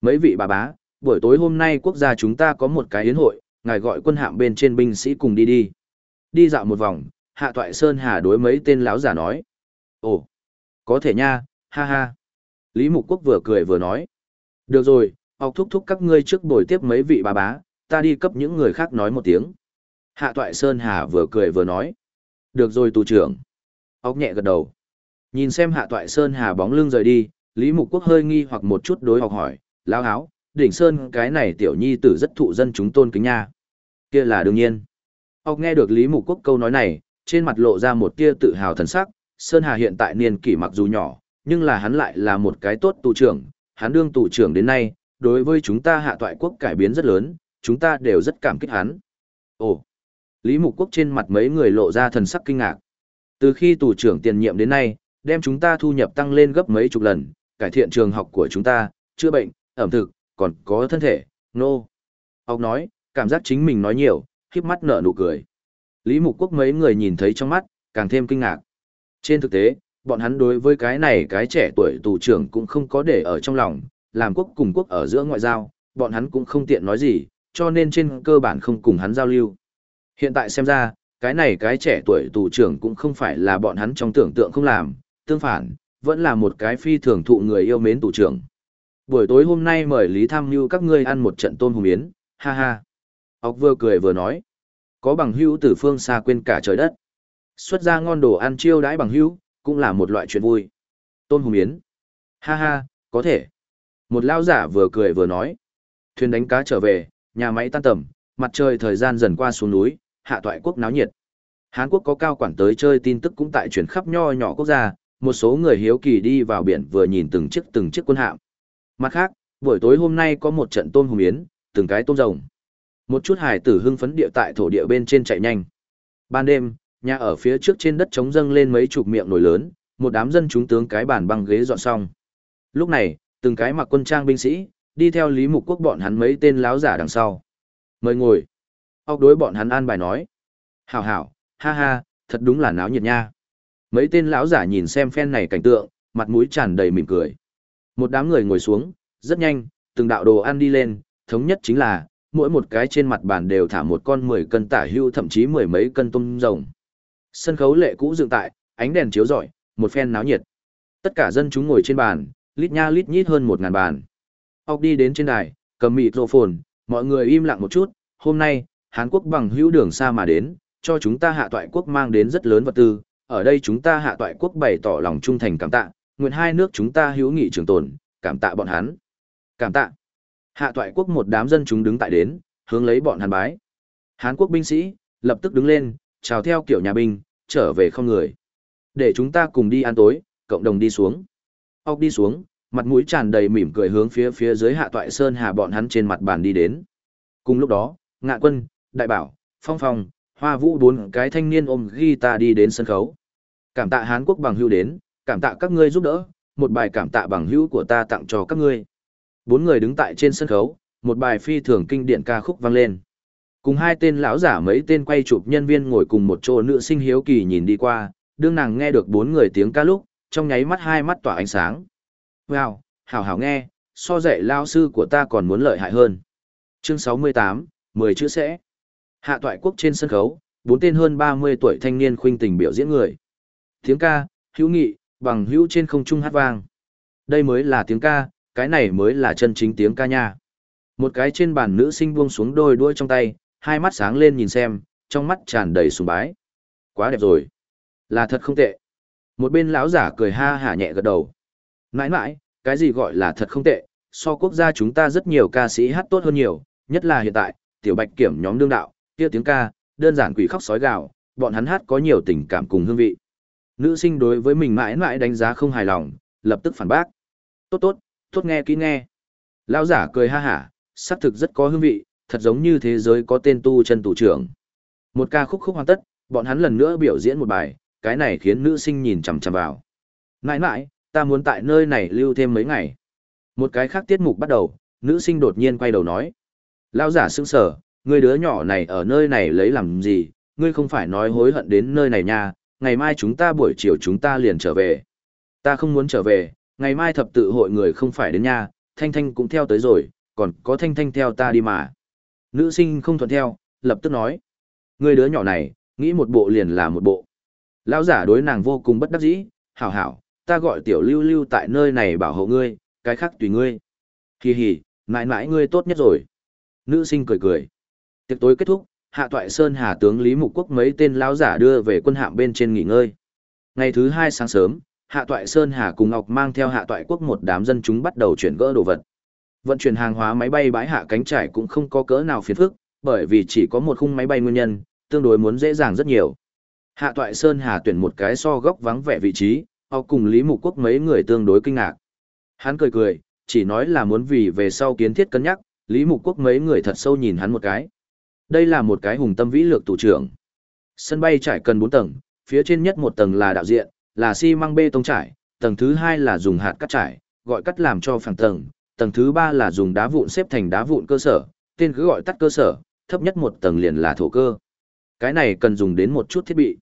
Mấy vị bà bá, buổi tối hôm nay quốc gia chúng ta có một cái yến hội, ngài gọi quân hạm bên trên binh sĩ cùng đi đi. Đi dạo một vòng, Hạ Toại Sơn Hà đối mấy tên láo giả nói. Ồ, có thể nha, ha ha. Lý Mục Quốc vừa cười vừa nói. Được rồi, học thúc thúc các ngươi trước buổi tiếp mấy vị bà bá, ta đi cấp những người khác nói một tiếng. Hạ Toại Sơn Hà vừa cười vừa nói. Được rồi tù trưởng. Ốc nhẹ gật đầu. Nhìn xem Hạ Toại Sơn Hà bóng lưng rời đi, Lý Mục Quốc hơi nghi hoặc một chút đối học hỏi, lao áo, đỉnh Sơn cái này tiểu nhi tử rất thụ dân chúng tôn kính nha. Kia là đương nhiên. Ốc nghe được Lý Mục Quốc câu nói này, trên mặt lộ ra một tia tự hào thần sắc, Sơn Hà hiện tại niên kỷ mặc dù nhỏ, nhưng là hắn lại là một cái tốt tù trưởng, hắn đương tù trưởng đến nay, đối với chúng ta hạ toại quốc cải biến rất lớn, chúng ta đều rất cảm kích hắn. Ồ, Lý Mục Quốc trên mặt mấy người lộ ra thần sắc kinh ngạc. Từ khi tù trưởng tiền nhiệm đến nay, đem chúng ta thu nhập tăng lên gấp mấy chục lần, cải thiện trường học của chúng ta, chữa bệnh, ẩm thực, còn có thân thể, nô. No. Ông nói, cảm giác chính mình nói nhiều, khiếp mắt nở nụ cười. Lý Mục Quốc mấy người nhìn thấy trong mắt, càng thêm kinh ngạc. Trên thực tế, bọn hắn đối với cái này cái trẻ tuổi tù trưởng cũng không có để ở trong lòng, làm quốc cùng quốc ở giữa ngoại giao, bọn hắn cũng không tiện nói gì, cho nên trên cơ bản không cùng hắn giao lưu. Hiện tại xem ra, cái này cái trẻ tuổi tù trưởng cũng không phải là bọn hắn trong tưởng tượng không làm, tương phản, vẫn là một cái phi thường thụ người yêu mến tù trưởng. Buổi tối hôm nay mời Lý Tham Nhu các ngươi ăn một trận tôm hùm yến, ha ha. Ốc vừa cười vừa nói. Có bằng hữu từ phương xa quên cả trời đất. Xuất ra ngon đồ ăn chiêu đãi bằng hữu, cũng là một loại chuyện vui. Tôn hùng yến. Ha ha, có thể. Một lao giả vừa cười vừa nói. Thuyền đánh cá trở về, nhà máy tan tầm, mặt trời thời gian dần qua xuống núi, hạ toại quốc náo nhiệt. Hán Quốc có cao quản tới chơi tin tức cũng tại chuyển khắp nho nhỏ quốc gia, một số người hiếu kỳ đi vào biển vừa nhìn từng chiếc từng chiếc quân hạm. Mặt khác, buổi tối hôm nay có một trận tôm hùng yến, từng cái tôm rồng. Một chút hải tử hưng phấn địa tại thổ địa bên trên chạy nhanh. Ban đêm, nhà ở phía trước trên đất trống dâng lên mấy chục miệng nổi lớn, một đám dân chúng tướng cái bàn băng ghế dọn xong. Lúc này, từng cái mặc quân trang binh sĩ, đi theo Lý Mục Quốc bọn hắn mấy tên láo giả đằng sau. Mời ngồi. Ốc đối bọn hắn an bài nói. Hảo hảo, ha ha, thật đúng là náo nhiệt nha. Mấy tên lão giả nhìn xem phen này cảnh tượng, mặt mũi tràn đầy mỉm cười. Một đám người ngồi xuống, rất nhanh, từng đạo đồ ăn đi lên, thống nhất chính là, mỗi một cái trên mặt bàn đều thả một con 10 cân tả hưu thậm chí mười mấy cân tôm rồng. Sân khấu lệ cũ dựng tại, ánh đèn chiếu rọi, một phen náo nhiệt. Tất cả dân chúng ngồi trên bàn, lít nha lít nhít hơn một ngàn bàn. Ốc đi đến trên đài, cầm mịt rộ phồn, mọi người im lặng một chút, hôm nay, Hàn Quốc bằng hữu đường xa mà đến, cho chúng ta hạ toại quốc mang đến rất lớn vật tư, ở đây chúng ta hạ toại quốc bày tỏ lòng trung thành cảm tạ, nguyện hai nước chúng ta hữu nghị trường tồn, cảm tạ bọn hắn. Cảm tạ. Hạ toại quốc một đám dân chúng đứng tại đến, hướng lấy bọn hàn bái. Hán quốc binh sĩ, lập tức đứng lên, chào theo kiểu nhà binh, trở về không người. Để chúng ta cùng đi ăn tối, cộng đồng đi xuống. Ốc đi xuống, mặt mũi tràn đầy mỉm cười hướng phía phía dưới hạ toại sơn hà bọn hắn trên mặt bàn đi đến. Cùng lúc đó, ngạ quân, đại bảo, phong phong, hoa vũ bốn cái thanh niên ôm guitar đi đến sân khấu. Cảm tạ Hán quốc bằng hữu đến, cảm tạ các ngươi giúp đỡ, một bài cảm tạ bằng hữu của ta tặng cho các ngươi. Bốn người đứng tại trên sân khấu, một bài phi thường kinh điển ca khúc vang lên. Cùng hai tên lão giả mấy tên quay chụp nhân viên ngồi cùng một chỗ nữ sinh hiếu kỳ nhìn đi qua, đương nàng nghe được bốn người tiếng ca lúc, trong nháy mắt hai mắt tỏa ánh sáng. Wow, hảo hảo nghe, so dạy lao sư của ta còn muốn lợi hại hơn. Chương 68, 10 chữ sẽ. Hạ toại quốc trên sân khấu, bốn tên hơn 30 tuổi thanh niên khuynh tình biểu diễn người. Tiếng ca, hữu nghị, bằng hữu trên không trung hát vang. Đây mới là tiếng ca, cái này mới là chân chính tiếng ca nha. Một cái trên bàn nữ sinh buông xuống đôi đuôi trong tay, hai mắt sáng lên nhìn xem, trong mắt tràn đầy sùng bái. Quá đẹp rồi. Là thật không tệ. Một bên lão giả cười ha hả nhẹ gật đầu. Mãi mãi, cái gì gọi là thật không tệ, so quốc gia chúng ta rất nhiều ca sĩ hát tốt hơn nhiều, nhất là hiện tại, tiểu bạch kiểm nhóm đương đạo, kia tiếng ca, đơn giản quỷ khóc sói gào, bọn hắn hát có nhiều tình cảm cùng hương vị. Nữ sinh đối với mình mãi mãi đánh giá không hài lòng, lập tức phản bác. Tốt tốt, tốt nghe kỹ nghe. Lão giả cười ha hả, xác thực rất có hương vị, thật giống như thế giới có tên tu chân tù trưởng. Một ca khúc khúc hoàn tất, bọn hắn lần nữa biểu diễn một bài, cái này khiến nữ sinh nhìn chằm chằm vào. Nãi nãi, ta muốn tại nơi này lưu thêm mấy ngày. Một cái khác tiết mục bắt đầu, nữ sinh đột nhiên quay đầu nói. Lão giả sững sở người đứa nhỏ này ở nơi này lấy làm gì, ngươi không phải nói hối hận đến nơi này nha, ngày mai chúng ta buổi chiều chúng ta liền trở về. Ta không muốn trở về, ngày mai thập tự hội người không phải đến nha, Thanh Thanh cũng theo tới rồi, còn có Thanh Thanh theo ta đi mà. Nữ sinh không thuận theo, lập tức nói. Người đứa nhỏ này, nghĩ một bộ liền là một bộ. Lão giả đối nàng vô cùng bất đắc dĩ, hảo hảo, ta gọi tiểu lưu lưu tại nơi này bảo hộ ngươi, cái khác tùy ngươi. Hì hì, mãi mãi ngươi tốt nhất rồi. Nữ sinh cười cười. Tiệc tối kết thúc, hạ toại sơn hà tướng Lý Mục Quốc mấy tên lão giả đưa về quân hạm bên trên nghỉ ngơi. Ngày thứ hai sáng sớm, hạ toại sơn hà cùng ngọc mang theo hạ toại quốc một đám dân chúng bắt đầu chuyển gỡ đồ vật. Vận chuyển hàng hóa máy bay bãi hạ cánh trải cũng không có cỡ nào phiền phức, bởi vì chỉ có một khung máy bay nguyên nhân, tương đối muốn dễ dàng rất nhiều. Hạ toại sơn hà tuyển một cái so góc vắng vẻ vị trí, họ cùng Lý Mục Quốc mấy người tương đối kinh ngạc. Hắn cười cười, chỉ nói là muốn vì về sau kiến thiết cân nhắc, Lý Mục Quốc mấy người thật sâu nhìn hắn một cái. Đây là một cái hùng tâm vĩ lược tủ trưởng. Sân bay trải cần 4 tầng, phía trên nhất một tầng là đạo diện, là xi măng bê tông trải, tầng thứ hai là dùng hạt cắt trải, gọi cắt làm cho phẳng tầng, tầng thứ ba là dùng đá vụn xếp thành đá vụn cơ sở, tên cứ gọi tắt cơ sở, thấp nhất một tầng liền là thổ cơ. Cái này cần dùng đến một chút thiết bị.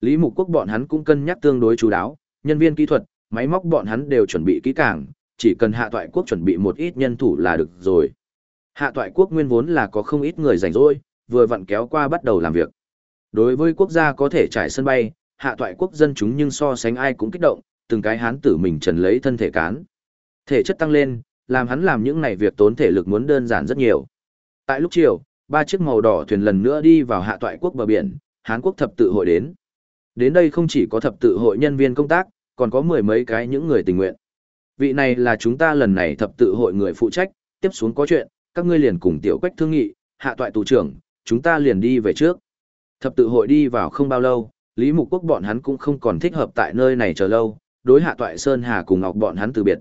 Lý Mục Quốc bọn hắn cũng cân nhắc tương đối chú đáo, nhân viên kỹ thuật, máy móc bọn hắn đều chuẩn bị kỹ càng, chỉ cần hạ toại quốc chuẩn bị một ít nhân thủ là được rồi. Hạ toại quốc nguyên vốn là có không ít người rảnh rỗi, vừa vặn kéo qua bắt đầu làm việc. Đối với quốc gia có thể trải sân bay, hạ toại quốc dân chúng nhưng so sánh ai cũng kích động, từng cái hán tử mình trần lấy thân thể cán. Thể chất tăng lên, làm hắn làm những này việc tốn thể lực muốn đơn giản rất nhiều. Tại lúc chiều, ba chiếc màu đỏ thuyền lần nữa đi vào hạ toại quốc bờ biển, Hán quốc thập tự hội đến. Đến đây không chỉ có thập tự hội nhân viên công tác, còn có mười mấy cái những người tình nguyện. Vị này là chúng ta lần này thập tự hội người phụ trách, tiếp xuống có chuyện, các ngươi liền cùng tiểu quách thương nghị, hạ toại tù trưởng, chúng ta liền đi về trước. Thập tự hội đi vào không bao lâu, Lý Mục Quốc bọn hắn cũng không còn thích hợp tại nơi này chờ lâu, đối hạ toại Sơn Hà cùng Ngọc bọn hắn từ biệt.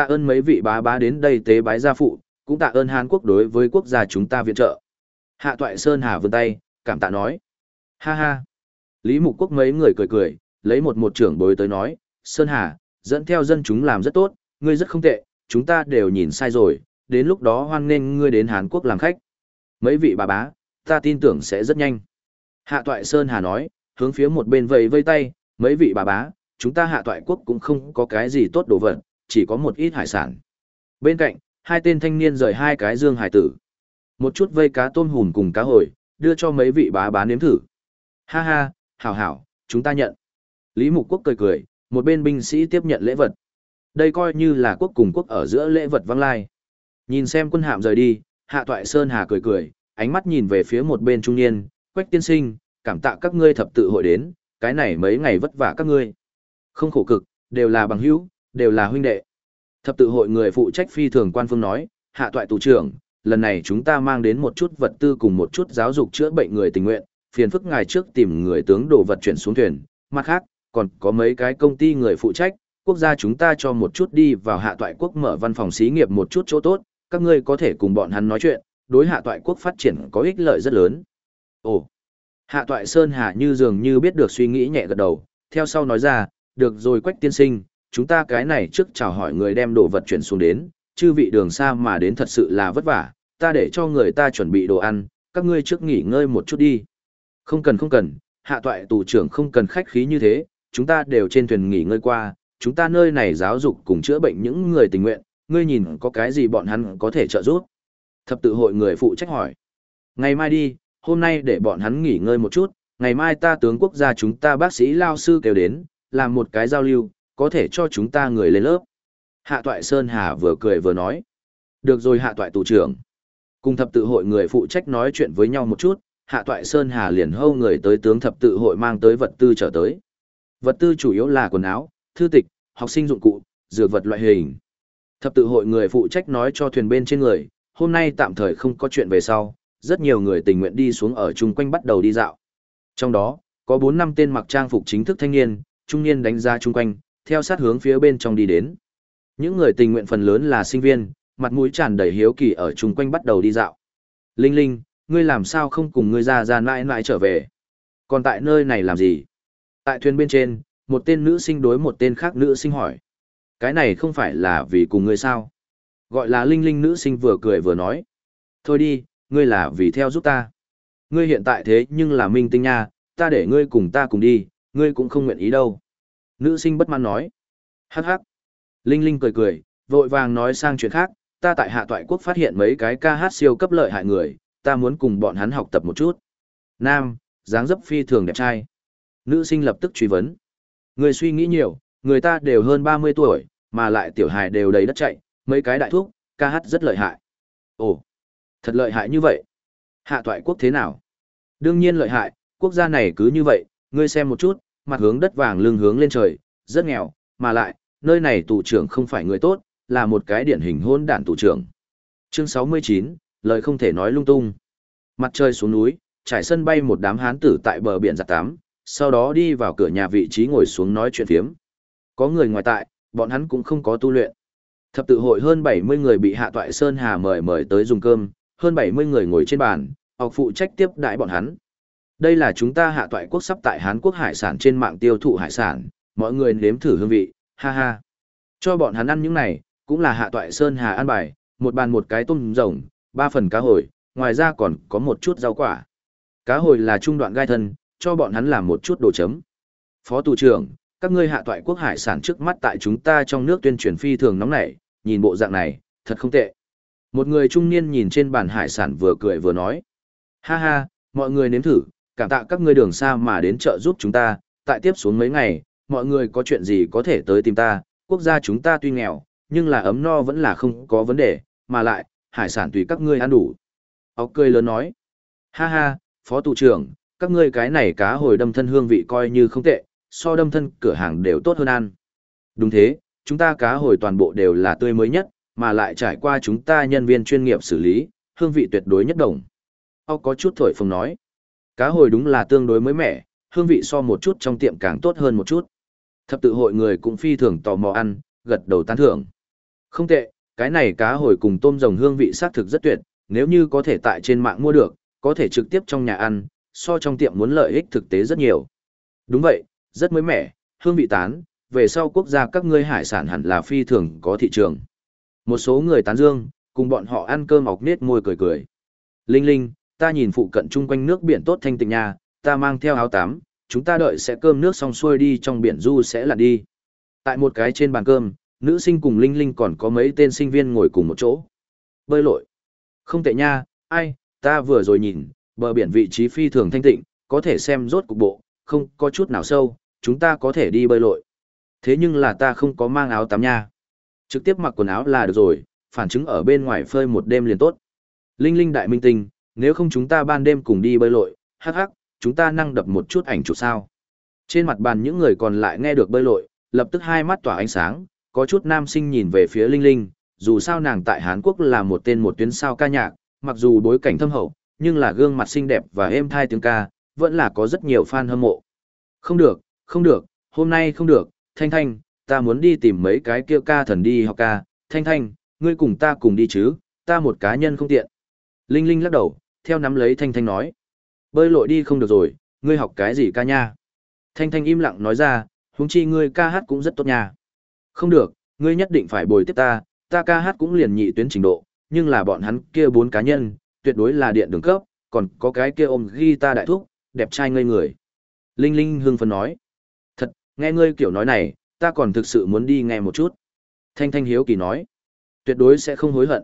Tạ ơn mấy vị bá bá đến đây tế bái gia phụ, cũng tạ ơn Hàn Quốc đối với quốc gia chúng ta viện trợ. Hạ toại Sơn Hà vươn tay, cảm tạ nói. Ha ha. Lý Mục Quốc mấy người cười cười, lấy một một trưởng bối tới nói, Sơn Hà, dẫn theo dân chúng làm rất tốt, ngươi rất không tệ, chúng ta đều nhìn sai rồi, đến lúc đó hoan nghênh ngươi đến Hàn Quốc làm khách. Mấy vị bà bá, ta tin tưởng sẽ rất nhanh. Hạ toại Sơn Hà nói, hướng phía một bên vầy vây tay, mấy vị bà bá, chúng ta hạ toại quốc cũng không có cái gì tốt đồ vật, chỉ có một ít hải sản. Bên cạnh, hai tên thanh niên rời hai cái dương hải tử. Một chút vây cá tôm hùm cùng cá hồi, đưa cho mấy vị bá bá nếm thử. Ha ha, hảo hảo, chúng ta nhận. Lý Mục Quốc cười cười, một bên binh sĩ tiếp nhận lễ vật. Đây coi như là quốc cùng quốc ở giữa lễ vật văng lai. Nhìn xem quân hạm rời đi, Hạ Toại Sơn Hà cười cười, ánh mắt nhìn về phía một bên trung niên, Quách tiên sinh, cảm tạ các ngươi thập tự hội đến, cái này mấy ngày vất vả các ngươi. Không khổ cực, đều là bằng hữu, đều là huynh đệ. Thập tự hội người phụ trách phi thường quan phương nói, Hạ Toại tù trưởng, lần này chúng ta mang đến một chút vật tư cùng một chút giáo dục chữa bệnh người tình nguyện, phiền phức ngài trước tìm người tướng đồ vật chuyển xuống thuyền, mặt khác, còn có mấy cái công ty người phụ trách, quốc gia chúng ta cho một chút đi vào hạ toại quốc mở văn phòng xí nghiệp một chút chỗ tốt, các ngươi có thể cùng bọn hắn nói chuyện, đối hạ toại quốc phát triển có ích lợi rất lớn. Ồ, hạ toại Sơn Hà như dường như biết được suy nghĩ nhẹ gật đầu, theo sau nói ra, được rồi quách tiên sinh, chúng ta cái này trước chào hỏi người đem đồ vật chuyển xuống đến, chư vị đường xa mà đến thật sự là vất vả, ta để cho người ta chuẩn bị đồ ăn, các ngươi trước nghỉ ngơi một chút đi. Không cần không cần, hạ toại tù trưởng không cần khách khí như thế, chúng ta đều trên thuyền nghỉ ngơi qua, chúng ta nơi này giáo dục cùng chữa bệnh những người tình nguyện, ngươi nhìn có cái gì bọn hắn có thể trợ giúp. Thập tự hội người phụ trách hỏi. Ngày mai đi, hôm nay để bọn hắn nghỉ ngơi một chút, ngày mai ta tướng quốc gia chúng ta bác sĩ lao sư kêu đến, làm một cái giao lưu, có thể cho chúng ta người lên lớp. Hạ toại Sơn Hà vừa cười vừa nói. Được rồi hạ toại tù trưởng. Cùng thập tự hội người phụ trách nói chuyện với nhau một chút, hạ toại Sơn Hà liền hâu người tới tướng thập tự hội mang tới vật tư trở tới. Vật tư chủ yếu là quần áo, thư tịch, học sinh dụng cụ, dược vật loại hình. Thập tự hội người phụ trách nói cho thuyền bên trên người, hôm nay tạm thời không có chuyện về sau, rất nhiều người tình nguyện đi xuống ở chung quanh bắt đầu đi dạo. Trong đó, có 4 năm tên mặc trang phục chính thức thanh niên, trung niên đánh ra chung quanh, theo sát hướng phía bên trong đi đến. Những người tình nguyện phần lớn là sinh viên, mặt mũi tràn đầy hiếu kỳ ở chung quanh bắt đầu đi dạo. Linh Linh, ngươi làm sao không cùng ngươi ra ra mãi mãi trở về? Còn tại nơi này làm gì? Tại thuyền bên trên, một tên nữ sinh đối một tên khác nữ sinh hỏi. Cái này không phải là vì cùng ngươi sao? Gọi là Linh Linh nữ sinh vừa cười vừa nói. Thôi đi, ngươi là vì theo giúp ta. Ngươi hiện tại thế nhưng là minh tinh nha, ta để ngươi cùng ta cùng đi, ngươi cũng không nguyện ý đâu. Nữ sinh bất mãn nói. Hắc hắc. Linh Linh cười cười, vội vàng nói sang chuyện khác, ta tại hạ toại quốc phát hiện mấy cái ca hát siêu cấp lợi hại người, ta muốn cùng bọn hắn học tập một chút. Nam, dáng dấp phi thường đẹp trai. Nữ sinh lập tức truy vấn. Người suy nghĩ nhiều, người ta đều hơn 30 tuổi, mà lại tiểu hài đều đầy đất chạy, mấy cái đại thuốc, ca hát rất lợi hại. Ồ, thật lợi hại như vậy. Hạ toại quốc thế nào? Đương nhiên lợi hại, quốc gia này cứ như vậy, ngươi xem một chút, mặt hướng đất vàng lưng hướng lên trời, rất nghèo, mà lại, nơi này tù trưởng không phải người tốt, là một cái điển hình hôn đản tù trưởng. Chương 69, lời không thể nói lung tung. Mặt trời xuống núi, trải sân bay một đám hán tử tại bờ biển giặt tắm, sau đó đi vào cửa nhà vị trí ngồi xuống nói chuyện phiếm. Có người ngoài tại, bọn hắn cũng không có tu luyện. Thập tự hội hơn 70 người bị Hạ Toại Sơn Hà mời mời tới dùng cơm, hơn 70 người ngồi trên bàn, học phụ trách tiếp đãi bọn hắn. Đây là chúng ta Hạ Toại quốc sắp tại Hán quốc hải sản trên mạng tiêu thụ hải sản, mọi người nếm thử hương vị, ha ha. Cho bọn hắn ăn những này, cũng là Hạ Toại Sơn Hà ăn bài, một bàn một cái tôm rồng, ba phần cá hồi, ngoài ra còn có một chút rau quả. Cá hồi là trung đoạn gai thân, cho bọn hắn làm một chút đồ chấm. Phó tù trưởng, các ngươi hạ toại quốc hải sản trước mắt tại chúng ta trong nước tuyên truyền phi thường nóng nảy, nhìn bộ dạng này, thật không tệ. Một người trung niên nhìn trên bàn hải sản vừa cười vừa nói. Ha ha, mọi người nếm thử, cảm tạ các ngươi đường xa mà đến chợ giúp chúng ta, tại tiếp xuống mấy ngày, mọi người có chuyện gì có thể tới tìm ta, quốc gia chúng ta tuy nghèo, nhưng là ấm no vẫn là không có vấn đề, mà lại, hải sản tùy các ngươi ăn đủ. Ốc cười lớn nói. Ha ha, phó tù trưởng, các ngươi cái này cá hồi đâm thân hương vị coi như không tệ, so đâm thân cửa hàng đều tốt hơn ăn. Đúng thế, chúng ta cá hồi toàn bộ đều là tươi mới nhất, mà lại trải qua chúng ta nhân viên chuyên nghiệp xử lý, hương vị tuyệt đối nhất đồng. Ốc có chút thổi phồng nói. Cá hồi đúng là tương đối mới mẻ, hương vị so một chút trong tiệm càng tốt hơn một chút. Thập tự hội người cũng phi thường tò mò ăn, gật đầu tán thưởng. Không tệ, cái này cá hồi cùng tôm rồng hương vị xác thực rất tuyệt, nếu như có thể tại trên mạng mua được, có thể trực tiếp trong nhà ăn, so trong tiệm muốn lợi ích thực tế rất nhiều. Đúng vậy, rất mới mẻ, hương vị tán, về sau quốc gia các ngươi hải sản hẳn là phi thường có thị trường. Một số người tán dương, cùng bọn họ ăn cơm ọc nết môi cười cười. Linh Linh, ta nhìn phụ cận chung quanh nước biển tốt thanh tịnh nha, ta mang theo áo tắm, chúng ta đợi sẽ cơm nước xong xuôi đi trong biển du sẽ là đi. Tại một cái trên bàn cơm, nữ sinh cùng Linh Linh còn có mấy tên sinh viên ngồi cùng một chỗ. Bơi lội. Không tệ nha, ai, ta vừa rồi nhìn, bờ biển vị trí phi thường thanh tịnh, có thể xem rốt cục bộ, không có chút nào sâu, chúng ta có thể đi bơi lội. Thế nhưng là ta không có mang áo tắm nha. Trực tiếp mặc quần áo là được rồi, phản chứng ở bên ngoài phơi một đêm liền tốt. Linh Linh đại minh tinh, nếu không chúng ta ban đêm cùng đi bơi lội, hắc hắc, chúng ta năng đập một chút ảnh chụp sao. Trên mặt bàn những người còn lại nghe được bơi lội, lập tức hai mắt tỏa ánh sáng, có chút nam sinh nhìn về phía Linh Linh, dù sao nàng tại Hàn Quốc là một tên một tuyến sao ca nhạc, mặc dù bối cảnh thâm hậu, nhưng là gương mặt xinh đẹp và êm thai tiếng ca, vẫn là có rất nhiều fan hâm mộ. Không được, không được, hôm nay không được, Thanh Thanh, ta muốn đi tìm mấy cái kia ca thần đi học ca, Thanh Thanh, ngươi cùng ta cùng đi chứ, ta một cá nhân không tiện. Linh Linh lắc đầu, theo nắm lấy Thanh Thanh nói. Bơi lội đi không được rồi, ngươi học cái gì ca nha? Thanh Thanh im lặng nói ra, huống chi ngươi ca hát cũng rất tốt nha. Không được, ngươi nhất định phải bồi tiếp ta, ta ca hát cũng liền nhị tuyến trình độ, nhưng là bọn hắn kia bốn cá nhân, tuyệt đối là điện đường cấp, còn có cái kia ôm guitar đại thúc, đẹp trai ngây người. Linh Linh hưng phấn nói. Thật, nghe ngươi kiểu nói này, ta còn thực sự muốn đi nghe một chút. Thanh Thanh hiếu kỳ nói. Tuyệt đối sẽ không hối hận.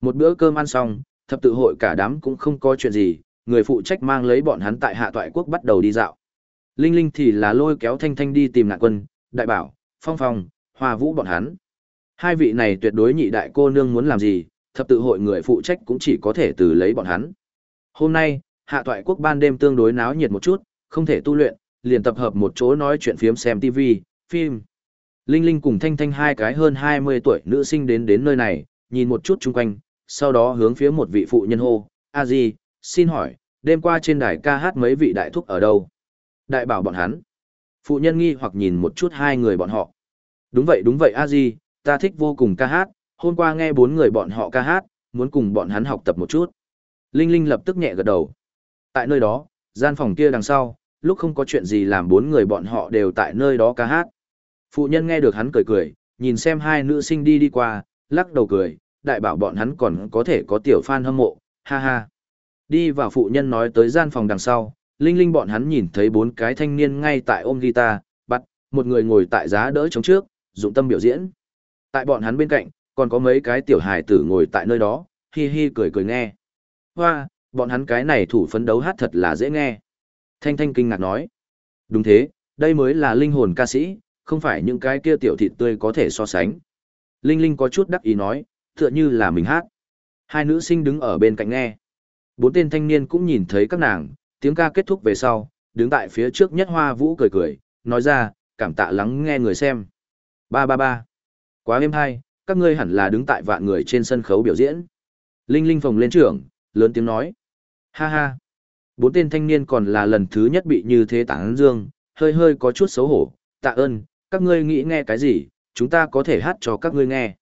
Một bữa cơm ăn xong, thập tự hội cả đám cũng không có chuyện gì, người phụ trách mang lấy bọn hắn tại hạ toại quốc bắt đầu đi dạo. Linh Linh thì là lôi kéo Thanh Thanh đi tìm nạn quân, đại bảo, phong phong, hoa vũ bọn hắn. Hai vị này tuyệt đối nhị đại cô nương muốn làm gì, thập tự hội người phụ trách cũng chỉ có thể từ lấy bọn hắn. Hôm nay, hạ toại quốc ban đêm tương đối náo nhiệt một chút, không thể tu luyện, liền tập hợp một chỗ nói chuyện phiếm xem TV, phim. Linh Linh cùng Thanh Thanh hai cái hơn 20 tuổi nữ sinh đến đến nơi này, nhìn một chút chung quanh, sau đó hướng phía một vị phụ nhân hô, a di, xin hỏi, đêm qua trên đài ca hát mấy vị đại thúc ở đâu? Đại bảo bọn hắn. Phụ nhân nghi hoặc nhìn một chút hai người bọn họ. Đúng vậy đúng vậy a di, ta thích vô cùng ca hát, hôm qua nghe bốn người bọn họ ca hát, muốn cùng bọn hắn học tập một chút. Linh Linh lập tức nhẹ gật đầu. Tại nơi đó, gian phòng kia đằng sau, lúc không có chuyện gì làm bốn người bọn họ đều tại nơi đó ca hát. Phụ nhân nghe được hắn cười cười, nhìn xem hai nữ sinh đi đi qua, lắc đầu cười, đại bảo bọn hắn còn có thể có tiểu fan hâm mộ, ha ha. Đi vào phụ nhân nói tới gian phòng đằng sau, Linh Linh bọn hắn nhìn thấy bốn cái thanh niên ngay tại ôm guitar, bắt, một người ngồi tại giá đỡ chống trước, dụng tâm biểu diễn. Tại bọn hắn bên cạnh, còn có mấy cái tiểu hài tử ngồi tại nơi đó, hi hi cười cười nghe. Hoa, bọn hắn cái này thủ phấn đấu hát thật là dễ nghe. Thanh Thanh kinh ngạc nói. Đúng thế, đây mới là linh hồn ca sĩ, không phải những cái kia tiểu thịt tươi có thể so sánh. Linh Linh có chút đắc ý nói, tựa như là mình hát. Hai nữ sinh đứng ở bên cạnh nghe. Bốn tên thanh niên cũng nhìn thấy các nàng, tiếng ca kết thúc về sau, đứng tại phía trước nhất hoa vũ cười cười, nói ra, cảm tạ lắng nghe người xem. Ba ba ba. Quá êm hay, các ngươi hẳn là đứng tại vạn người trên sân khấu biểu diễn. Linh Linh phồng lên trưởng, lớn tiếng nói. Ha ha. Bốn tên thanh niên còn là lần thứ nhất bị như thế tảng dương, hơi hơi có chút xấu hổ. Tạ ơn, các ngươi nghĩ nghe cái gì, chúng ta có thể hát cho các ngươi nghe.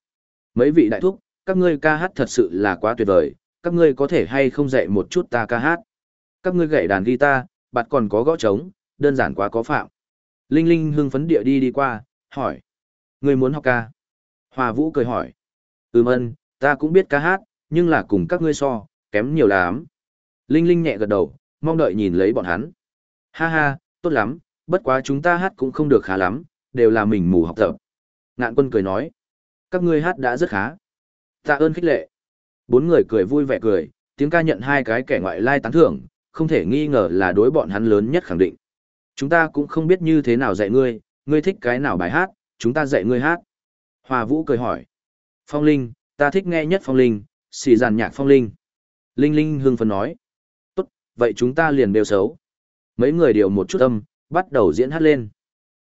Mấy vị đại thúc, các ngươi ca hát thật sự là quá tuyệt vời, các ngươi có thể hay không dạy một chút ta ca hát. Các ngươi gậy đàn guitar, bạn còn có gõ trống, đơn giản quá có phạm. Linh Linh hưng phấn địa đi đi qua, hỏi. Ngươi muốn học ca? Hòa Vũ cười hỏi. Ừm ân, ta cũng biết ca hát, nhưng là cùng các ngươi so, kém nhiều lắm. Linh Linh nhẹ gật đầu, mong đợi nhìn lấy bọn hắn. Ha ha, tốt lắm, bất quá chúng ta hát cũng không được khá lắm, đều là mình mù học tập. Ngạn quân cười nói. Các ngươi hát đã rất khá. Tạ ơn khích lệ. Bốn người cười vui vẻ cười, tiếng ca nhận hai cái kẻ ngoại lai tán thưởng, không thể nghi ngờ là đối bọn hắn lớn nhất khẳng định. Chúng ta cũng không biết như thế nào dạy ngươi, ngươi thích cái nào bài hát, chúng ta dạy ngươi hát. Hòa Vũ cười hỏi. Phong Linh, ta thích nghe nhất Phong Linh, xì giàn nhạc Phong Linh. Linh Linh hương phấn nói. Tốt, vậy chúng ta liền đều xấu. Mấy người điều một chút âm, bắt đầu diễn hát lên.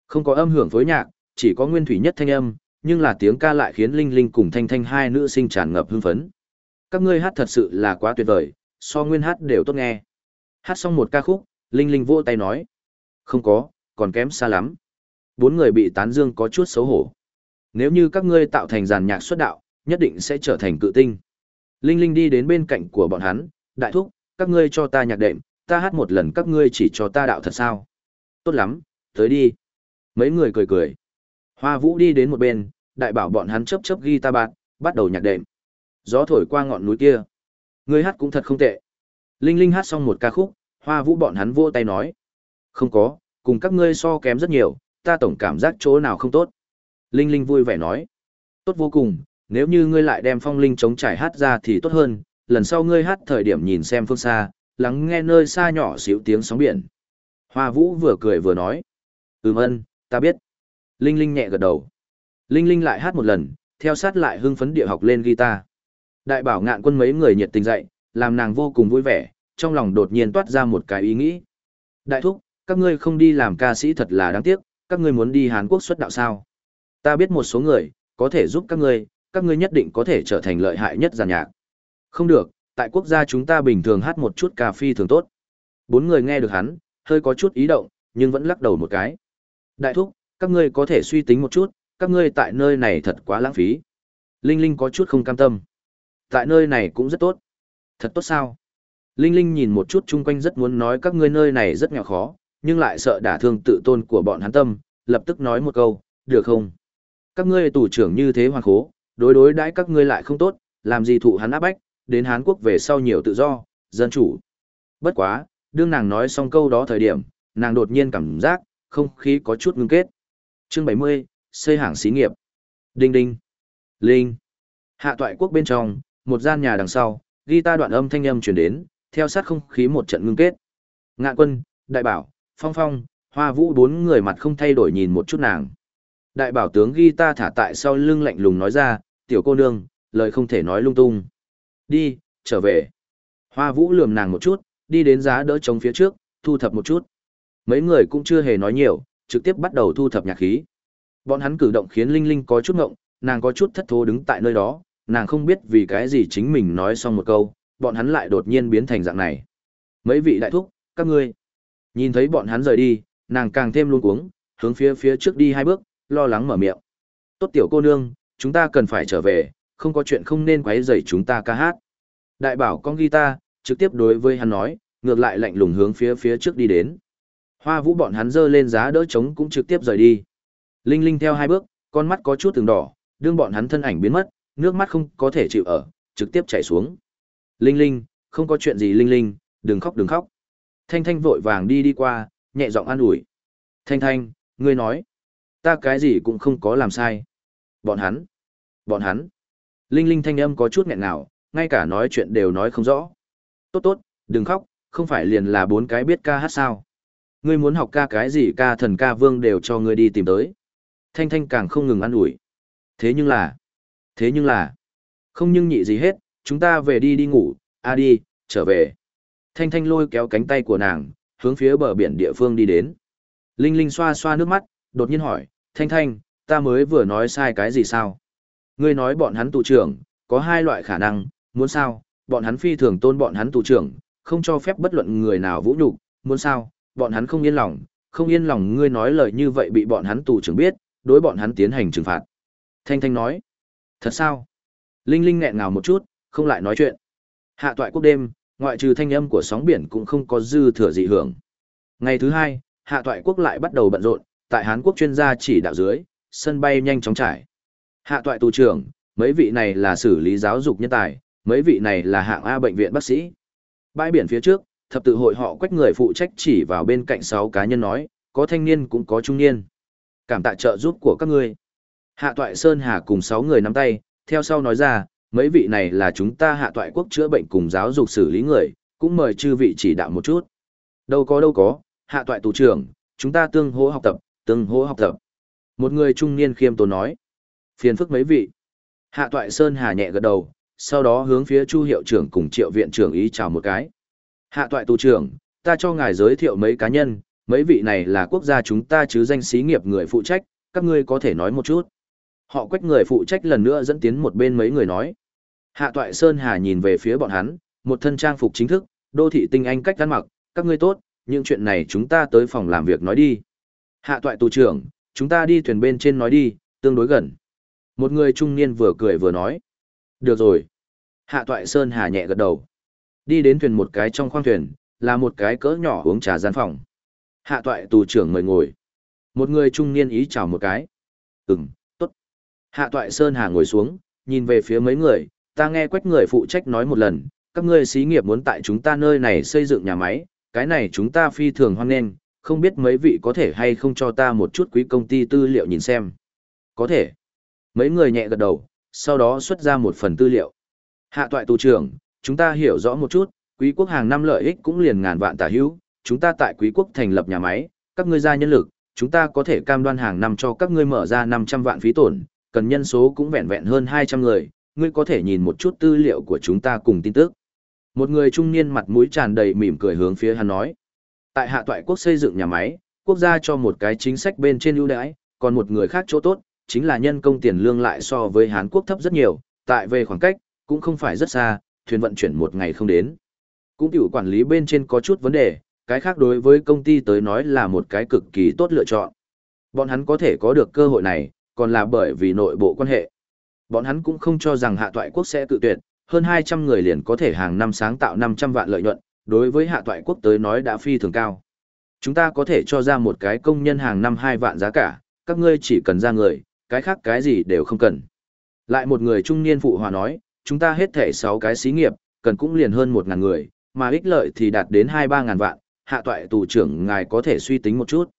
Không có âm hưởng phối nhạc, chỉ có nguyên thủy nhất thanh âm, nhưng là tiếng ca lại khiến Linh Linh cùng Thanh Thanh hai nữ sinh tràn ngập hưng phấn. Các ngươi hát thật sự là quá tuyệt vời, so nguyên hát đều tốt nghe. Hát xong một ca khúc, Linh Linh vỗ tay nói. Không có, còn kém xa lắm. Bốn người bị tán dương có chút xấu hổ. Nếu như các ngươi tạo thành giàn nhạc xuất đạo, nhất định sẽ trở thành cự tinh. Linh Linh đi đến bên cạnh của bọn hắn, đại thúc, các ngươi cho ta nhạc đệm, ta hát một lần các ngươi chỉ cho ta đạo thật sao. Tốt lắm, tới đi. Mấy người cười cười. Hoa Vũ đi đến một bên, đại bảo bọn hắn chớp chớp ghi ta bắt đầu nhạc đệm. Gió thổi qua ngọn núi kia. Ngươi hát cũng thật không tệ. Linh Linh hát xong một ca khúc, Hoa Vũ bọn hắn vỗ tay nói. Không có, cùng các ngươi so kém rất nhiều, ta tổng cảm giác chỗ nào không tốt. Linh Linh vui vẻ nói. Tốt vô cùng, nếu như ngươi lại đem phong linh chống trải hát ra thì tốt hơn, lần sau ngươi hát thời điểm nhìn xem phương xa, lắng nghe nơi xa nhỏ xíu tiếng sóng biển. Hoa Vũ vừa cười vừa nói. Ừm ân, ta biết. Linh Linh nhẹ gật đầu. Linh Linh lại hát một lần, theo sát lại hưng phấn địa học lên guitar. Đại bảo ngạn quân mấy người nhiệt tình dạy, làm nàng vô cùng vui vẻ, trong lòng đột nhiên toát ra một cái ý nghĩ. Đại thúc, các ngươi không đi làm ca sĩ thật là đáng tiếc, các ngươi muốn đi Hàn Quốc xuất đạo sao? Ta biết một số người, có thể giúp các ngươi, các ngươi nhất định có thể trở thành lợi hại nhất giàn nhạc. Không được, tại quốc gia chúng ta bình thường hát một chút cà phi thường tốt. Bốn người nghe được hắn, hơi có chút ý động, nhưng vẫn lắc đầu một cái. Đại thúc, các ngươi có thể suy tính một chút, các ngươi tại nơi này thật quá lãng phí. Linh Linh có chút không cam tâm. Tại nơi này cũng rất tốt. Thật tốt sao? Linh Linh nhìn một chút chung quanh rất muốn nói các ngươi nơi này rất nghèo khó, nhưng lại sợ đả thương tự tôn của bọn hắn tâm, lập tức nói một câu, được không? Các ngươi tù trưởng như thế hoàn khố, đối đối đãi các ngươi lại không tốt, làm gì thụ hắn áp bách, đến Hán Quốc về sau nhiều tự do, dân chủ. Bất quá, đương nàng nói xong câu đó thời điểm, nàng đột nhiên cảm giác, không khí có chút ngưng kết. Chương 70, xây hàng xí nghiệp. Đinh đinh. Linh. Hạ toại quốc bên trong, một gian nhà đằng sau, ghi ta đoạn âm thanh âm truyền đến, theo sát không khí một trận ngưng kết. Ngạn quân, đại bảo, phong phong, hoa vũ bốn người mặt không thay đổi nhìn một chút nàng. Đại bảo tướng ghi ta thả tại sau lưng lạnh lùng nói ra, tiểu cô nương, lời không thể nói lung tung. Đi, trở về. Hoa vũ lườm nàng một chút, đi đến giá đỡ trống phía trước, thu thập một chút. Mấy người cũng chưa hề nói nhiều, trực tiếp bắt đầu thu thập nhạc khí. Bọn hắn cử động khiến Linh Linh có chút ngộng, nàng có chút thất thố đứng tại nơi đó, nàng không biết vì cái gì chính mình nói xong một câu, bọn hắn lại đột nhiên biến thành dạng này. Mấy vị đại thúc, các ngươi. Nhìn thấy bọn hắn rời đi, nàng càng thêm luống cuống, hướng phía phía trước đi hai bước, lo lắng mở miệng. Tốt tiểu cô nương, chúng ta cần phải trở về, không có chuyện không nên quấy rầy chúng ta ca hát. Đại bảo con guitar, trực tiếp đối với hắn nói, ngược lại lạnh lùng hướng phía phía trước đi đến. Hoa vũ bọn hắn dơ lên giá đỡ trống cũng trực tiếp rời đi. Linh Linh theo hai bước, con mắt có chút từng đỏ, đương bọn hắn thân ảnh biến mất, nước mắt không có thể chịu ở, trực tiếp chảy xuống. Linh Linh, không có chuyện gì Linh Linh, đừng khóc đừng khóc. Thanh Thanh vội vàng đi đi qua, nhẹ giọng an ủi. Thanh Thanh, ngươi nói, ta cái gì cũng không có làm sai. Bọn hắn, bọn hắn. Linh Linh thanh âm có chút nghẹn ngào, ngay cả nói chuyện đều nói không rõ. Tốt tốt, đừng khóc, không phải liền là bốn cái biết ca hát sao. Ngươi muốn học ca cái gì ca thần ca vương đều cho ngươi đi tìm tới. Thanh Thanh càng không ngừng ăn ủi. Thế nhưng là, thế nhưng là, không nhưng nhị gì hết, chúng ta về đi đi ngủ, a đi, trở về. Thanh Thanh lôi kéo cánh tay của nàng, hướng phía bờ biển địa phương đi đến. Linh Linh xoa xoa nước mắt, đột nhiên hỏi, Thanh Thanh, ta mới vừa nói sai cái gì sao? Ngươi nói bọn hắn tù trưởng, có hai loại khả năng, muốn sao, bọn hắn phi thường tôn bọn hắn tù trưởng, không cho phép bất luận người nào vũ nhục, muốn sao, bọn hắn không yên lòng, không yên lòng ngươi nói lời như vậy bị bọn hắn tù trưởng biết, đối bọn hắn tiến hành trừng phạt. Thanh Thanh nói, thật sao? Linh Linh nghẹn ngào một chút, không lại nói chuyện. Hạ toại quốc đêm, ngoại trừ thanh âm của sóng biển cũng không có dư thừa dị hưởng. Ngày thứ hai, hạ toại quốc lại bắt đầu bận rộn, tại Hán quốc chuyên gia chỉ đạo dưới, sân bay nhanh chóng trải. Hạ toại tù trưởng, mấy vị này là xử lý giáo dục nhân tài, mấy vị này là hạng A bệnh viện bác sĩ. Bãi biển phía trước, thập tự hội họ quách người phụ trách chỉ vào bên cạnh sáu cá nhân nói, có thanh niên cũng có trung niên. Cảm tạ trợ giúp của các ngươi. Hạ toại Sơn Hà cùng sáu người nắm tay, theo sau nói ra, mấy vị này là chúng ta hạ toại quốc chữa bệnh cùng giáo dục xử lý người, cũng mời chư vị chỉ đạo một chút. Đâu có đâu có, hạ toại tù trưởng, chúng ta tương hỗ học tập, tương hỗ học tập. Một người trung niên khiêm tốn nói. Phiền phức mấy vị. Hạ toại Sơn Hà nhẹ gật đầu, sau đó hướng phía Chu hiệu trưởng cùng triệu viện trưởng ý chào một cái. Hạ toại tù trưởng, ta cho ngài giới thiệu mấy cá nhân, mấy vị này là quốc gia chúng ta chứ danh xí nghiệp người phụ trách, các ngươi có thể nói một chút. Họ quách người phụ trách lần nữa dẫn tiến một bên mấy người nói. Hạ toại Sơn Hà nhìn về phía bọn hắn, một thân trang phục chính thức, đô thị tinh anh cách ăn mặc, các ngươi tốt, những chuyện này chúng ta tới phòng làm việc nói đi. Hạ toại tù trưởng, chúng ta đi thuyền bên trên nói đi, tương đối gần. Một người trung niên vừa cười vừa nói. Được rồi. Hạ toại Sơn Hà nhẹ gật đầu. Đi đến thuyền một cái trong khoang thuyền, là một cái cỡ nhỏ uống trà gian phòng. Hạ toại tù trưởng mời ngồi. Một người trung niên ý chào một cái. Ừm, tốt. Hạ toại Sơn Hà ngồi xuống, nhìn về phía mấy người, ta nghe quách người phụ trách nói một lần, các ngươi xí nghiệp muốn tại chúng ta nơi này xây dựng nhà máy, cái này chúng ta phi thường hoan nghênh, không biết mấy vị có thể hay không cho ta một chút quý công ty tư liệu nhìn xem. Có thể. Mấy người nhẹ gật đầu, sau đó xuất ra một phần tư liệu. Hạ toại tù trưởng, chúng ta hiểu rõ một chút, quý quốc hàng năm lợi ích cũng liền ngàn vạn tả hữu, chúng ta tại quý quốc thành lập nhà máy, các ngươi ra nhân lực, chúng ta có thể cam đoan hàng năm cho các ngươi mở ra 500 vạn phí tổn, cần nhân số cũng vẹn vẹn hơn 200 người, ngươi có thể nhìn một chút tư liệu của chúng ta cùng tin tức. Một người trung niên mặt mũi tràn đầy mỉm cười hướng phía hắn nói. Tại hạ toại quốc xây dựng nhà máy, quốc gia cho một cái chính sách bên trên ưu đãi, còn một người khác chỗ tốt, chính là nhân công tiền lương lại so với Hàn Quốc thấp rất nhiều, tại về khoảng cách, cũng không phải rất xa, thuyền vận chuyển một ngày không đến. Cũng tiểu quản lý bên trên có chút vấn đề, cái khác đối với công ty tới nói là một cái cực kỳ tốt lựa chọn. Bọn hắn có thể có được cơ hội này, còn là bởi vì nội bộ quan hệ. Bọn hắn cũng không cho rằng hạ toại quốc sẽ tự tuyệt, hơn 200 người liền có thể hàng năm sáng tạo 500 vạn lợi nhuận, đối với hạ toại quốc tới nói đã phi thường cao. Chúng ta có thể cho ra một cái công nhân hàng năm 2 vạn giá cả, các ngươi chỉ cần ra người, cái khác cái gì đều không cần. Lại một người trung niên phụ hòa nói, chúng ta hết thể 6 cái xí nghiệp, cần cũng liền hơn 1.000 người, mà ích lợi thì đạt đến 2-3 ngàn vạn, hạ toại tù trưởng ngài có thể suy tính một chút.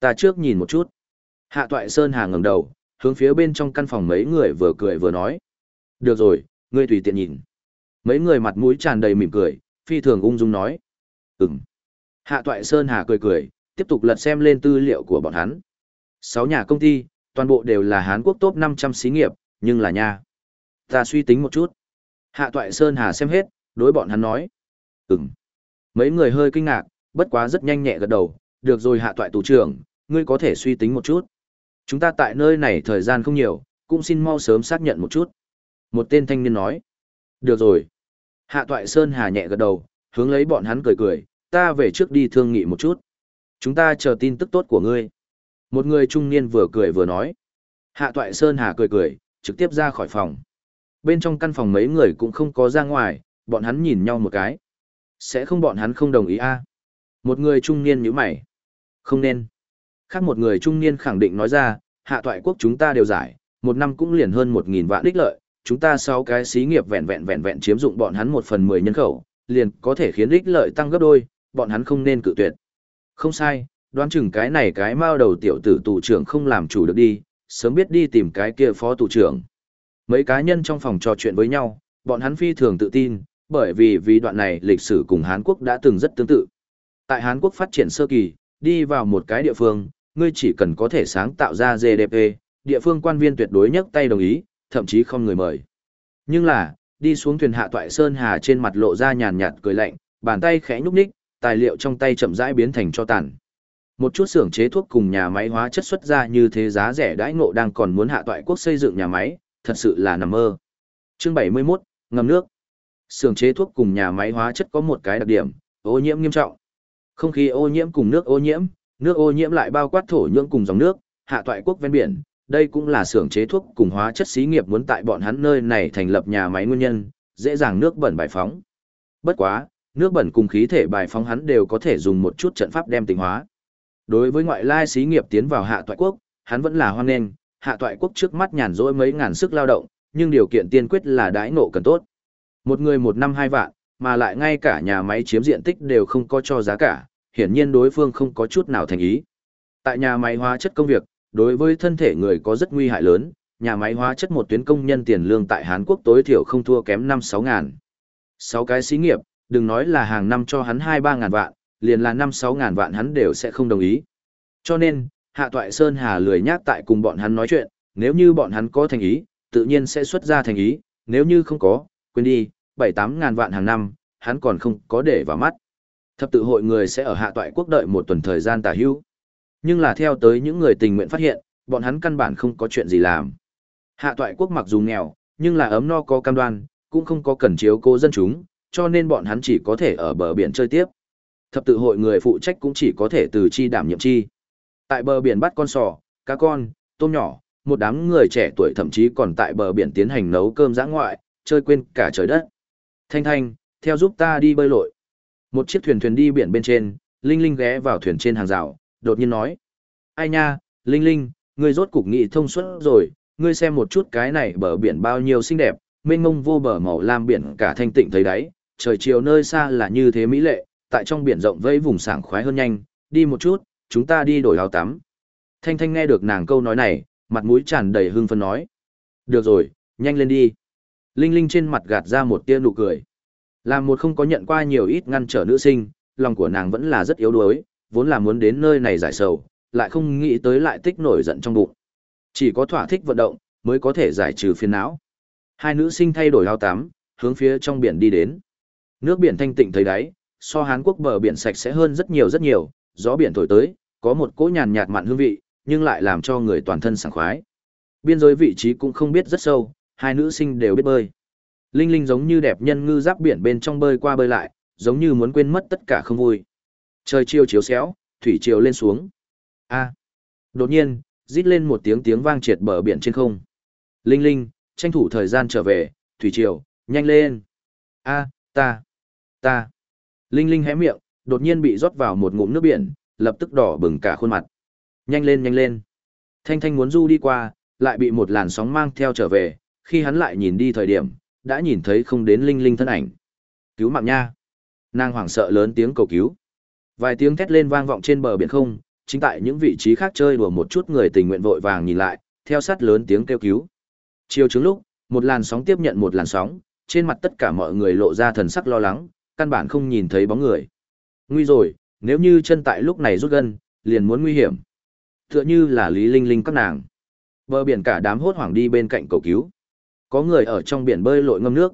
Ta trước nhìn một chút. Hạ toại Sơn Hà ngẩng đầu, hướng phía bên trong căn phòng mấy người vừa cười vừa nói. Được rồi, ngươi tùy tiện nhìn. Mấy người mặt mũi tràn đầy mỉm cười, phi thường ung dung nói. Ừm. Hạ toại Sơn Hà cười cười, tiếp tục lật xem lên tư liệu của bọn hắn. Sáu nhà công ty, toàn bộ đều là Hán Quốc top 500 xí nghiệp, nhưng là nha. Ta suy tính một chút. Hạ toại Sơn Hà xem hết, đối bọn hắn nói. Ừm. Mấy người hơi kinh ngạc, bất quá rất nhanh nhẹ gật đầu. Được rồi hạ toại tù trưởng, ngươi có thể suy tính một chút. Chúng ta tại nơi này thời gian không nhiều, cũng xin mau sớm xác nhận một chút. Một tên thanh niên nói. Được rồi. Hạ toại Sơn Hà nhẹ gật đầu, hướng lấy bọn hắn cười cười, ta về trước đi thương nghị một chút. Chúng ta chờ tin tức tốt của ngươi. Một người trung niên vừa cười vừa nói. Hạ toại Sơn Hà cười cười, trực tiếp ra khỏi phòng. Bên trong căn phòng mấy người cũng không có ra ngoài, bọn hắn nhìn nhau một cái. Sẽ không bọn hắn không đồng ý a à? Một người trung niên như mày. Không nên. Khác một người trung niên khẳng định nói ra, hạ toại quốc chúng ta đều giải, một năm cũng liền hơn một nghìn vạn đích lợi, chúng ta sau cái xí nghiệp vẹn vẹn vẹn vẹn chiếm dụng bọn hắn một phần mười nhân khẩu, liền có thể khiến đích lợi tăng gấp đôi, bọn hắn không nên cự tuyệt. Không sai, đoán chừng cái này cái mao đầu tiểu tử tù trưởng không làm chủ được đi, sớm biết đi tìm cái kia phó tù trưởng. Mấy cá nhân trong phòng trò chuyện với nhau, bọn hắn phi thường tự tin, bởi vì vì đoạn này lịch sử cùng Hán Quốc đã từng rất tương tự. Tại Hán Quốc phát triển sơ kỳ, đi vào một cái địa phương, ngươi chỉ cần có thể sáng tạo ra GDP, địa phương quan viên tuyệt đối nhấc tay đồng ý, thậm chí không người mời. Nhưng là, đi xuống thuyền hạ toại sơn hà trên mặt lộ ra nhàn nhạt cười lạnh, bàn tay khẽ nhúc nhích, tài liệu trong tay chậm rãi biến thành cho tàn. Một chút xưởng chế thuốc cùng nhà máy hóa chất xuất ra như thế giá rẻ đãi ngộ đang còn muốn hạ toại quốc xây dựng nhà máy, thật sự là nằm mơ. Chương 71, ngầm nước. Xưởng chế thuốc cùng nhà máy hóa chất có một cái đặc điểm, ô nhiễm nghiêm trọng. Không khí ô nhiễm cùng nước ô nhiễm, nước ô nhiễm lại bao quát thổ nhưỡng cùng dòng nước, hạ toại quốc ven biển, đây cũng là xưởng chế thuốc cùng hóa chất xí nghiệp muốn tại bọn hắn nơi này thành lập nhà máy nguyên nhân, dễ dàng nước bẩn bài phóng. Bất quá, nước bẩn cùng khí thể bài phóng hắn đều có thể dùng một chút trận pháp đem tinh hóa. Đối với ngoại lai xí nghiệp tiến vào hạ toại quốc, hắn vẫn là hoan nghênh, hạ toại quốc trước mắt nhàn rỗi mấy ngàn sức lao động, nhưng điều kiện tiên quyết là đãi ngộ cần tốt. Một người một năm hai vạn, mà lại ngay cả nhà máy chiếm diện tích đều không có cho giá cả, hiển nhiên đối phương không có chút nào thành ý. Tại nhà máy hóa chất công việc, đối với thân thể người có rất nguy hại lớn, nhà máy hóa chất một tuyến công nhân tiền lương tại Hàn Quốc tối thiểu không thua kém 5-6 ngàn. 6 cái xí nghiệp, đừng nói là hàng năm cho hắn 2-3 ngàn vạn, liền là 5-6 ngàn vạn hắn đều sẽ không đồng ý. Cho nên, Hạ Toại Sơn Hà lười nhác tại cùng bọn hắn nói chuyện, nếu như bọn hắn có thành ý, tự nhiên sẽ xuất ra thành ý, nếu như không có, quên đi, 7-8 ngàn vạn hàng năm, hắn còn không có để vào mắt. Thập tự hội người sẽ ở Hạ Toại Quốc đợi một tuần thời gian tả hữu. Nhưng là theo tới những người tình nguyện phát hiện, bọn hắn căn bản không có chuyện gì làm. Hạ Toại Quốc mặc dù nghèo, nhưng là ấm no có cam đoan, cũng không có cần chiếu cố dân chúng, cho nên bọn hắn chỉ có thể ở bờ biển chơi tiếp. Thập tự hội người phụ trách cũng chỉ có thể từ chi đảm nhiệm chi. Tại bờ biển bắt con sò, cá con, tôm nhỏ, một đám người trẻ tuổi thậm chí còn tại bờ biển tiến hành nấu cơm giã ngoại, chơi quên cả trời đất. Thanh Thanh, theo giúp ta đi bơi lội. Một chiếc thuyền thuyền đi biển bên trên, Linh Linh ghé vào thuyền trên hàng rào, đột nhiên nói. Ai nha, Linh Linh, ngươi rốt cục nghị thông suốt rồi, ngươi xem một chút cái này bờ biển bao nhiêu xinh đẹp, mênh mông vô bờ màu lam biển cả thanh tịnh thấy đáy, trời chiều nơi xa là như thế mỹ lệ, tại trong biển rộng vẫy vùng sảng khoái hơn nhanh, đi một chút, chúng ta đi đổi áo tắm. Thanh Thanh nghe được nàng câu nói này, mặt mũi tràn đầy hưng phấn nói. Được rồi, nhanh lên đi. Linh Linh trên mặt gạt ra một tia nụ cười. Là một không có nhận qua nhiều ít ngăn trở nữ sinh, lòng của nàng vẫn là rất yếu đuối, vốn là muốn đến nơi này giải sầu, lại không nghĩ tới lại tích nổi giận trong bụng. Chỉ có thỏa thích vận động, mới có thể giải trừ phiền não. Hai nữ sinh thay đổi áo tắm, hướng phía trong biển đi đến. Nước biển thanh tịnh thấy đáy, so Hán Quốc bờ biển sạch sẽ hơn rất nhiều rất nhiều, gió biển thổi tới, có một cỗ nhàn nhạt mặn hương vị, nhưng lại làm cho người toàn thân sảng khoái. Biên giới vị trí cũng không biết rất sâu, hai nữ sinh đều biết bơi. Linh Linh giống như đẹp nhân ngư giáp biển bên trong bơi qua bơi lại, giống như muốn quên mất tất cả không vui. Trời chiều chiếu xéo, thủy chiều lên xuống. A. Đột nhiên, rít lên một tiếng tiếng vang triệt bờ biển trên không. Linh Linh, tranh thủ thời gian trở về, thủy triều, nhanh lên. A, ta, ta. Linh Linh hé miệng, đột nhiên bị rót vào một ngụm nước biển, lập tức đỏ bừng cả khuôn mặt. Nhanh lên nhanh lên. Thanh Thanh muốn du đi qua, lại bị một làn sóng mang theo trở về, khi hắn lại nhìn đi thời điểm, đã nhìn thấy không đến Linh Linh thân ảnh. Cứu mạng nha. Nàng hoảng sợ lớn tiếng cầu cứu. Vài tiếng thét lên vang vọng trên bờ biển không, chính tại những vị trí khác chơi đùa một chút người tình nguyện vội vàng nhìn lại, theo sát lớn tiếng kêu cứu. Chiều chứng lúc, một làn sóng tiếp nhận một làn sóng, trên mặt tất cả mọi người lộ ra thần sắc lo lắng, căn bản không nhìn thấy bóng người. Nguy rồi, nếu như chân tại lúc này rút gân, liền muốn nguy hiểm. Tựa như là Lý Linh Linh các nàng. Bờ biển cả đám hốt hoảng đi bên cạnh cầu cứu. Có người ở trong biển bơi lội ngâm nước.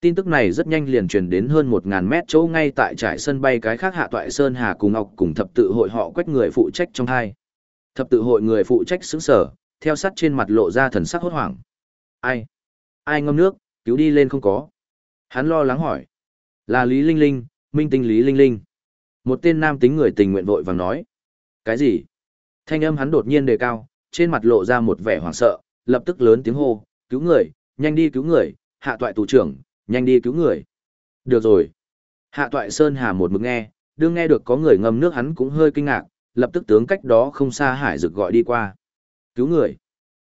Tin tức này rất nhanh liền truyền đến hơn 1000 mét chỗ ngay tại trại sân bay cái khác hạ toại Sơn Hà cùng Ngọc cùng thập tự hội họ quét người phụ trách trong hai. Thập tự hội người phụ trách sững sở, theo sát trên mặt lộ ra thần sắc hốt hoảng. Ai? Ai ngâm nước, cứu đi lên không có? Hắn lo lắng hỏi. Là Lý Linh Linh, minh tinh Lý Linh Linh. Một tên nam tính người tình nguyện vội vàng nói. Cái gì? Thanh âm hắn đột nhiên đề cao, trên mặt lộ ra một vẻ hoảng sợ, lập tức lớn tiếng hô, cứu người, nhanh đi cứu người, hạ toại tù trưởng, nhanh đi cứu người. Được rồi. Hạ toại Sơn Hà một mực nghe, đương nghe được có người ngâm nước hắn cũng hơi kinh ngạc, lập tức tướng cách đó không xa hải rực gọi đi qua. Cứu người.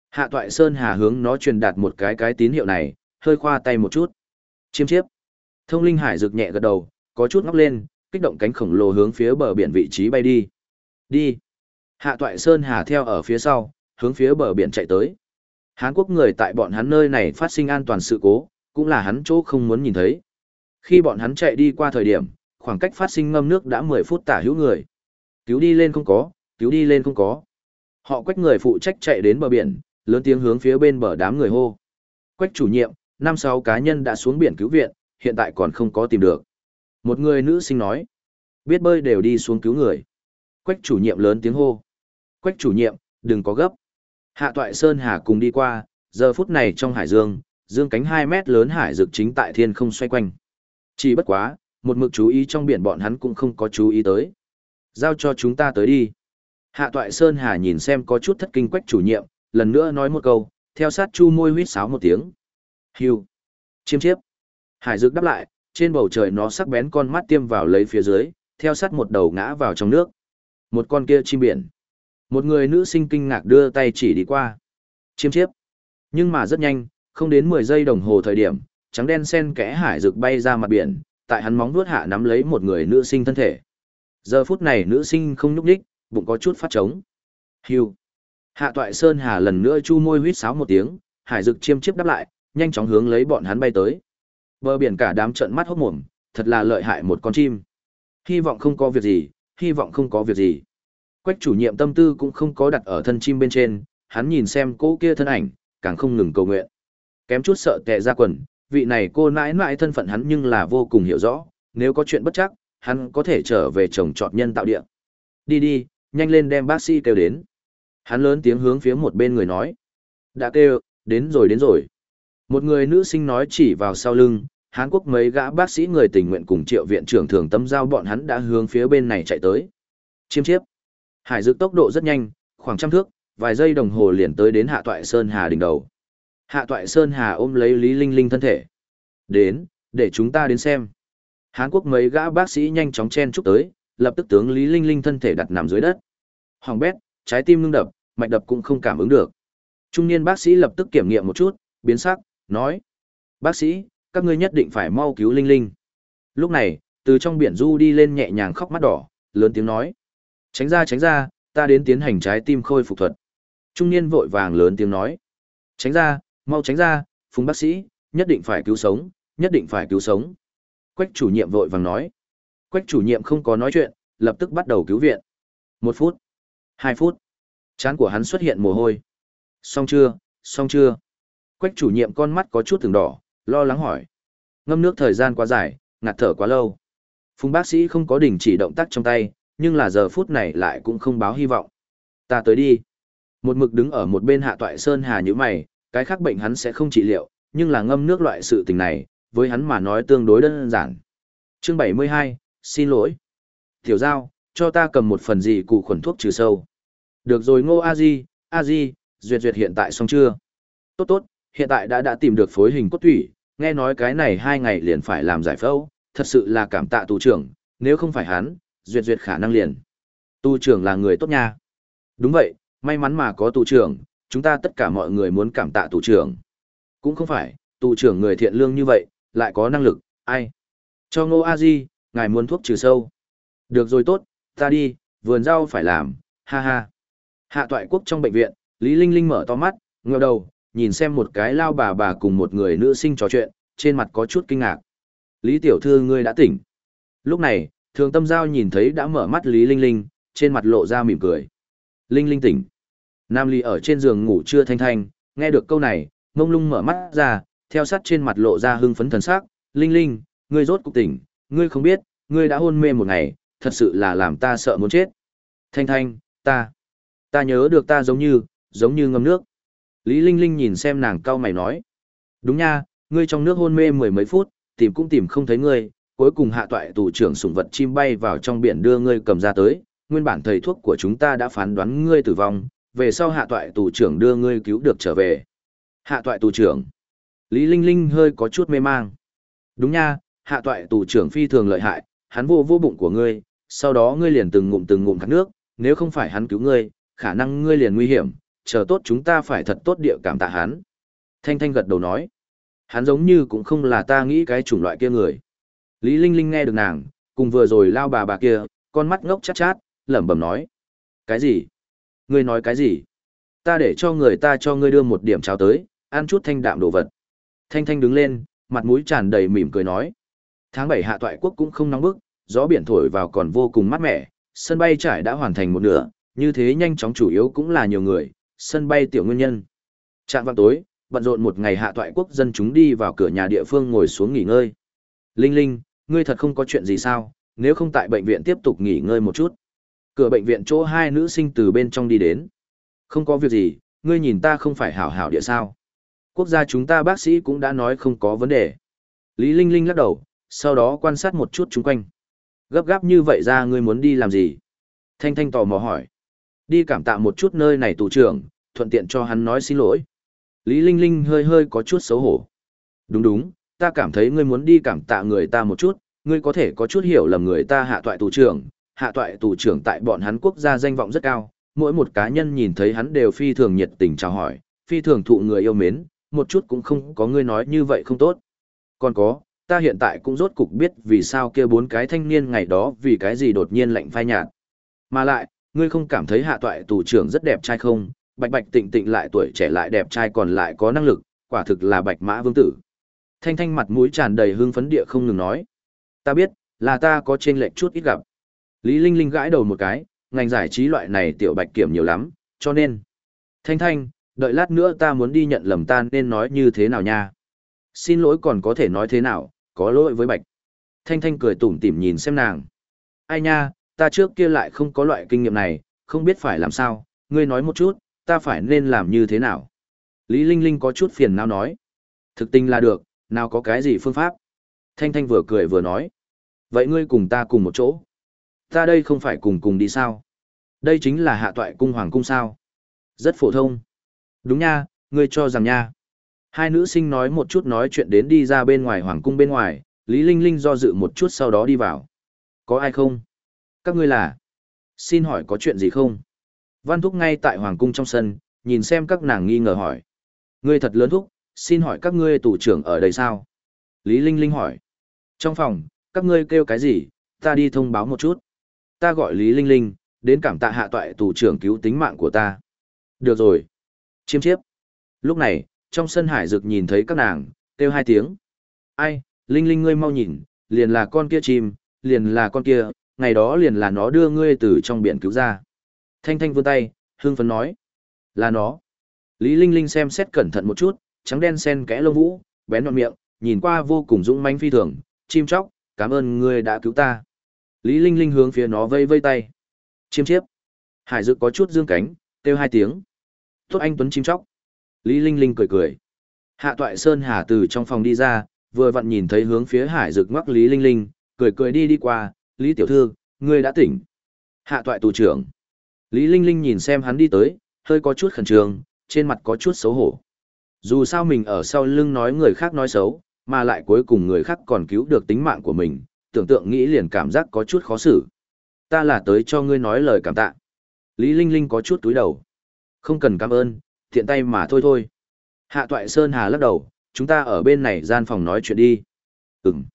Hạ toại Sơn Hà hướng nó truyền đạt một cái cái tín hiệu này, hơi khoa tay một chút. Chiêm chiếp. Thông linh hải rực nhẹ gật đầu, có chút ngóc lên, kích động cánh khổng lồ hướng phía bờ biển vị trí bay đi. Đi. Hạ toại Sơn Hà theo ở phía sau, hướng phía bờ biển chạy tới. Hán quốc người tại bọn hắn nơi này phát sinh an toàn sự cố, cũng là hắn chỗ không muốn nhìn thấy. Khi bọn hắn chạy đi qua thời điểm, khoảng cách phát sinh ngâm nước đã 10 phút tả hữu người. Cứu đi lên không có, cứu đi lên không có. Họ quách người phụ trách chạy đến bờ biển, lớn tiếng hướng phía bên bờ đám người hô. Quách chủ nhiệm, năm sáu cá nhân đã xuống biển cứu viện, hiện tại còn không có tìm được. Một người nữ sinh nói, biết bơi đều đi xuống cứu người. Quách chủ nhiệm lớn tiếng hô. Quách chủ nhiệm, đừng có gấp. Hạ toại Sơn Hà cùng đi qua, giờ phút này trong hải dương, dương cánh 2 mét lớn hải dược chính tại thiên không xoay quanh. Chỉ bất quá, một mực chú ý trong biển bọn hắn cũng không có chú ý tới. Giao cho chúng ta tới đi. Hạ toại Sơn Hà nhìn xem có chút thất kinh quách chủ nhiệm, lần nữa nói một câu, theo sát chu môi huýt sáo một tiếng. Hiu. Chiêm chiếp. Hải dược đáp lại, trên bầu trời nó sắc bén con mắt tiêm vào lấy phía dưới, theo sát một đầu ngã vào trong nước. Một con kia chim biển. Một người nữ sinh kinh ngạc đưa tay chỉ đi qua. Chiêm chiếp. Nhưng mà rất nhanh, không đến 10 giây đồng hồ thời điểm, trắng đen sen kẽ hải rực bay ra mặt biển, tại hắn móng vuốt hạ nắm lấy một người nữ sinh thân thể. Giờ phút này nữ sinh không nhúc nhích, bụng có chút phát trống. Hưu. Hạ toại Sơn Hà lần nữa chu môi huýt sáo một tiếng, hải rực chiêm chiếp đáp lại, nhanh chóng hướng lấy bọn hắn bay tới. Bờ biển cả đám trợn mắt hốt mồm, thật là lợi hại một con chim. Hy vọng không có việc gì, hy vọng không có việc gì. Quách chủ nhiệm tâm tư cũng không có đặt ở thân chim bên trên, hắn nhìn xem cô kia thân ảnh, càng không ngừng cầu nguyện. Kém chút sợ tè ra quần, vị này cô nãi nãi thân phận hắn nhưng là vô cùng hiểu rõ, nếu có chuyện bất chắc, hắn có thể trở về chồng trọt nhân tạo địa. Đi đi, nhanh lên đem bác sĩ kêu đến. Hắn lớn tiếng hướng phía một bên người nói. Đã kêu, đến rồi đến rồi. Một người nữ sinh nói chỉ vào sau lưng, Hán Quốc mấy gã bác sĩ người tình nguyện cùng triệu viện trưởng thường tâm giao bọn hắn đã hướng phía bên này chạy tới. Chiêm chiếp. Hải dự tốc độ rất nhanh, khoảng trăm thước, vài giây đồng hồ liền tới đến Hạ Toại Sơn Hà đỉnh đầu. Hạ Toại Sơn Hà ôm lấy Lý Linh Linh thân thể. Đến, để chúng ta đến xem. Hán Quốc mấy gã bác sĩ nhanh chóng chen chúc tới, lập tức tướng Lý Linh Linh thân thể đặt nằm dưới đất. Hoàng bét, trái tim ngưng đập, mạch đập cũng không cảm ứng được. Trung niên bác sĩ lập tức kiểm nghiệm một chút, biến sắc, nói. Bác sĩ, các ngươi nhất định phải mau cứu Linh Linh. Lúc này, từ trong biển du đi lên nhẹ nhàng khóc mắt đỏ, lớn tiếng nói. Tránh ra tránh ra, ta đến tiến hành trái tim khôi phục thuật. Trung niên vội vàng lớn tiếng nói. Tránh ra, mau tránh ra, phùng bác sĩ, nhất định phải cứu sống, nhất định phải cứu sống. Quách chủ nhiệm vội vàng nói. Quách chủ nhiệm không có nói chuyện, lập tức bắt đầu cứu viện. Một phút, hai phút, chán của hắn xuất hiện mồ hôi. Xong chưa, xong chưa. Quách chủ nhiệm con mắt có chút từng đỏ, lo lắng hỏi. Ngâm nước thời gian quá dài, ngạt thở quá lâu. Phùng bác sĩ không có đình chỉ động tác trong tay, nhưng là giờ phút này lại cũng không báo hy vọng. Ta tới đi. Một mực đứng ở một bên hạ toại sơn hà như mày, cái khác bệnh hắn sẽ không trị liệu, nhưng là ngâm nước loại sự tình này, với hắn mà nói tương đối đơn giản. Chương 72, xin lỗi. Tiểu giao, cho ta cầm một phần gì cụ khuẩn thuốc trừ sâu. Được rồi ngô a di, a di, duyệt duyệt hiện tại xong chưa? Tốt tốt, hiện tại đã đã tìm được phối hình cốt thủy, nghe nói cái này hai ngày liền phải làm giải phẫu, thật sự là cảm tạ tù trưởng, nếu không phải hắn, duyệt duyệt khả năng liền. Tu trưởng là người tốt nha. Đúng vậy, may mắn mà có tù trưởng, chúng ta tất cả mọi người muốn cảm tạ tù trưởng. Cũng không phải, tù trưởng người thiện lương như vậy, lại có năng lực, ai? Cho ngô a di, ngài muốn thuốc trừ sâu. Được rồi tốt, ta đi, vườn rau phải làm, ha ha. Hạ toại quốc trong bệnh viện, Lý Linh Linh mở to mắt, ngẩng đầu, nhìn xem một cái lao bà bà cùng một người nữ sinh trò chuyện, trên mặt có chút kinh ngạc. Lý tiểu thư ngươi đã tỉnh. Lúc này, thường tâm giao nhìn thấy đã mở mắt Lý Linh Linh, trên mặt lộ ra mỉm cười. Linh Linh tỉnh. Nam Ly ở trên giường ngủ chưa thanh thanh, nghe được câu này, mông lung mở mắt ra, theo sát trên mặt lộ ra hưng phấn thần sắc. Linh Linh, ngươi rốt cục tỉnh, ngươi không biết, ngươi đã hôn mê một ngày, thật sự là làm ta sợ muốn chết. Thanh thanh, ta, ta nhớ được ta giống như, giống như ngâm nước. Lý Linh Linh nhìn xem nàng cau mày nói. Đúng nha, ngươi trong nước hôn mê mười mấy phút, tìm cũng tìm không thấy ngươi, cuối cùng hạ toại tù trưởng sủng vật chim bay vào trong biển đưa ngươi cầm ra tới, nguyên bản thầy thuốc của chúng ta đã phán đoán ngươi tử vong, về sau hạ toại tù trưởng đưa ngươi cứu được trở về. Hạ toại tù trưởng. Lý Linh Linh hơi có chút mê mang. Đúng nha, hạ toại tù trưởng phi thường lợi hại, hắn vô vô bụng của ngươi, sau đó ngươi liền từng ngụm từng ngụm khát nước, nếu không phải hắn cứu ngươi, khả năng ngươi liền nguy hiểm, chờ tốt chúng ta phải thật tốt địa cảm tạ hắn. Thanh Thanh gật đầu nói, hắn giống như cũng không là ta nghĩ cái chủng loại kia người. Lý Linh Linh nghe được nàng, cùng vừa rồi lao bà bà kia, con mắt ngốc chát chát, lẩm bẩm nói. Cái gì? Ngươi nói cái gì? Ta để cho người ta cho ngươi đưa một điểm cháo tới, ăn chút thanh đạm đồ vật. Thanh Thanh đứng lên, mặt mũi tràn đầy mỉm cười nói. Tháng 7 hạ toại quốc cũng không nóng bức, gió biển thổi vào còn vô cùng mát mẻ, sân bay trải đã hoàn thành một nửa, như thế nhanh chóng chủ yếu cũng là nhiều người, sân bay tiểu nguyên nhân. Trạng vào tối, bận rộn một ngày hạ toại quốc dân chúng đi vào cửa nhà địa phương ngồi xuống nghỉ ngơi. Linh Linh, ngươi thật không có chuyện gì sao, nếu không tại bệnh viện tiếp tục nghỉ ngơi một chút. Cửa bệnh viện chỗ hai nữ sinh từ bên trong đi đến. Không có việc gì, ngươi nhìn ta không phải hảo hảo địa sao. Quốc gia chúng ta bác sĩ cũng đã nói không có vấn đề. Lý Linh Linh lắc đầu, sau đó quan sát một chút chung quanh. Gấp gáp như vậy ra ngươi muốn đi làm gì? Thanh Thanh tò mò hỏi. Đi cảm tạ một chút nơi này tù trưởng, thuận tiện cho hắn nói xin lỗi. Lý Linh Linh hơi hơi có chút xấu hổ. Đúng đúng, ta cảm thấy ngươi muốn đi cảm tạ người ta một chút, ngươi có thể có chút hiểu lầm người ta hạ toại tù trưởng, hạ toại tù trưởng tại bọn hắn quốc gia danh vọng rất cao, mỗi một cá nhân nhìn thấy hắn đều phi thường nhiệt tình chào hỏi, phi thường thụ người yêu mến, một chút cũng không có ngươi nói như vậy không tốt. Còn có, ta hiện tại cũng rốt cục biết vì sao kia bốn cái thanh niên ngày đó vì cái gì đột nhiên lạnh phai nhạt. Mà lại, ngươi không cảm thấy hạ toại tù trưởng rất đẹp trai không, bạch bạch tịnh tịnh lại tuổi trẻ lại đẹp trai còn lại có năng lực, quả thực là bạch mã vương tử. Thanh thanh mặt mũi tràn đầy hương phấn địa không ngừng nói. Ta biết, là ta có trên lệch chút ít gặp. Lý Linh Linh gãi đầu một cái, ngành giải trí loại này tiểu bạch kiểm nhiều lắm, cho nên. Thanh thanh, đợi lát nữa ta muốn đi nhận lầm ta nên nói như thế nào nha. Xin lỗi còn có thể nói thế nào, có lỗi với bạch. Thanh thanh cười tủm tỉm nhìn xem nàng. Ai nha, ta trước kia lại không có loại kinh nghiệm này, không biết phải làm sao, ngươi nói một chút, ta phải nên làm như thế nào. Lý Linh Linh có chút phiền não nói. Thực tình là được, nào có cái gì phương pháp. Thanh Thanh vừa cười vừa nói. Vậy ngươi cùng ta cùng một chỗ. Ta đây không phải cùng cùng đi sao? Đây chính là hạ toại cung hoàng cung sao? Rất phổ thông. Đúng nha, ngươi cho rằng nha. Hai nữ sinh nói một chút nói chuyện đến đi ra bên ngoài hoàng cung bên ngoài, Lý Linh Linh do dự một chút sau đó đi vào. Có ai không? Các ngươi là? Xin hỏi có chuyện gì không? Văn Thúc ngay tại hoàng cung trong sân, nhìn xem các nàng nghi ngờ hỏi. Ngươi thật lớn thúc, xin hỏi các ngươi tù trưởng ở đây sao? Lý Linh Linh hỏi. Trong phòng, các ngươi kêu cái gì, ta đi thông báo một chút. Ta gọi Lý Linh Linh, đến cảm tạ hạ toại tù trưởng cứu tính mạng của ta. Được rồi. Chiêm chiếp. Lúc này, trong sân hải dực nhìn thấy các nàng, kêu hai tiếng. Ai, Linh Linh ngươi mau nhìn, liền là con kia chim, liền là con kia, ngày đó liền là nó đưa ngươi từ trong biển cứu ra. Thanh Thanh vươn tay, hương phấn nói. Là nó. Lý Linh Linh xem xét cẩn thận một chút, trắng đen sen kẽ lông vũ, bén nhọn miệng, nhìn qua vô cùng dũng mãnh phi thường, chim chóc, cảm ơn ngươi đã cứu ta. Lý Linh Linh hướng phía nó vây vây tay. Chiêm chiếp. Hải Dực có chút dương cánh, kêu hai tiếng. Tốt anh Tuấn chim chóc. Lý Linh Linh cười cười. Hạ Toại Sơn Hà từ trong phòng đi ra, vừa vặn nhìn thấy hướng phía Hải Dực ngoắc Lý Linh Linh, cười cười đi đi qua, Lý Tiểu Thư, ngươi đã tỉnh. Hạ Toại tù trưởng. Lý Linh Linh nhìn xem hắn đi tới, hơi có chút khẩn trương, trên mặt có chút xấu hổ. Dù sao mình ở sau lưng nói người khác nói xấu, mà lại cuối cùng người khác còn cứu được tính mạng của mình, tưởng tượng nghĩ liền cảm giác có chút khó xử. Ta là tới cho ngươi nói lời cảm tạ. Lý Linh Linh có chút túi đầu. Không cần cảm ơn, thiện tay mà thôi thôi. Hạ Toại Sơn Hà lắc đầu, chúng ta ở bên này gian phòng nói chuyện đi. Ừm.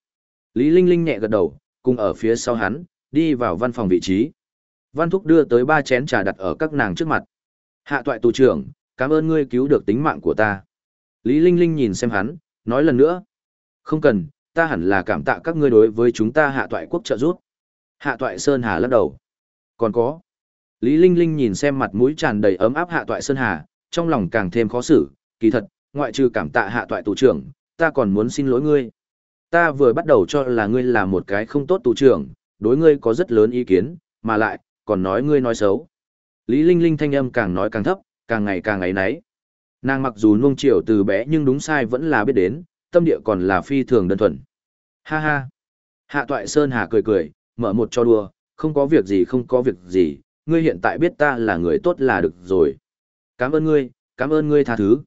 Lý Linh Linh nhẹ gật đầu, cùng ở phía sau hắn, đi vào văn phòng vị trí. Văn Thúc đưa tới ba chén trà đặt ở các nàng trước mặt. Hạ Toại tù trưởng, cảm ơn ngươi cứu được tính mạng của ta. Lý Linh Linh nhìn xem hắn, nói lần nữa. Không cần, ta hẳn là cảm tạ các ngươi đối với chúng ta hạ toại quốc trợ giúp. Hạ toại Sơn Hà lắc đầu. Còn có. Lý Linh Linh nhìn xem mặt mũi tràn đầy ấm áp hạ toại Sơn Hà, trong lòng càng thêm khó xử, kỳ thật, ngoại trừ cảm tạ hạ toại tù trưởng, ta còn muốn xin lỗi ngươi. Ta vừa bắt đầu cho là ngươi là một cái không tốt tù trưởng, đối ngươi có rất lớn ý kiến, mà lại, còn nói ngươi nói xấu. Lý Linh Linh thanh âm càng nói càng thấp, càng ngày càng ấy náy. Nàng mặc dù nuông chiều từ bé nhưng đúng sai vẫn là biết đến, tâm địa còn là phi thường đơn thuần. Ha ha. Hạ toại Sơn Hà cười cười, mở một cho đùa, không có việc gì không có việc gì, ngươi hiện tại biết ta là người tốt là được rồi. Cảm ơn ngươi, cảm ơn ngươi tha thứ.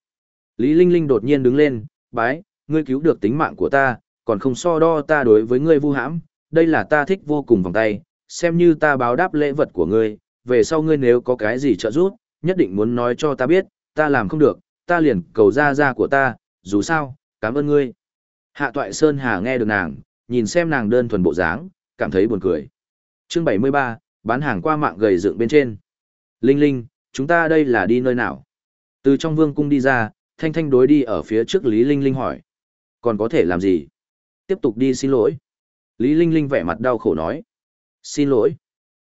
Lý Linh Linh đột nhiên đứng lên, bái, ngươi cứu được tính mạng của ta, còn không so đo ta đối với ngươi vu hãm, đây là ta thích vô cùng vòng tay, xem như ta báo đáp lễ vật của ngươi, về sau ngươi nếu có cái gì trợ giúp, nhất định muốn nói cho ta biết, ta làm không được, ta liền cầu ra ra của ta, dù sao, cảm ơn ngươi. Hạ Toại Sơn Hà nghe được nàng, nhìn xem nàng đơn thuần bộ dáng, cảm thấy buồn cười. Chương 73, bán hàng qua mạng gầy dựng bên trên. Linh Linh, chúng ta đây là đi nơi nào? Từ trong vương cung đi ra, Thanh Thanh đối đi ở phía trước Lý Linh Linh hỏi. Còn có thể làm gì? Tiếp tục đi xin lỗi. Lý Linh Linh vẻ mặt đau khổ nói. Xin lỗi.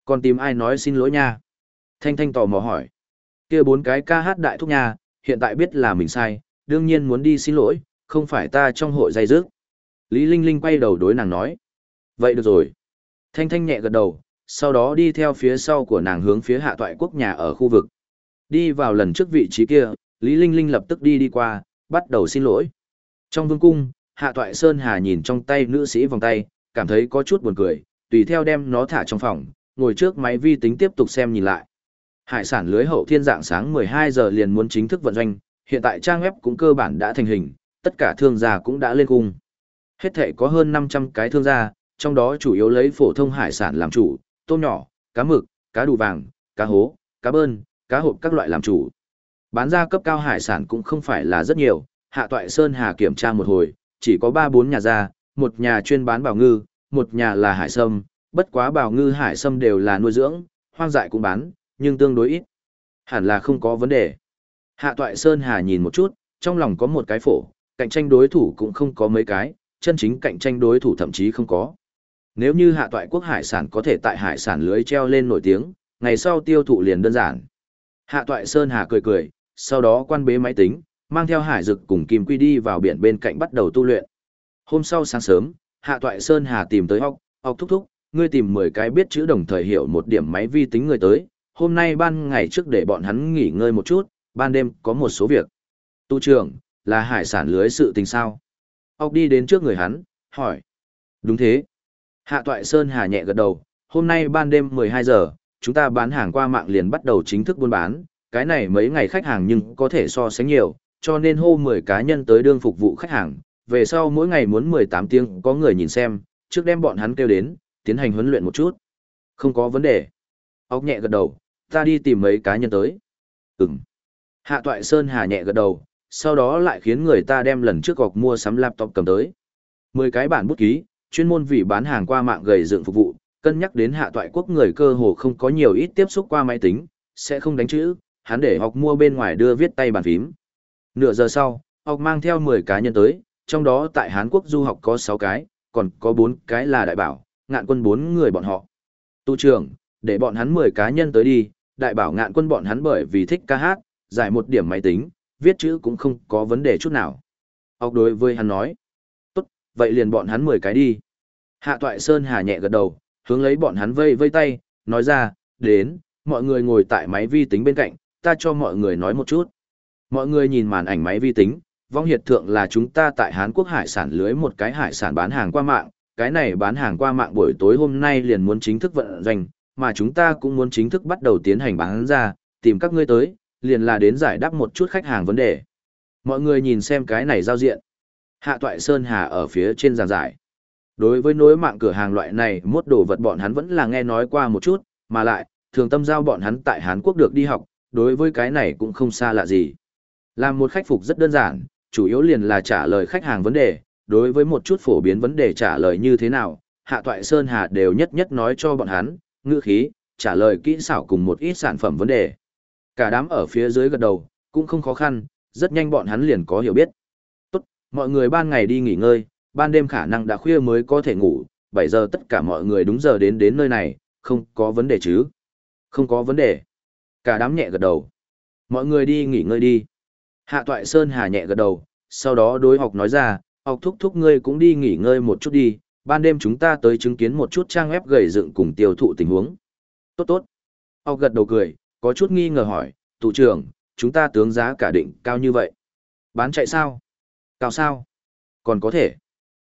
Còn tìm ai nói xin lỗi nha? Thanh Thanh tò mò hỏi. kia bốn cái ca hát đại thúc nha, hiện tại biết là mình sai, đương nhiên muốn đi xin lỗi, không phải ta trong hội dây dứt. Lý Linh Linh quay đầu đối nàng nói. Vậy được rồi. Thanh Thanh nhẹ gật đầu, sau đó đi theo phía sau của nàng hướng phía hạ toại quốc nhà ở khu vực. Đi vào lần trước vị trí kia, Lý Linh Linh lập tức đi đi qua, bắt đầu xin lỗi. Trong vương cung, hạ toại Sơn Hà nhìn trong tay nữ sĩ vòng tay, cảm thấy có chút buồn cười, tùy theo đem nó thả trong phòng, ngồi trước máy vi tính tiếp tục xem nhìn lại. Hải sản lưới hậu thiên dạng sáng 12 giờ liền muốn chính thức vận doanh, hiện tại trang web cũng cơ bản đã thành hình, tất cả thương gia cũng đã lên cung. Hết thể có hơn 500 cái thương gia, trong đó chủ yếu lấy phổ thông hải sản làm chủ, tôm nhỏ, cá mực, cá đủ vàng, cá hố, cá bơn, cá hộp các loại làm chủ. Bán ra cấp cao hải sản cũng không phải là rất nhiều, hạ toại Sơn Hà kiểm tra một hồi, chỉ có 3-4 nhà ra, một nhà chuyên bán bảo ngư, một nhà là hải sâm, bất quá bảo ngư hải sâm đều là nuôi dưỡng, hoang dại cũng bán, nhưng tương đối ít. Hẳn là không có vấn đề. Hạ toại Sơn Hà nhìn một chút, trong lòng có một cái phổ, cạnh tranh đối thủ cũng không có mấy cái, chân chính cạnh tranh đối thủ thậm chí không có. Nếu như hạ toại quốc hải sản có thể tại hải sản lưới treo lên nổi tiếng, ngày sau tiêu thụ liền đơn giản. Hạ toại Sơn Hà cười cười, sau đó quan bế máy tính, mang theo hải dực cùng Kim Quy đi vào biển bên cạnh bắt đầu tu luyện. Hôm sau sáng sớm, Hạ toại Sơn Hà tìm tới học, học thúc thúc, ngươi tìm 10 cái biết chữ đồng thời hiểu một điểm máy vi tính người tới, hôm nay ban ngày trước để bọn hắn nghỉ ngơi một chút, ban đêm có một số việc. Tu trưởng, là hải sản lưới sự tình sao? Học đi đến trước người hắn, hỏi. Đúng thế. Hạ Toại Sơn Hà nhẹ gật đầu, hôm nay ban đêm 12 giờ, chúng ta bán hàng qua mạng liền bắt đầu chính thức buôn bán, cái này mấy ngày khách hàng nhưng có thể so sánh nhiều, cho nên hô 10 cá nhân tới đương phục vụ khách hàng, về sau mỗi ngày muốn 18 tiếng có người nhìn xem, trước đem bọn hắn kêu đến, tiến hành huấn luyện một chút. Không có vấn đề. Ốc nhẹ gật đầu, ta đi tìm mấy cá nhân tới. Ừm. Hạ Toại Sơn Hà nhẹ gật đầu, sau đó lại khiến người ta đem lần trước gọc mua sắm laptop cầm tới. 10 cái bản bút ký, chuyên môn vì bán hàng qua mạng gầy dựng phục vụ, cân nhắc đến hạ toại quốc người cơ hồ không có nhiều ít tiếp xúc qua máy tính, sẽ không đánh chữ, hắn để học mua bên ngoài đưa viết tay bàn phím. Nửa giờ sau, học mang theo 10 cá nhân tới, trong đó tại Hán Quốc du học có 6 cái, còn có 4 cái là đại bảo, ngạn quân 4 người bọn họ. Tu trưởng, để bọn hắn 10 cá nhân tới đi, đại bảo ngạn quân bọn hắn bởi vì thích ca hát, giải một điểm máy tính, viết chữ cũng không có vấn đề chút nào. Học đối với hắn nói, tốt, vậy liền bọn hắn 10 cái đi. Hạ toại Sơn Hà nhẹ gật đầu, hướng lấy bọn hắn vây vây tay, nói ra, đến, mọi người ngồi tại máy vi tính bên cạnh, ta cho mọi người nói một chút. Mọi người nhìn màn ảnh máy vi tính, vong hiệt thượng là chúng ta tại Hán Quốc hải sản lưới một cái hải sản bán hàng qua mạng, cái này bán hàng qua mạng buổi tối hôm nay liền muốn chính thức vận doanh, mà chúng ta cũng muốn chính thức bắt đầu tiến hành bán ra, tìm các ngươi tới, liền là đến giải đáp một chút khách hàng vấn đề. Mọi người nhìn xem cái này giao diện. Hạ Toại Sơn Hà ở phía trên giảng giải. Đối với nối mạng cửa hàng loại này mốt đồ vật bọn hắn vẫn là nghe nói qua một chút, mà lại, thường tâm giao bọn hắn tại Hàn Quốc được đi học, đối với cái này cũng không xa lạ gì. Làm một khách phục rất đơn giản, chủ yếu liền là trả lời khách hàng vấn đề, đối với một chút phổ biến vấn đề trả lời như thế nào, Hạ Toại Sơn Hà đều nhất nhất nói cho bọn hắn, ngữ khí, trả lời kỹ xảo cùng một ít sản phẩm vấn đề. Cả đám ở phía dưới gật đầu, cũng không khó khăn, rất nhanh bọn hắn liền có hiểu biết. Tốt, mọi người ban ngày đi nghỉ ngơi, ban đêm khả năng đã khuya mới có thể ngủ, 7 giờ tất cả mọi người đúng giờ đến đến nơi này, không có vấn đề chứ. Không có vấn đề. Cả đám nhẹ gật đầu. Mọi người đi nghỉ ngơi đi. Hạ Toại Sơn Hà nhẹ gật đầu, sau đó đối học nói ra, học thúc thúc ngươi cũng đi nghỉ ngơi một chút đi, ban đêm chúng ta tới chứng kiến một chút trang web gầy dựng cùng tiêu thụ tình huống. Tốt tốt. Học gật đầu cười, có chút nghi ngờ hỏi, tụ trưởng, chúng ta tướng giá cả định cao như vậy. Bán chạy sao? Cao sao? Còn có thể.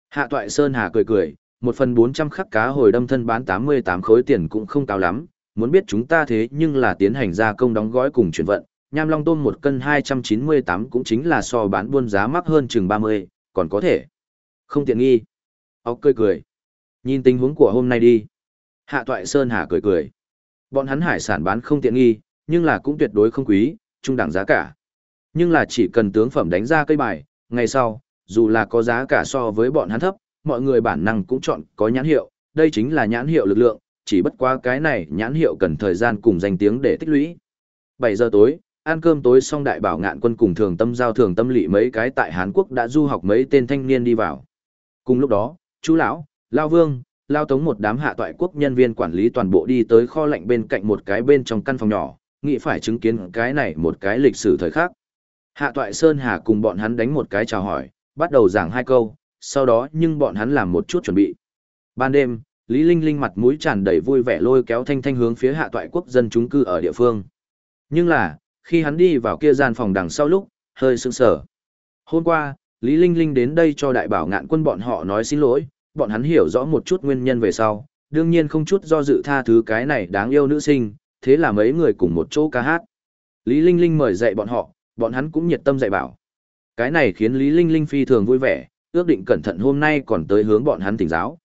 Hạ toại Sơn Hà cười cười, một phần bốn trăm khắc cá hồi đâm thân bán tám mươi tám khối tiền cũng không cao lắm, muốn biết chúng ta thế nhưng là tiến hành gia công đóng gói cùng chuyển vận, nham long tôm một cân hai trăm chín mươi tám cũng chính là so bán buôn giá mắc hơn chừng mươi, còn có thể. Không tiện nghi. Ốc cười cười. Nhìn tình huống của hôm nay đi. Hạ toại Sơn Hà cười cười. Bọn hắn hải sản bán không tiện nghi, nhưng là cũng tuyệt đối không quý, trung đẳng giá cả. Nhưng là chỉ cần tướng phẩm đánh ra cây bài, ngày sau, dù là có giá cả so với bọn hắn thấp, mọi người bản năng cũng chọn có nhãn hiệu, đây chính là nhãn hiệu lực lượng, chỉ bất qua cái này nhãn hiệu cần thời gian cùng danh tiếng để tích lũy. 7 giờ tối, ăn cơm tối xong đại bảo ngạn quân cùng thường tâm giao thường tâm lị mấy cái tại Hàn Quốc đã du học mấy tên thanh niên đi vào. Cùng lúc đó, chú lão, Lao Vương, Lao Tống một đám hạ toại quốc nhân viên quản lý toàn bộ đi tới kho lạnh bên cạnh một cái bên trong căn phòng nhỏ, nghĩ phải chứng kiến cái này một cái lịch sử thời khắc. Hạ toại Sơn Hà cùng bọn hắn đánh một cái chào hỏi, bắt đầu giảng hai câu, sau đó nhưng bọn hắn làm một chút chuẩn bị. Ban đêm, Lý Linh Linh mặt mũi tràn đầy vui vẻ lôi kéo Thanh Thanh hướng phía hạ toại quốc dân chúng cư ở địa phương. Nhưng là, khi hắn đi vào kia gian phòng đằng sau lúc, hơi sững sờ. Hôm qua, Lý Linh Linh đến đây cho đại bảo ngạn quân bọn họ nói xin lỗi, bọn hắn hiểu rõ một chút nguyên nhân về sau, đương nhiên không chút do dự tha thứ cái này đáng yêu nữ sinh, thế là mấy người cùng một chỗ ca hát. Lý Linh Linh mời dạy bọn họ, bọn hắn cũng nhiệt tâm dạy bảo. Cái này khiến Lý Linh Linh phi thường vui vẻ, ước định cẩn thận hôm nay còn tới hướng bọn hắn tỉnh giáo.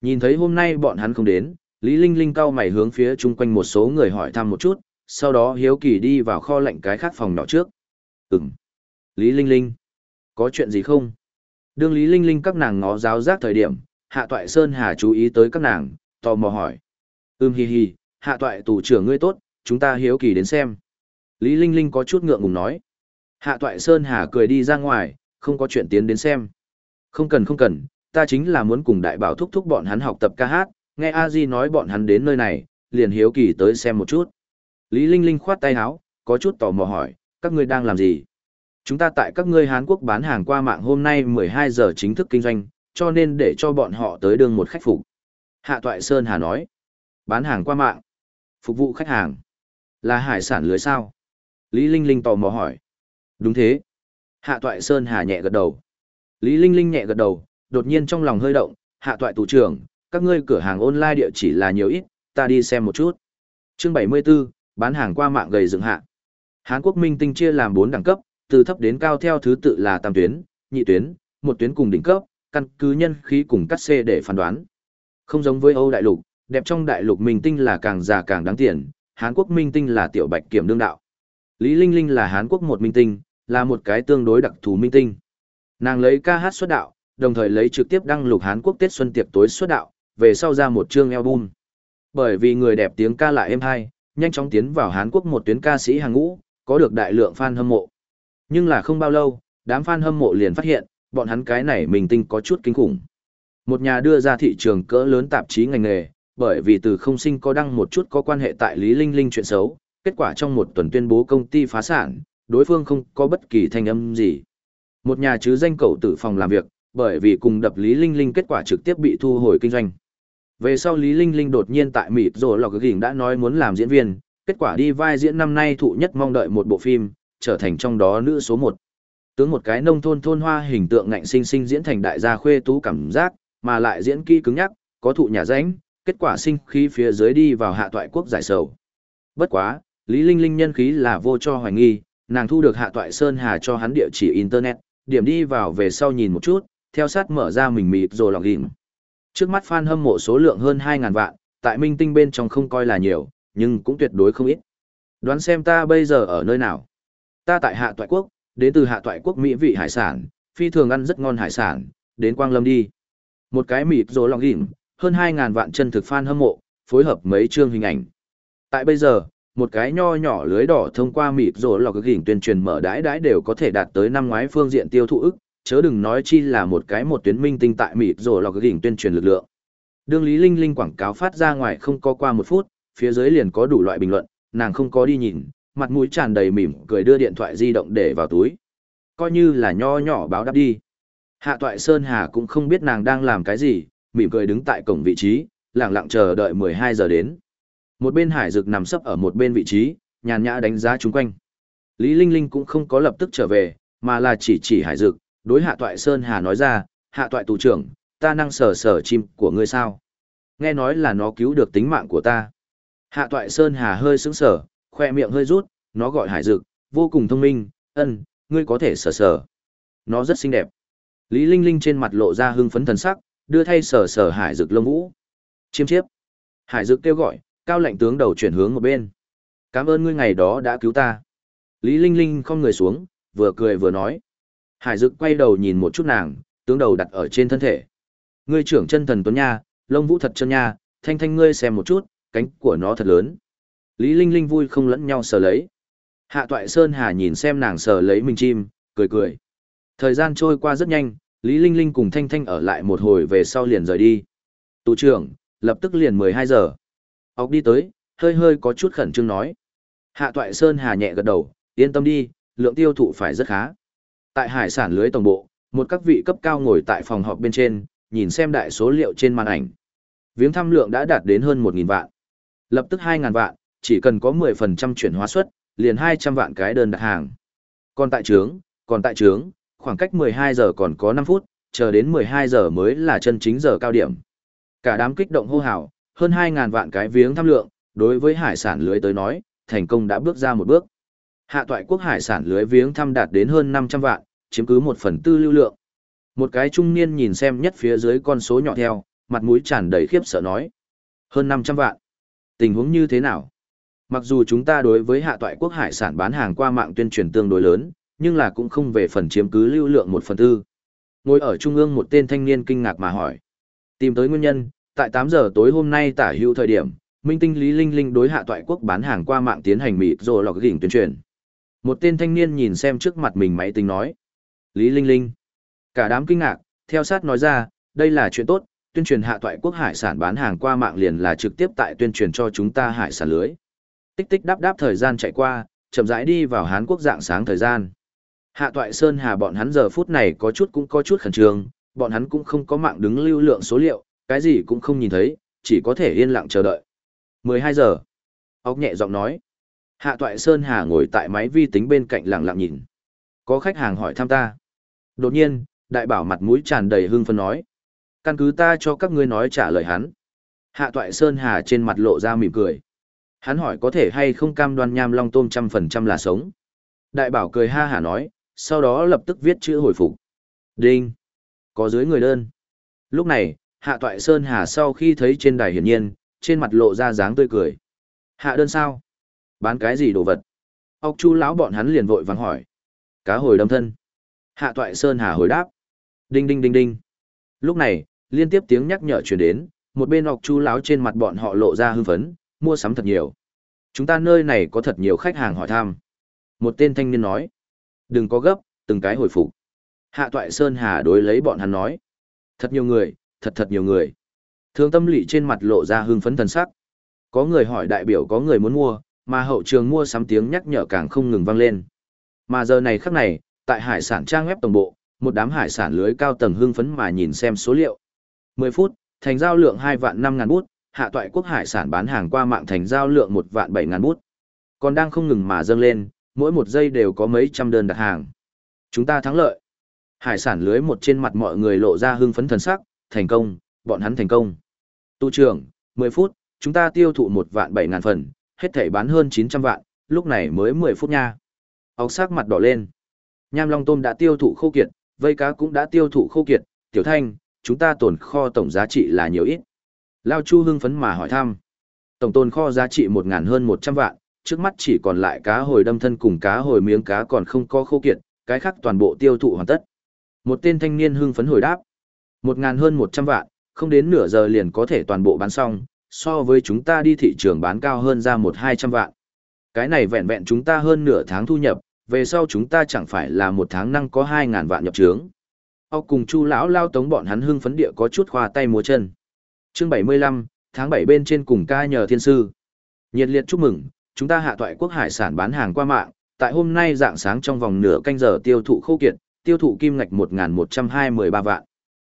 Nhìn thấy hôm nay bọn hắn không đến, Lý Linh Linh cau mày hướng phía chung quanh một số người hỏi thăm một chút, sau đó hiếu kỳ đi vào kho lạnh cái khác phòng nhỏ trước. Ừm. Lý Linh Linh. Có chuyện gì không? Đương Lý Linh Linh các nàng ngó giáo giác thời điểm, Hạ Toại Sơn Hà chú ý tới các nàng, tò mò hỏi. Ừm hi hi, Hạ Toại tù trưởng ngươi tốt, chúng ta hiếu kỳ đến xem. Lý Linh Linh có chút ngượng ngùng nói. Hạ Toại Sơn Hà cười đi ra ngoài, không có chuyện tiến đến xem. Không cần không cần, ta chính là muốn cùng đại bảo thúc thúc bọn hắn học tập ca hát, nghe A Di nói bọn hắn đến nơi này, liền hiếu kỳ tới xem một chút. Lý Linh Linh khoát tay áo, có chút tò mò hỏi, các ngươi đang làm gì? Chúng ta tại các ngươi Hàn Quốc bán hàng qua mạng hôm nay 12 giờ chính thức kinh doanh, cho nên để cho bọn họ tới đường một khách phục. Hạ Toại Sơn Hà nói, bán hàng qua mạng, phục vụ khách hàng, là hải sản lưới sao? Lý Linh Linh tò mò hỏi. Đúng thế. Hạ Toại Sơn Hà nhẹ gật đầu. Lý Linh Linh nhẹ gật đầu, đột nhiên trong lòng hơi động, Hạ Toại tù trưởng, các ngươi cửa hàng online địa chỉ là nhiều ít, ta đi xem một chút. Chương 74, bán hàng qua mạng gầy dựng hạ. Hán Quốc Minh Tinh chia làm 4 đẳng cấp, từ thấp đến cao theo thứ tự là tam tuyến, nhị tuyến, một tuyến cùng đỉnh cấp, căn cứ nhân khí cùng cắt xê để phán đoán. Không giống với Âu đại lục, đẹp trong đại lục Minh Tinh là càng già càng đáng tiền, Hán Quốc Minh Tinh là tiểu bạch kiểm đương đạo. Lý Linh Linh là Hán Quốc một Minh Tinh, là một cái tương đối đặc thù Minh Tinh. Nàng lấy ca hát xuất đạo, đồng thời lấy trực tiếp đăng lục Hán Quốc Tết Xuân tiệc tối xuất đạo, về sau ra một chương album. Bởi vì người đẹp tiếng ca lại êm hay, nhanh chóng tiến vào Hán Quốc một tuyến ca sĩ hàng ngũ, có được đại lượng fan hâm mộ. Nhưng là không bao lâu, đám fan hâm mộ liền phát hiện, bọn hắn cái này mình tinh có chút kinh khủng. Một nhà đưa ra thị trường cỡ lớn tạp chí ngành nghề, bởi vì từ không sinh có đăng một chút có quan hệ tại Lý Linh Linh chuyện xấu, kết quả trong một tuần tuyên bố công ty phá sản, đối phương không có bất kỳ thanh âm gì. Một nhà chứ danh cậu tử phòng làm việc, bởi vì cùng đập Lý Linh Linh kết quả trực tiếp bị thu hồi kinh doanh. Về sau Lý Linh Linh đột nhiên tại mịt rồi lọc gỉnh đã nói muốn làm diễn viên, kết quả đi vai diễn năm nay thụ nhất mong đợi một bộ phim, trở thành trong đó nữ số một. Tướng một cái nông thôn thôn hoa hình tượng ngạnh sinh sinh diễn thành đại gia khuê tú cảm giác, mà lại diễn kỹ cứng nhắc, có thụ nhà ránh, kết quả sinh khí phía dưới đi vào hạ toại quốc giải sầu. Bất quá, Lý Linh Linh nhân khí là vô cho hoài nghi, nàng thu được hạ toại Sơn Hà cho hắn địa chỉ Internet, điểm đi vào về sau nhìn một chút, theo sát mở ra mình mịt rồi lọc gỉnh. Trước mắt fan hâm mộ số lượng hơn 2.000 vạn, tại minh tinh bên trong không coi là nhiều, nhưng cũng tuyệt đối không ít. Đoán xem ta bây giờ ở nơi nào. Ta tại hạ toại quốc, đến từ hạ toại quốc Mỹ vị hải sản, phi thường ăn rất ngon hải sản, đến Quang Lâm đi. Một cái mịt rồ lòng gỉm, hơn 2.000 vạn chân thực fan hâm mộ, phối hợp mấy chương hình ảnh. Tại bây giờ, một cái nho nhỏ lưới đỏ thông qua mịt rồ lọc gỉm tuyên truyền mở đái đái đều có thể đạt tới năm ngoái phương diện tiêu thụ ức, chớ đừng nói chi là một cái một tuyến minh tinh tại mịt rồi lọc đỉnh tuyên truyền lực lượng. Đương Lý Linh Linh quảng cáo phát ra ngoài không có qua một phút, phía dưới liền có đủ loại bình luận, nàng không có đi nhìn, mặt mũi tràn đầy mỉm cười đưa điện thoại di động để vào túi. Coi như là nho nhỏ báo đáp đi. Hạ toại Sơn Hà cũng không biết nàng đang làm cái gì, mỉm cười đứng tại cổng vị trí, lặng lặng chờ đợi 12 giờ đến. Một bên hải dực nằm sấp ở một bên vị trí, nhàn nhã đánh giá chung quanh. Lý Linh Linh cũng không có lập tức trở về, mà là chỉ chỉ hải dực, đối hạ toại Sơn Hà nói ra, hạ toại tù trưởng, ta năng sở sở chim của ngươi sao? Nghe nói là nó cứu được tính mạng của ta. Hạ toại Sơn Hà hơi sững sở, khoe miệng hơi rút, nó gọi hải dực, vô cùng thông minh, ân, ngươi có thể sở sở. Nó rất xinh đẹp. Lý Linh Linh trên mặt lộ ra hưng phấn thần sắc, đưa thay sở sở hải dực lông vũ. Chiêm chiếp. Hải dực kêu gọi, Cao lệnh tướng đầu chuyển hướng một bên. Cảm ơn ngươi ngày đó đã cứu ta. Lý Linh Linh không người xuống, vừa cười vừa nói. Hải Dực quay đầu nhìn một chút nàng, tướng đầu đặt ở trên thân thể. Ngươi trưởng chân thần tuấn nha, lông vũ thật chân nha, thanh thanh ngươi xem một chút, cánh của nó thật lớn. Lý Linh Linh vui không lẫn nhau sờ lấy. Hạ Toại Sơn Hà nhìn xem nàng sờ lấy mình chim, cười cười. Thời gian trôi qua rất nhanh, Lý Linh Linh cùng Thanh Thanh ở lại một hồi về sau liền rời đi. Tù trưởng, lập tức liền 12 giờ. Ốc đi tới, hơi hơi có chút khẩn trương nói. Hạ Toại Sơn Hà nhẹ gật đầu, yên tâm đi, lượng tiêu thụ phải rất khá. Tại hải sản lưới tổng bộ, một các vị cấp cao ngồi tại phòng họp bên trên, nhìn xem đại số liệu trên màn ảnh. Viếng thăm lượng đã đạt đến hơn 1.000 vạn. Lập tức 2.000 vạn, chỉ cần có 10% chuyển hóa suất, liền 200 vạn cái đơn đặt hàng. Còn tại trướng, còn tại trướng, khoảng cách 12 giờ còn có 5 phút, chờ đến 12 giờ mới là chân chính giờ cao điểm. Cả đám kích động hô hào, hơn 2.000 vạn cái viếng thăm lượng, đối với hải sản lưới tới nói, thành công đã bước ra một bước. Hạ toại quốc hải sản lưới viếng thăm đạt đến hơn 500 vạn, chiếm cứ một phần tư lưu lượng. Một cái trung niên nhìn xem nhất phía dưới con số nhỏ theo, mặt mũi tràn đầy khiếp sợ nói. Hơn 500 vạn. Tình huống như thế nào? Mặc dù chúng ta đối với hạ toại quốc hải sản bán hàng qua mạng tuyên truyền tương đối lớn, nhưng là cũng không về phần chiếm cứ lưu lượng một phần tư. Ngồi ở trung ương một tên thanh niên kinh ngạc mà hỏi. Tìm tới nguyên nhân, tại 8 giờ tối hôm nay tả hữu thời điểm, minh tinh Lý Linh Linh đối hạ toại quốc bán hàng qua mạng tiến hành mịt rồi lọc gỉnh tuyên truyền. Một tên thanh niên nhìn xem trước mặt mình máy tính nói. Lý Linh Linh. Cả đám kinh ngạc, theo sát nói ra, đây là chuyện tốt, tuyên truyền hạ toại quốc hải sản bán hàng qua mạng liền là trực tiếp tại tuyên truyền cho chúng ta hải sản lưới. Tích tích đáp đáp thời gian chạy qua, chậm rãi đi vào Hán quốc dạng sáng thời gian. Hạ toại Sơn Hà bọn hắn giờ phút này có chút cũng có chút khẩn trương, bọn hắn cũng không có mạng đứng lưu lượng số liệu, cái gì cũng không nhìn thấy, chỉ có thể yên lặng chờ đợi. 12 giờ. Ốc nhẹ giọng nói. Hạ toại Sơn Hà ngồi tại máy vi tính bên cạnh lặng lặng nhìn. Có khách hàng hỏi thăm ta. Đột nhiên, đại bảo mặt mũi tràn đầy hưng phấn nói. Căn cứ ta cho các ngươi nói trả lời hắn. Hạ toại Sơn Hà trên mặt lộ ra mỉm cười. Hắn hỏi có thể hay không cam đoan nham long tôm trăm phần trăm là sống. Đại bảo cười ha hả nói, sau đó lập tức viết chữ hồi phục. Đinh. Có dưới người đơn. Lúc này, Hạ Toại Sơn Hà sau khi thấy trên đài hiển nhiên, trên mặt lộ ra dáng tươi cười. Hạ đơn sao? Bán cái gì đồ vật? Ốc chu lão bọn hắn liền vội vàng hỏi. Cá hồi đâm thân. Hạ Toại Sơn Hà hồi đáp. Đinh đinh đinh đinh. Lúc này, liên tiếp tiếng nhắc nhở truyền đến, một bên ọc chu lão trên mặt bọn họ lộ ra hưng phấn, mua sắm thật nhiều. Chúng ta nơi này có thật nhiều khách hàng hỏi thăm. Một tên thanh niên nói. Đừng có gấp, từng cái hồi phục. Hạ Toại Sơn Hà đối lấy bọn hắn nói. Thật nhiều người, thật thật nhiều người. Thương tâm lỵ trên mặt lộ ra hưng phấn thần sắc. Có người hỏi đại biểu có người muốn mua, mà hậu trường mua sắm tiếng nhắc nhở càng không ngừng vang lên. Mà giờ này khắc này, tại hải sản trang web tổng bộ, một đám hải sản lưới cao tầng hưng phấn mà nhìn xem số liệu. 10 phút, thành giao lượng 2 vạn 5 ngàn bút, hạ toại quốc hải sản bán hàng qua mạng thành giao lượng 1 vạn 7 ngàn bút. Còn đang không ngừng mà dâng lên, mỗi một giây đều có mấy trăm đơn đặt hàng. Chúng ta thắng lợi. Hải sản lưới một trên mặt mọi người lộ ra hưng phấn thần sắc, thành công, bọn hắn thành công. Tu trưởng, 10 phút, chúng ta tiêu thụ 1 vạn 7 ngàn phần, hết thể bán hơn 900 vạn, lúc này mới 10 phút nha. Ốc sắc mặt đỏ lên. Nham long tôm đã tiêu thụ khô kiệt, vây cá cũng đã tiêu thụ khô kiệt, tiểu thanh, chúng ta tồn kho tổng giá trị là nhiều ít. Lao Chu hưng phấn mà hỏi thăm. Tổng tồn kho giá trị 1.000 hơn 100 vạn, trước mắt chỉ còn lại cá hồi đâm thân cùng cá hồi miếng cá còn không có khô kiệt, cái khác toàn bộ tiêu thụ hoàn tất. Một tên thanh niên hưng phấn hồi đáp. 1.000 hơn 100 vạn, không đến nửa giờ liền có thể toàn bộ bán xong, so với chúng ta đi thị trường bán cao hơn ra 1-200 vạn. Cái này vẹn vẹn chúng ta hơn nửa tháng thu nhập, về sau chúng ta chẳng phải là một tháng năng có hai ngàn vạn nhập trướng. ông cùng chu lão lao tống bọn hắn hưng phấn địa có chút khoa tay múa chân. Chương 75, tháng bảy bên trên cùng ca nhờ thiên sư. Nhiệt liệt chúc mừng, chúng ta hạ toại quốc hải sản bán hàng qua mạng, tại hôm nay dạng sáng trong vòng nửa canh giờ tiêu thụ khâu kiệt, tiêu thụ kim ngạch 1.123 vạn.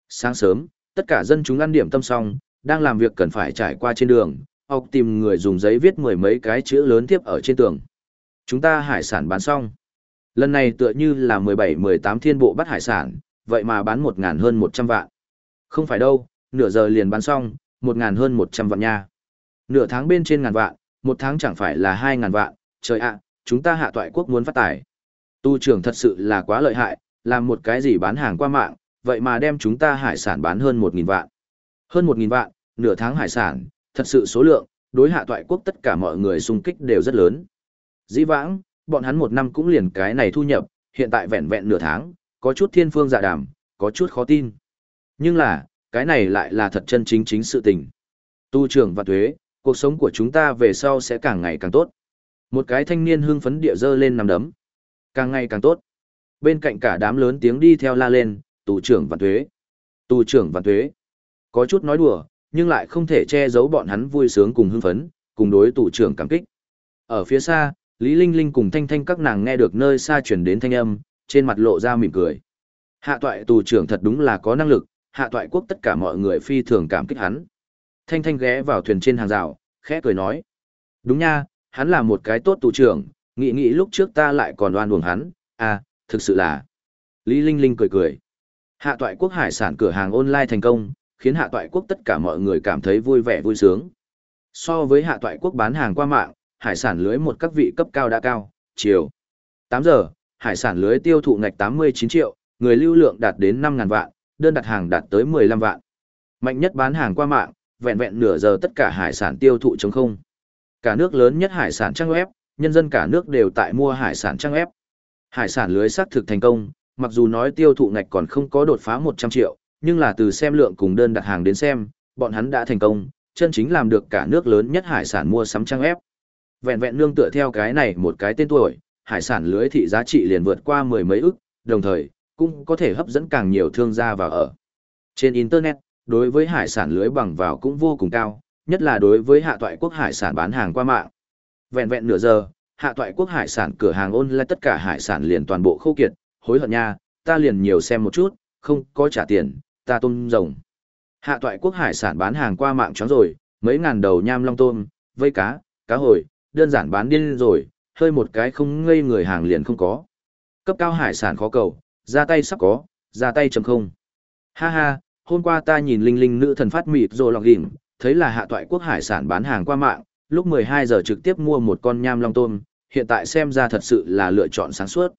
Sáng sớm, tất cả dân chúng ăn điểm tâm xong, đang làm việc cần phải trải qua trên đường, ốc tìm người dùng giấy viết mười mấy cái chữ lớn tiếp ở trên tường. Chúng ta hải sản bán xong. Lần này tựa như là 17-18 thiên bộ bắt hải sản, vậy mà bán 1.000 hơn 100 vạn. Không phải đâu, nửa giờ liền bán xong, 1.000 hơn 100 vạn nha. Nửa tháng bên trên ngàn vạn, một tháng chẳng phải là 2.000 vạn, trời ạ, chúng ta hạ toại quốc muốn phát tài. Tu trưởng thật sự là quá lợi hại, làm một cái gì bán hàng qua mạng, vậy mà đem chúng ta hải sản bán hơn 1.000 vạn. Hơn 1.000 vạn, nửa tháng hải sản, thật sự số lượng, đối hạ toại quốc tất cả mọi người xung kích đều rất lớn. Dĩ vãng, bọn hắn một năm cũng liền cái này thu nhập, hiện tại vẹn vẹn nửa tháng, có chút thiên phương dạ đàm, có chút khó tin. Nhưng là, cái này lại là thật chân chính chính sự tình. Tu trưởng và thuế, cuộc sống của chúng ta về sau sẽ càng ngày càng tốt. Một cái thanh niên hưng phấn địa dơ lên nằm đấm. Càng ngày càng tốt. Bên cạnh cả đám lớn tiếng đi theo la lên, tù trưởng và thuế. Tù trưởng và thuế. Có chút nói đùa, nhưng lại không thể che giấu bọn hắn vui sướng cùng hưng phấn, cùng đối tù trưởng cảm kích. Ở phía xa, Lý Linh Linh cùng Thanh Thanh các nàng nghe được nơi xa truyền đến thanh âm, trên mặt lộ ra mỉm cười. Hạ toại tù trưởng thật đúng là có năng lực, hạ toại quốc tất cả mọi người phi thường cảm kích hắn. Thanh Thanh ghé vào thuyền trên hàng rào, khẽ cười nói. Đúng nha, hắn là một cái tốt tù trưởng, nghĩ nghĩ lúc trước ta lại còn đoan uổng hắn, à, thực sự là. Lý Linh Linh cười cười. Hạ toại quốc hải sản cửa hàng online thành công, khiến hạ toại quốc tất cả mọi người cảm thấy vui vẻ vui sướng. So với hạ toại quốc bán hàng qua mạng, hải sản lưới một các vị cấp cao đã cao, chiều. 8 giờ, hải sản lưới tiêu thụ ngạch 89 triệu, người lưu lượng đạt đến 5.000 vạn, đơn đặt hàng đạt tới 15 vạn. Mạnh nhất bán hàng qua mạng, vẹn vẹn nửa giờ tất cả hải sản tiêu thụ chống không. Cả nước lớn nhất hải sản trang web, nhân dân cả nước đều tại mua hải sản trang web. Hải sản lưới xác thực thành công, mặc dù nói tiêu thụ ngạch còn không có đột phá 100 triệu, nhưng là từ xem lượng cùng đơn đặt hàng đến xem, bọn hắn đã thành công, chân chính làm được cả nước lớn nhất hải sản mua sắm trang ép. Vẹn vẹn nương tựa theo cái này một cái tên tuổi, hải sản lưới thị giá trị liền vượt qua mười mấy ức, đồng thời, cũng có thể hấp dẫn càng nhiều thương gia vào ở. Trên Internet, đối với hải sản lưới bằng vào cũng vô cùng cao, nhất là đối với hạ toại quốc hải sản bán hàng qua mạng. Vẹn vẹn nửa giờ, hạ toại quốc hải sản cửa hàng online tất cả hải sản liền toàn bộ khô kiệt, hối hận nha, ta liền nhiều xem một chút, không có trả tiền, ta tôm rồng. Hạ toại quốc hải sản bán hàng qua mạng chóng rồi, mấy ngàn đầu nham long tôm, vây cá, cá hồi, đơn giản bán điên rồi, hơi một cái không ngây người hàng liền không có. Cấp cao hải sản khó cầu, ra tay sắp có, ra tay chấm không. Ha ha, hôm qua ta nhìn linh linh nữ thần phát mịt rồi lọc đỉnh, thấy là hạ toại quốc hải sản bán hàng qua mạng, lúc 12 giờ trực tiếp mua một con nham long tôm, hiện tại xem ra thật sự là lựa chọn sáng suốt.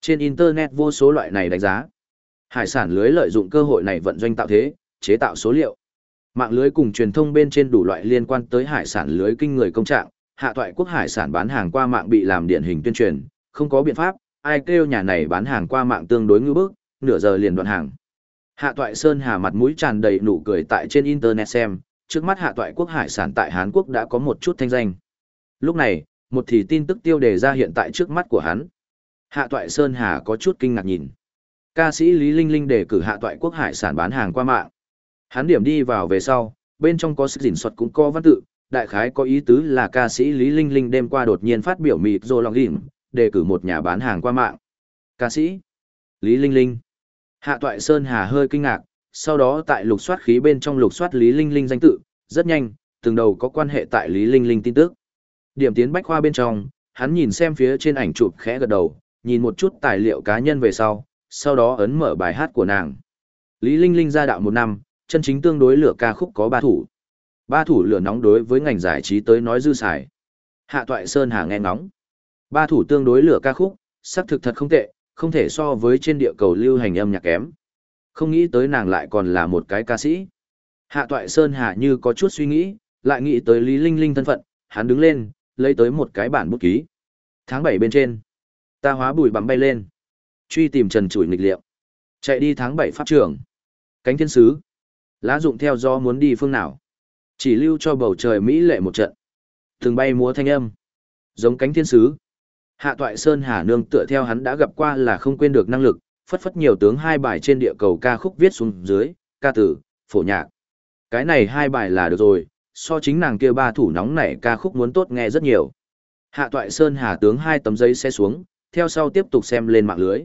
Trên Internet vô số loại này đánh giá. Hải sản lưới lợi dụng cơ hội này vận doanh tạo thế, chế tạo số liệu. Mạng lưới cùng truyền thông bên trên đủ loại liên quan tới hải sản lưới kinh người công trạng, hạ toại quốc hải sản bán hàng qua mạng bị làm điển hình tuyên truyền, không có biện pháp, ai kêu nhà này bán hàng qua mạng tương đối ngư bức, nửa giờ liền đoạn hàng. Hạ toại Sơn Hà mặt mũi tràn đầy nụ cười tại trên internet xem, trước mắt hạ toại quốc hải sản tại Hán Quốc đã có một chút thanh danh. Lúc này, một thì tin tức tiêu đề ra hiện tại trước mắt của hắn. Hạ toại Sơn Hà có chút kinh ngạc nhìn. Ca sĩ Lý Linh Linh đề cử hạ toại quốc hải sản bán hàng qua mạng. Hắn điểm đi vào về sau, bên trong có sức dình xuất cũng có văn tự, đại khái có ý tứ là ca sĩ Lý Linh Linh đêm qua đột nhiên phát biểu mịt rồi lòng đỉnh, đề cử một nhà bán hàng qua mạng. Ca sĩ Lý Linh Linh. Hạ Toại Sơn Hà hơi kinh ngạc, sau đó tại lục soát khí bên trong lục soát Lý Linh Linh danh tự, rất nhanh, từng đầu có quan hệ tại Lý Linh Linh tin tức. Điểm tiến bách khoa bên trong, hắn nhìn xem phía trên ảnh chụp khẽ gật đầu, nhìn một chút tài liệu cá nhân về sau, sau đó ấn mở bài hát của nàng. Lý Linh Linh ra đạo một năm, chân chính tương đối lửa ca khúc có ba thủ. Ba thủ lửa nóng đối với ngành giải trí tới nói dư xài. Hạ Toại Sơn Hà nghe ngóng. Ba thủ tương đối lửa ca khúc, sắc thực thật không tệ, không thể so với trên địa cầu lưu hành âm nhạc kém. Không nghĩ tới nàng lại còn là một cái ca sĩ. Hạ Toại Sơn Hà như có chút suy nghĩ, lại nghĩ tới Lý Linh Linh thân phận, hắn đứng lên, lấy tới một cái bản bút ký. Tháng 7 bên trên, ta hóa bùi bắm bay lên. Truy tìm trần chủi nghịch liệu. Chạy đi tháng 7 pháp trường. Cánh thiên sứ. Lá dụng theo do muốn đi phương nào. Chỉ lưu cho bầu trời Mỹ lệ một trận. Từng bay múa thanh âm. Giống cánh thiên sứ. Hạ toại Sơn Hà Nương tựa theo hắn đã gặp qua là không quên được năng lực, phất phất nhiều tướng hai bài trên địa cầu ca khúc viết xuống dưới, ca tử, phổ nhạc. Cái này hai bài là được rồi, so chính nàng kia ba thủ nóng này ca khúc muốn tốt nghe rất nhiều. Hạ toại Sơn Hà tướng hai tấm giấy xe xuống, theo sau tiếp tục xem lên mạng lưới.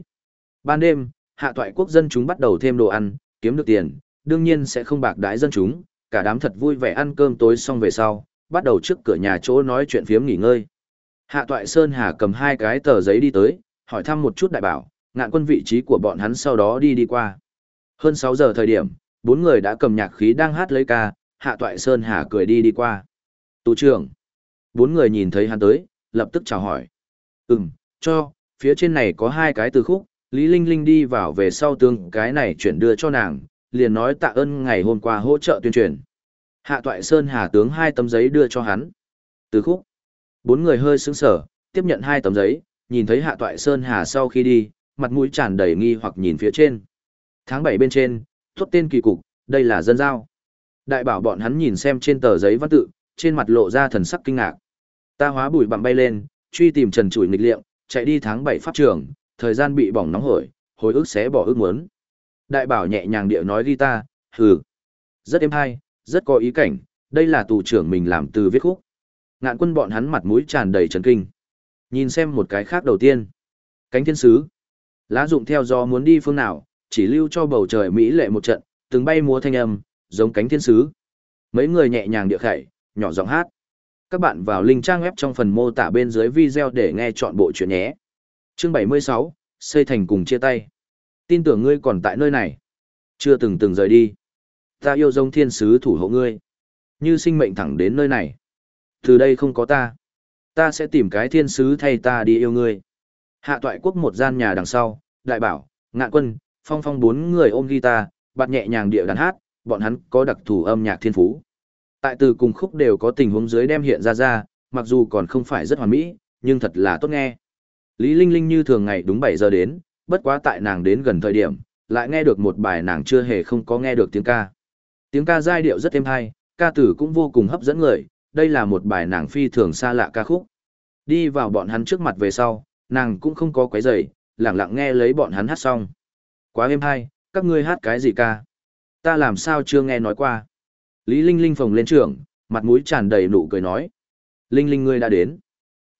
Ban đêm, hạ toại quốc dân chúng bắt đầu thêm đồ ăn, kiếm được tiền, đương nhiên sẽ không bạc đái dân chúng, cả đám thật vui vẻ ăn cơm tối xong về sau, bắt đầu trước cửa nhà chỗ nói chuyện phiếm nghỉ ngơi. Hạ Toại Sơn Hà cầm hai cái tờ giấy đi tới, hỏi thăm một chút đại bảo, ngạn quân vị trí của bọn hắn sau đó đi đi qua. Hơn 6 giờ thời điểm, bốn người đã cầm nhạc khí đang hát lấy ca, Hạ Toại Sơn Hà cười đi đi qua. Tù trưởng. Bốn người nhìn thấy hắn tới, lập tức chào hỏi. Ừm, cho, phía trên này có hai cái từ khúc, Lý Linh Linh đi vào về sau tương cái này chuyển đưa cho nàng, liền nói tạ ơn ngày hôm qua hỗ trợ tuyên truyền. Hạ Toại Sơn Hà tướng hai tấm giấy đưa cho hắn. Từ khúc. Bốn người hơi sững sờ, tiếp nhận hai tấm giấy, nhìn thấy Hạ Toại Sơn Hà sau khi đi, mặt mũi tràn đầy nghi hoặc nhìn phía trên. Tháng 7 bên trên, thốt tên kỳ cục, đây là dân giao. Đại bảo bọn hắn nhìn xem trên tờ giấy văn tự, trên mặt lộ ra thần sắc kinh ngạc. Ta hóa bụi bặm bay lên, truy tìm trần trụi nghịch liệm, chạy đi tháng 7 pháp trường, thời gian bị bỏng nóng hổi, hồi ức xé bỏ ước muốn. Đại bảo nhẹ nhàng điệu nói đi ta, hừ. Rất êm hay, rất có ý cảnh, đây là tù trưởng mình làm từ viết khúc. Ngạn quân bọn hắn mặt mũi tràn đầy chấn kinh. Nhìn xem một cái khác đầu tiên. Cánh thiên sứ. Lá dụng theo gió muốn đi phương nào, chỉ lưu cho bầu trời Mỹ lệ một trận, từng bay múa thanh âm, giống cánh thiên sứ. Mấy người nhẹ nhàng địa khẩy, nhỏ giọng hát. Các bạn vào link trang web trong phần mô tả bên dưới video để nghe chọn bộ chuyện nhé. Chương 76, xây thành cùng chia tay. Tin tưởng ngươi còn tại nơi này. Chưa từng từng rời đi. Ta yêu giống thiên sứ thủ hộ ngươi. Như sinh mệnh thẳng đến nơi này. Từ đây không có ta. Ta sẽ tìm cái thiên sứ thay ta đi yêu ngươi. Hạ toại quốc một gian nhà đằng sau, đại bảo, ngạn quân, phong phong bốn người ôm guitar, bạt nhẹ nhàng địa đàn hát, bọn hắn có đặc thù âm nhạc thiên phú. Tại từ cùng khúc đều có tình huống dưới đem hiện ra ra, mặc dù còn không phải rất hoàn mỹ, nhưng thật là tốt nghe. Lý Linh Linh như thường ngày đúng 7 giờ đến, bất quá tại nàng đến gần thời điểm, lại nghe được một bài nàng chưa hề không có nghe được tiếng ca. Tiếng ca giai điệu rất êm hay, ca tử cũng vô cùng hấp dẫn người, đây là một bài nàng phi thường xa lạ ca khúc. Đi vào bọn hắn trước mặt về sau, nàng cũng không có quấy rầy, lặng lặng nghe lấy bọn hắn hát xong. Quá êm hay, các ngươi hát cái gì ca? Ta làm sao chưa nghe nói qua? Lý Linh Linh phồng lên trưởng, mặt mũi tràn đầy nụ cười nói. Linh Linh ngươi đã đến.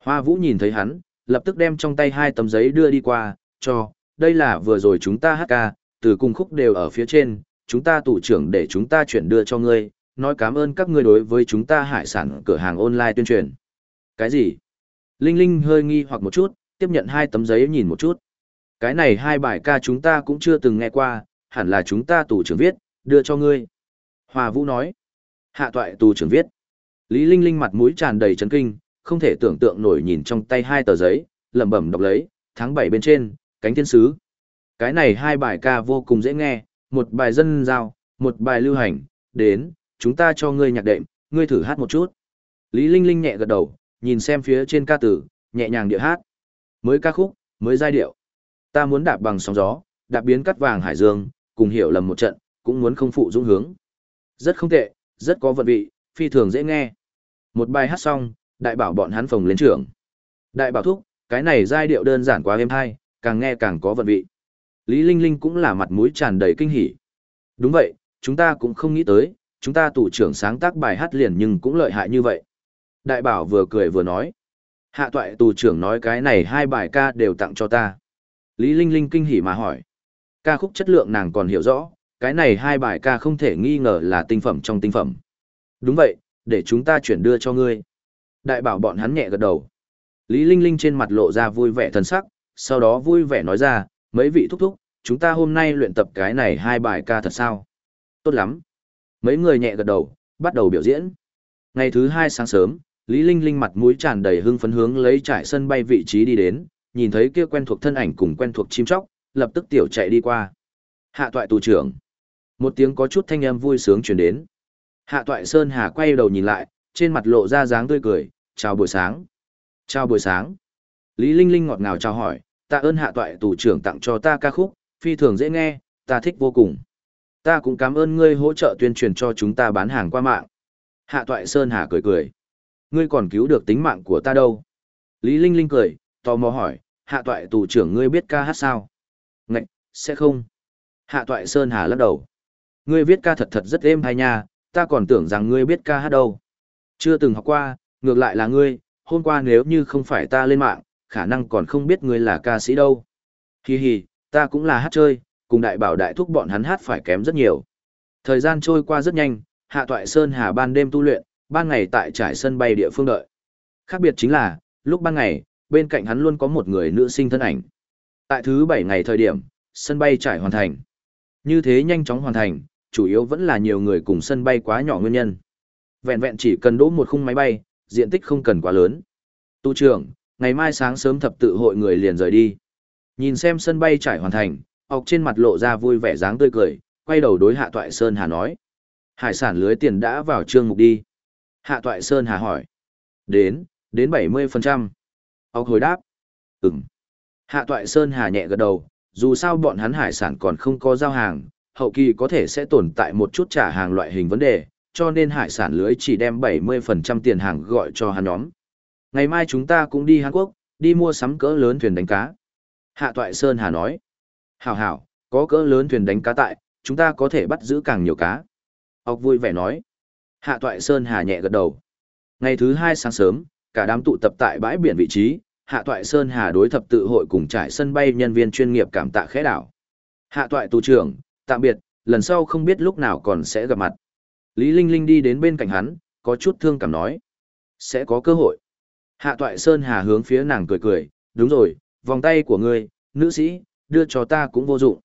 Hoa Vũ nhìn thấy hắn, lập tức đem trong tay hai tấm giấy đưa đi qua, cho, đây là vừa rồi chúng ta hát ca, từ cùng khúc đều ở phía trên, chúng ta tủ trưởng để chúng ta chuyển đưa cho ngươi, nói cảm ơn các ngươi đối với chúng ta hải sản cửa hàng online tuyên truyền. Cái gì? Linh Linh hơi nghi hoặc một chút, tiếp nhận hai tấm giấy nhìn một chút. Cái này hai bài ca chúng ta cũng chưa từng nghe qua, hẳn là chúng ta tủ trưởng viết, đưa cho ngươi. Hòa Vũ nói. Hạ toại tù trưởng viết. Lý Linh Linh mặt mũi tràn đầy chấn kinh, không thể tưởng tượng nổi nhìn trong tay hai tờ giấy, lẩm bẩm đọc lấy, tháng 7 bên trên, cánh thiên sứ. Cái này hai bài ca vô cùng dễ nghe, một bài dân giao, một bài lưu hành, đến, chúng ta cho ngươi nhạc đệm, ngươi thử hát một chút. Lý Linh Linh nhẹ gật đầu, nhìn xem phía trên ca tử, nhẹ nhàng địa hát. Mới ca khúc, mới giai điệu. Ta muốn đạp bằng sóng gió, đạp biến cắt vàng hải dương, cùng hiểu lầm một trận, cũng muốn không phụ dũng hướng. Rất không tệ, rất có vận vị, phi thường dễ nghe. Một bài hát xong, đại bảo bọn hắn phồng lên trưởng. Đại bảo thúc, cái này giai điệu đơn giản quá êm hay, càng nghe càng có vận vị. Lý Linh Linh cũng là mặt mũi tràn đầy kinh hỉ. Đúng vậy, chúng ta cũng không nghĩ tới, chúng ta tủ trưởng sáng tác bài hát liền nhưng cũng lợi hại như vậy. Đại bảo vừa cười vừa nói. Hạ toại tù trưởng nói cái này hai bài ca đều tặng cho ta. Lý Linh Linh kinh hỉ mà hỏi. Ca khúc chất lượng nàng còn hiểu rõ, cái này hai bài ca không thể nghi ngờ là tinh phẩm trong tinh phẩm. Đúng vậy, để chúng ta chuyển đưa cho ngươi. Đại bảo bọn hắn nhẹ gật đầu. Lý Linh Linh trên mặt lộ ra vui vẻ thần sắc, sau đó vui vẻ nói ra, mấy vị thúc thúc, chúng ta hôm nay luyện tập cái này hai bài ca thật sao? Tốt lắm. Mấy người nhẹ gật đầu, bắt đầu biểu diễn. Ngày thứ hai sáng sớm, Lý Linh Linh mặt mũi tràn đầy hưng phấn hướng lấy trải sân bay vị trí đi đến, nhìn thấy kia quen thuộc thân ảnh cùng quen thuộc chim chóc, lập tức tiểu chạy đi qua. Hạ toại tù trưởng. Một tiếng có chút thanh âm vui sướng truyền đến. Hạ toại Sơn Hà quay đầu nhìn lại, trên mặt lộ ra dáng tươi cười, chào buổi sáng. Chào buổi sáng. Lý Linh Linh ngọt ngào chào hỏi, tạ ơn hạ toại tù trưởng tặng cho ta ca khúc, phi thường dễ nghe, ta thích vô cùng. Ta cũng cảm ơn ngươi hỗ trợ tuyên truyền cho chúng ta bán hàng qua mạng. Hạ toại Sơn Hà cười cười. Ngươi còn cứu được tính mạng của ta đâu? Lý Linh Linh cười, tò mò hỏi, hạ toại tù trưởng ngươi biết ca hát sao? Ngạch, sẽ không. Hạ toại Sơn Hà lắc đầu. Ngươi viết ca thật thật rất êm hay nha, ta còn tưởng rằng ngươi biết ca hát đâu. Chưa từng học qua, ngược lại là ngươi, hôm qua nếu như không phải ta lên mạng, khả năng còn không biết ngươi là ca sĩ đâu. Hi hi, ta cũng là hát chơi, cùng đại bảo đại thúc bọn hắn hát phải kém rất nhiều. Thời gian trôi qua rất nhanh, Hạ Toại Sơn Hà ban đêm tu luyện, ban ngày tại trải sân bay địa phương đợi. Khác biệt chính là, lúc ban ngày, bên cạnh hắn luôn có một người nữ sinh thân ảnh. Tại thứ bảy ngày thời điểm, sân bay trải hoàn thành. Như thế nhanh chóng hoàn thành, chủ yếu vẫn là nhiều người cùng sân bay quá nhỏ nguyên nhân. Vẹn vẹn chỉ cần đỗ một khung máy bay, diện tích không cần quá lớn. Tu trưởng, ngày mai sáng sớm thập tự hội người liền rời đi. Nhìn xem sân bay trải hoàn thành, ọc trên mặt lộ ra vui vẻ dáng tươi cười, quay đầu đối Hạ Toại Sơn Hà nói. Hải sản lưới tiền đã vào trương mục đi. Hạ Toại Sơn Hà hỏi. Đến, đến 70%. Ốc hồi đáp. Ừm. Hạ Toại Sơn Hà nhẹ gật đầu, dù sao bọn hắn hải sản còn không có giao hàng, hậu kỳ có thể sẽ tồn tại một chút trả hàng loại hình vấn đề, cho nên hải sản lưới chỉ đem 70% tiền hàng gọi cho hắn nhóm. Ngày mai chúng ta cũng đi Hàn Quốc, đi mua sắm cỡ lớn thuyền đánh cá. Hạ Toại Sơn Hà nói. Hảo hảo, có cỡ lớn thuyền đánh cá tại, chúng ta có thể bắt giữ càng nhiều cá. Ốc vui vẻ nói. Hạ Toại Sơn Hà nhẹ gật đầu. Ngày thứ hai sáng sớm, cả đám tụ tập tại bãi biển vị trí, Hạ Toại Sơn Hà đối thập tự hội cùng trải sân bay nhân viên chuyên nghiệp cảm tạ khẽ đảo. Hạ Toại tù trưởng, tạm biệt, lần sau không biết lúc nào còn sẽ gặp mặt. Lý Linh Linh đi đến bên cạnh hắn, có chút thương cảm nói. Sẽ có cơ hội. Hạ Toại Sơn Hà hướng phía nàng cười cười, đúng rồi, vòng tay của ngươi, nữ sĩ, đưa cho ta cũng vô dụng.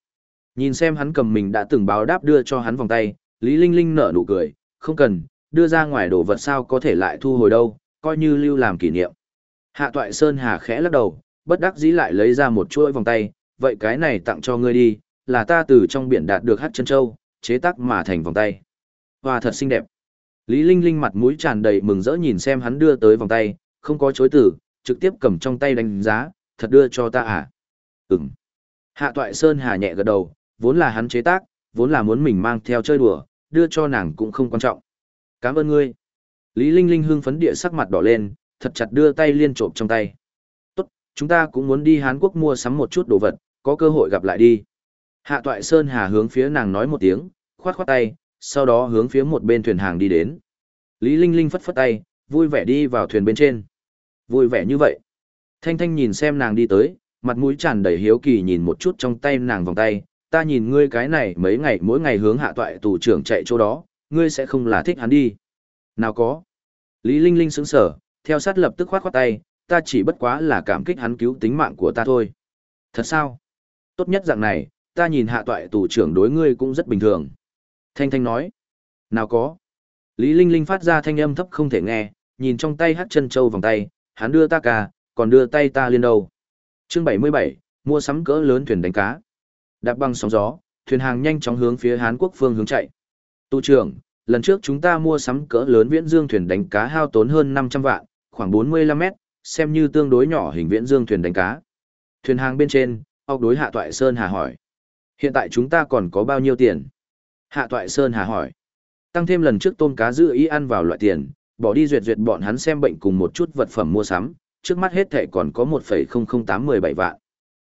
Nhìn xem hắn cầm mình đã từng báo đáp đưa cho hắn vòng tay, Lý Linh Linh nở nụ cười, không cần, đưa ra ngoài đồ vật sao có thể lại thu hồi đâu, coi như lưu làm kỷ niệm. Hạ Toại Sơn Hà khẽ lắc đầu, bất đắc dĩ lại lấy ra một chuỗi vòng tay, vậy cái này tặng cho ngươi đi, là ta từ trong biển đạt được hát chân châu, chế tác mà thành vòng tay. Hoa thật xinh đẹp. Lý Linh Linh mặt mũi tràn đầy mừng rỡ nhìn xem hắn đưa tới vòng tay, không có chối từ, trực tiếp cầm trong tay đánh giá, thật đưa cho ta à? Ừm. Hạ Toại Sơn Hà nhẹ gật đầu, vốn là hắn chế tác, vốn là muốn mình mang theo chơi đùa, đưa cho nàng cũng không quan trọng. Cảm ơn ngươi. Lý Linh Linh hưng phấn địa sắc mặt đỏ lên, thật chặt đưa tay liên trộm trong tay. Tốt, chúng ta cũng muốn đi Hán Quốc mua sắm một chút đồ vật, có cơ hội gặp lại đi. Hạ Toại Sơn Hà hướng phía nàng nói một tiếng, khoát khoát tay, sau đó hướng phía một bên thuyền hàng đi đến. Lý Linh Linh phất phất tay, vui vẻ đi vào thuyền bên trên. Vui vẻ như vậy. Thanh Thanh nhìn xem nàng đi tới, mặt mũi tràn đầy hiếu kỳ nhìn một chút trong tay nàng vòng tay, ta nhìn ngươi cái này mấy ngày mỗi ngày hướng hạ toại tù trưởng chạy chỗ đó, ngươi sẽ không là thích hắn đi. Nào có. Lý Linh Linh sững sờ, theo sát lập tức khoát khoát tay, ta chỉ bất quá là cảm kích hắn cứu tính mạng của ta thôi. Thật sao? Tốt nhất dạng này, ta nhìn hạ toại tù trưởng đối ngươi cũng rất bình thường. Thanh Thanh nói. Nào có. Lý Linh Linh phát ra thanh âm thấp không thể nghe, nhìn trong tay hát chân châu vòng tay, hắn đưa ta cà, còn đưa tay ta liên đầu. Chương 77, mua sắm cỡ lớn thuyền đánh cá. Đạp băng sóng gió, thuyền hàng nhanh chóng hướng phía Hán Quốc phương hướng chạy. Tu trưởng, lần trước chúng ta mua sắm cỡ lớn viễn dương thuyền đánh cá hao tốn hơn 500 vạn, khoảng 45 mét, xem như tương đối nhỏ hình viễn dương thuyền đánh cá. Thuyền hàng bên trên, ốc đối Hạ Toại Sơn Hà hỏi. Hiện tại chúng ta còn có bao nhiêu tiền? Hạ Toại Sơn Hà hỏi. Tăng thêm lần trước tôm cá dư ý ăn vào loại tiền, bỏ đi duyệt duyệt bọn hắn xem bệnh cùng một chút vật phẩm mua sắm, trước mắt hết thẻ còn có 1,00817 vạn.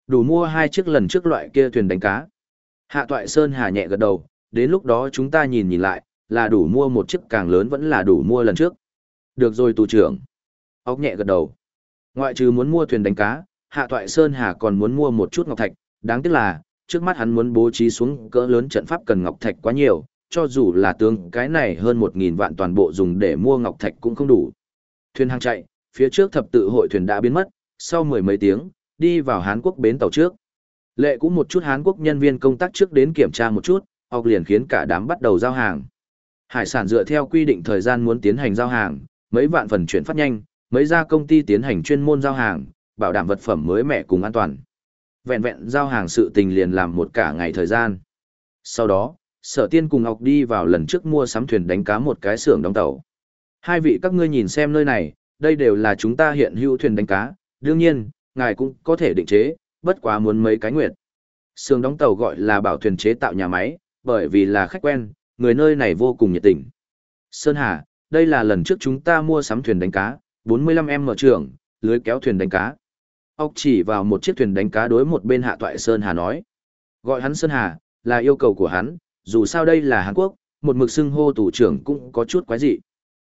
Đủ mua hai chiếc lần trước loại kia thuyền đánh cá. Hạ Toại Sơn Hà nhẹ gật đầu, đến lúc đó chúng ta nhìn nhìn lại, là đủ mua một chiếc càng lớn vẫn là đủ mua lần trước. Được rồi tù trưởng. Ốc nhẹ gật đầu. Ngoại trừ muốn mua thuyền đánh cá, Hạ Toại Sơn Hà còn muốn mua một chút ngọc thạch, đáng tiếc là, trước mắt hắn muốn bố trí xuống cỡ lớn trận pháp cần ngọc thạch quá nhiều, cho dù là tướng cái này hơn 1.000 vạn toàn bộ dùng để mua ngọc thạch cũng không đủ. Thuyền hàng chạy, phía trước thập tự hội thuyền đã biến mất, sau mười mấy tiếng, đi vào Hán Quốc bến tàu trước. Lệ cũng một chút Hán Quốc nhân viên công tác trước đến kiểm tra một chút, học liền khiến cả đám bắt đầu giao hàng. Hải sản dựa theo quy định thời gian muốn tiến hành giao hàng, mấy vạn phần chuyển phát nhanh, mấy gia công ty tiến hành chuyên môn giao hàng, bảo đảm vật phẩm mới mẻ cùng an toàn. Vẹn vẹn giao hàng sự tình liền làm một cả ngày thời gian. Sau đó, sở tiên cùng Ngọc đi vào lần trước mua sắm thuyền đánh cá một cái xưởng đóng tàu. Hai vị các ngươi nhìn xem nơi này, đây đều là chúng ta hiện hữu thuyền đánh cá, đương nhiên, ngài cũng có thể định chế, bất quá muốn mấy cái nguyệt. xưởng đóng tàu gọi là bảo thuyền chế tạo nhà máy, bởi vì là khách quen, người nơi này vô cùng nhiệt tình. Sơn Hà, đây là lần trước chúng ta mua sắm thuyền đánh cá, 45 em mở trường, lưới kéo thuyền đánh cá. Ốc chỉ vào một chiếc thuyền đánh cá đối một bên hạ toại Sơn Hà nói. Gọi hắn Sơn Hà, là yêu cầu của hắn, dù sao đây là Hàn Quốc, một mực xưng hô tù trưởng cũng có chút quái dị.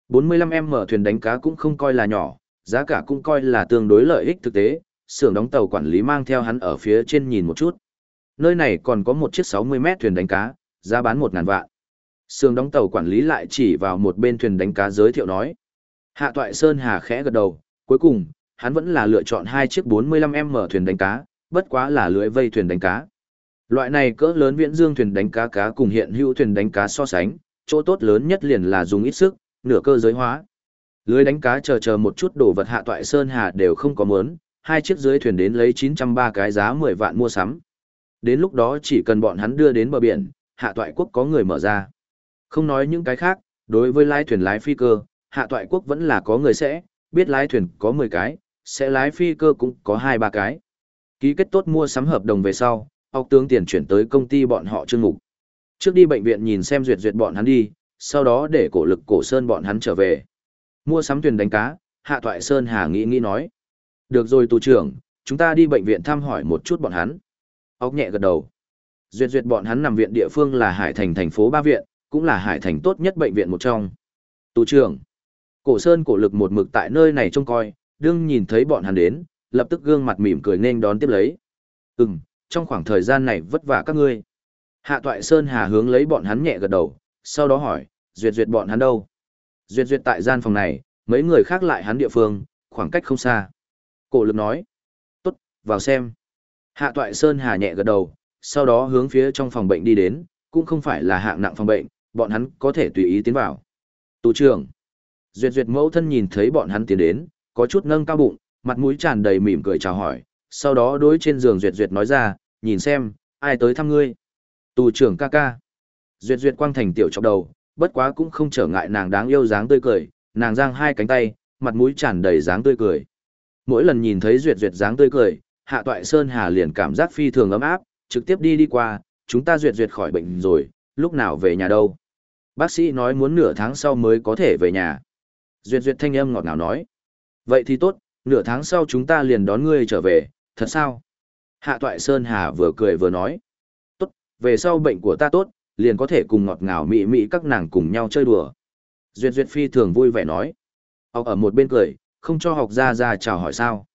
45 em mở thuyền đánh cá cũng không coi là nhỏ, giá cả cũng coi là tương đối lợi ích thực tế, xưởng đóng tàu quản lý mang theo hắn ở phía trên nhìn một chút. Nơi này còn có một chiếc 60 mét thuyền đánh cá, giá bán 1.000 vạn. Xưởng đóng tàu quản lý lại chỉ vào một bên thuyền đánh cá giới thiệu nói. Hạ toại Sơn Hà khẽ gật đầu, cuối cùng, hắn vẫn là lựa chọn hai chiếc 45M thuyền đánh cá, bất quá là lưới vây thuyền đánh cá. Loại này cỡ lớn viễn dương thuyền đánh cá cá cùng hiện hữu thuyền đánh cá so sánh, chỗ tốt lớn nhất liền là dùng ít sức, nửa cơ giới hóa. Lưới đánh cá chờ chờ một chút đồ vật hạ toại Sơn Hà đều không có muốn, hai chiếc dưới thuyền đến lấy 903 cái giá 10 vạn mua sắm. Đến lúc đó chỉ cần bọn hắn đưa đến bờ biển, hạ toại quốc có người mở ra. Không nói những cái khác, đối với lái thuyền lái phi cơ, hạ toại quốc vẫn là có người sẽ, biết lái thuyền có 10 cái, sẽ lái phi cơ cũng có 2-3 cái. Ký kết tốt mua sắm hợp đồng về sau, ốc tướng tiền chuyển tới công ty bọn họ chương mục. Trước đi bệnh viện nhìn xem duyệt duyệt bọn hắn đi, sau đó để cổ lực cổ sơn bọn hắn trở về. Mua sắm thuyền đánh cá, hạ thoại sơn hà nghĩ nghĩ nói. Được rồi tù trưởng, chúng ta đi bệnh viện thăm hỏi một chút bọn hắn. Ốc nhẹ gật đầu. Duyệt duyệt bọn hắn nằm viện địa phương là Hải Thành thành phố Ba Viện, cũng là Hải Thành tốt nhất bệnh viện một trong. Tù trưởng. Cổ Sơn cổ lực một mực tại nơi này trông coi, đương nhìn thấy bọn hắn đến, lập tức gương mặt mỉm cười nên đón tiếp lấy. Ừm, trong khoảng thời gian này vất vả các ngươi. Hạ Toại Sơn Hà hướng lấy bọn hắn nhẹ gật đầu, sau đó hỏi, duyệt duyệt bọn hắn đâu? Duyệt duyệt tại gian phòng này, mấy người khác lại hắn địa phương, khoảng cách không xa. Cổ lực nói, tốt, vào xem. Hạ Toại Sơn Hà nhẹ gật đầu, sau đó hướng phía trong phòng bệnh đi đến, cũng không phải là hạng nặng phòng bệnh, bọn hắn có thể tùy ý tiến vào. Tù trưởng. Duyệt duyệt mẫu thân nhìn thấy bọn hắn tiến đến, có chút nâng cao bụng, mặt mũi tràn đầy mỉm cười chào hỏi, sau đó đối trên giường duyệt duyệt nói ra, nhìn xem, ai tới thăm ngươi. Tù trưởng ca ca. Duyệt duyệt quang thành tiểu trong đầu, bất quá cũng không trở ngại nàng đáng yêu dáng tươi cười, nàng giang hai cánh tay, mặt mũi tràn đầy dáng tươi cười. Mỗi lần nhìn thấy duyệt duyệt dáng tươi cười, hạ toại sơn hà liền cảm giác phi thường ấm áp, trực tiếp đi đi qua, chúng ta duyệt duyệt khỏi bệnh rồi, lúc nào về nhà đâu. Bác sĩ nói muốn nửa tháng sau mới có thể về nhà. Duyệt duyệt thanh âm ngọt ngào nói. Vậy thì tốt, nửa tháng sau chúng ta liền đón ngươi trở về, thật sao? Hạ Toại Sơn Hà vừa cười vừa nói. Tốt, về sau bệnh của ta tốt, liền có thể cùng ngọt ngào mị mị các nàng cùng nhau chơi đùa. Duyệt Duyệt phi thường vui vẻ nói. Học ở một bên cười, không cho học ra ra chào hỏi sao.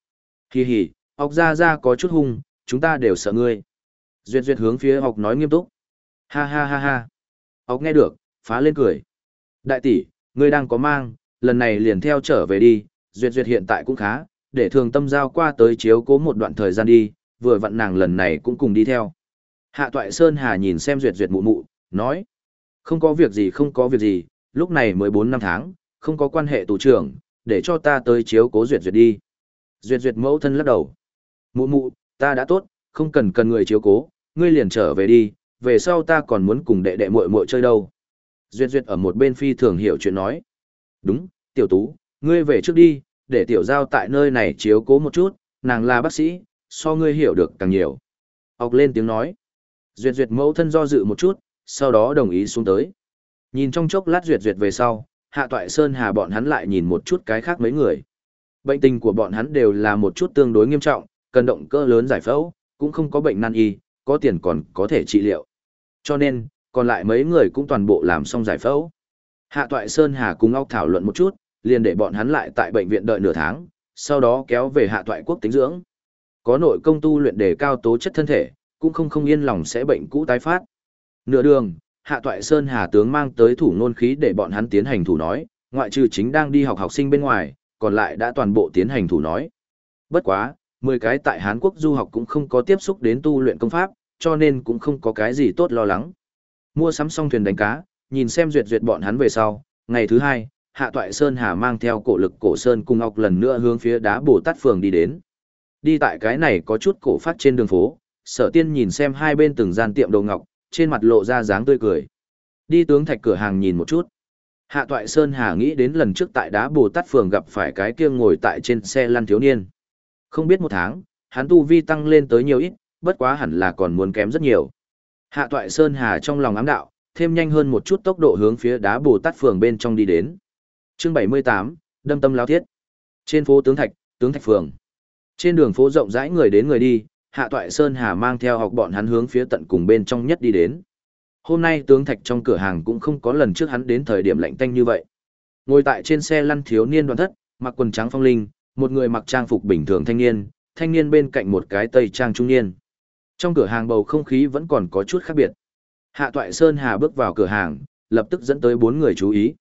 Hi hi, học ra ra có chút hung, chúng ta đều sợ ngươi. Duyệt Duyệt hướng phía học nói nghiêm túc. Ha ha ha ha. Học nghe được, phá lên cười. Đại tỷ, ngươi đang có mang, lần này liền theo trở về đi, Duyệt Duyệt hiện tại cũng khá, để thường tâm giao qua tới chiếu cố một đoạn thời gian đi, vừa vặn nàng lần này cũng cùng đi theo. Hạ Toại Sơn Hà nhìn xem Duyệt Duyệt mụ mụ, nói. Không có việc gì không có việc gì, lúc này mới bốn năm tháng, không có quan hệ tù trưởng, để cho ta tới chiếu cố Duyệt Duyệt đi. Duyệt Duyệt mẫu thân lắc đầu. Mụ mụ, ta đã tốt, không cần cần người chiếu cố, ngươi liền trở về đi, về sau ta còn muốn cùng đệ đệ muội muội chơi đâu. Duyệt Duyệt ở một bên phi thường hiểu chuyện nói. Đúng, tiểu tú, ngươi về trước đi, để tiểu giao tại nơi này chiếu cố một chút, nàng là bác sĩ, so ngươi hiểu được càng nhiều. Ốc lên tiếng nói. Duyệt Duyệt mẫu thân do dự một chút, sau đó đồng ý xuống tới. Nhìn trong chốc lát Duyệt Duyệt về sau, Hạ Toại Sơn Hà bọn hắn lại nhìn một chút cái khác mấy người. Bệnh tình của bọn hắn đều là một chút tương đối nghiêm trọng, cần động cơ lớn giải phẫu, cũng không có bệnh nan y, có tiền còn có thể trị liệu. Cho nên, còn lại mấy người cũng toàn bộ làm xong giải phẫu. Hạ Toại Sơn Hà cùng Ốc thảo luận một chút, liền để bọn hắn lại tại bệnh viện đợi nửa tháng, sau đó kéo về Hạ Toại quốc tính dưỡng. Có nội công tu luyện đề cao tố chất thân thể, cũng không không yên lòng sẽ bệnh cũ tái phát. Nửa đường, Hạ Toại Sơn Hà tướng mang tới thủ nôn khí để bọn hắn tiến hành thủ nói, ngoại trừ chính đang đi học học sinh bên ngoài, còn lại đã toàn bộ tiến hành thủ nói. Bất quá, 10 cái tại Hán Quốc du học cũng không có tiếp xúc đến tu luyện công pháp, cho nên cũng không có cái gì tốt lo lắng. Mua sắm xong thuyền đánh cá, nhìn xem duyệt duyệt bọn hắn về sau, ngày thứ hai, Hạ Toại Sơn Hà mang theo cổ lực cổ sơn cung ngọc lần nữa hướng phía đá Bồ Tát Phường đi đến. Đi tại cái này có chút cổ phát trên đường phố, sở tiên nhìn xem hai bên từng gian tiệm đồ ngọc, trên mặt lộ ra dáng tươi cười. Đi tướng thạch cửa hàng nhìn một chút. Hạ Toại Sơn Hà nghĩ đến lần trước tại đá Bồ Tát Phường gặp phải cái kia ngồi tại trên xe lăn thiếu niên. Không biết một tháng, hắn tu vi tăng lên tới nhiều ít, bất quá hẳn là còn muốn kém rất nhiều. Hạ Toại Sơn Hà trong lòng ám đạo, thêm nhanh hơn một chút tốc độ hướng phía đá Bồ Tát Phường bên trong đi đến. Chương 78, Đâm tâm lao thiết. Trên phố tướng thạch, tướng thạch phường. Trên đường phố rộng rãi người đến người đi, Hạ Toại Sơn Hà mang theo học bọn hắn hướng phía tận cùng bên trong nhất đi đến. Hôm nay tướng thạch trong cửa hàng cũng không có lần trước hắn đến thời điểm lạnh tanh như vậy. Ngồi tại trên xe lăn thiếu niên đoàn thất, mặc quần trắng phong linh, một người mặc trang phục bình thường thanh niên, thanh niên bên cạnh một cái tây trang trung niên. Trong cửa hàng bầu không khí vẫn còn có chút khác biệt. Hạ Toại Sơn Hà bước vào cửa hàng, lập tức dẫn tới bốn người chú ý.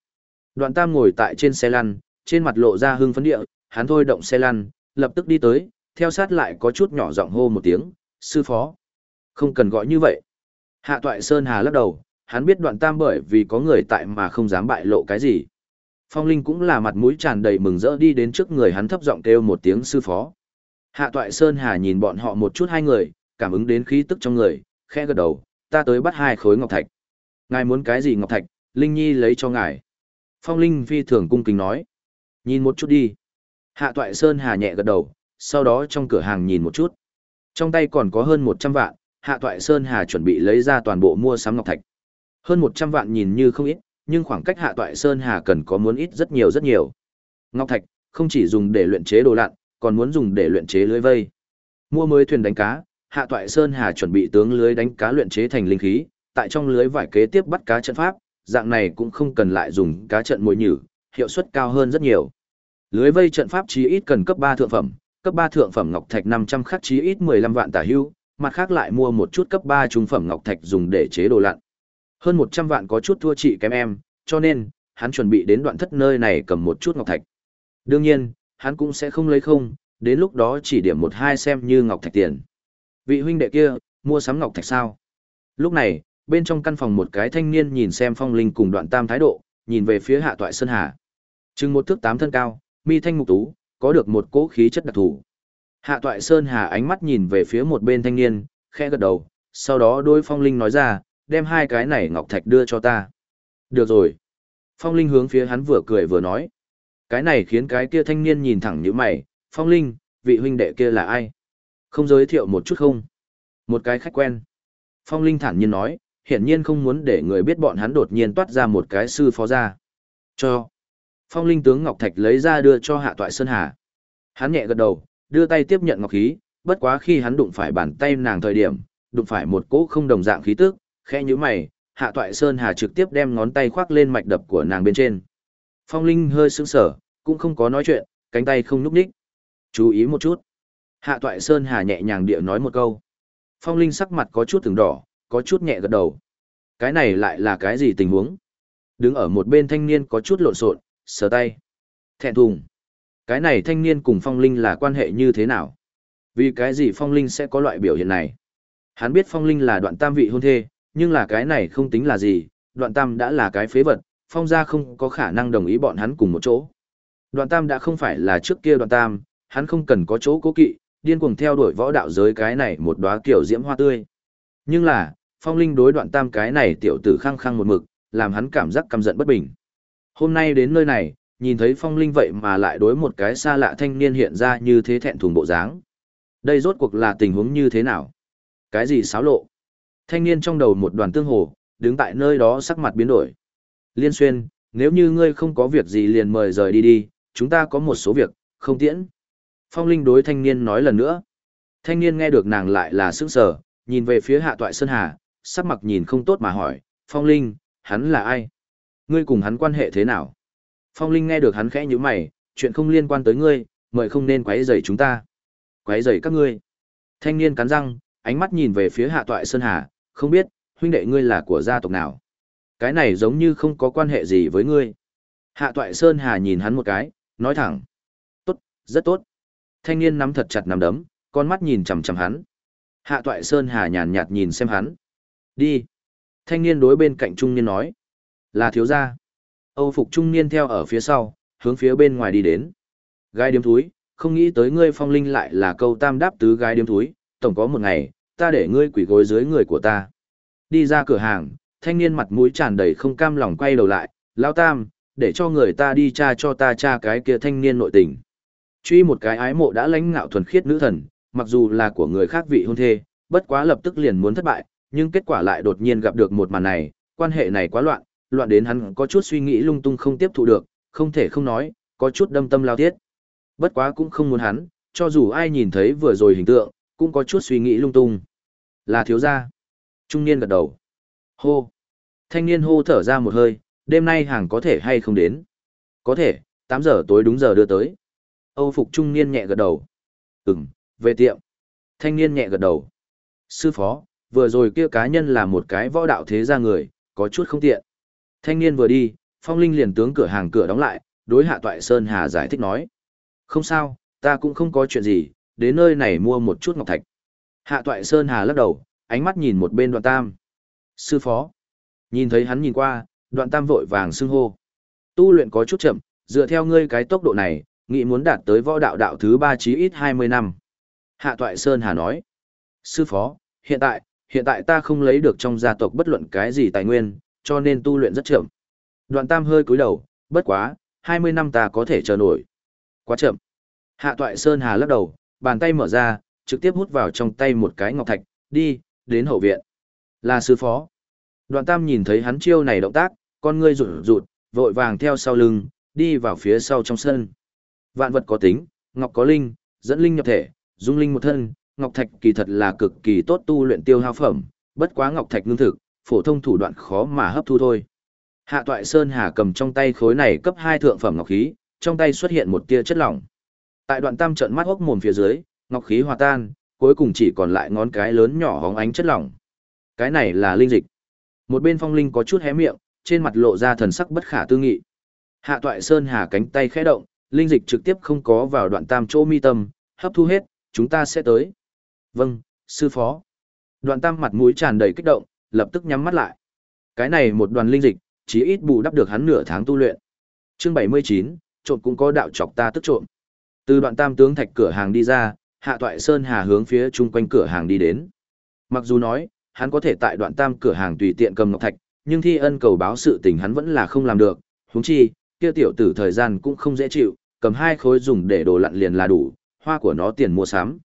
Đoạn Tam ngồi tại trên xe lăn, trên mặt lộ ra hưng phấn địa, hắn thôi động xe lăn, lập tức đi tới, theo sát lại có chút nhỏ giọng hô một tiếng, sư phó. Không cần gọi như vậy. Hạ Toại Sơn Hà lắc đầu, hắn biết đoạn tam bởi vì có người tại mà không dám bại lộ cái gì. Phong Linh cũng là mặt mũi tràn đầy mừng rỡ đi đến trước người hắn thấp giọng kêu một tiếng sư phó. Hạ Toại Sơn Hà nhìn bọn họ một chút hai người, cảm ứng đến khí tức trong người, khẽ gật đầu, ta tới bắt hai khối ngọc thạch. Ngài muốn cái gì ngọc thạch, Linh Nhi lấy cho ngài. Phong Linh phi thường cung kính nói. Nhìn một chút đi. Hạ Toại Sơn Hà nhẹ gật đầu, sau đó trong cửa hàng nhìn một chút. Trong tay còn có hơn 100 vạn, Hạ Toại Sơn Hà chuẩn bị lấy ra toàn bộ mua sắm ngọc thạch. Hơn 100 vạn nhìn như không ít, nhưng khoảng cách Hạ Toại Sơn Hà cần có muốn ít rất nhiều rất nhiều. Ngọc thạch không chỉ dùng để luyện chế đồ lặn, còn muốn dùng để luyện chế lưới vây. Mua mới thuyền đánh cá, Hạ Toại Sơn Hà chuẩn bị tướng lưới đánh cá luyện chế thành linh khí, tại trong lưới vải kế tiếp bắt cá trận pháp, dạng này cũng không cần lại dùng cá trận mồi nhử, hiệu suất cao hơn rất nhiều. Lưới vây trận pháp chí ít cần cấp 3 thượng phẩm, cấp 3 thượng phẩm ngọc thạch 500 khắc chí ít 15 vạn tả hưu, mặt khác lại mua một chút cấp 3 trung phẩm ngọc thạch dùng để chế đồ lặn. Hơn 100 vạn có chút thua chị kém em, cho nên, hắn chuẩn bị đến đoạn thất nơi này cầm một chút ngọc thạch. Đương nhiên, hắn cũng sẽ không lấy không, đến lúc đó chỉ điểm một hai xem như ngọc thạch tiền. Vị huynh đệ kia, mua sắm ngọc thạch sao? Lúc này, bên trong căn phòng một cái thanh niên nhìn xem phong linh cùng đoạn tam thái độ, nhìn về phía hạ toại sơn hà. Chừng một thước tám thân cao, mi thanh mục tú, có được một cỗ khí chất đặc thù. Hạ toại sơn hà ánh mắt nhìn về phía một bên thanh niên, khẽ gật đầu, sau đó đôi phong linh nói ra, đem hai cái này ngọc thạch đưa cho ta. Được rồi. Phong linh hướng phía hắn vừa cười vừa nói. Cái này khiến cái kia thanh niên nhìn thẳng như mày, phong linh, vị huynh đệ kia là ai? Không giới thiệu một chút không? Một cái khách quen. Phong linh thản nhiên nói, hiển nhiên không muốn để người biết bọn hắn đột nhiên toát ra một cái sư phó ra. Cho. Phong linh tướng Ngọc Thạch lấy ra đưa cho hạ toại Sơn Hà. Hắn nhẹ gật đầu, đưa tay tiếp nhận ngọc khí, bất quá khi hắn đụng phải bàn tay nàng thời điểm, đụng phải một cỗ không đồng dạng khí tức, khẽ như mày, hạ toại Sơn Hà trực tiếp đem ngón tay khoác lên mạch đập của nàng bên trên. Phong linh hơi sững sờ, cũng không có nói chuyện, cánh tay không nhúc nhích. Chú ý một chút. Hạ toại Sơn Hà nhẹ nhàng địa nói một câu. Phong linh sắc mặt có chút từng đỏ, có chút nhẹ gật đầu. Cái này lại là cái gì tình huống? Đứng ở một bên thanh niên có chút lộn xộn, sờ tay. Thẹn thùng. Cái này thanh niên cùng phong linh là quan hệ như thế nào? Vì cái gì phong linh sẽ có loại biểu hiện này? Hắn biết phong linh là đoạn tam vị hôn thê, nhưng là cái này không tính là gì, đoạn tam đã là cái phế vật, phong gia không có khả năng đồng ý bọn hắn cùng một chỗ. Đoạn tam đã không phải là trước kia đoạn tam, hắn không cần có chỗ cố kỵ, điên cuồng theo đuổi võ đạo giới cái này một đóa kiểu diễm hoa tươi. Nhưng là, phong linh đối đoạn tam cái này tiểu tử khăng khăng một mực, làm hắn cảm giác căm giận bất bình. Hôm nay đến nơi này, nhìn thấy phong linh vậy mà lại đối một cái xa lạ thanh niên hiện ra như thế thẹn thùng bộ dáng. Đây rốt cuộc là tình huống như thế nào? Cái gì xáo lộ? Thanh niên trong đầu một đoàn tương hồ, đứng tại nơi đó sắc mặt biến đổi. Liên xuyên, nếu như ngươi không có việc gì liền mời rời đi đi, chúng ta có một số việc, không tiễn. Phong Linh đối thanh niên nói lần nữa. Thanh niên nghe được nàng lại là sững sở, nhìn về phía hạ toại Sơn Hà, sắc mặt nhìn không tốt mà hỏi, Phong Linh, hắn là ai? Ngươi cùng hắn quan hệ thế nào? Phong Linh nghe được hắn khẽ như mày, chuyện không liên quan tới ngươi, mời không nên quấy rầy chúng ta. Quấy rầy các ngươi. Thanh niên cắn răng, ánh mắt nhìn về phía hạ toại Sơn Hà, không biết, huynh đệ ngươi là của gia tộc nào? Cái này giống như không có quan hệ gì với ngươi. Hạ toại Sơn Hà nhìn hắn một cái, nói thẳng. Tốt, rất tốt. Thanh niên nắm thật chặt nắm đấm, con mắt nhìn chằm chằm hắn. Hạ toại Sơn Hà nhàn nhạt nhìn xem hắn. Đi. Thanh niên đối bên cạnh trung niên nói. Là thiếu gia. Âu phục trung niên theo ở phía sau, hướng phía bên ngoài đi đến. Gai điếm thúi, không nghĩ tới ngươi phong linh lại là câu tam đáp tứ gai điếm thúi, tổng có một ngày, ta để ngươi quỷ gối dưới người của ta. Đi ra cửa hàng, thanh niên mặt mũi tràn đầy không cam lòng quay đầu lại, lao tam, để cho người ta đi tra cho ta tra cái kia thanh niên nội tình. Truy một cái ái mộ đã lãnh ngạo thuần khiết nữ thần, mặc dù là của người khác vị hôn thê, bất quá lập tức liền muốn thất bại, nhưng kết quả lại đột nhiên gặp được một màn này, quan hệ này quá loạn, loạn đến hắn có chút suy nghĩ lung tung không tiếp thụ được, không thể không nói, có chút đâm tâm lao thiết. Bất quá cũng không muốn hắn, cho dù ai nhìn thấy vừa rồi hình tượng, cũng có chút suy nghĩ lung tung. Là thiếu gia. Trung niên gật đầu. Hô. Thanh niên hô thở ra một hơi, đêm nay hàng có thể hay không đến? Có thể, 8 giờ tối đúng giờ đưa tới. Âu phục trung niên nhẹ gật đầu. Ừm, về tiệm. Thanh niên nhẹ gật đầu. Sư phó, vừa rồi kia cá nhân là một cái võ đạo thế gia người, có chút không tiện. Thanh niên vừa đi, Phong Linh liền tướng cửa hàng cửa đóng lại, đối hạ toại Sơn Hà giải thích nói. Không sao, ta cũng không có chuyện gì, đến nơi này mua một chút ngọc thạch. Hạ toại Sơn Hà lắc đầu, ánh mắt nhìn một bên đoạn tam. Sư phó. Nhìn thấy hắn nhìn qua, đoạn tam vội vàng xưng hô. Tu luyện có chút chậm, dựa theo ngươi cái tốc độ này, nghĩ muốn đạt tới võ đạo đạo thứ ba chí ít 20 năm. Hạ toại Sơn Hà nói. Sư phó, hiện tại, hiện tại ta không lấy được trong gia tộc bất luận cái gì tài nguyên, cho nên tu luyện rất chậm. Đoạn tam hơi cúi đầu, bất quá, 20 năm ta có thể chờ nổi. Quá chậm. Hạ toại Sơn Hà lắc đầu, bàn tay mở ra, trực tiếp hút vào trong tay một cái ngọc thạch, đi, đến hậu viện. Là sư phó. Đoạn tam nhìn thấy hắn chiêu này động tác, con ngươi rụt rụt, vội vàng theo sau lưng, đi vào phía sau trong sân. Vạn vật có tính, ngọc có linh, dẫn linh nhập thể, dung linh một thân, ngọc thạch kỳ thật là cực kỳ tốt tu luyện tiêu hao phẩm, bất quá ngọc thạch ngưng thực, phổ thông thủ đoạn khó mà hấp thu thôi. Hạ Toại Sơn Hà cầm trong tay khối này cấp 2 thượng phẩm ngọc khí, trong tay xuất hiện một tia chất lỏng. Tại đoạn tam trận mắt hốc mồm phía dưới, ngọc khí hòa tan, cuối cùng chỉ còn lại ngón cái lớn nhỏ hóng ánh chất lỏng. Cái này là linh dịch. Một bên phong linh có chút hé miệng, trên mặt lộ ra thần sắc bất khả tư nghị. Hạ Toại Sơn Hà cánh tay khẽ động, linh dịch trực tiếp không có vào đoạn tam chỗ mi tâm, hấp thu hết, chúng ta sẽ tới. Vâng, sư phó. Đoạn tam mặt mũi tràn đầy kích động, lập tức nhắm mắt lại. Cái này một đoàn linh dịch, chí ít bù đắp được hắn nửa tháng tu luyện. Chương 79, trộm cũng có đạo chọc ta tức trộm. Từ đoạn tam tướng thạch cửa hàng đi ra, Hạ Toại Sơn Hà hướng phía chung quanh cửa hàng đi đến. Mặc dù nói, hắn có thể tại đoạn tam cửa hàng tùy tiện cầm ngọc thạch, nhưng thi ân cầu báo sự tình hắn vẫn là không làm được, huống chi, kia tiểu tử thời gian cũng không dễ chịu, cầm hai khối dùng để đồ lặn liền là đủ, hoa của nó tiền mua sắm.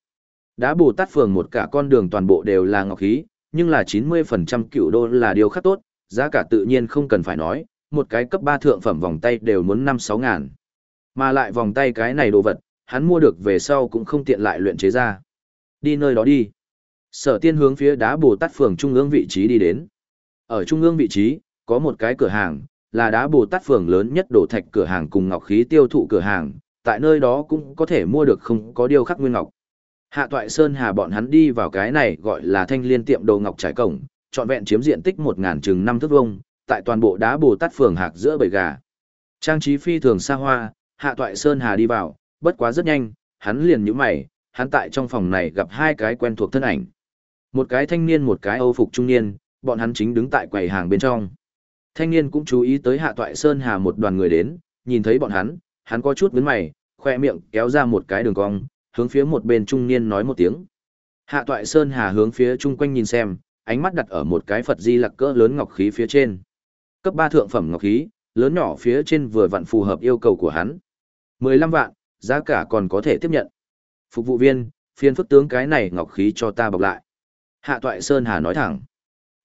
Đá Bồ Tát phường một cả con đường toàn bộ đều là ngọc khí, nhưng là 90% cựu đô là điều khắc tốt, giá cả tự nhiên không cần phải nói, một cái cấp 3 thượng phẩm vòng tay đều muốn 5-6 ngàn. Mà lại vòng tay cái này đồ vật, hắn mua được về sau cũng không tiện lại luyện chế ra. Đi nơi đó đi. Sở tiên hướng phía đá Bồ Tát phường trung ương vị trí đi đến. Ở trung ương vị trí, có một cái cửa hàng, là đá Bồ Tát phường lớn nhất đổ thạch cửa hàng cùng ngọc khí tiêu thụ cửa hàng, tại nơi đó cũng có thể mua được không có điều khắc nguyên ngọc. Hạ Toại Sơn Hà bọn hắn đi vào cái này gọi là thanh liên tiệm đồ ngọc trải cổng, trọn vẹn chiếm diện tích một ngàn chừng năm thước vuông, tại toàn bộ đá Bồ Tát phường hạc giữa bầy gà. Trang trí phi thường xa hoa, Hạ Toại Sơn Hà đi vào, bất quá rất nhanh, hắn liền nhíu mày, hắn tại trong phòng này gặp hai cái quen thuộc thân ảnh. Một cái thanh niên một cái Âu phục trung niên, bọn hắn chính đứng tại quầy hàng bên trong. Thanh niên cũng chú ý tới Hạ Toại Sơn Hà một đoàn người đến, nhìn thấy bọn hắn, hắn có chút nhướng mày, khoe miệng kéo ra một cái đường cong, hướng phía một bên trung niên nói một tiếng. Hạ Toại Sơn Hà hướng phía chung quanh nhìn xem, ánh mắt đặt ở một cái Phật Di Lặc cỡ lớn ngọc khí phía trên. Cấp ba thượng phẩm ngọc khí, lớn nhỏ phía trên vừa vặn phù hợp yêu cầu của hắn. 15 vạn, giá cả còn có thể tiếp nhận. Phục vụ viên, phiên phức tướng cái này ngọc khí cho ta bọc lại. Hạ Toại Sơn Hà nói thẳng.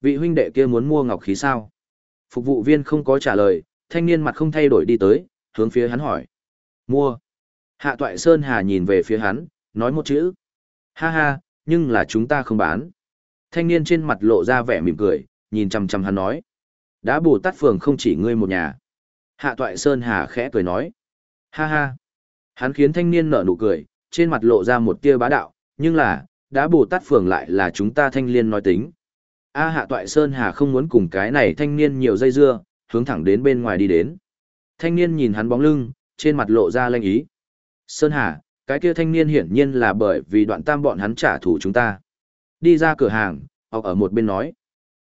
Vị huynh đệ kia muốn mua ngọc khí sao? Phục vụ viên không có trả lời, thanh niên mặt không thay đổi đi tới, hướng phía hắn hỏi. Mua. Hạ Toại Sơn Hà nhìn về phía hắn, nói một chữ. Ha ha, nhưng là chúng ta không bán. Thanh niên trên mặt lộ ra vẻ mỉm cười, nhìn chằm chằm hắn nói. Đã bù tát phường không chỉ ngươi một nhà. Hạ Toại Sơn Hà khẽ cười nói. Ha ha. Hắn khiến thanh niên nở nụ cười, trên mặt lộ ra một tia bá đạo, nhưng là, đã bù tát phường lại là chúng ta thanh niên nói tính. A Hạ Toại Sơn Hà không muốn cùng cái này thanh niên nhiều dây dưa, hướng thẳng đến bên ngoài đi đến. Thanh niên nhìn hắn bóng lưng, trên mặt lộ ra lanh ý. Sơn Hà, cái kia thanh niên hiển nhiên là bởi vì đoạn tam bọn hắn trả thù chúng ta. Đi ra cửa hàng, học ở một bên nói.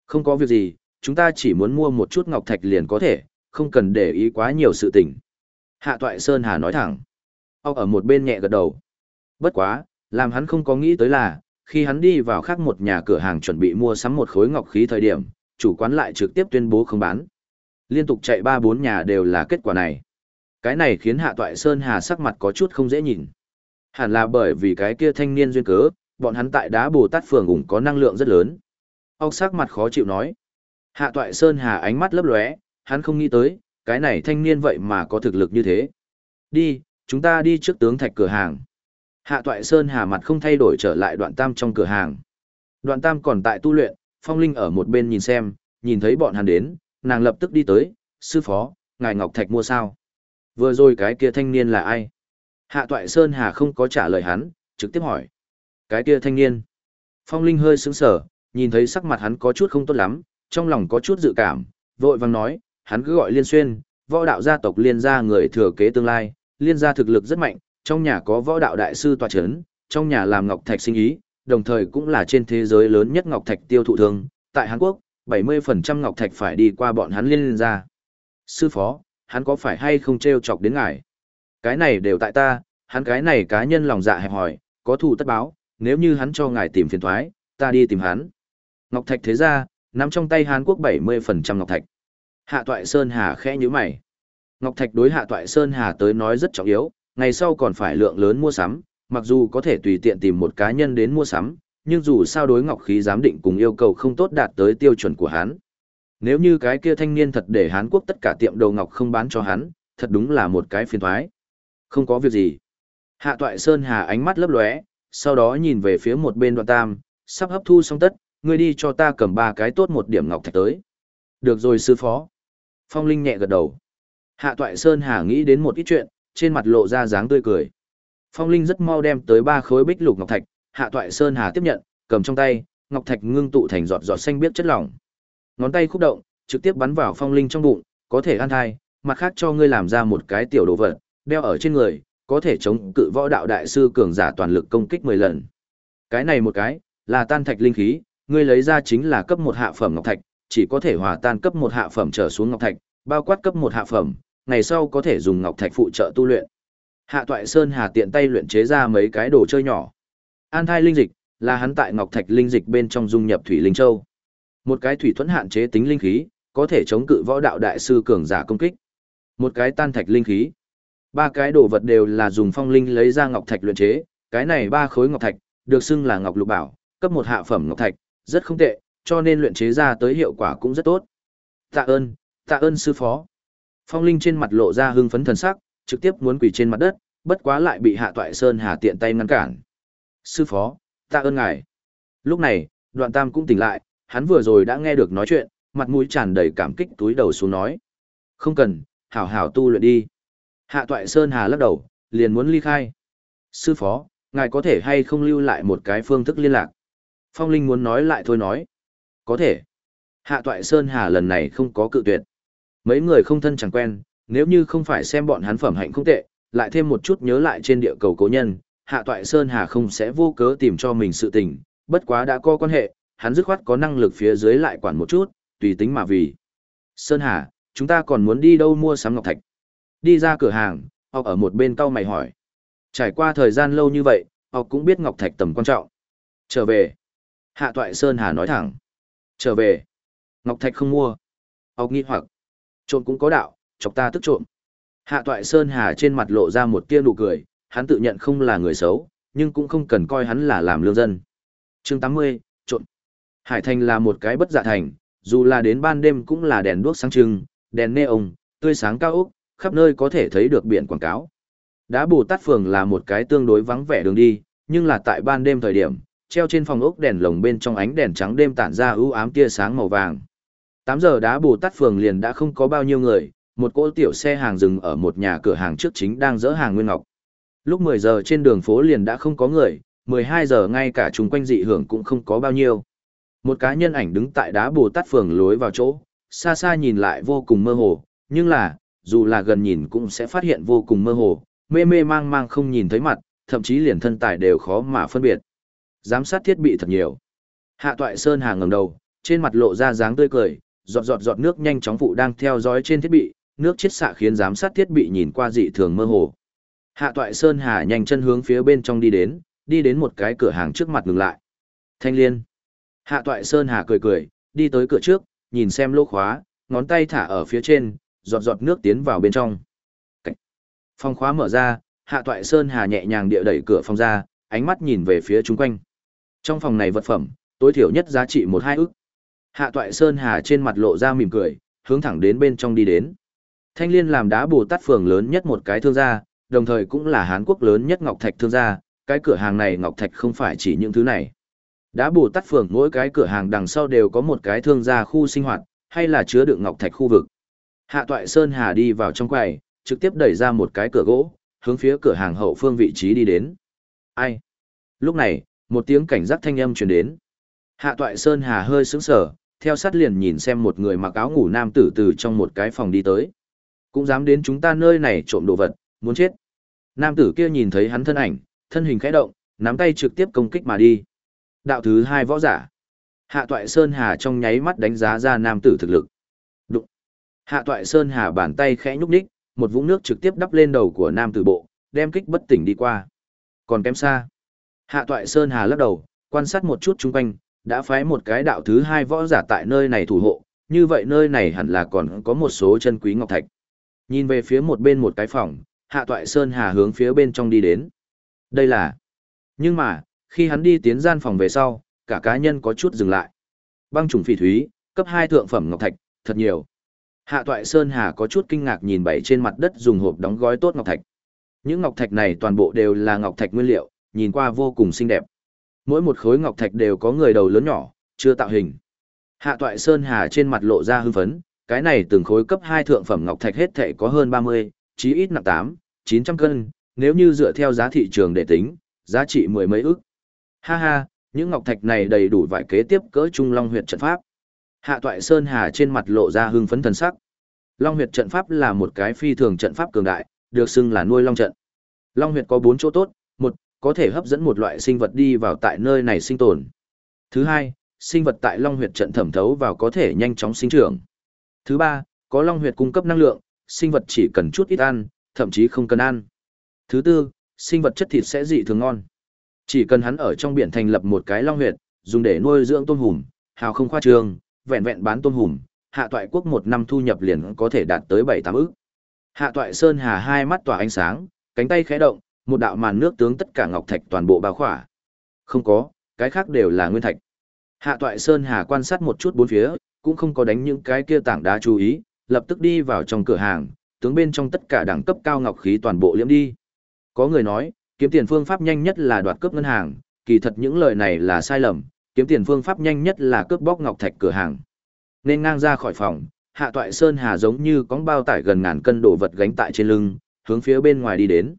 Không có việc gì, chúng ta chỉ muốn mua một chút ngọc thạch liền có thể, không cần để ý quá nhiều sự tình. Hạ Toại Sơn Hà nói thẳng. Học ở một bên nhẹ gật đầu. Bất quá, làm hắn không có nghĩ tới là, khi hắn đi vào khác một nhà cửa hàng chuẩn bị mua sắm một khối ngọc khí thời điểm, chủ quán lại trực tiếp tuyên bố không bán. Liên tục chạy ba bốn nhà đều là kết quả này. Cái này khiến Hạ Toại Sơn Hà sắc mặt có chút không dễ nhìn. Hẳn là bởi vì cái kia thanh niên duyên cớ, bọn hắn tại đá Bồ Tát phường ủng có năng lượng rất lớn. Ông sắc mặt khó chịu nói. Hạ Toại Sơn Hà ánh mắt lấp lóe, hắn không nghĩ tới, cái này thanh niên vậy mà có thực lực như thế. Đi, chúng ta đi trước tướng thạch cửa hàng. Hạ Toại Sơn Hà mặt không thay đổi trở lại đoạn tam trong cửa hàng. Đoạn tam còn tại tu luyện, Phong Linh ở một bên nhìn xem, nhìn thấy bọn hắn đến, nàng lập tức đi tới, sư phó, ngài Ngọc Thạch mua sao? Vừa rồi cái kia thanh niên là ai? Hạ Toại Sơn Hà không có trả lời hắn, trực tiếp hỏi. Cái kia thanh niên. Phong Linh hơi sững sờ, nhìn thấy sắc mặt hắn có chút không tốt lắm, trong lòng có chút dự cảm, vội vàng nói, hắn cứ gọi Liên Xuyên, võ đạo gia tộc Liên gia người thừa kế tương lai, Liên gia thực lực rất mạnh, trong nhà có võ đạo đại sư tọa chấn, trong nhà làm ngọc thạch sinh ý, đồng thời cũng là trên thế giới lớn nhất ngọc thạch tiêu thụ thương, tại Hàn Quốc, 70% ngọc thạch phải đi qua bọn hắn liên gia. Sư phó, hắn có phải hay không treo chọc đến ngài? Cái này đều tại ta, hắn cái này cá nhân lòng dạ hẹp hòi, có thù tất báo, nếu như hắn cho ngài tìm phiền thoái, ta đi tìm hắn. Ngọc thạch thế ra, nắm trong tay Hàn Quốc 70% ngọc thạch. Hạ Toại Sơn Hà khẽ nhíu mày. Ngọc Thạch đối Hạ Toại Sơn Hà tới nói rất trọng yếu, ngày sau còn phải lượng lớn mua sắm, mặc dù có thể tùy tiện tìm một cá nhân đến mua sắm, nhưng dù sao đối ngọc khí giám định cùng yêu cầu không tốt đạt tới tiêu chuẩn của hắn. Nếu như cái kia thanh niên thật để Hán Quốc tất cả tiệm đồ ngọc không bán cho hắn, thật đúng là một cái phiền thoái. Không có việc gì. Hạ Toại Sơn Hà ánh mắt lấp lóe, sau đó nhìn về phía một bên đoạn tam, sắp hấp thu xong tất, ngươi đi cho ta cầm ba cái tốt một điểm ngọc thạch tới. Được rồi sư phó. Phong Linh nhẹ gật đầu. Hạ Toại Sơn Hà nghĩ đến một ít chuyện, trên mặt lộ ra dáng tươi cười. Phong Linh rất mau đem tới ba khối bích lục ngọc thạch, Hạ Toại Sơn Hà tiếp nhận, cầm trong tay, ngọc thạch ngưng tụ thành giọt giọt xanh biếc chất lỏng. Ngón tay khúc động, trực tiếp bắn vào Phong Linh trong bụng, có thể ăn thai, mặt khác cho ngươi làm ra một cái tiểu đồ vật, đeo ở trên người, có thể chống cự võ đạo đại sư cường giả toàn lực công kích 10 lần. Cái này một cái, là tan thạch linh khí, ngươi lấy ra chính là cấp một hạ phẩm ngọc thạch, chỉ có thể hòa tan cấp một hạ phẩm trở xuống ngọc thạch, bao quát cấp một hạ phẩm, ngày sau có thể dùng ngọc thạch phụ trợ tu luyện. Hạ Toại Sơn Hà tiện tay luyện chế ra mấy cái đồ chơi nhỏ. An thai linh dịch là hắn tại ngọc thạch linh dịch bên trong dung nhập thủy linh châu. Một cái thủy thuẫn hạn chế tính linh khí, có thể chống cự võ đạo đại sư cường giả công kích. Một cái tan thạch linh khí. Ba cái đồ vật đều là dùng phong linh lấy ra ngọc thạch luyện chế, cái này ba khối ngọc thạch, được xưng là ngọc lục bảo, cấp một hạ phẩm ngọc thạch, rất không tệ, cho nên luyện chế ra tới hiệu quả cũng rất tốt. Tạ ơn, tạ ơn sư phó. Phong linh trên mặt lộ ra hưng phấn thần sắc, trực tiếp muốn quỳ trên mặt đất, bất quá lại bị hạ toại sơn hà tiện tay ngăn cản. Sư phó, tạ ơn ngài. Lúc này, đoạn tam cũng tỉnh lại, hắn vừa rồi đã nghe được nói chuyện, mặt mũi tràn đầy cảm kích túi đầu xuống nói. Không cần, hảo hảo tu luyện đi. Hạ toại Sơn Hà lắc đầu, liền muốn ly khai. Sư phó, ngài có thể hay không lưu lại một cái phương thức liên lạc? Phong Linh muốn nói lại thôi nói. Có thể. Hạ toại Sơn Hà lần này không có cự tuyệt. Mấy người không thân chẳng quen, nếu như không phải xem bọn hắn phẩm hạnh không tệ, lại thêm một chút nhớ lại trên địa cầu cố nhân, Hạ toại Sơn Hà không sẽ vô cớ tìm cho mình sự tình, bất quá đã có quan hệ, hắn dứt khoát có năng lực phía dưới lại quản một chút, tùy tính mà vì. Sơn Hà, chúng ta còn muốn đi đâu mua sắm ngọc thạch? Đi ra cửa hàng, học ở một bên cau mày hỏi. Trải qua thời gian lâu như vậy, học cũng biết ngọc thạch tầm quan trọng. Trở về. Hạ Toại Sơn Hà nói thẳng. Trở về. Ngọc thạch không mua. Học nghi hoặc. Trộm cũng có đạo, chọc ta tức trộm. Hạ Toại Sơn Hà trên mặt lộ ra một tia nụ cười, hắn tự nhận không là người xấu, nhưng cũng không cần coi hắn là làm lương dân. Chương 80, trộm. Hải Thành là một cái bất dạ thành, dù là đến ban đêm cũng là đèn đuốc sáng trưng, đèn neon, tươi sáng cao ốc, khắp nơi có thể thấy được biển quảng cáo. Đá Bồ Tát Phường là một cái tương đối vắng vẻ đường đi, nhưng là tại ban đêm thời điểm, treo trên phòng ốc đèn lồng bên trong ánh đèn trắng đêm tản ra ưu ám tia sáng màu vàng. 8 giờ đá Bồ Tát Phường liền đã không có bao nhiêu người, một cỗ tiểu xe hàng dừng ở một nhà cửa hàng trước chính đang dỡ hàng nguyên ngọc. Lúc 10 giờ trên đường phố liền đã không có người, 12 giờ ngay cả chung quanh dị hưởng cũng không có bao nhiêu. Một cá nhân ảnh đứng tại đá Bồ Tát Phường lối vào chỗ, xa xa nhìn lại vô cùng mơ hồ, nhưng là, dù là gần nhìn cũng sẽ phát hiện vô cùng mơ hồ, mê mê mang mang không nhìn thấy mặt, thậm chí liền thân tài đều khó mà phân biệt. Giám sát thiết bị thật nhiều. Hạ Toại Sơn hàng ngẩng đầu, trên mặt lộ ra dáng tươi cười, giọt giọt giọt nước nhanh chóng phụ đang theo dõi trên thiết bị, nước chết xạ khiến giám sát thiết bị nhìn qua dị thường mơ hồ. Hạ Toại Sơn Hà nhanh chân hướng phía bên trong đi đến, đi đến một cái cửa hàng trước mặt ngừng lại. Thanh Liên. Hạ Toại Sơn Hà cười cười, đi tới cửa trước, nhìn xem lỗ khóa, ngón tay thả ở phía trên, giọt giọt nước tiến vào bên trong. Cách. Phòng khóa mở ra, Hạ Toại Sơn Hà nhẹ nhàng địa đẩy cửa phòng ra, ánh mắt nhìn về phía chung quanh. Trong phòng này vật phẩm, tối thiểu nhất giá trị một hai ức. Hạ Toại Sơn Hà trên mặt lộ ra mỉm cười, hướng thẳng đến bên trong đi đến. Thanh Liên làm đá Bồ Tát phường lớn nhất một cái thương gia, đồng thời cũng là Hán Quốc lớn nhất ngọc thạch thương gia, cái cửa hàng này ngọc thạch không phải chỉ những thứ này đã bù Tát phường mỗi cái cửa hàng đằng sau đều có một cái thương gia khu sinh hoạt, hay là chứa đựng ngọc thạch khu vực. Hạ Toại Sơn Hà đi vào trong quầy, trực tiếp đẩy ra một cái cửa gỗ, hướng phía cửa hàng hậu phương vị trí đi đến. Ai? Lúc này, một tiếng cảnh giác thanh âm truyền đến. Hạ Toại Sơn Hà hơi sững sờ, theo sát liền nhìn xem một người mặc áo ngủ nam tử từ trong một cái phòng đi tới. Cũng dám đến chúng ta nơi này trộm đồ vật, muốn chết. Nam tử kia nhìn thấy hắn thân ảnh, thân hình khẽ động, nắm tay trực tiếp công kích mà đi. Đạo thứ hai võ giả. Hạ Toại Sơn Hà trong nháy mắt đánh giá ra nam tử thực lực. Đụng. Hạ Toại Sơn Hà bàn tay khẽ nhúc nhích, một vũng nước trực tiếp đắp lên đầu của nam tử bộ, đem kích bất tỉnh đi qua. Còn kém xa. Hạ Toại Sơn Hà lắc đầu, quan sát một chút chung quanh, đã phái một cái đạo thứ hai võ giả tại nơi này thủ hộ, như vậy nơi này hẳn là còn có một số chân quý ngọc thạch. Nhìn về phía một bên một cái phòng, Hạ Toại Sơn Hà hướng phía bên trong đi đến. Đây là... Nhưng mà, khi hắn đi tiến gian phòng về sau, cả cá nhân có chút dừng lại. Băng trùng phỉ thúy, cấp hai thượng phẩm ngọc thạch, thật nhiều. Hạ Toại Sơn Hà có chút kinh ngạc nhìn bảy trên mặt đất dùng hộp đóng gói tốt ngọc thạch. Những ngọc thạch này toàn bộ đều là ngọc thạch nguyên liệu, nhìn qua vô cùng xinh đẹp. Mỗi một khối ngọc thạch đều có người đầu lớn nhỏ, chưa tạo hình. Hạ Toại Sơn Hà trên mặt lộ ra hưng phấn, cái này từng khối cấp hai thượng phẩm ngọc thạch hết thảy có hơn 30, chí ít nặng 8, 900 cân, nếu như dựa theo giá thị trường để tính, giá trị mười mấy ức. Ha ha, những ngọc thạch này đầy đủ vải kế tiếp cỡ trung long huyệt trận pháp. Hạ Toại Sơn Hà trên mặt lộ ra hưng phấn thần sắc. Long huyệt trận pháp là một cái phi thường trận pháp cường đại, được xưng là nuôi long trận. Long huyệt có bốn chỗ tốt, một, có thể hấp dẫn một loại sinh vật đi vào tại nơi này sinh tồn. Thứ hai, sinh vật tại long huyệt trận thẩm thấu vào có thể nhanh chóng sinh trưởng. Thứ ba, có long huyệt cung cấp năng lượng, sinh vật chỉ cần chút ít ăn, thậm chí không cần ăn. Thứ tư, sinh vật chất thịt sẽ dị thường ngon. Chỉ cần hắn ở trong biển thành lập một cái long huyệt, dùng để nuôi dưỡng tôm hùm, hào không khoa trương, vẹn vẹn bán tôm hùm, hạ toại quốc một năm thu nhập liền có thể đạt tới bảy tám ức. Hạ toại sơn hà hai mắt tỏa ánh sáng, cánh tay khẽ động, một đạo màn nước tướng tất cả ngọc thạch toàn bộ bao khỏa. Không có, cái khác đều là nguyên thạch. Hạ toại sơn hà quan sát một chút bốn phía, cũng không có đánh những cái kia tảng đá chú ý, lập tức đi vào trong cửa hàng, tướng bên trong tất cả đẳng cấp cao ngọc khí toàn bộ liễm đi. Có người nói, kiếm tiền phương pháp nhanh nhất là đoạt cướp ngân hàng, kỳ thật những lời này là sai lầm, kiếm tiền phương pháp nhanh nhất là cướp bóc ngọc thạch cửa hàng. Nên ngang ra khỏi phòng, Hạ Toại Sơn Hà giống như có bao tải gần ngàn cân đồ vật gánh tại trên lưng, hướng phía bên ngoài đi đến.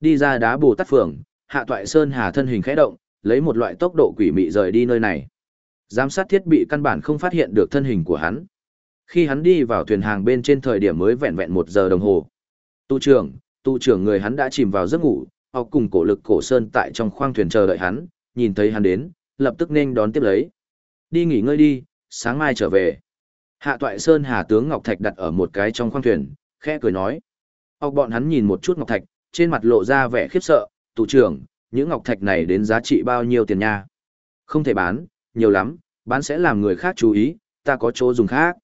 Đi ra đá Bồ Tát Phường, Hạ Toại Sơn Hà thân hình khẽ động, lấy một loại tốc độ quỷ mị rời đi nơi này. Giám sát thiết bị căn bản không phát hiện được thân hình của hắn. Khi hắn đi vào thuyền hàng bên trên thời điểm mới vẹn vẹn một giờ đồng hồ. Tu trưởng, tu trưởng người hắn đã chìm vào giấc ngủ, học cùng cổ lực cổ sơn tại trong khoang thuyền chờ đợi hắn, nhìn thấy hắn đến, lập tức nên đón tiếp lấy. Đi nghỉ ngơi đi, sáng mai trở về. Hạ toại sơn hà tướng Ngọc Thạch đặt ở một cái trong khoang thuyền, khẽ cười nói. Học bọn hắn nhìn một chút Ngọc Thạch, trên mặt lộ ra vẻ khiếp sợ, tù trưởng, những Ngọc Thạch này đến giá trị bao nhiêu tiền nha? Không thể bán, nhiều lắm, bán sẽ làm người khác chú ý, ta có chỗ dùng khác.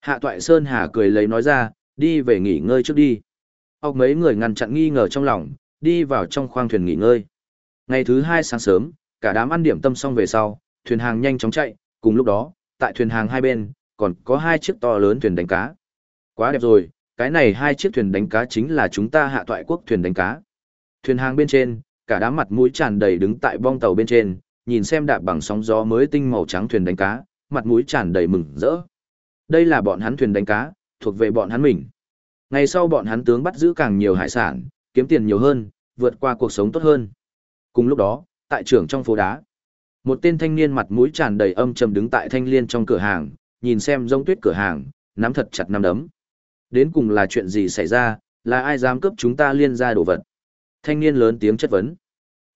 Hạ toại sơn hà cười lấy nói ra, đi về nghỉ ngơi trước đi. Học mấy người ngăn chặn nghi ngờ trong lòng, đi vào trong khoang thuyền nghỉ ngơi. Ngày thứ hai sáng sớm, cả đám ăn điểm tâm xong về sau, thuyền hàng nhanh chóng chạy, cùng lúc đó, tại thuyền hàng hai bên, còn có hai chiếc to lớn thuyền đánh cá. Quá đẹp rồi, cái này hai chiếc thuyền đánh cá chính là chúng ta hạ toại quốc thuyền đánh cá. Thuyền hàng bên trên, cả đám mặt mũi tràn đầy đứng tại bong tàu bên trên, nhìn xem đạp bằng sóng gió mới tinh màu trắng thuyền đánh cá, mặt mũi tràn đầy mừng rỡ. Đây là bọn hắn thuyền đánh cá, thuộc về bọn hắn mình. Ngày sau bọn hắn tướng bắt giữ càng nhiều hải sản, kiếm tiền nhiều hơn, vượt qua cuộc sống tốt hơn. Cùng lúc đó, tại trưởng trong phố đá, một tên thanh niên mặt mũi tràn đầy âm trầm đứng tại thanh liên trong cửa hàng, nhìn xem giống tuyết cửa hàng, nắm thật chặt nắm đấm. Đến cùng là chuyện gì xảy ra, là ai dám cướp chúng ta liên ra đồ vật? Thanh niên lớn tiếng chất vấn.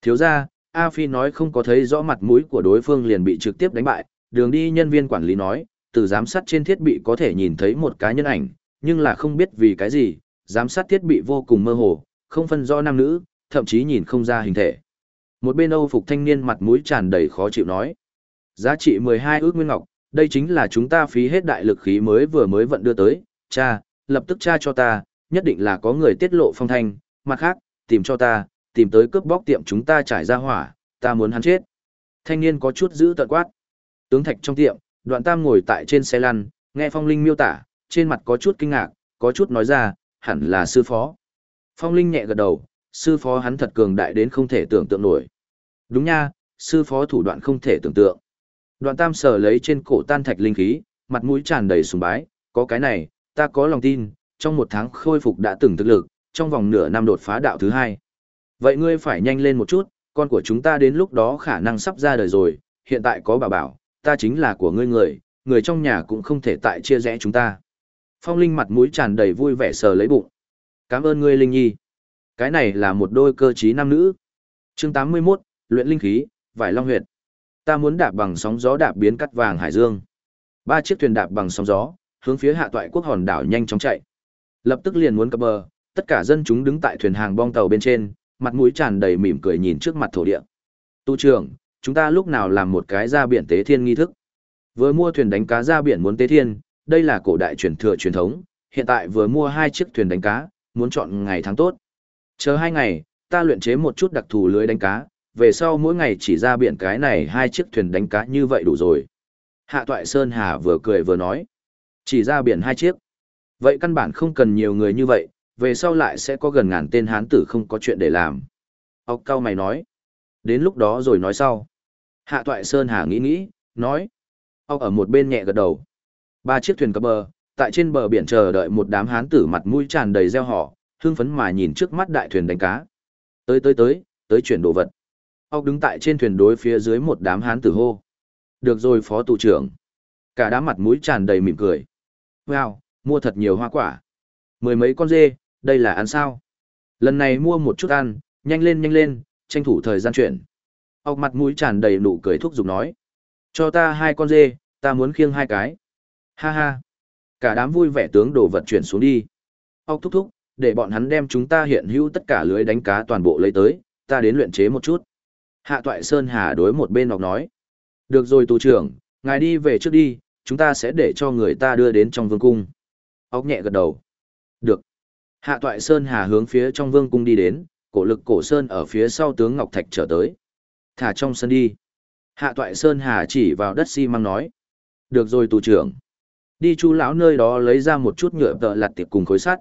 Thiếu ra, A Phi nói không có thấy rõ mặt mũi của đối phương liền bị trực tiếp đánh bại, đường đi nhân viên quản lý nói, từ giám sát trên thiết bị có thể nhìn thấy một cái nhân ảnh, nhưng là không biết vì cái gì, giám sát thiết bị vô cùng mơ hồ, không phân rõ nam nữ, thậm chí nhìn không ra hình thể. Một bên Âu phục thanh niên mặt mũi tràn đầy khó chịu nói. Giá trị 12 ước nguyên ngọc, đây chính là chúng ta phí hết đại lực khí mới vừa mới vận đưa tới, cha, lập tức cha cho ta, nhất định là có người tiết lộ phong thanh, mặt khác, tìm cho ta, tìm tới cướp bóc tiệm chúng ta trải ra hỏa, ta muốn hắn chết. Thanh niên có chút giữ tận quát. Tướng thạch trong tiệm, đoạn tam ngồi tại trên xe lăn, nghe phong linh miêu tả, trên mặt có chút kinh ngạc, có chút nói ra, hẳn là sư phó. Phong linh nhẹ gật đầu, sư phó hắn thật cường đại đến không thể tưởng tượng nổi. Đúng nha, sư phó thủ đoạn không thể tưởng tượng. Đoạn tam sở lấy trên cổ tan thạch linh khí, mặt mũi tràn đầy sùng bái, có cái này, ta có lòng tin, trong một tháng khôi phục đã từng thực lực, trong vòng nửa năm đột phá đạo thứ hai. Vậy ngươi phải nhanh lên một chút, con của chúng ta đến lúc đó khả năng sắp ra đời rồi, hiện tại có bà bảo, ta chính là của ngươi người, người trong nhà cũng không thể tại chia rẽ chúng ta. Phong Linh mặt mũi tràn đầy vui vẻ sờ lấy bụng. Cảm ơn ngươi Linh Nhi. Cái này là một đôi cơ trí nam nữ. Chương 81, luyện linh khí, vải long huyệt. Ta muốn đạp bằng sóng gió đạp biến cắt vàng hải dương. Ba chiếc thuyền đạp bằng sóng gió, hướng phía hạ toại quốc hòn đảo nhanh chóng chạy. Lập tức liền muốn cập bờ, tất cả dân chúng đứng tại thuyền hàng bong tàu bên trên, mặt mũi tràn đầy mỉm cười nhìn trước mặt thổ địa. Tu trưởng, chúng ta lúc nào làm một cái ra biển tế thiên nghi thức? Vừa mua thuyền đánh cá ra biển muốn tế thiên, đây là cổ đại truyền thừa truyền thống, hiện tại vừa mua hai chiếc thuyền đánh cá, muốn chọn ngày tháng tốt. Chờ hai ngày, ta luyện chế một chút đặc thù lưới đánh cá, về sau mỗi ngày chỉ ra biển cái này hai chiếc thuyền đánh cá như vậy đủ rồi. Hạ Toại Sơn Hà vừa cười vừa nói. Chỉ ra biển hai chiếc. Vậy căn bản không cần nhiều người như vậy, về sau lại sẽ có gần ngàn tên hán tử không có chuyện để làm. Ốc cao mày nói. Đến lúc đó rồi nói sau. Hạ Toại Sơn Hà nghĩ nghĩ, nói. Ốc ở một bên nhẹ gật đầu. Ba chiếc thuyền cập bờ, tại trên bờ biển chờ đợi một đám hán tử mặt mũi tràn đầy reo họ, hưng phấn mà nhìn trước mắt đại thuyền đánh cá. Tới tới tới, tới chuyển đồ vật. Ốc đứng tại trên thuyền đối phía dưới một đám hán tử hô. Được rồi phó tù trưởng. Cả đám mặt mũi tràn đầy mỉm cười. Wow, mua thật nhiều hoa quả. Mười mấy con dê, đây là ăn sao? Lần này mua một chút ăn, nhanh lên nhanh lên, tranh thủ thời gian chuyển. Ốc mặt mũi tràn đầy nụ cười thúc giục nói. Cho ta hai con dê, ta muốn khiêng hai cái. Ha ha. Cả đám vui vẻ tướng đồ vật chuyển xuống đi. Ốc thúc thúc, để bọn hắn đem chúng ta hiện hữu tất cả lưới đánh cá toàn bộ lấy tới, ta đến luyện chế một chút. Hạ Toại Sơn Hà đối một bên ngọc nói. Được rồi tù trưởng, ngài đi về trước đi, chúng ta sẽ để cho người ta đưa đến trong vương cung. Ốc nhẹ gật đầu. Được. Hạ Toại Sơn Hà hướng phía trong vương cung đi đến, cổ lực cổ sơn ở phía sau tướng Ngọc Thạch trở tới. Thả trong sân đi. Hạ Toại Sơn Hà chỉ vào đất xi si măng nói. Được rồi tù trưởng. Đi chu lão nơi đó lấy ra một chút nhựa tợ lặt tiệp cùng khối sắt.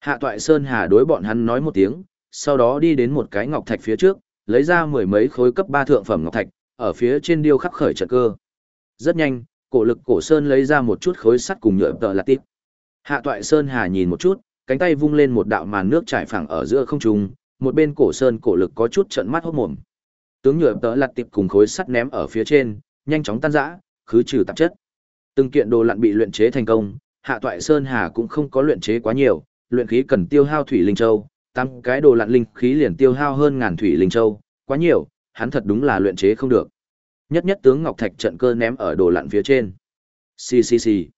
Hạ Toại Sơn Hà đối bọn hắn nói một tiếng, sau đó đi đến một cái ngọc thạch phía trước, lấy ra mười mấy khối cấp ba thượng phẩm ngọc thạch, ở phía trên điêu khắc khởi trận cơ. Rất nhanh, cổ lực cổ sơn lấy ra một chút khối sắt cùng nhựa tợ lặt tiệp. Hạ Toại Sơn Hà nhìn một chút, cánh tay vung lên một đạo màn nước trải phẳng ở giữa không trung, một bên cổ sơn cổ lực có chút trận mắt hốt mồm. Tướng nhựa tợ lặt tiệp cùng khối sắt ném ở phía trên, nhanh chóng tan rã, khứ trừ tạp chất. Từng kiện đồ lặn bị luyện chế thành công, Hạ Toại Sơn Hà cũng không có luyện chế quá nhiều, luyện khí cần tiêu hao thủy linh châu, tăng cái đồ lặn linh khí liền tiêu hao hơn ngàn thủy linh châu, quá nhiều, hắn thật đúng là luyện chế không được. Nhất nhất tướng ngọc thạch trận cơ ném ở đồ lặn phía trên. Xì xì xì.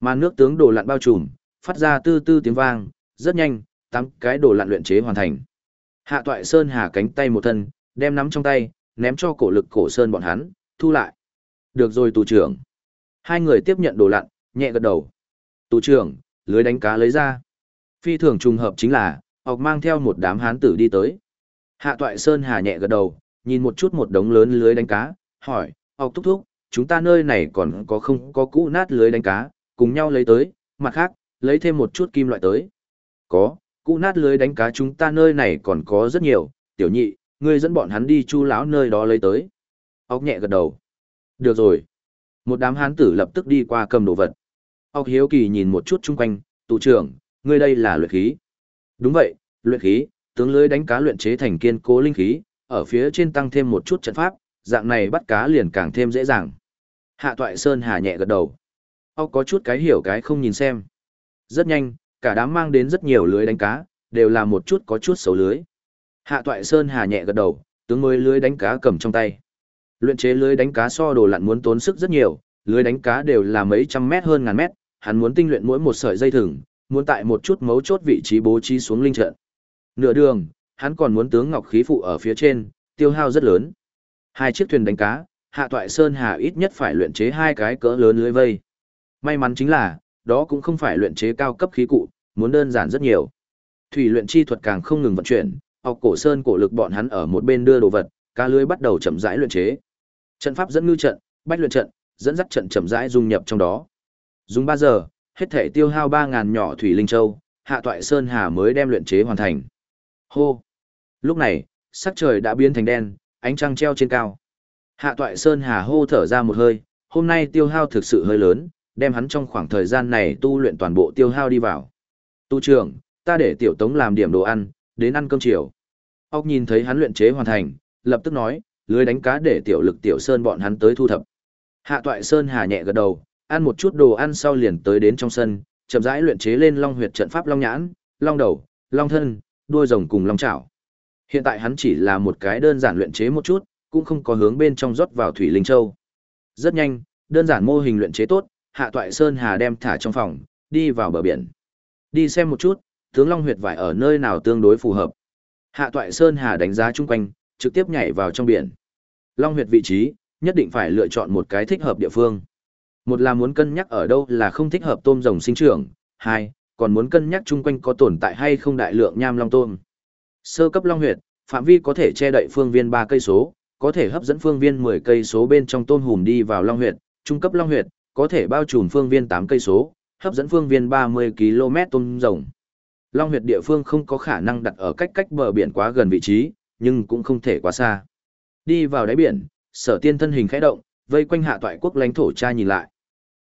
Màn nước tướng đồ lặn bao trùm, phát ra tư tư tiếng vang, rất nhanh, tám cái đồ lặn luyện chế hoàn thành. Hạ Toại Sơn Hà cánh tay một thân, đem nắm trong tay, ném cho cổ lực cổ sơn bọn hắn, thu lại. Được rồi tù trưởng. Hai người tiếp nhận đồ lặn, nhẹ gật đầu. Tù trưởng, lưới đánh cá lấy ra. Phi thường trùng hợp chính là, học mang theo một đám hán tử đi tới. Hạ toại Sơn Hà nhẹ gật đầu, nhìn một chút một đống lớn lưới đánh cá, hỏi, học thúc thúc, chúng ta nơi này còn có không có cũ nát lưới đánh cá, cùng nhau lấy tới, mặt khác, lấy thêm một chút kim loại tới. Có, cũ nát lưới đánh cá chúng ta nơi này còn có rất nhiều, tiểu nhị, ngươi dẫn bọn hắn đi chu lão nơi đó lấy tới. Ốc nhẹ gật đầu. Được rồi. Một đám hán tử lập tức đi qua cầm đồ vật. Ốc hiếu kỳ nhìn một chút chung quanh, tù trưởng, ngươi đây là luyện khí. Đúng vậy, luyện khí, tướng lưới đánh cá luyện chế thành kiên cố linh khí, ở phía trên tăng thêm một chút trận pháp, dạng này bắt cá liền càng thêm dễ dàng. Hạ toại sơn hà nhẹ gật đầu. Ốc có chút cái hiểu cái không nhìn xem. Rất nhanh, cả đám mang đến rất nhiều lưới đánh cá, đều là một chút có chút xấu lưới. Hạ toại sơn hà nhẹ gật đầu, tướng mới lưới đánh cá cầm trong tay. Luyện chế lưới đánh cá so đồ lặn muốn tốn sức rất nhiều, lưới đánh cá đều là mấy trăm mét hơn ngàn mét, hắn muốn tinh luyện mỗi một sợi dây thừng, muốn tại một chút mấu chốt vị trí bố trí xuống linh trận. Nửa đường, hắn còn muốn tướng ngọc khí phụ ở phía trên, tiêu hao rất lớn. Hai chiếc thuyền đánh cá, Hạ Toại Sơn Hà ít nhất phải luyện chế hai cái cỡ lớn lưới vây. May mắn chính là, đó cũng không phải luyện chế cao cấp khí cụ, muốn đơn giản rất nhiều. Thủy luyện chi thuật càng không ngừng vận chuyển, học cổ sơn cổ lực bọn hắn ở một bên đưa đồ vật, cá lưới bắt đầu chậm rãi luyện chế. Trận pháp dẫn ngư trận, bách luyện trận, dẫn dắt trận chậm rãi dung nhập trong đó. Dùng 3 giờ, hết thể tiêu hao 3000 nhỏ thủy linh châu, Hạ Toại Sơn Hà mới đem luyện chế hoàn thành. Hô. Lúc này, sắc trời đã biến thành đen, ánh trăng treo trên cao. Hạ Toại Sơn Hà hô thở ra một hơi, hôm nay tiêu hao thực sự hơi lớn, đem hắn trong khoảng thời gian này tu luyện toàn bộ tiêu hao đi vào. Tu trưởng, ta để tiểu tống làm điểm đồ ăn, đến ăn cơm chiều. Ốc nhìn thấy hắn luyện chế hoàn thành, lập tức nói, lưới đánh cá để tiểu lực tiểu sơn bọn hắn tới thu thập. Hạ toại sơn hà nhẹ gật đầu, ăn một chút đồ ăn sau liền tới đến trong sân, chậm rãi luyện chế lên long huyệt trận pháp long nhãn, long đầu, long thân, đuôi rồng cùng long chảo. Hiện tại hắn chỉ là một cái đơn giản luyện chế một chút, cũng không có hướng bên trong rót vào thủy linh châu. Rất nhanh, đơn giản mô hình luyện chế tốt, Hạ Toại Sơn Hà đem thả trong phòng, đi vào bờ biển. Đi xem một chút, tướng Long huyệt vải ở nơi nào tương đối phù hợp. Hạ Toại Sơn Hà đánh giá chung quanh, trực tiếp nhảy vào trong biển. Long huyệt vị trí, nhất định phải lựa chọn một cái thích hợp địa phương. Một là muốn cân nhắc ở đâu là không thích hợp tôm rồng sinh trưởng, hai, còn muốn cân nhắc chung quanh có tồn tại hay không đại lượng nham long tôm. Sơ cấp long huyệt, phạm vi có thể che đậy phương viên 3 cây số, có thể hấp dẫn phương viên 10 cây số bên trong tôm hùm đi vào long huyệt, trung cấp long huyệt, có thể bao trùm phương viên 8 cây số, hấp dẫn phương viên 30 km tôm rồng. Long huyệt địa phương không có khả năng đặt ở cách cách bờ biển quá gần vị trí, nhưng cũng không thể quá xa. Đi vào đáy biển, sở tiên thân hình khẽ động, vây quanh hạ toại quốc lãnh thổ tra nhìn lại.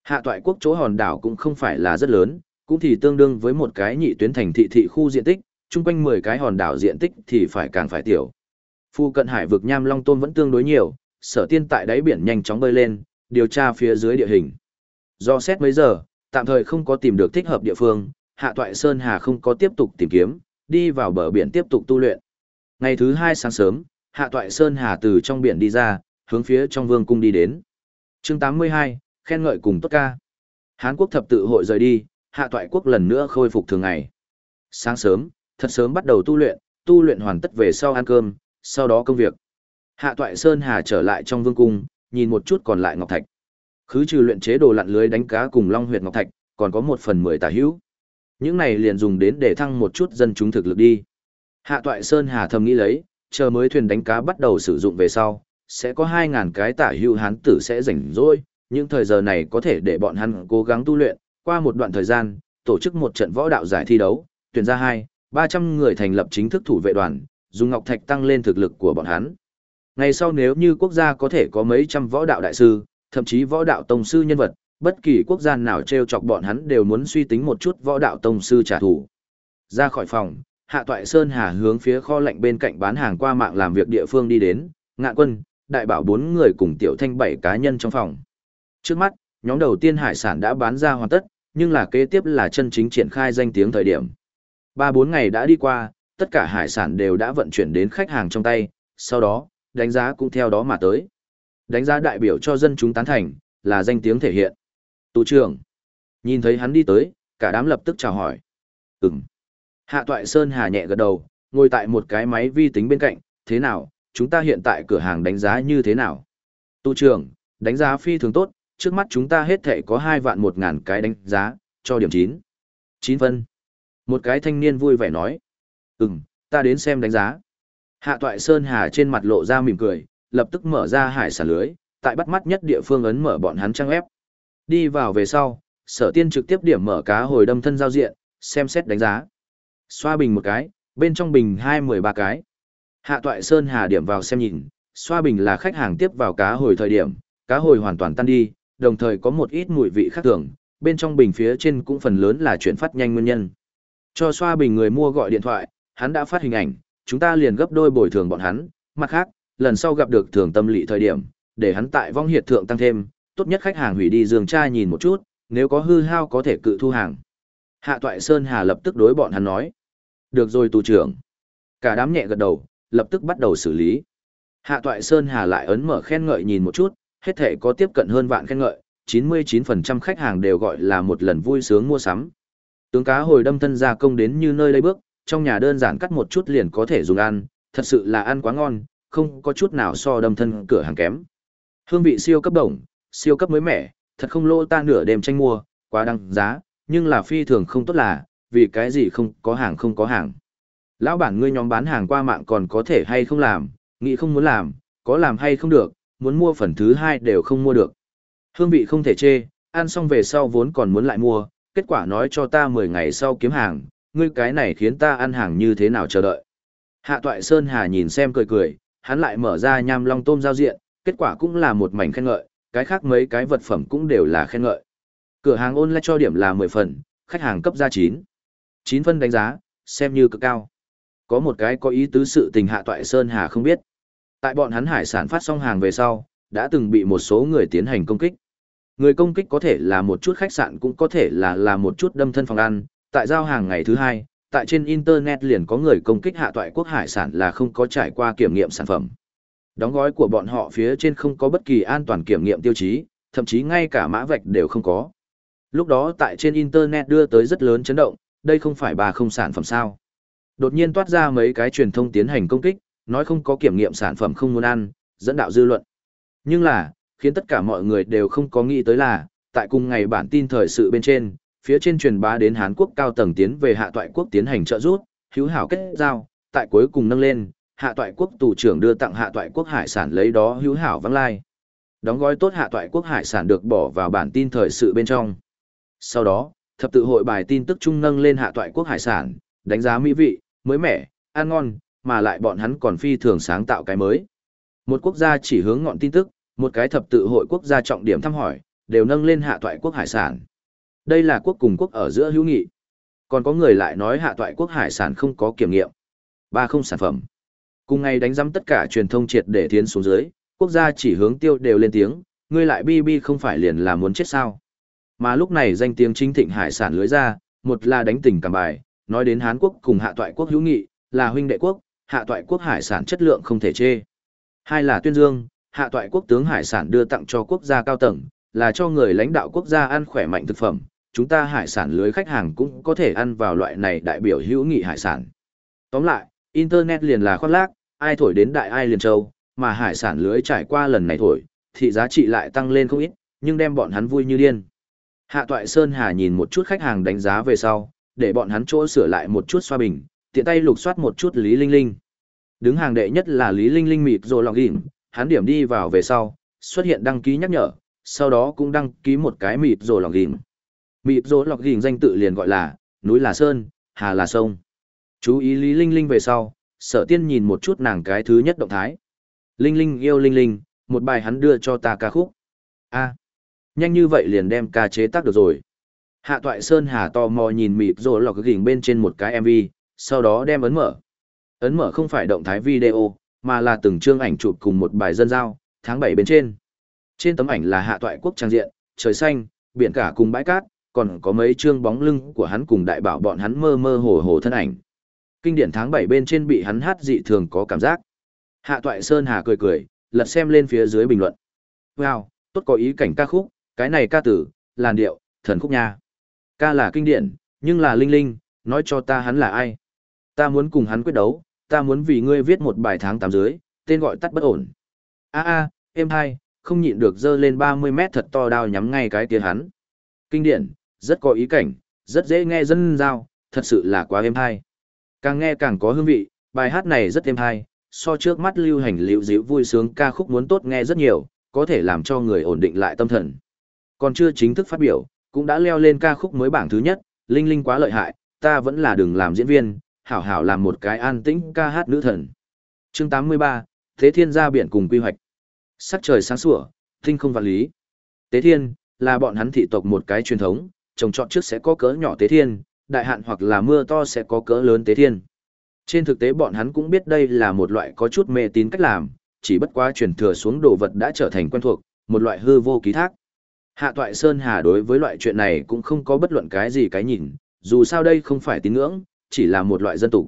Hạ toại quốc chỗ hòn đảo cũng không phải là rất lớn, cũng thì tương đương với một cái nhị tuyến thành thị thị khu diện tích, chung quanh 10 cái hòn đảo diện tích thì phải càng phải tiểu. Phu cận hải vực nham long tôm vẫn tương đối nhiều, sở tiên tại đáy biển nhanh chóng bơi lên, điều tra phía dưới địa hình. Do xét mấy giờ, tạm thời không có tìm được thích hợp địa phương, hạ toại Sơn Hà không có tiếp tục tìm kiếm, đi vào bờ biển tiếp tục tu luyện. Ngày thứ hai sáng sớm, hạ toại Sơn Hà từ trong biển đi ra, hướng phía trong vương cung đi đến. chương 82, khen ngợi cùng tốt ca. Hán quốc thập tự hội rời đi, hạ toại quốc lần nữa khôi phục thường ngày. Sáng sớm, thật sớm bắt đầu tu luyện, tu luyện hoàn tất về sau ăn cơm, sau đó công việc. Hạ toại Sơn Hà trở lại trong vương cung, nhìn một chút còn lại ngọc thạch. Khứ trừ luyện chế đồ lặn lưới đánh cá cùng Long huyệt ngọc thạch, còn có một phần mười tả hữu. Những này liền dùng đến để thăng một chút dân chúng thực lực đi. Hạ toại Sơn Hà thầm nghĩ lấy, chờ mới thuyền đánh cá bắt đầu sử dụng về sau, sẽ có 2.000 cái tả hưu hán tử sẽ rảnh rỗi, những thời giờ này có thể để bọn hắn cố gắng tu luyện, qua một đoạn thời gian, tổ chức một trận võ đạo giải thi đấu, tuyển ra hai, 300 người thành lập chính thức thủ vệ đoàn, dùng ngọc thạch tăng lên thực lực của bọn hắn. Ngày sau nếu như quốc gia có thể có mấy trăm võ đạo đại sư, thậm chí võ đạo tông sư nhân vật, bất kỳ quốc gia nào treo chọc bọn hắn đều muốn suy tính một chút võ đạo tông sư trả thù. Ra khỏi phòng, Hạ Toại Sơn Hà hướng phía kho lạnh bên cạnh bán hàng qua mạng làm việc địa phương đi đến, ngạn quân, đại bảo bốn người cùng tiểu thanh bảy cá nhân trong phòng. Trước mắt, nhóm đầu tiên hải sản đã bán ra hoàn tất, nhưng là kế tiếp là chân chính triển khai danh tiếng thời điểm. Ba bốn ngày đã đi qua, tất cả hải sản đều đã vận chuyển đến khách hàng trong tay, sau đó, đánh giá cũng theo đó mà tới. Đánh giá đại biểu cho dân chúng tán thành, là danh tiếng thể hiện. Tù trưởng, nhìn thấy hắn đi tới, cả đám lập tức chào hỏi. ừng Hạ Toại Sơn hà nhẹ gật đầu, ngồi tại một cái máy vi tính bên cạnh, thế nào, chúng ta hiện tại cửa hàng đánh giá như thế nào? Tu trưởng, đánh giá phi thường tốt, trước mắt chúng ta hết thể có 2 vạn 1 ngàn cái đánh giá, cho điểm 9. 9 phân. Một cái thanh niên vui vẻ nói. Ừm, ta đến xem đánh giá. Hạ toại Sơn Hà trên mặt lộ ra mỉm cười, lập tức mở ra hải sản lưới, tại bắt mắt nhất địa phương ấn mở bọn hắn trang ép. Đi vào về sau, sở tiên trực tiếp điểm mở cá hồi đâm thân giao diện, xem xét đánh giá. Xoa bình một cái, bên trong bình hai mười ba cái. Hạ toại Sơn Hà điểm vào xem nhìn, xoa bình là khách hàng tiếp vào cá hồi thời điểm, cá hồi hoàn toàn tan đi, đồng thời có một ít mùi vị khác thường, bên trong bình phía trên cũng phần lớn là chuyển phát nhanh nguyên nhân. Cho xoa bình người mua gọi điện thoại, hắn đã phát hình ảnh, chúng ta liền gấp đôi bồi thường bọn hắn, mặt khác, lần sau gặp được thường tâm lý thời điểm, để hắn tại vong hiệt thượng tăng thêm, tốt nhất khách hàng hủy đi giường trai nhìn một chút, nếu có hư hao có thể cự thu hàng. Hạ Toại Sơn Hà lập tức đối bọn hắn nói. Được rồi tù trưởng. Cả đám nhẹ gật đầu, lập tức bắt đầu xử lý. Hạ Toại Sơn Hà lại ấn mở khen ngợi nhìn một chút, hết thể có tiếp cận hơn vạn khen ngợi, 99% khách hàng đều gọi là một lần vui sướng mua sắm. Tướng cá hồi đâm thân gia công đến như nơi đây bước, trong nhà đơn giản cắt một chút liền có thể dùng ăn, thật sự là ăn quá ngon, không có chút nào so đâm thân cửa hàng kém. Hương vị siêu cấp đồng, siêu cấp mới mẻ, thật không lô ta nửa đêm tranh mua, quá đăng giá, nhưng là phi thường không tốt là, vì cái gì không có hàng không có hàng. Lão bản ngươi nhóm bán hàng qua mạng còn có thể hay không làm, nghĩ không muốn làm, có làm hay không được, muốn mua phần thứ hai đều không mua được. Hương vị không thể chê, ăn xong về sau vốn còn muốn lại mua, kết quả nói cho ta 10 ngày sau kiếm hàng, ngươi cái này khiến ta ăn hàng như thế nào chờ đợi. Hạ Toại Sơn Hà nhìn xem cười cười, hắn lại mở ra nham long tôm giao diện, kết quả cũng là một mảnh khen ngợi, cái khác mấy cái vật phẩm cũng đều là khen ngợi. Cửa hàng online cho điểm là 10 phần, khách hàng cấp ra 9. 9 phân đánh giá, xem như cực cao. Có một cái có ý tứ sự tình Hạ Toại Sơn Hà không biết. Tại bọn hắn hải sản phát xong hàng về sau, đã từng bị một số người tiến hành công kích. Người công kích có thể là một chút khách sạn cũng có thể là là một chút đâm thân phòng ăn, tại giao hàng ngày thứ hai, tại trên Internet liền có người công kích hạ toại quốc hải sản là không có trải qua kiểm nghiệm sản phẩm. Đóng gói của bọn họ phía trên không có bất kỳ an toàn kiểm nghiệm tiêu chí, thậm chí ngay cả mã vạch đều không có. Lúc đó tại trên Internet đưa tới rất lớn chấn động, đây không phải bà không sản phẩm sao. Đột nhiên toát ra mấy cái truyền thông tiến hành công kích, nói không có kiểm nghiệm sản phẩm không muốn ăn, dẫn đạo dư luận. Nhưng là, khiến tất cả mọi người đều không có nghĩ tới là, tại cùng ngày bản tin thời sự bên trên, phía trên truyền bá đến Hán Quốc cao tầng tiến về hạ toại quốc tiến hành trợ giúp, hữu hảo kết giao, tại cuối cùng nâng lên, hạ toại quốc tù trưởng đưa tặng hạ toại quốc hải sản lấy đó hữu hảo vắng lai. Đóng gói tốt hạ toại quốc hải sản được bỏ vào bản tin thời sự bên trong. Sau đó, thập tự hội bài tin tức trung nâng lên hạ toại quốc hải sản, đánh giá mỹ vị, mới mẻ, ăn ngon, mà lại bọn hắn còn phi thường sáng tạo cái mới. Một quốc gia chỉ hướng ngọn tin tức, một cái thập tự hội quốc gia trọng điểm thăm hỏi, đều nâng lên hạ toại quốc hải sản. Đây là quốc cùng quốc ở giữa hữu nghị. Còn có người lại nói hạ toại quốc hải sản không có kiểm nghiệm. Ba không sản phẩm. Cùng ngày đánh giám tất cả truyền thông triệt để tiến xuống dưới, quốc gia chỉ hướng tiêu đều lên tiếng, ngươi lại bi bi không phải liền là muốn chết sao. Mà lúc này danh tiếng chính thịnh hải sản lưới ra, một là đánh tỉnh cảm bài, nói đến Hán quốc cùng hạ toại quốc hữu nghị, là huynh đệ quốc, hạ toại quốc hải sản chất lượng không thể chê. Hai là tuyên dương, hạ toại quốc tướng hải sản đưa tặng cho quốc gia cao tầng, là cho người lãnh đạo quốc gia ăn khỏe mạnh thực phẩm, chúng ta hải sản lưới khách hàng cũng có thể ăn vào loại này đại biểu hữu nghị hải sản. Tóm lại, Internet liền là khoác lác, ai thổi đến đại ai liền châu, mà hải sản lưới trải qua lần này thổi, thì giá trị lại tăng lên không ít, nhưng đem bọn hắn vui như điên. Hạ Toại Sơn Hà nhìn một chút khách hàng đánh giá về sau, để bọn hắn chỗ sửa lại một chút xoa bình, tiện tay lục soát một chút Lý Linh Linh. Đứng hàng đệ nhất là Lý Linh Linh mịt rồi lòng gỉnh, hắn điểm đi vào về sau, xuất hiện đăng ký nhắc nhở, sau đó cũng đăng ký một cái mịt rồi lòng gỉnh. Mịt rồi lòng gỉnh danh tự liền gọi là, núi là sơn, hà là sông. Chú ý Lý Linh Linh về sau, sở tiên nhìn một chút nàng cái thứ nhất động thái. Linh Linh yêu Linh Linh, một bài hắn đưa cho ta ca khúc. a nhanh như vậy liền đem ca chế tác được rồi. Hạ toại Sơn Hà to mò nhìn mịt rồi lọc gỉnh bên trên một cái MV, sau đó đem ấn mở. Ấn mở không phải động thái video, mà là từng chương ảnh chụp cùng một bài dân giao, tháng 7 bên trên. Trên tấm ảnh là hạ toại quốc trang diện, trời xanh, biển cả cùng bãi cát, còn có mấy chương bóng lưng của hắn cùng đại bảo bọn hắn mơ mơ hồ hồ thân ảnh. Kinh điển tháng 7 bên trên bị hắn hát dị thường có cảm giác. Hạ toại Sơn Hà cười cười, lật xem lên phía dưới bình luận. Wow, tốt có ý cảnh ca khúc, cái này ca tử, làn điệu, thần khúc nha. Ca là kinh điển, nhưng là linh linh, nói cho ta hắn là ai. Ta muốn cùng hắn quyết đấu, ta muốn vì ngươi viết một bài tháng tám dưới, tên gọi tắt bất ổn. A a, em hai, không nhịn được dơ lên 30 mét thật to đao nhắm ngay cái tia hắn. Kinh điển, rất có ý cảnh, rất dễ nghe dân giao, thật sự là quá êm hai. Càng nghe càng có hương vị, bài hát này rất êm hai, so trước mắt lưu hành liễu dịu vui sướng ca khúc muốn tốt nghe rất nhiều, có thể làm cho người ổn định lại tâm thần. Còn chưa chính thức phát biểu, cũng đã leo lên ca khúc mới bảng thứ nhất, Linh Linh quá lợi hại, ta vẫn là đừng làm diễn viên, hảo hảo làm một cái an tĩnh ca hát nữ thần. Chương 83, Thế Thiên ra biển cùng quy hoạch. Sắc trời sáng sủa, tinh không vạn lý. Tế Thiên là bọn hắn thị tộc một cái truyền thống, trồng trọt trước sẽ có cỡ nhỏ Tế Thiên, đại hạn hoặc là mưa to sẽ có cỡ lớn Tế Thiên. Trên thực tế bọn hắn cũng biết đây là một loại có chút mê tín cách làm, chỉ bất quá truyền thừa xuống đồ vật đã trở thành quen thuộc, một loại hư vô ký thác. Hạ Toại Sơn Hà đối với loại chuyện này cũng không có bất luận cái gì cái nhìn, dù sao đây không phải tín ngưỡng, chỉ là một loại dân tục.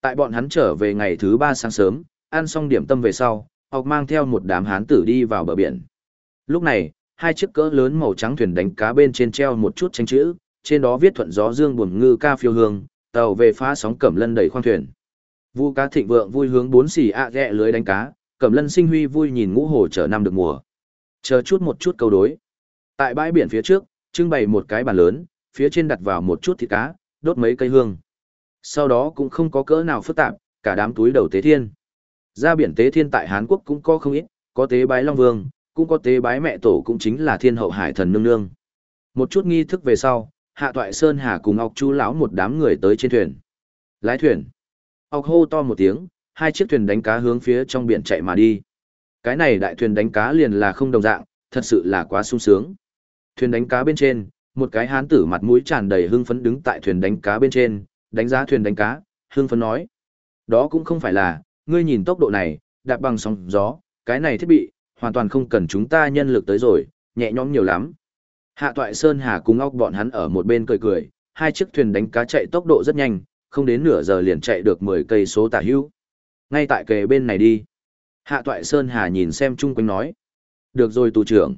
Tại bọn hắn trở về ngày thứ ba sáng sớm, ăn xong điểm tâm về sau, học mang theo một đám hán tử đi vào bờ biển. Lúc này, hai chiếc cỡ lớn màu trắng thuyền đánh cá bên trên treo một chút tranh chữ, trên đó viết thuận gió dương buồn ngư ca phiêu hương, tàu về phá sóng cẩm lân đẩy khoang thuyền. Vu cá thịnh vượng vui hướng bốn xỉ ạ à lưới đánh cá, cẩm lân sinh huy vui nhìn ngũ hồ trở năm được mùa. Chờ chút một chút câu đối. Tại bãi biển phía trước, trưng bày một cái bàn lớn, phía trên đặt vào một chút thịt cá, đốt mấy cây hương. Sau đó cũng không có cỡ nào phức tạp, cả đám túi đầu tế thiên. Ra biển tế thiên tại Hán Quốc cũng có không ít, có tế bái Long Vương, cũng có tế bái mẹ tổ cũng chính là thiên hậu hải thần nương nương. Một chút nghi thức về sau, Hạ Toại Sơn Hà cùng Ngọc Chu lão một đám người tới trên thuyền. Lái thuyền. Ngọc hô to một tiếng, hai chiếc thuyền đánh cá hướng phía trong biển chạy mà đi. Cái này đại thuyền đánh cá liền là không đồng dạng, thật sự là quá sung sướng. Thuyền đánh cá bên trên, một cái hán tử mặt mũi tràn đầy hưng phấn đứng tại thuyền đánh cá bên trên, đánh giá thuyền đánh cá, hưng phấn nói. Đó cũng không phải là, ngươi nhìn tốc độ này, đạp bằng sóng gió, cái này thiết bị, hoàn toàn không cần chúng ta nhân lực tới rồi, nhẹ nhõm nhiều lắm. Hạ toại Sơn Hà cùng óc bọn hắn ở một bên cười cười, hai chiếc thuyền đánh cá chạy tốc độ rất nhanh, không đến nửa giờ liền chạy được 10 cây số tả hữu. Ngay tại kề bên này đi. Hạ toại Sơn Hà nhìn xem chung quanh nói. Được rồi tù trưởng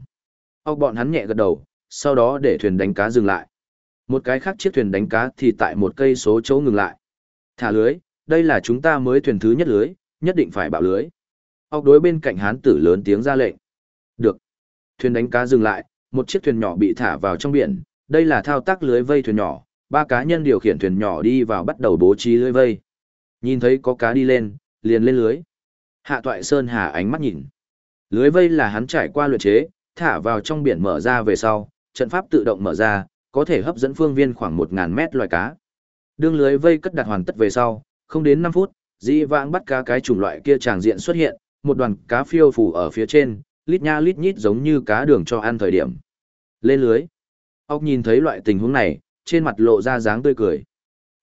óc bọn hắn nhẹ gật đầu, sau đó để thuyền đánh cá dừng lại. Một cái khác chiếc thuyền đánh cá thì tại một cây số chỗ ngừng lại. Thả lưới, đây là chúng ta mới thuyền thứ nhất lưới, nhất định phải bạo lưới. Ốc đối bên cạnh hán tử lớn tiếng ra lệnh. Được. Thuyền đánh cá dừng lại, Một chiếc thuyền nhỏ bị thả vào trong biển, đây là thao tác lưới vây thuyền nhỏ, ba cá nhân điều khiển thuyền nhỏ đi vào bắt đầu bố trí lưới vây. Nhìn thấy có cá đi lên, liền lên lưới. Hạ Toại Sơn Hà ánh mắt nhìn. Lưới vây là hắn trải qua luyện chế, thả vào trong biển mở ra về sau, trận pháp tự động mở ra, có thể hấp dẫn phương viên khoảng 1000 mét loài cá. Đương lưới vây cất đặt hoàn tất về sau, không đến 5 phút, dĩ vãng bắt cá cái chủng loại kia tràng diện xuất hiện, một đoàn cá phiêu phù ở phía trên, lít nha lít nhít giống như cá đường cho ăn thời điểm. Lên lưới. Ốc nhìn thấy loại tình huống này, trên mặt lộ ra dáng tươi cười.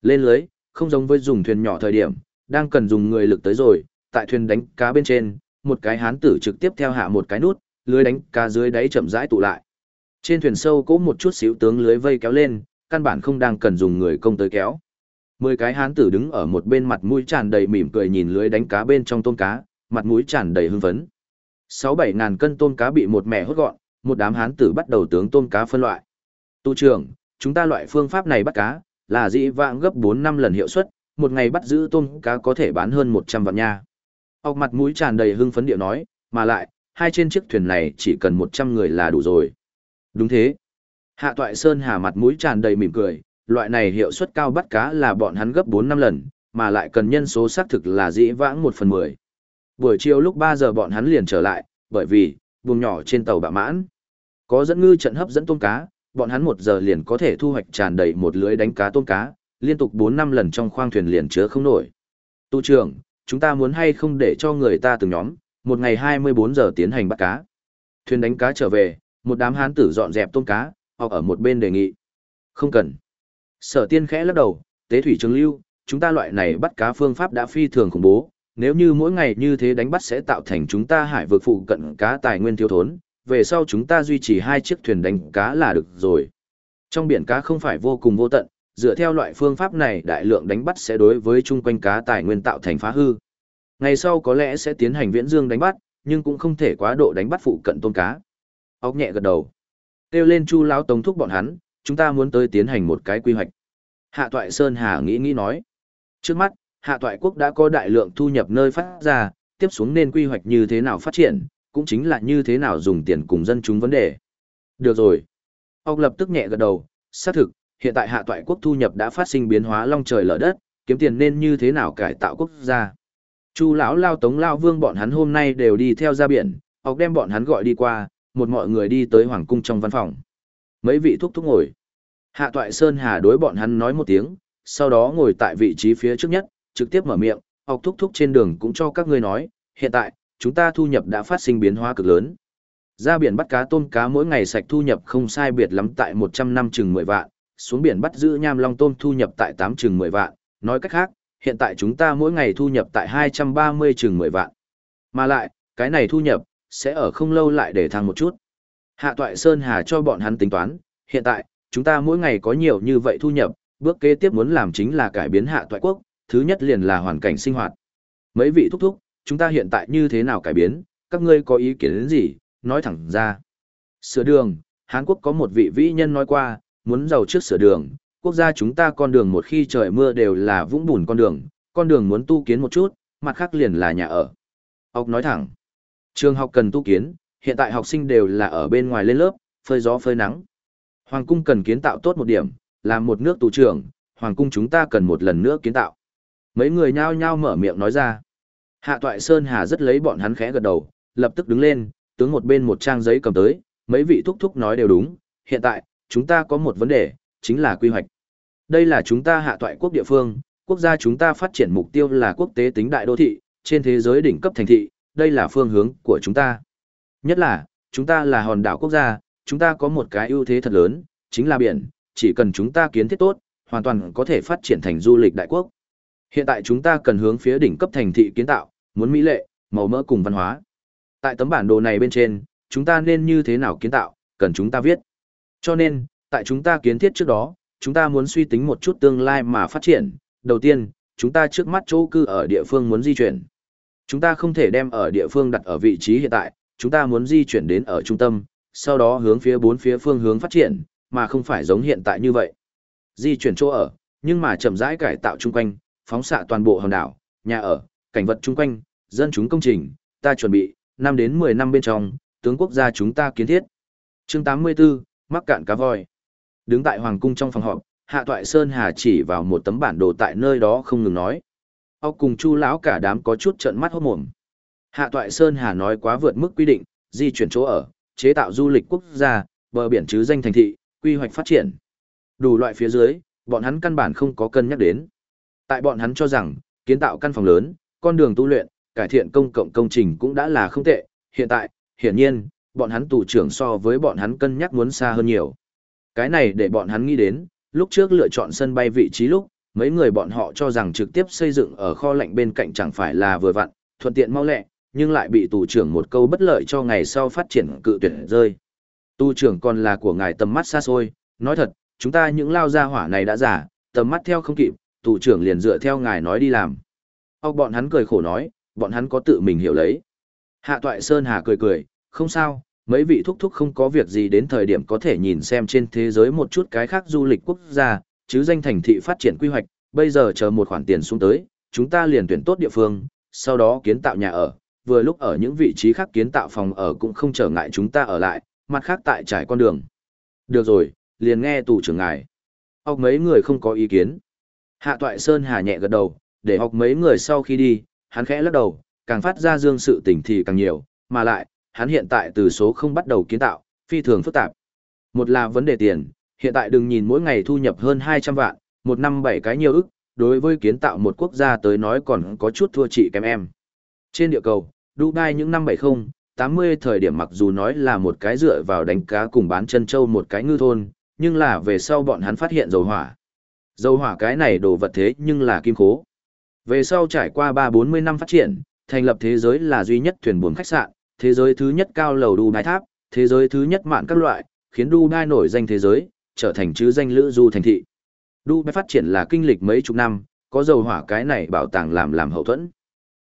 Lên lưới, không giống với dùng thuyền nhỏ thời điểm, đang cần dùng người lực tới rồi, tại thuyền đánh cá bên trên, một cái hán tử trực tiếp theo hạ một cái nút, lưới đánh cá dưới đáy chậm rãi tụ lại. Trên thuyền sâu cố một chút xíu tướng lưới vây kéo lên, căn bản không đang cần dùng người công tới kéo. Mười cái hán tử đứng ở một bên mặt mũi tràn đầy mỉm cười nhìn lưới đánh cá bên trong tôm cá, mặt mũi tràn đầy hưng phấn. Sáu bảy ngàn cân tôm cá bị một mẹ hốt gọn, một đám hán tử bắt đầu tướng tôm cá phân loại. Tu trưởng, chúng ta loại phương pháp này bắt cá, là dĩ vãng gấp 4 năm lần hiệu suất, một ngày bắt giữ tôm cá có thể bán hơn 100 vạn nha. Ốc mặt mũi tràn đầy hưng phấn điệu nói, mà lại, hai trên chiếc thuyền này chỉ cần 100 người là đủ rồi. Đúng thế. Hạ Toại Sơn Hà mặt mũi tràn đầy mỉm cười, loại này hiệu suất cao bắt cá là bọn hắn gấp 4 năm lần, mà lại cần nhân số xác thực là dĩ vãng 1 phần 10. Buổi chiều lúc 3 giờ bọn hắn liền trở lại, bởi vì, buồng nhỏ trên tàu bạ mãn. Có dẫn ngư trận hấp dẫn tôm cá, bọn hắn 1 giờ liền có thể thu hoạch tràn đầy một lưới đánh cá tôm cá, liên tục 4 năm lần trong khoang thuyền liền chứa không nổi. Tu trưởng, chúng ta muốn hay không để cho người ta từng nhóm, một ngày 24 giờ tiến hành bắt cá. Thuyền đánh cá trở về, một đám hán tử dọn dẹp tôm cá, hoặc ở một bên đề nghị. Không cần. Sở tiên khẽ lắc đầu, tế thủy trường lưu, chúng ta loại này bắt cá phương pháp đã phi thường khủng bố, nếu như mỗi ngày như thế đánh bắt sẽ tạo thành chúng ta hải vực phụ cận cá tài nguyên thiếu thốn, về sau chúng ta duy trì hai chiếc thuyền đánh cá là được rồi. Trong biển cá không phải vô cùng vô tận, dựa theo loại phương pháp này đại lượng đánh bắt sẽ đối với chung quanh cá tài nguyên tạo thành phá hư. Ngày sau có lẽ sẽ tiến hành viễn dương đánh bắt, nhưng cũng không thể quá độ đánh bắt phụ cận tôm cá. Ốc nhẹ gật đầu. Kêu lên Chu lão tống thúc bọn hắn, chúng ta muốn tới tiến hành một cái quy hoạch. Hạ Toại Sơn Hà nghĩ nghĩ nói. Trước mắt, Hạ Toại Quốc đã có đại lượng thu nhập nơi phát ra, tiếp xuống nên quy hoạch như thế nào phát triển, cũng chính là như thế nào dùng tiền cùng dân chúng vấn đề. Được rồi. Ốc lập tức nhẹ gật đầu, xác thực, hiện tại Hạ Toại Quốc thu nhập đã phát sinh biến hóa long trời lở đất, kiếm tiền nên như thế nào cải tạo quốc gia. Chu lão lao tống lao vương bọn hắn hôm nay đều đi theo ra biển, ốc đem bọn hắn gọi đi qua, một mọi người đi tới hoàng cung trong văn phòng. Mấy vị thúc thúc ngồi. Hạ toại Sơn Hà đối bọn hắn nói một tiếng, sau đó ngồi tại vị trí phía trước nhất, trực tiếp mở miệng, học thúc thúc trên đường cũng cho các ngươi nói, hiện tại, chúng ta thu nhập đã phát sinh biến hóa cực lớn. Ra biển bắt cá tôm cá mỗi ngày sạch thu nhập không sai biệt lắm tại 100 năm chừng 10 vạn, xuống biển bắt giữ nham long tôm thu nhập tại 8 chừng 10 vạn, nói cách khác, hiện tại chúng ta mỗi ngày thu nhập tại 230 chừng 10 vạn. Mà lại, cái này thu nhập, sẽ ở không lâu lại để thăng một chút. Hạ Toại Sơn Hà cho bọn hắn tính toán, hiện tại, chúng ta mỗi ngày có nhiều như vậy thu nhập, bước kế tiếp muốn làm chính là cải biến Hạ Toại Quốc, thứ nhất liền là hoàn cảnh sinh hoạt. Mấy vị thúc thúc, chúng ta hiện tại như thế nào cải biến, các ngươi có ý kiến đến gì, nói thẳng ra. Sửa đường, Hàn Quốc có một vị vĩ nhân nói qua, muốn giàu trước sửa đường, quốc gia chúng ta con đường một khi trời mưa đều là vũng bùn con đường, con đường muốn tu kiến một chút, mặt khác liền là nhà ở. Ốc nói thẳng, trường học cần tu kiến, hiện tại học sinh đều là ở bên ngoài lên lớp, phơi gió phơi nắng. Hoàng cung cần kiến tạo tốt một điểm, làm một nước tù trưởng, hoàng cung chúng ta cần một lần nữa kiến tạo. Mấy người nhao nhao mở miệng nói ra. Hạ Toại Sơn Hà rất lấy bọn hắn khẽ gật đầu, lập tức đứng lên, tướng một bên một trang giấy cầm tới, mấy vị thúc thúc nói đều đúng, hiện tại, chúng ta có một vấn đề, chính là quy hoạch. Đây là chúng ta hạ toại quốc địa phương, quốc gia chúng ta phát triển mục tiêu là quốc tế tính đại đô thị, trên thế giới đỉnh cấp thành thị, đây là phương hướng của chúng ta. Nhất là, chúng ta là hòn đảo quốc gia, chúng ta có một cái ưu thế thật lớn, chính là biển, chỉ cần chúng ta kiến thiết tốt, hoàn toàn có thể phát triển thành du lịch đại quốc. Hiện tại chúng ta cần hướng phía đỉnh cấp thành thị kiến tạo, muốn mỹ lệ, màu mỡ cùng văn hóa. Tại tấm bản đồ này bên trên, chúng ta nên như thế nào kiến tạo, cần chúng ta viết. Cho nên, tại chúng ta kiến thiết trước đó, chúng ta muốn suy tính một chút tương lai mà phát triển. Đầu tiên, chúng ta trước mắt chỗ cư ở địa phương muốn di chuyển. Chúng ta không thể đem ở địa phương đặt ở vị trí hiện tại, chúng ta muốn di chuyển đến ở trung tâm, sau đó hướng phía bốn phía phương hướng phát triển, mà không phải giống hiện tại như vậy. Di chuyển chỗ ở, nhưng mà chậm rãi cải tạo chung quanh, phóng xạ toàn bộ hòn đảo, nhà ở, cảnh vật chung quanh, dân chúng công trình, ta chuẩn bị, năm đến 10 năm bên trong, tướng quốc gia chúng ta kiến thiết. Chương 84, mắc cạn cá voi. Đứng tại hoàng cung trong phòng họp, Hạ Toại Sơn Hà chỉ vào một tấm bản đồ tại nơi đó không ngừng nói. Ốc cùng Chu lão cả đám có chút trợn mắt hốt mồm. Hạ Toại Sơn Hà nói quá vượt mức quy định, di chuyển chỗ ở, chế tạo du lịch quốc gia, bờ biển chứ danh thành thị, quy hoạch phát triển. Đủ loại phía dưới, bọn hắn căn bản không có cân nhắc đến. Tại bọn hắn cho rằng, kiến tạo căn phòng lớn, con đường tu luyện, cải thiện công cộng công trình cũng đã là không tệ, hiện tại, hiển nhiên, bọn hắn tù trưởng so với bọn hắn cân nhắc muốn xa hơn nhiều. Cái này để bọn hắn nghĩ đến, lúc trước lựa chọn sân bay vị trí lúc, mấy người bọn họ cho rằng trực tiếp xây dựng ở kho lạnh bên cạnh chẳng phải là vừa vặn, thuận tiện mau lẹ, nhưng lại bị tù trưởng một câu bất lợi cho ngày sau phát triển cự tuyệt rơi. Tu trưởng còn là của ngài tầm mắt xa xôi, nói thật, chúng ta những lao gia hỏa này đã giả, tầm mắt theo không kịp, tù trưởng liền dựa theo ngài nói đi làm. Ốc bọn hắn cười khổ nói, bọn hắn có tự mình hiểu lấy. Hạ toại Sơn Hà cười cười, không sao, mấy vị thúc thúc không có việc gì đến thời điểm có thể nhìn xem trên thế giới một chút cái khác du lịch quốc gia, chứ danh thành thị phát triển quy hoạch, bây giờ chờ một khoản tiền xuống tới, chúng ta liền tuyển tốt địa phương, sau đó kiến tạo nhà ở, vừa lúc ở những vị trí khác kiến tạo phòng ở cũng không trở ngại chúng ta ở lại, mặt khác tại trải con đường. Được rồi, liền nghe tù trưởng ngài. Học mấy người không có ý kiến. Hạ toại Sơn Hà nhẹ gật đầu, để học mấy người sau khi đi, hắn khẽ lắc đầu, càng phát ra dương sự tình thì càng nhiều, mà lại, hắn hiện tại từ số không bắt đầu kiến tạo, phi thường phức tạp. Một là vấn đề tiền, hiện tại đừng nhìn mỗi ngày thu nhập hơn 200 vạn, một năm bảy cái nhiều ức, đối với kiến tạo một quốc gia tới nói còn có chút thua chị kém em. Trên địa cầu, Dubai những năm 70, 80 thời điểm mặc dù nói là một cái dựa vào đánh cá cùng bán chân châu một cái ngư thôn, nhưng là về sau bọn hắn phát hiện dầu hỏa. Dầu hỏa cái này đồ vật thế nhưng là kim khố. Về sau trải qua 3-40 năm phát triển, thành lập thế giới là duy nhất thuyền buồm khách sạn, thế giới thứ nhất cao lầu Dubai tháp, thế giới thứ nhất mạn các loại, khiến Dubai nổi danh thế giới, trở thành chứ danh lữ du thành thị. Dubai phát triển là kinh lịch mấy chục năm, có dầu hỏa cái này bảo tàng làm làm hậu thuẫn.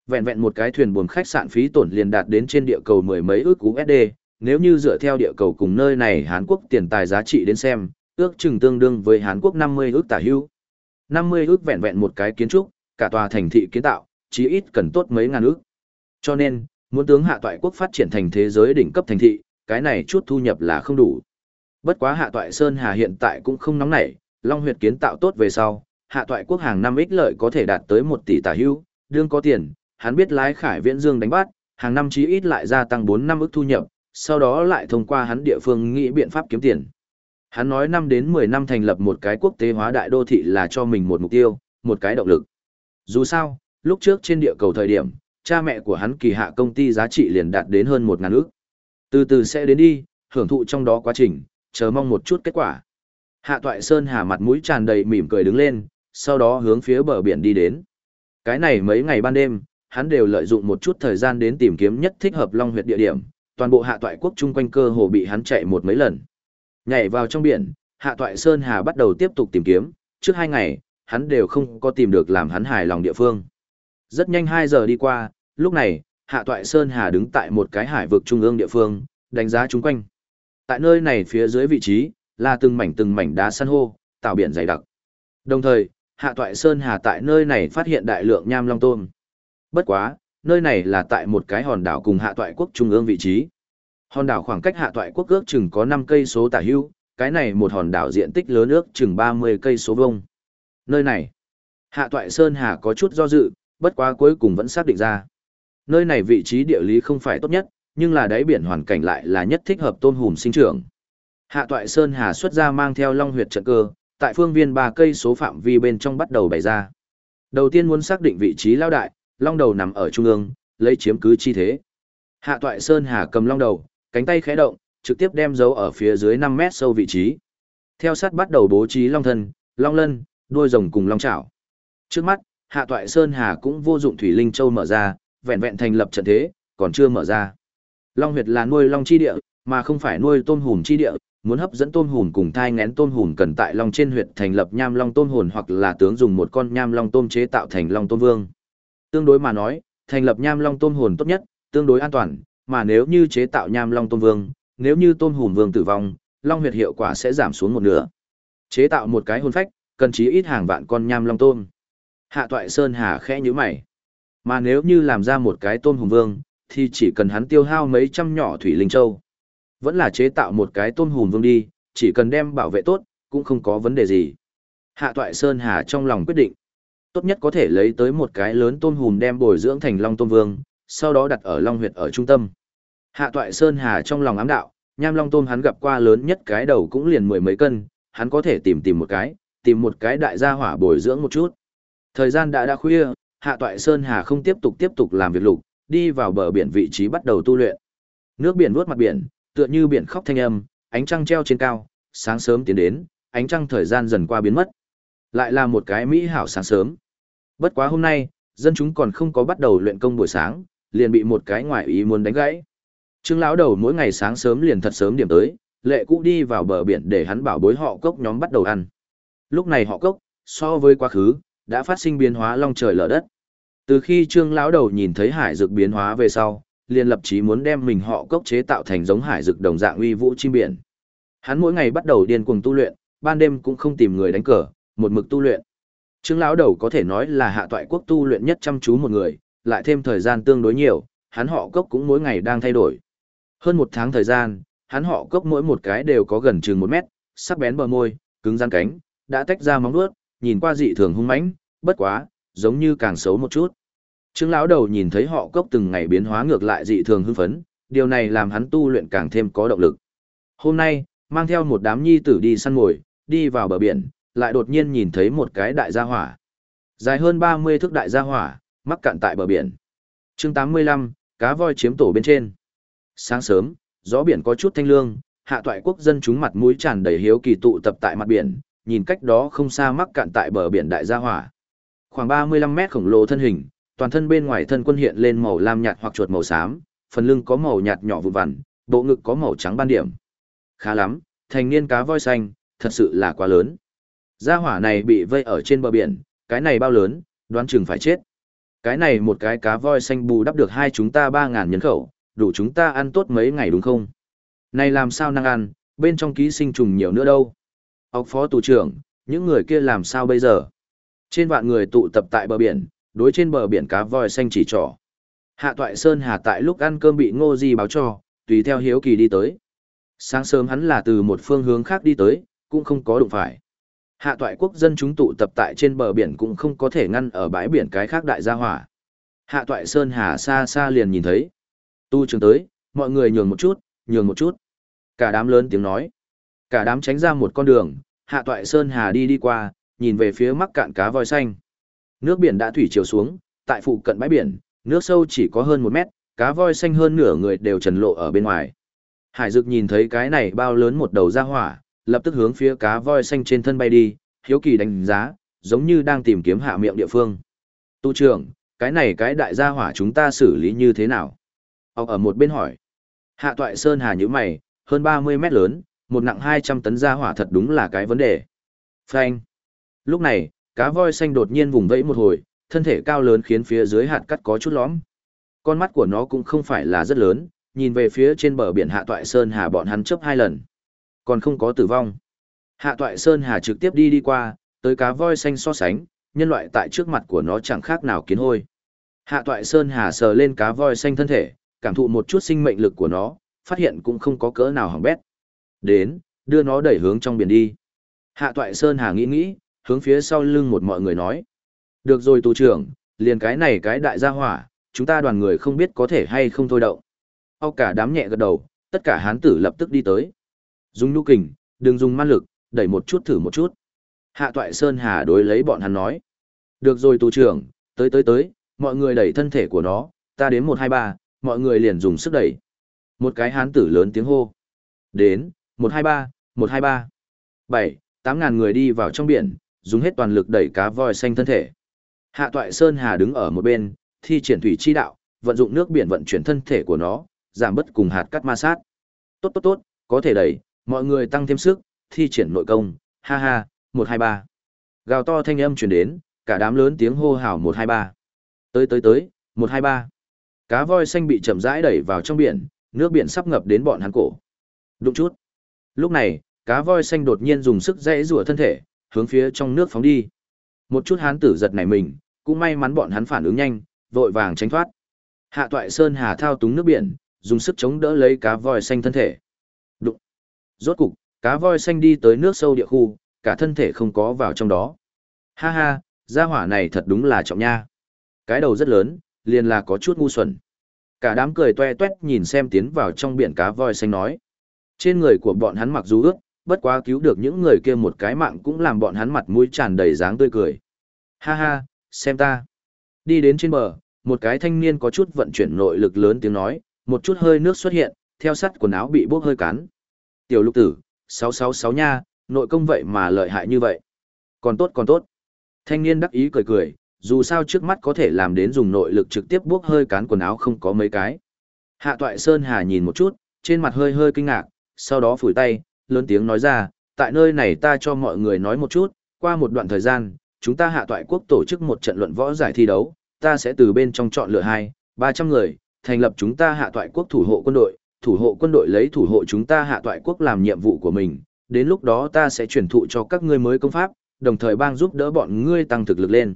Vẹn vẹn một cái thuyền buồm khách sạn phí tổn liền đạt đến trên địa cầu mười mấy ước USD, nếu như dựa theo địa cầu cùng nơi này Hàn Quốc tiền tài giá trị đến xem, ước chừng tương đương với Hàn Quốc 50 ước tả hưu. 50 ước vẹn vẹn một cái kiến trúc, cả tòa thành thị kiến tạo, chí ít cần tốt mấy ngàn ước. Cho nên, muốn tướng hạ toại quốc phát triển thành thế giới đỉnh cấp thành thị, cái này chút thu nhập là không đủ. Bất quá hạ toại Sơn Hà hiện tại cũng không nóng nảy, Long huyệt kiến tạo tốt về sau, hạ toại quốc hàng năm ích lợi có thể đạt tới 1 tỷ tả hưu, đương có tiền, hắn biết lái khải viễn dương đánh bắt, hàng năm chí ít lại gia tăng 4 năm ức thu nhập, sau đó lại thông qua hắn địa phương nghĩ biện pháp kiếm tiền. Hắn nói năm đến 10 năm thành lập một cái quốc tế hóa đại đô thị là cho mình một mục tiêu, một cái động lực. Dù sao, lúc trước trên địa cầu thời điểm, cha mẹ của hắn kỳ hạ công ty giá trị liền đạt đến hơn một ngàn ức. Từ từ sẽ đến đi, hưởng thụ trong đó quá trình, chờ mong một chút kết quả. Hạ Toại Sơn hà mặt mũi tràn đầy mỉm cười đứng lên, sau đó hướng phía bờ biển đi đến. Cái này mấy ngày ban đêm, hắn đều lợi dụng một chút thời gian đến tìm kiếm nhất thích hợp long huyệt địa điểm, toàn bộ hạ toại quốc chung quanh cơ hồ bị hắn chạy một mấy lần. Nhảy vào trong biển, hạ toại Sơn Hà bắt đầu tiếp tục tìm kiếm, trước hai ngày, hắn đều không có tìm được làm hắn hài lòng địa phương. Rất nhanh hai giờ đi qua, lúc này, hạ toại Sơn Hà đứng tại một cái hải vực trung ương địa phương, đánh giá chung quanh. Tại nơi này phía dưới vị trí, là từng mảnh từng mảnh đá san hô, tạo biển dày đặc. Đồng thời, hạ toại Sơn Hà tại nơi này phát hiện đại lượng nham long tôm. Bất quá, nơi này là tại một cái hòn đảo cùng hạ toại quốc trung ương vị trí. Hòn đảo khoảng cách hạ toại quốc ước chừng có 5 cây số tả hưu, cái này một hòn đảo diện tích lớn ước chừng 30 cây số vuông. Nơi này, hạ toại Sơn Hà có chút do dự, bất quá cuối cùng vẫn xác định ra. Nơi này vị trí địa lý không phải tốt nhất, nhưng là đáy biển hoàn cảnh lại là nhất thích hợp tôn hùm sinh trưởng. Hạ toại Sơn Hà xuất ra mang theo long huyệt trận cơ, tại phương viên ba cây số phạm vi bên trong bắt đầu bày ra. Đầu tiên muốn xác định vị trí lao đại, long đầu nằm ở trung ương, lấy chiếm cứ chi thế. Hạ toại Sơn Hà cầm long đầu, cánh tay khẽ động, trực tiếp đem dấu ở phía dưới 5 mét sâu vị trí. Theo sát bắt đầu bố trí long thân, long lân, đuôi rồng cùng long chảo. Trước mắt, Hạ toại Sơn Hà cũng vô dụng thủy linh châu mở ra, vẹn vẹn thành lập trận thế, còn chưa mở ra. Long huyệt là nuôi long chi địa, mà không phải nuôi tôm hùm chi địa, muốn hấp dẫn tôm hùm cùng thai ngén tôm hùm cần tại long trên huyệt thành lập nham long tôm hồn hoặc là tướng dùng một con nham long tôm chế tạo thành long tôm vương. Tương đối mà nói, thành lập nham long tôm hồn tốt nhất, tương đối an toàn, mà nếu như chế tạo nham long tôm vương, nếu như tôm hồn vương tử vong, long huyệt hiệu quả sẽ giảm xuống một nửa. Chế tạo một cái hồn phách, cần chí ít hàng vạn con nham long tôm. Hạ toại Sơn Hà khẽ nhíu mày. Mà nếu như làm ra một cái tôm hùng vương, thì chỉ cần hắn tiêu hao mấy trăm nhỏ thủy linh châu. Vẫn là chế tạo một cái tôm hùng vương đi, chỉ cần đem bảo vệ tốt, cũng không có vấn đề gì. Hạ Toại Sơn Hà trong lòng quyết định. Tốt nhất có thể lấy tới một cái lớn tôm hùm đem bồi dưỡng thành Long Tôm Vương, sau đó đặt ở Long Huyệt ở trung tâm. Hạ Toại Sơn Hà trong lòng ám đạo, nham long tôm hắn gặp qua lớn nhất cái đầu cũng liền mười mấy cân, hắn có thể tìm tìm một cái, tìm một cái đại gia hỏa bồi dưỡng một chút. Thời gian đã đã khuya, Hạ Toại Sơn Hà không tiếp tục tiếp tục làm việc lục, đi vào bờ biển vị trí bắt đầu tu luyện. Nước biển vuốt mặt biển, tựa như biển khóc thanh âm, ánh trăng treo trên cao, sáng sớm tiến đến, ánh trăng thời gian dần qua biến mất. Lại là một cái mỹ hảo sáng sớm. Bất quá hôm nay, dân chúng còn không có bắt đầu luyện công buổi sáng, liền bị một cái ngoại ý muốn đánh gãy. Trương lão đầu mỗi ngày sáng sớm liền thật sớm điểm tới, lệ cũ đi vào bờ biển để hắn bảo bối họ cốc nhóm bắt đầu ăn. Lúc này họ cốc, so với quá khứ, đã phát sinh biến hóa long trời lở đất. Từ khi Trương lão đầu nhìn thấy hải dược biến hóa về sau, liền lập chí muốn đem mình họ cốc chế tạo thành giống hải dược đồng dạng uy vũ chim biển. Hắn mỗi ngày bắt đầu điên cuồng tu luyện, ban đêm cũng không tìm người đánh cờ, một mực tu luyện. Trương lão đầu có thể nói là hạ toại quốc tu luyện nhất chăm chú một người, lại thêm thời gian tương đối nhiều, hắn họ cốc cũng mỗi ngày đang thay đổi. Hơn một tháng thời gian, hắn họ cốc mỗi một cái đều có gần chừng một mét, sắc bén bờ môi, cứng rắn cánh, đã tách ra móng vuốt, nhìn qua dị thường hung mãnh, bất quá, giống như càng xấu một chút. Trương lão đầu nhìn thấy họ cốc từng ngày biến hóa ngược lại dị thường hưng phấn, điều này làm hắn tu luyện càng thêm có động lực. Hôm nay, mang theo một đám nhi tử đi săn mồi, đi vào bờ biển, lại đột nhiên nhìn thấy một cái đại gia hỏa. Dài hơn 30 thước đại gia hỏa, mắc cạn tại bờ biển. Chương 85, cá voi chiếm tổ bên trên. Sáng sớm, gió biển có chút thanh lương, hạ toại quốc dân chúng mặt mũi tràn đầy hiếu kỳ tụ tập tại mặt biển, nhìn cách đó không xa mắc cạn tại bờ biển đại gia hỏa. Khoảng 35 mét khổng lồ thân hình, toàn thân bên ngoài thân quân hiện lên màu lam nhạt hoặc chuột màu xám, phần lưng có màu nhạt nhỏ vụn vằn, bộ ngực có màu trắng ban điểm. Khá lắm, thành niên cá voi xanh, thật sự là quá lớn. Gia hỏa này bị vây ở trên bờ biển, cái này bao lớn, đoán chừng phải chết. Cái này một cái cá voi xanh bù đắp được hai chúng ta 3.000 nhân khẩu, đủ chúng ta ăn tốt mấy ngày đúng không? Này làm sao năng ăn, bên trong ký sinh trùng nhiều nữa đâu? Ốc phó tù trưởng, những người kia làm sao bây giờ? Trên vạn người tụ tập tại bờ biển, đối trên bờ biển cá voi xanh chỉ trỏ. Hạ toại Sơn Hà tại lúc ăn cơm bị ngô di báo cho, tùy theo hiếu kỳ đi tới. Sáng sớm hắn là từ một phương hướng khác đi tới, cũng không có đụng phải. Hạ toại quốc dân chúng tụ tập tại trên bờ biển cũng không có thể ngăn ở bãi biển cái khác đại gia hỏa. Hạ toại Sơn Hà xa xa liền nhìn thấy. Tu trường tới, mọi người nhường một chút, nhường một chút. Cả đám lớn tiếng nói. Cả đám tránh ra một con đường, hạ toại Sơn Hà đi đi qua, nhìn về phía mắc cạn cá voi xanh. Nước biển đã thủy chiều xuống, tại phụ cận bãi biển, nước sâu chỉ có hơn một mét, cá voi xanh hơn nửa người đều trần lộ ở bên ngoài. Hải Dực nhìn thấy cái này bao lớn một đầu ra hỏa, lập tức hướng phía cá voi xanh trên thân bay đi, hiếu kỳ đánh giá, giống như đang tìm kiếm hạ miệng địa phương. Tu trưởng, cái này cái đại gia hỏa chúng ta xử lý như thế nào? Ông ở một bên hỏi. Hạ toại sơn hà như mày, hơn 30 mét lớn, một nặng 200 tấn gia hỏa thật đúng là cái vấn đề. Phanh. Lúc này, cá voi xanh đột nhiên vùng vẫy một hồi, thân thể cao lớn khiến phía dưới hạt cắt có chút lõm. Con mắt của nó cũng không phải là rất lớn, nhìn về phía trên bờ biển hạ toại sơn hà bọn hắn chấp hai lần. Còn không có tử vong. Hạ toại sơn hà trực tiếp đi đi qua, tới cá voi xanh so sánh, nhân loại tại trước mặt của nó chẳng khác nào kiến hôi. Hạ toại sơn hà sờ lên cá voi xanh thân thể, cảm thụ một chút sinh mệnh lực của nó, phát hiện cũng không có cỡ nào hỏng bét. Đến, đưa nó đẩy hướng trong biển đi. Hạ toại sơn hà nghĩ nghĩ, hướng phía sau lưng một mọi người nói. Được rồi tù trưởng, liền cái này cái đại gia hỏa, chúng ta đoàn người không biết có thể hay không thôi động. Ao cả đám nhẹ gật đầu, tất cả hán tử lập tức đi tới. Dùng nhu kình, đừng dùng man lực, đẩy một chút thử một chút. Hạ toại Sơn Hà đối lấy bọn hắn nói. Được rồi tù trưởng, tới tới tới, mọi người đẩy thân thể của nó, ta đến 1 2 3, mọi người liền dùng sức đẩy. Một cái hán tử lớn tiếng hô. Đến, 1 2 3, 1 2 3. 7, 8 ngàn người đi vào trong biển, dùng hết toàn lực đẩy cá voi xanh thân thể. Hạ toại Sơn Hà đứng ở một bên, thi triển thủy chi đạo, vận dụng nước biển vận chuyển thân thể của nó, giảm bất cùng hạt cắt ma sát. Tốt tốt tốt, có thể đẩy, mọi người tăng thêm sức, thi triển nội công, ha ha, 123. Gào to thanh âm truyền đến, cả đám lớn tiếng hô hào 123. Tới tới tới, 123. Cá voi xanh bị chậm rãi đẩy vào trong biển, nước biển sắp ngập đến bọn hắn cổ. Đụng chút. Lúc này, cá voi xanh đột nhiên dùng sức dãy rủa thân thể, hướng phía trong nước phóng đi. Một chút hán tử giật nảy mình, cũng may mắn bọn hắn phản ứng nhanh, vội vàng tránh thoát. Hạ toại sơn hà thao túng nước biển, dùng sức chống đỡ lấy cá voi xanh thân thể. Đụng. Rốt cục, cá voi xanh đi tới nước sâu địa khu, cả thân thể không có vào trong đó. Ha ha, gia hỏa này thật đúng là trọng nha. Cái đầu rất lớn, liền là có chút ngu xuẩn. Cả đám cười toe toét nhìn xem tiến vào trong biển cá voi xanh nói. Trên người của bọn hắn mặc dù ướt, bất quá cứu được những người kia một cái mạng cũng làm bọn hắn mặt mũi tràn đầy dáng tươi cười. Ha ha, xem ta. Đi đến trên bờ, một cái thanh niên có chút vận chuyển nội lực lớn tiếng nói, một chút hơi nước xuất hiện, theo sắt quần áo bị bốc hơi cắn. Tiểu lục tử, 666 nha, nội công vậy mà lợi hại như vậy. Còn tốt còn tốt. Thanh niên đắc ý cười cười, dù sao trước mắt có thể làm đến dùng nội lực trực tiếp bốc hơi cán quần áo không có mấy cái. Hạ toại Sơn Hà nhìn một chút, trên mặt hơi hơi kinh ngạc, sau đó phủi tay, lớn tiếng nói ra, tại nơi này ta cho mọi người nói một chút, qua một đoạn thời gian, chúng ta hạ toại quốc tổ chức một trận luận võ giải thi đấu, ta sẽ từ bên trong chọn lựa hai, ba trăm người, thành lập chúng ta hạ toại quốc thủ hộ quân đội, thủ hộ quân đội lấy thủ hộ chúng ta hạ toại quốc làm nhiệm vụ của mình, đến lúc đó ta sẽ truyền thụ cho các ngươi mới công pháp, đồng thời bang giúp đỡ bọn ngươi tăng thực lực lên.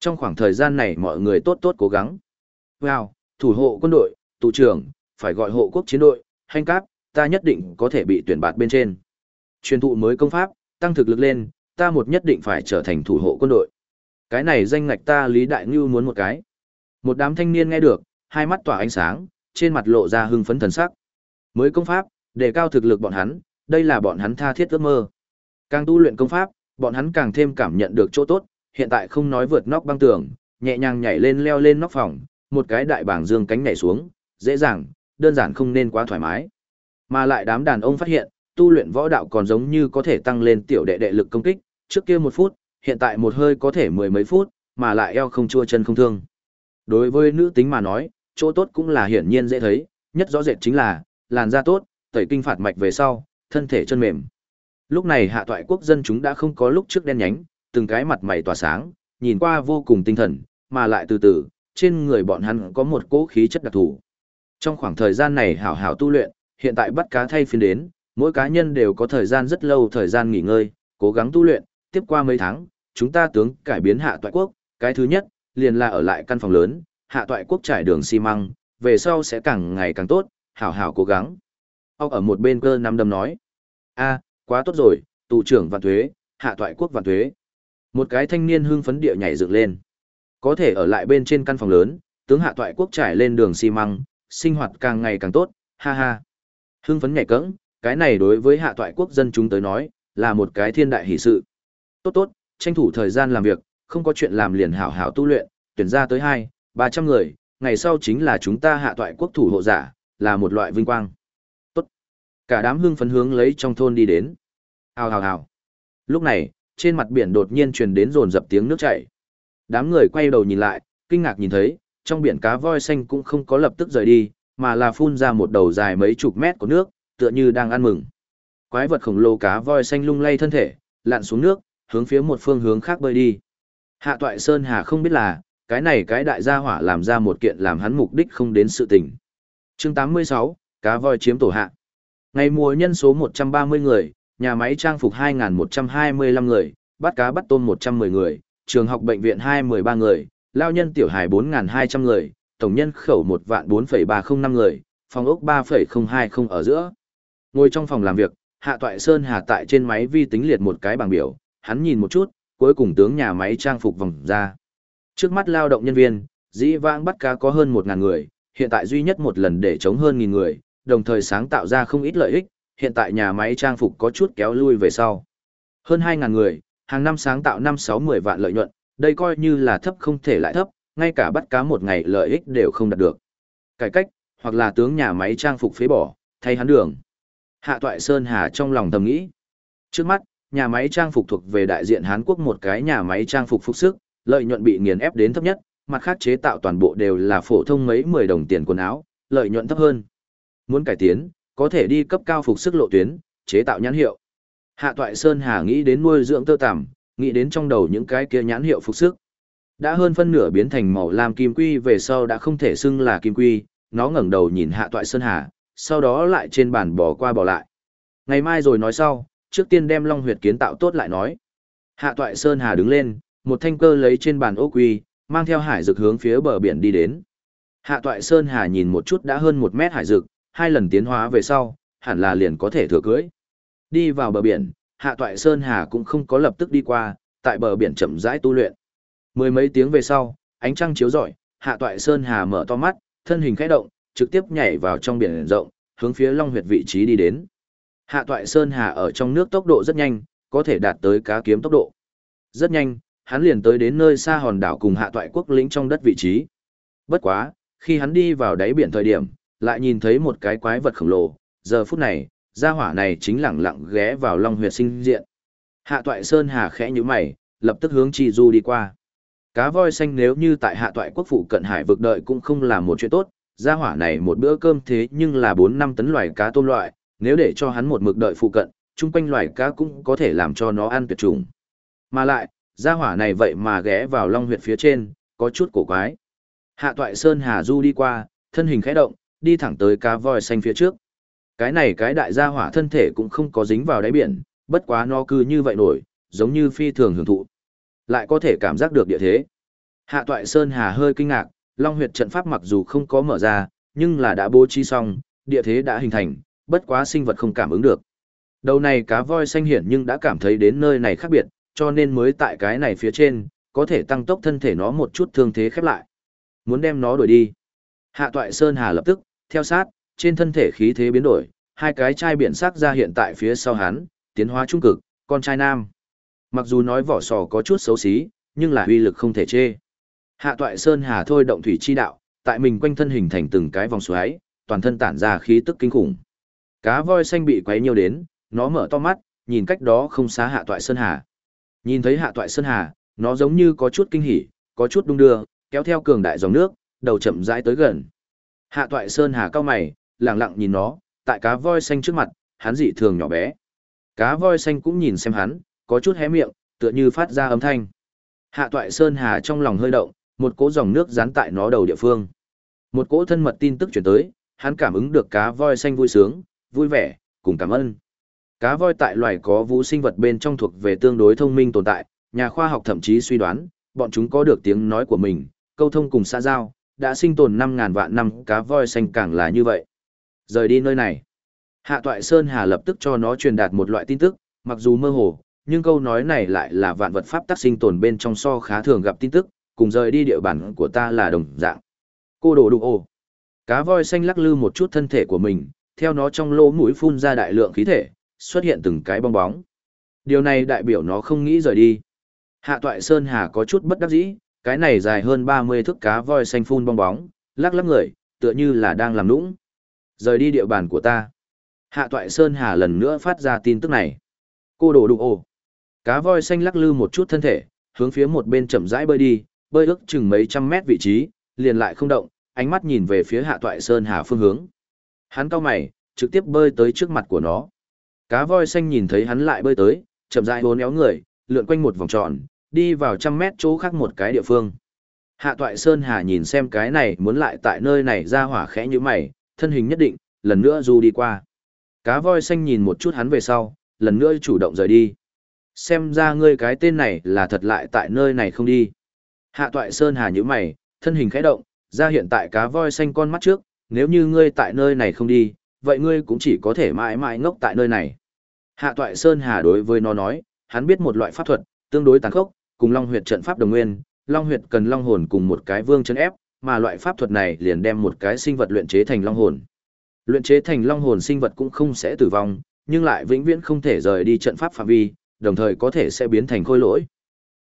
Trong khoảng thời gian này mọi người tốt tốt cố gắng. Wow, thủ hộ quân đội, tụ trưởng, phải gọi hộ quốc chiến đội, hành cáp, ta nhất định có thể bị tuyển bạt bên trên. Truyền thụ mới công pháp, tăng thực lực lên, ta một nhất định phải trở thành thủ hộ quân đội. Cái này danh ngạch ta Lý Đại Ngưu muốn một cái. Một đám thanh niên nghe được, hai mắt tỏa ánh sáng, trên mặt lộ ra hưng phấn thần sắc. Mới công pháp, đề cao thực lực bọn hắn, đây là bọn hắn tha thiết ước mơ. Càng tu luyện công pháp, bọn hắn càng thêm cảm nhận được chỗ tốt, hiện tại không nói vượt nóc băng tường, nhẹ nhàng nhảy lên leo lên nóc phòng, một cái đại bảng dương cánh nhảy xuống, dễ dàng, đơn giản không nên quá thoải mái. Mà lại đám đàn ông phát hiện, tu luyện võ đạo còn giống như có thể tăng lên tiểu đệ đệ lực công kích, trước kia một phút, hiện tại một hơi có thể mười mấy phút, mà lại eo không chua chân không thương. Đối với nữ tính mà nói, chỗ tốt cũng là hiển nhiên dễ thấy, nhất rõ rệt chính là, làn da tốt, tẩy kinh phạt mạch về sau, thân thể chân mềm. Lúc này hạ toại quốc dân chúng đã không có lúc trước đen nhánh, từng cái mặt mày tỏa sáng, nhìn qua vô cùng tinh thần, mà lại từ từ, trên người bọn hắn có một cỗ khí chất đặc thù. Trong khoảng thời gian này hảo hảo tu luyện, hiện tại bắt cá thay phiên đến, mỗi cá nhân đều có thời gian rất lâu thời gian nghỉ ngơi, cố gắng tu luyện, tiếp qua mấy tháng, chúng ta tướng cải biến hạ toại quốc, cái thứ nhất, liền là ở lại căn phòng lớn, hạ toại quốc trải đường xi măng, về sau sẽ càng ngày càng tốt, hảo hảo cố gắng. Ông ở một bên cơ nắm đâm nói, a quá tốt rồi, tù trưởng vạn thuế, hạ toại quốc vạn thuế. Một cái thanh niên hưng phấn địa nhảy dựng lên. Có thể ở lại bên trên căn phòng lớn, tướng hạ toại quốc trải lên đường xi măng, sinh hoạt càng ngày càng tốt, ha ha. Hưng phấn nhảy cẫng, cái này đối với hạ toại quốc dân chúng tới nói, là một cái thiên đại hỷ sự. Tốt tốt, tranh thủ thời gian làm việc, không có chuyện làm liền hảo hảo tu luyện, tuyển ra tới hai, ba trăm người, ngày sau chính là chúng ta hạ toại quốc thủ hộ giả, là một loại vinh quang. Tốt. Cả đám hưng phấn hướng lấy trong thôn đi đến. Hào hào hào. Lúc này, trên mặt biển đột nhiên truyền đến rồn dập tiếng nước chảy. Đám người quay đầu nhìn lại, kinh ngạc nhìn thấy, trong biển cá voi xanh cũng không có lập tức rời đi, mà là phun ra một đầu dài mấy chục mét của nước, tựa như đang ăn mừng. Quái vật khổng lồ cá voi xanh lung lay thân thể, lặn xuống nước, hướng phía một phương hướng khác bơi đi. Hạ Toại Sơn Hà không biết là, cái này cái đại gia hỏa làm ra một kiện làm hắn mục đích không đến sự tình. Chương 86, cá voi chiếm tổ hạ. Ngày mùa nhân số 130 người, nhà máy trang phục 2125 người, bắt cá bắt tôm 110 người, trường học bệnh viện 213 người, lao nhân tiểu hài 4200 người, tổng nhân khẩu 1 vạn 4,305 người, phòng ốc 3,020 ở giữa. Ngồi trong phòng làm việc, Hạ Toại Sơn Hà tại trên máy vi tính liệt một cái bảng biểu, hắn nhìn một chút, cuối cùng tướng nhà máy trang phục vòng ra. Trước mắt lao động nhân viên, dĩ vãng bắt cá có hơn 1.000 người, hiện tại duy nhất một lần để chống hơn nghìn người, đồng thời sáng tạo ra không ít lợi ích, hiện tại nhà máy trang phục có chút kéo lui về sau. Hơn 2.000 người, hàng năm sáng tạo 5-6-10 vạn lợi nhuận, đây coi như là thấp không thể lại thấp, ngay cả bắt cá một ngày lợi ích đều không đạt được. Cải cách, hoặc là tướng nhà máy trang phục phế bỏ, thay hắn đường. Hạ Toại Sơn Hà trong lòng thầm nghĩ. Trước mắt, nhà máy trang phục thuộc về đại diện Hán Quốc một cái nhà máy trang phục phục sức, lợi nhuận bị nghiền ép đến thấp nhất, mặt khác chế tạo toàn bộ đều là phổ thông mấy 10 đồng tiền quần áo, lợi nhuận thấp hơn. Muốn cải tiến, có thể đi cấp cao phục sức lộ tuyến, chế tạo nhãn hiệu. Hạ Toại Sơn Hà nghĩ đến nuôi dưỡng tơ tằm, nghĩ đến trong đầu những cái kia nhãn hiệu phục sức. Đã hơn phân nửa biến thành màu lam kim quy về sau đã không thể xưng là kim quy, nó ngẩng đầu nhìn Hạ Toại Sơn Hà, sau đó lại trên bàn bỏ qua bỏ lại. Ngày mai rồi nói sau, trước tiên đem Long Huyệt kiến tạo tốt lại nói. Hạ Toại Sơn Hà đứng lên, một thanh cơ lấy trên bàn ô quy, mang theo hải dược hướng phía bờ biển đi đến. Hạ Toại Sơn Hà nhìn một chút đã hơn một mét hải dược, hai lần tiến hóa về sau, hẳn là liền có thể thừa cưới. Đi vào bờ biển, Hạ Toại Sơn Hà cũng không có lập tức đi qua, tại bờ biển chậm rãi tu luyện. Mười mấy tiếng về sau, ánh trăng chiếu rọi, Hạ Toại Sơn Hà mở to mắt, thân hình khẽ động, trực tiếp nhảy vào trong biển rộng, hướng phía Long Huyệt vị trí đi đến. Hạ Toại Sơn Hà ở trong nước tốc độ rất nhanh, có thể đạt tới cá kiếm tốc độ. Rất nhanh, hắn liền tới đến nơi xa hòn đảo cùng Hạ Toại quốc lĩnh trong đất vị trí. Bất quá, khi hắn đi vào đáy biển thời điểm, lại nhìn thấy một cái quái vật khổng lồ, giờ phút này, gia hỏa này chính lẳng lặng ghé vào Long Huyệt sinh diện. Hạ Toại Sơn Hà khẽ nhíu mày, lập tức hướng Chi Du đi qua. Cá voi xanh nếu như tại Hạ Toại quốc phụ cận hải vực đợi cũng không là một chuyện tốt, gia hỏa này một bữa cơm thế nhưng là 4 năm tấn loài cá tôm loại, nếu để cho hắn một mực đợi phụ cận, chung quanh loài cá cũng có thể làm cho nó ăn tuyệt chủng. Mà lại, gia hỏa này vậy mà ghé vào long huyệt phía trên, có chút cổ quái. Hạ toại Sơn Hà Du đi qua, thân hình khẽ động, đi thẳng tới cá voi xanh phía trước. Cái này cái đại gia hỏa thân thể cũng không có dính vào đáy biển, bất quá nó cứ như vậy nổi, giống như phi thường hưởng thụ. Lại có thể cảm giác được địa thế. Hạ toại Sơn Hà hơi kinh ngạc, Long huyệt trận pháp mặc dù không có mở ra, nhưng là đã bố trí xong, địa thế đã hình thành, bất quá sinh vật không cảm ứng được. Đầu này cá voi xanh hiển nhưng đã cảm thấy đến nơi này khác biệt, cho nên mới tại cái này phía trên, có thể tăng tốc thân thể nó một chút thương thế khép lại. Muốn đem nó đuổi đi. Hạ toại Sơn Hà lập tức, theo sát, trên thân thể khí thế biến đổi, hai cái chai biển sắc ra hiện tại phía sau hắn, tiến hóa trung cực, con trai nam. Mặc dù nói vỏ sò có chút xấu xí, nhưng là uy lực không thể chê. Hạ toại Sơn Hà thôi động thủy chi đạo, tại mình quanh thân hình thành từng cái vòng xoáy, toàn thân tản ra khí tức kinh khủng. Cá voi xanh bị quấy nhiều đến, nó mở to mắt, nhìn cách đó không xa hạ toại Sơn Hà. Nhìn thấy hạ toại Sơn Hà, nó giống như có chút kinh hỉ, có chút đung đưa, kéo theo cường đại dòng nước, đầu chậm rãi tới gần. Hạ toại Sơn Hà cao mày, lặng lặng nhìn nó, tại cá voi xanh trước mặt, hắn dị thường nhỏ bé. Cá voi xanh cũng nhìn xem hắn, có chút hé miệng, tựa như phát ra âm thanh. Hạ toại Sơn Hà trong lòng hơi động, một cỗ dòng nước dán tại nó đầu địa phương. Một cỗ thân mật tin tức chuyển tới, hắn cảm ứng được cá voi xanh vui sướng, vui vẻ, cùng cảm ơn. Cá voi tại loài có vũ sinh vật bên trong thuộc về tương đối thông minh tồn tại, nhà khoa học thậm chí suy đoán, bọn chúng có được tiếng nói của mình, câu thông cùng xã giao, đã sinh tồn 5.000 vạn năm cá voi xanh càng là như vậy. Rời đi nơi này. Hạ Toại Sơn Hà lập tức cho nó truyền đạt một loại tin tức, mặc dù mơ hồ, nhưng câu nói này lại là vạn vật pháp tác sinh tồn bên trong so khá thường gặp tin tức, cùng rời đi địa bàn của ta là đồng dạng. Cô đồ đủ ồ. Cá voi xanh lắc lư một chút thân thể của mình, theo nó trong lỗ mũi phun ra đại lượng khí thể, xuất hiện từng cái bong bóng. Điều này đại biểu nó không nghĩ rời đi. Hạ toại Sơn Hà có chút bất đắc dĩ, cái này dài hơn 30 thước cá voi xanh phun bong bóng, lắc lắc người, tựa như là đang làm nũng. Rời đi địa bàn của ta. Hạ toại Sơn Hà lần nữa phát ra tin tức này. Cô đồ đủ ồ. Cá voi xanh lắc lư một chút thân thể, hướng phía một bên chậm rãi bơi đi, bơi ước chừng mấy trăm mét vị trí, liền lại không động, ánh mắt nhìn về phía hạ toại Sơn Hà phương hướng. Hắn cao mày, trực tiếp bơi tới trước mặt của nó. Cá voi xanh nhìn thấy hắn lại bơi tới, chậm rãi bốn éo người, lượn quanh một vòng tròn, đi vào trăm mét chỗ khác một cái địa phương. Hạ toại Sơn Hà nhìn xem cái này muốn lại tại nơi này ra hỏa khẽ như mày, thân hình nhất định, lần nữa du đi qua. Cá voi xanh nhìn một chút hắn về sau, lần nữa chủ động rời đi. Xem ra ngươi cái tên này là thật lại tại nơi này không đi. Hạ toại Sơn Hà như mày, thân hình khẽ động, ra hiện tại cá voi xanh con mắt trước, nếu như ngươi tại nơi này không đi, vậy ngươi cũng chỉ có thể mãi mãi ngốc tại nơi này. Hạ toại Sơn Hà đối với nó nói, hắn biết một loại pháp thuật, tương đối tàn khốc, cùng Long huyệt trận pháp đồng nguyên, Long huyệt cần long hồn cùng một cái vương chân ép, mà loại pháp thuật này liền đem một cái sinh vật luyện chế thành long hồn. Luyện chế thành long hồn sinh vật cũng không sẽ tử vong, nhưng lại vĩnh viễn không thể rời đi trận pháp phạm vi, đồng thời có thể sẽ biến thành khôi lỗi.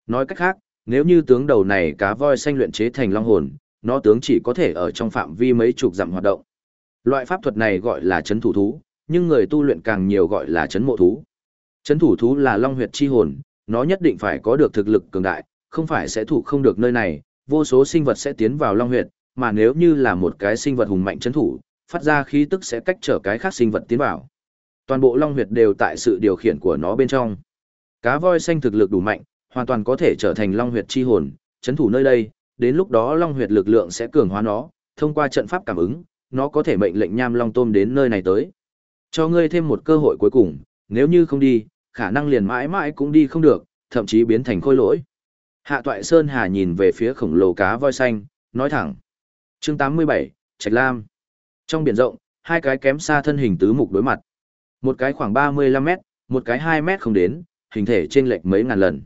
Nói cách khác, nếu như tướng đầu này cá voi xanh luyện chế thành long hồn, nó tướng chỉ có thể ở trong phạm vi mấy chục dặm hoạt động. Loại pháp thuật này gọi là chấn thủ thú, nhưng người tu luyện càng nhiều gọi là chấn mộ thú. Chấn thủ thú là long huyệt chi hồn, nó nhất định phải có được thực lực cường đại, không phải sẽ thủ không được nơi này, vô số sinh vật sẽ tiến vào long huyệt, mà nếu như là một cái sinh vật hùng mạnh chấn thủ, phát ra khí tức sẽ cách trở cái khác sinh vật tiến vào. Toàn bộ long huyệt đều tại sự điều khiển của nó bên trong. Cá voi xanh thực lực đủ mạnh, hoàn toàn có thể trở thành long huyệt chi hồn, chấn thủ nơi đây, đến lúc đó long huyệt lực lượng sẽ cường hóa nó, thông qua trận pháp cảm ứng, nó có thể mệnh lệnh nham long tôm đến nơi này tới. Cho ngươi thêm một cơ hội cuối cùng, nếu như không đi, khả năng liền mãi mãi cũng đi không được, thậm chí biến thành khôi lỗi. Hạ Toại Sơn Hà nhìn về phía khổng lồ cá voi xanh, nói thẳng. Chương 87, Trạch Lam. Trong biển rộng, hai cái kém xa thân hình tứ mục đối mặt. Một cái khoảng 35 mét, một cái 2 mét không đến, hình thể trên lệch mấy ngàn lần.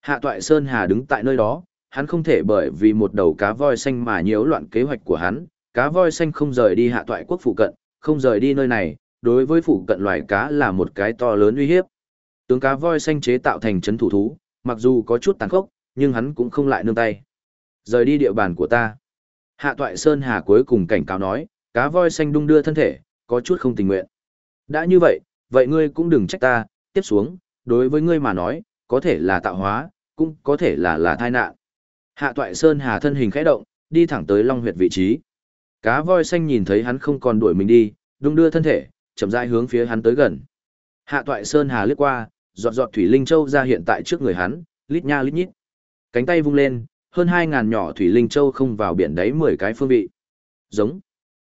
Hạ Toại Sơn Hà đứng tại nơi đó, hắn không thể bởi vì một đầu cá voi xanh mà nhiễu loạn kế hoạch của hắn, cá voi xanh không rời đi Hạ Toại quốc phụ cận, không rời đi nơi này, đối với phụ cận loài cá là một cái to lớn uy hiếp. Tướng cá voi xanh chế tạo thành trấn thủ thú, mặc dù có chút tàn khốc, nhưng hắn cũng không lại nương tay. Rời đi địa bàn của ta. Hạ Toại Sơn Hà cuối cùng cảnh cáo nói, cá voi xanh đung đưa thân thể, có chút không tình nguyện. Đã như vậy, vậy ngươi cũng đừng trách ta, tiếp xuống, đối với ngươi mà nói, có thể là tạo hóa, cũng có thể là là tai nạn. Hạ Toại Sơn Hà thân hình khẽ động, đi thẳng tới Long huyệt vị trí. Cá voi xanh nhìn thấy hắn không còn đuổi mình đi, đung đưa thân thể, chậm rãi hướng phía hắn tới gần. Hạ Toại Sơn Hà lướt qua, giọt giọt thủy linh châu ra hiện tại trước người hắn, lít nha lít nhít. Cánh tay vung lên, hơn 2000 nhỏ thủy linh châu không vào biển đáy 10 cái phương vị. Giống.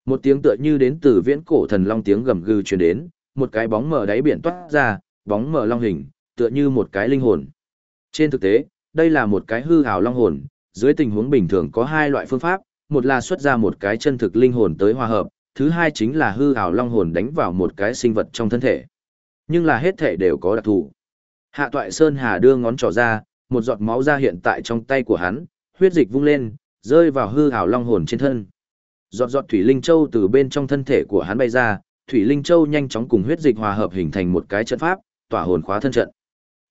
Một tiếng tựa như đến từ viễn cổ thần long tiếng gầm gừ truyền đến, một cái bóng mờ đáy biển toát ra, bóng mờ long hình, tựa như một cái linh hồn. Trên thực tế, đây là một cái hư ảo long hồn, dưới tình huống bình thường có hai loại phương pháp, một là xuất ra một cái chân thực linh hồn tới hòa hợp, thứ hai chính là hư ảo long hồn đánh vào một cái sinh vật trong thân thể. Nhưng là hết thể đều có đặc thù. Hạ Toại Sơn Hà đưa ngón trỏ ra, một giọt máu ra hiện tại trong tay của hắn, huyết dịch vung lên, rơi vào hư ảo long hồn trên thân. Giọt giọt thủy linh châu từ bên trong thân thể của hắn bay ra, thủy linh châu nhanh chóng cùng huyết dịch hòa hợp hình thành một cái trận pháp, tỏa hồn khóa thân trận.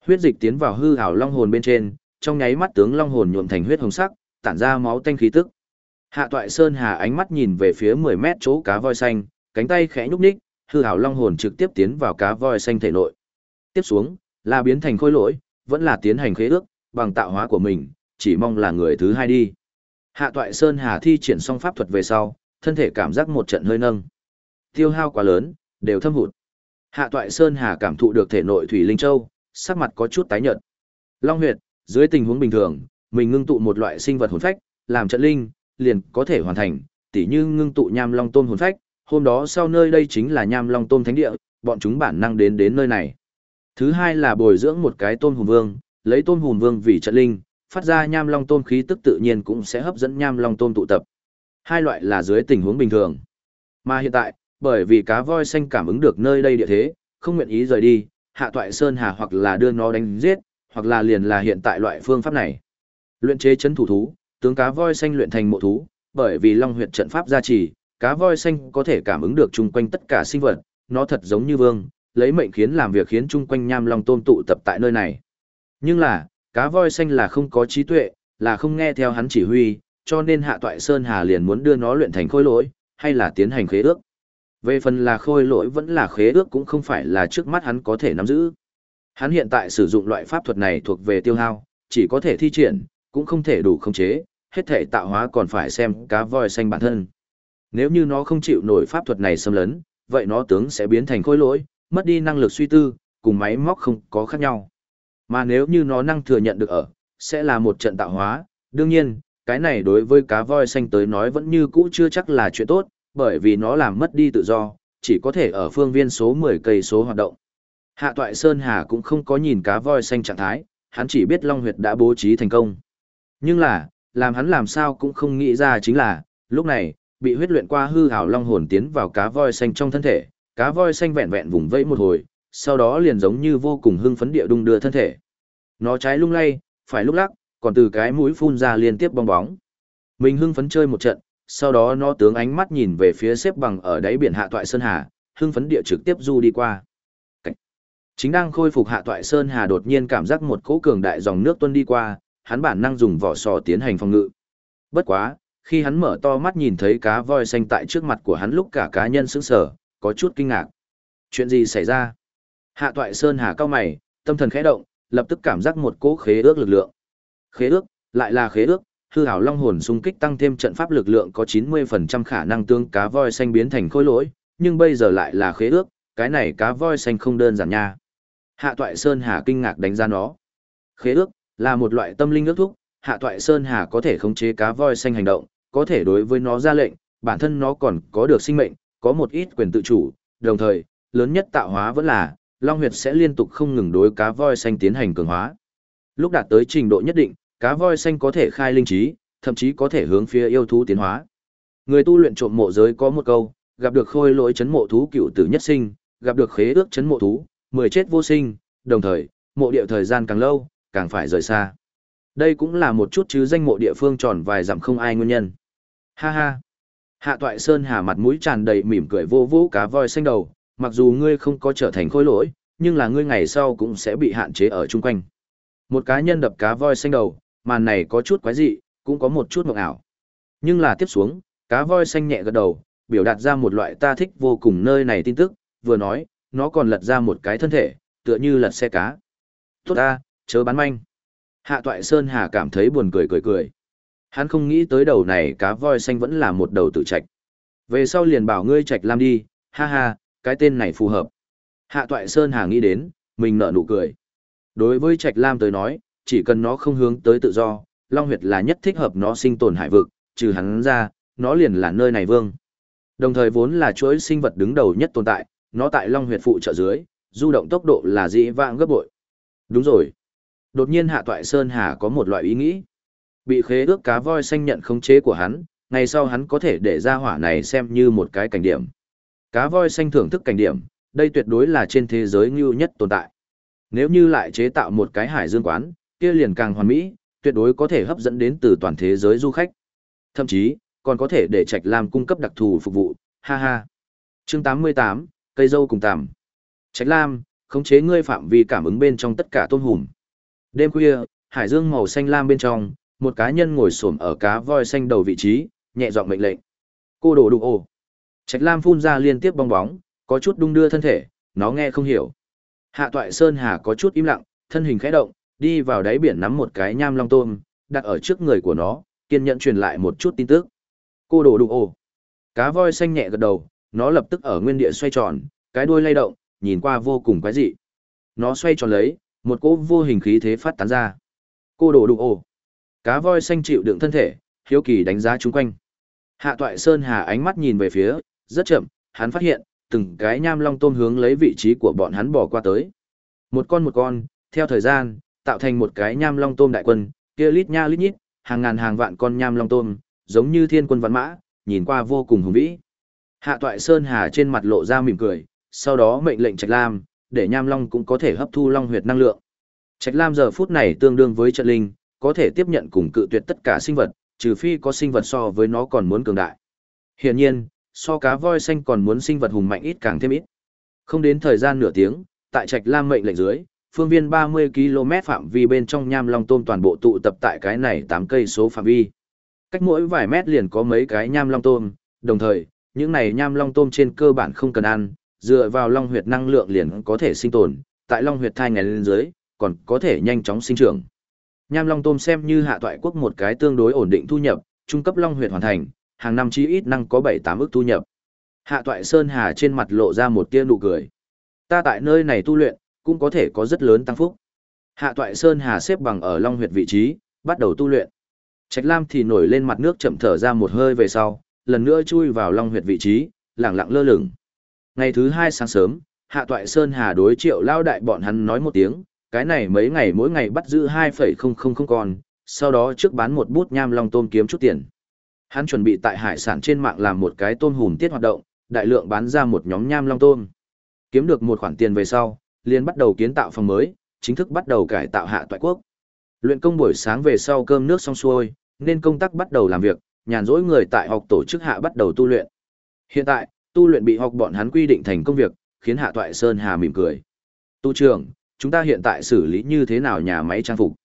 Huyết dịch tiến vào hư ảo long hồn bên trên, trong nháy mắt tướng long hồn nhuộm thành huyết hồng sắc, tản ra máu tanh khí tức. Hạ Toại Sơn Hà ánh mắt nhìn về phía 10 mét chỗ cá voi xanh, cánh tay khẽ nhúc nhích, hư ảo long hồn trực tiếp tiến vào cá voi xanh thể nội. Tiếp xuống, là biến thành khối lỗi, vẫn là tiến hành khế ước, bằng tạo hóa của mình, chỉ mong là người thứ hai đi. Hạ Toại Sơn Hà thi triển xong pháp thuật về sau, thân thể cảm giác một trận hơi nâng. Tiêu hao quá lớn, đều thâm hụt. Hạ Toại Sơn Hà cảm thụ được thể nội thủy linh châu, sắc mặt có chút tái nhợt. Long huyệt, dưới tình huống bình thường, mình ngưng tụ một loại sinh vật hồn phách, làm trận linh, liền có thể hoàn thành, tỉ như ngưng tụ nham long tôm hồn phách, hôm đó sau nơi đây chính là nham long tôm thánh địa, bọn chúng bản năng đến đến nơi này. Thứ hai là bồi dưỡng một cái tôm hồn vương, lấy tôm hồn vương vì trận linh, phát ra nham long tôm khí tức tự nhiên cũng sẽ hấp dẫn nham long tôm tụ tập. Hai loại là dưới tình huống bình thường. Mà hiện tại, bởi vì cá voi xanh cảm ứng được nơi đây địa thế, không nguyện ý rời đi, hạ toại sơn hà hoặc là đưa nó đánh giết, hoặc là liền là hiện tại loại phương pháp này. Luyện chế chấn thủ thú, tướng cá voi xanh luyện thành mộ thú, bởi vì long huyệt trận pháp gia trì, cá voi xanh có thể cảm ứng được chung quanh tất cả sinh vật, nó thật giống như vương, lấy mệnh khiến làm việc khiến chung quanh nham long tôm tụ tập tại nơi này. Nhưng là, cá voi xanh là không có trí tuệ, là không nghe theo hắn chỉ huy, cho nên hạ toại sơn hà liền muốn đưa nó luyện thành khối lỗi, hay là tiến hành khế ước. Về phần là khôi lỗi vẫn là khế ước cũng không phải là trước mắt hắn có thể nắm giữ. Hắn hiện tại sử dụng loại pháp thuật này thuộc về tiêu hao, chỉ có thể thi triển, cũng không thể đủ khống chế, hết thể tạo hóa còn phải xem cá voi xanh bản thân. Nếu như nó không chịu nổi pháp thuật này xâm lấn, vậy nó tướng sẽ biến thành khôi lỗi, mất đi năng lực suy tư, cùng máy móc không có khác nhau. Mà nếu như nó năng thừa nhận được ở, sẽ là một trận tạo hóa, đương nhiên, cái này đối với cá voi xanh tới nói vẫn như cũ chưa chắc là chuyện tốt, bởi vì nó làm mất đi tự do, chỉ có thể ở phương viên số 10 cây số hoạt động. Hạ Toại Sơn Hà cũng không có nhìn cá voi xanh trạng thái, hắn chỉ biết Long Huyệt đã bố trí thành công. Nhưng là, làm hắn làm sao cũng không nghĩ ra chính là, lúc này, bị huyết luyện qua hư hảo long hồn tiến vào cá voi xanh trong thân thể, cá voi xanh vẹn vẹn vùng vẫy một hồi, sau đó liền giống như vô cùng hưng phấn địa đung đưa thân thể. Nó trái lung lay, phải lúc lắc, còn từ cái mũi phun ra liên tiếp bong bóng. Mình hưng phấn chơi một trận, sau đó nó tướng ánh mắt nhìn về phía xếp bằng ở đáy biển hạ toại sơn hà, hưng phấn địa trực tiếp du đi qua. Cảnh. Chính đang khôi phục hạ toại sơn hà đột nhiên cảm giác một cỗ cường đại dòng nước tuôn đi qua, hắn bản năng dùng vỏ sò tiến hành phòng ngự. Bất quá, khi hắn mở to mắt nhìn thấy cá voi xanh tại trước mặt của hắn lúc cả cá nhân sững sờ, có chút kinh ngạc. Chuyện gì xảy ra? Hạ toại sơn hà cao mày, tâm thần khẽ động, lập tức cảm giác một cỗ khế ước lực lượng. Khế ước, lại là khế ước, hư hảo long hồn xung kích tăng thêm trận pháp lực lượng có 90% khả năng tương cá voi xanh biến thành khối lỗi, nhưng bây giờ lại là khế ước, cái này cá voi xanh không đơn giản nha. Hạ Toại Sơn Hà kinh ngạc đánh giá nó. Khế ước là một loại tâm linh ước thúc, Hạ Toại Sơn Hà có thể khống chế cá voi xanh hành động, có thể đối với nó ra lệnh, bản thân nó còn có được sinh mệnh, có một ít quyền tự chủ, đồng thời, lớn nhất tạo hóa vẫn là Long Huyệt sẽ liên tục không ngừng đối cá voi xanh tiến hành cường hóa. Lúc đạt tới trình độ nhất định, cá voi xanh có thể khai linh trí, thậm chí có thể hướng phía yêu thú tiến hóa. Người tu luyện trộm mộ giới có một câu, gặp được khôi lỗi chấn mộ thú cựu tử nhất sinh, gặp được khế ước chấn mộ thú, mười chết vô sinh, đồng thời, mộ địa thời gian càng lâu, càng phải rời xa. Đây cũng là một chút chứ danh mộ địa phương tròn vài dặm không ai nguyên nhân. Ha ha. Hạ Toại Sơn hà mặt mũi tràn đầy mỉm cười vô vũ cá voi xanh đầu, mặc dù ngươi không có trở thành khối lỗi, nhưng là ngươi ngày sau cũng sẽ bị hạn chế ở chung quanh. Một cá nhân đập cá voi xanh đầu, màn này có chút quái dị, cũng có một chút mộng ảo. Nhưng là tiếp xuống, cá voi xanh nhẹ gật đầu, biểu đạt ra một loại ta thích vô cùng nơi này tin tức, vừa nói, nó còn lật ra một cái thân thể, tựa như lật xe cá. Tốt ta, chớ bán manh. Hạ toại Sơn Hà cảm thấy buồn cười cười cười. Hắn không nghĩ tới đầu này cá voi xanh vẫn là một đầu tự trạch. Về sau liền bảo ngươi trạch lam đi, ha ha, cái tên này phù hợp. Hạ toại Sơn Hà nghĩ đến, mình nở nụ cười. Đối với trạch lam tới nói, chỉ cần nó không hướng tới tự do, Long Huyệt là nhất thích hợp nó sinh tồn hải vực, trừ hắn ra, nó liền là nơi này vương. Đồng thời vốn là chuỗi sinh vật đứng đầu nhất tồn tại, nó tại Long Huyệt phụ trợ dưới, du động tốc độ là dĩ vãng gấp bội. Đúng rồi. Đột nhiên Hạ Toại Sơn Hà có một loại ý nghĩ. Bị khế ước cá voi xanh nhận khống chế của hắn, ngày sau hắn có thể để ra hỏa này xem như một cái cảnh điểm. Cá voi xanh thưởng thức cảnh điểm, đây tuyệt đối là trên thế giới ngưu nhất tồn tại. Nếu như lại chế tạo một cái hải dương quán, kia liền càng hoàn mỹ, tuyệt đối có thể hấp dẫn đến từ toàn thế giới du khách. Thậm chí, còn có thể để Trạch Lam cung cấp đặc thù phục vụ, ha ha. Chương 88, cây dâu cùng tằm. Trạch Lam, khống chế ngươi phạm vi cảm ứng bên trong tất cả tôm hùm. Đêm khuya, hải dương màu xanh lam bên trong, một cá nhân ngồi xổm ở cá voi xanh đầu vị trí, nhẹ giọng mệnh lệnh. Cô đổ đụng ồ. Trạch Lam phun ra liên tiếp bong bóng, có chút đung đưa thân thể, nó nghe không hiểu. Hạ Toại Sơn Hà có chút im lặng, thân hình khẽ động, đi vào đáy biển nắm một cái nham long tôm, đặt ở trước người của nó, kiên nhẫn truyền lại một chút tin tức. Cô đổ đụng ồ. Cá voi xanh nhẹ gật đầu, nó lập tức ở nguyên địa xoay tròn, cái đuôi lay động, nhìn qua vô cùng quái dị. Nó xoay tròn lấy, một cỗ vô hình khí thế phát tán ra. Cô đổ đụng ồ. Cá voi xanh chịu đựng thân thể, hiếu kỳ đánh giá chung quanh. Hạ toại Sơn Hà ánh mắt nhìn về phía, rất chậm, hắn phát hiện, từng cái nham long tôm hướng lấy vị trí của bọn hắn bỏ qua tới. Một con một con, theo thời gian, tạo thành một cái nham long tôm đại quân, kia lít nha lít nhít, hàng ngàn hàng vạn con nham long tôm, giống như thiên quân văn mã, nhìn qua vô cùng hùng vĩ. Hạ toại Sơn Hà trên mặt lộ ra mỉm cười, sau đó mệnh lệnh Trạch Lam, để nham long cũng có thể hấp thu long huyệt năng lượng. Trạch Lam giờ phút này tương đương với trận linh, có thể tiếp nhận cùng cự tuyệt tất cả sinh vật, trừ phi có sinh vật so với nó còn muốn cường đại. Hiển nhiên, so cá voi xanh còn muốn sinh vật hùng mạnh ít càng thêm ít. Không đến thời gian nửa tiếng, tại Trạch Lam mệnh lệnh dưới, phương viên 30 km phạm vi bên trong nham long tôm toàn bộ tụ tập tại cái này 8 cây số phạm vi. Cách mỗi vài mét liền có mấy cái nham long tôm, đồng thời, những này nham long tôm trên cơ bản không cần ăn, dựa vào long huyệt năng lượng liền có thể sinh tồn, tại long huyệt thai ngày lên dưới, còn có thể nhanh chóng sinh trưởng. Nham long tôm xem như hạ toại quốc một cái tương đối ổn định thu nhập, trung cấp long huyệt hoàn thành, hàng năm chí ít năng có 7-8 ức thu nhập. Hạ toại Sơn Hà trên mặt lộ ra một tia nụ cười. Ta tại nơi này tu luyện, cũng có thể có rất lớn tăng phúc. Hạ toại Sơn Hà xếp bằng ở long huyệt vị trí, bắt đầu tu luyện. Trạch Lam thì nổi lên mặt nước chậm thở ra một hơi về sau, lần nữa chui vào long huyệt vị trí, lặng lặng lơ lửng. Ngày thứ hai sáng sớm, Hạ Toại Sơn Hà đối triệu lao đại bọn hắn nói một tiếng, cái này mấy ngày mỗi ngày bắt giữ 2,000 con, sau đó trước bán một bút nham long tôm kiếm chút tiền. Hắn chuẩn bị tại hải sản trên mạng làm một cái tôm hùm tiết hoạt động, đại lượng bán ra một nhóm nham long tôm. Kiếm được một khoản tiền về sau, liền bắt đầu kiến tạo phòng mới, chính thức bắt đầu cải tạo hạ toại quốc. Luyện công buổi sáng về sau cơm nước xong xuôi, nên công tác bắt đầu làm việc, nhàn rỗi người tại học tổ chức hạ bắt đầu tu luyện. Hiện tại, tu luyện bị học bọn hắn quy định thành công việc, khiến Hạ Toại Sơn Hà mỉm cười. Tu trưởng, chúng ta hiện tại xử lý như thế nào nhà máy trang phục?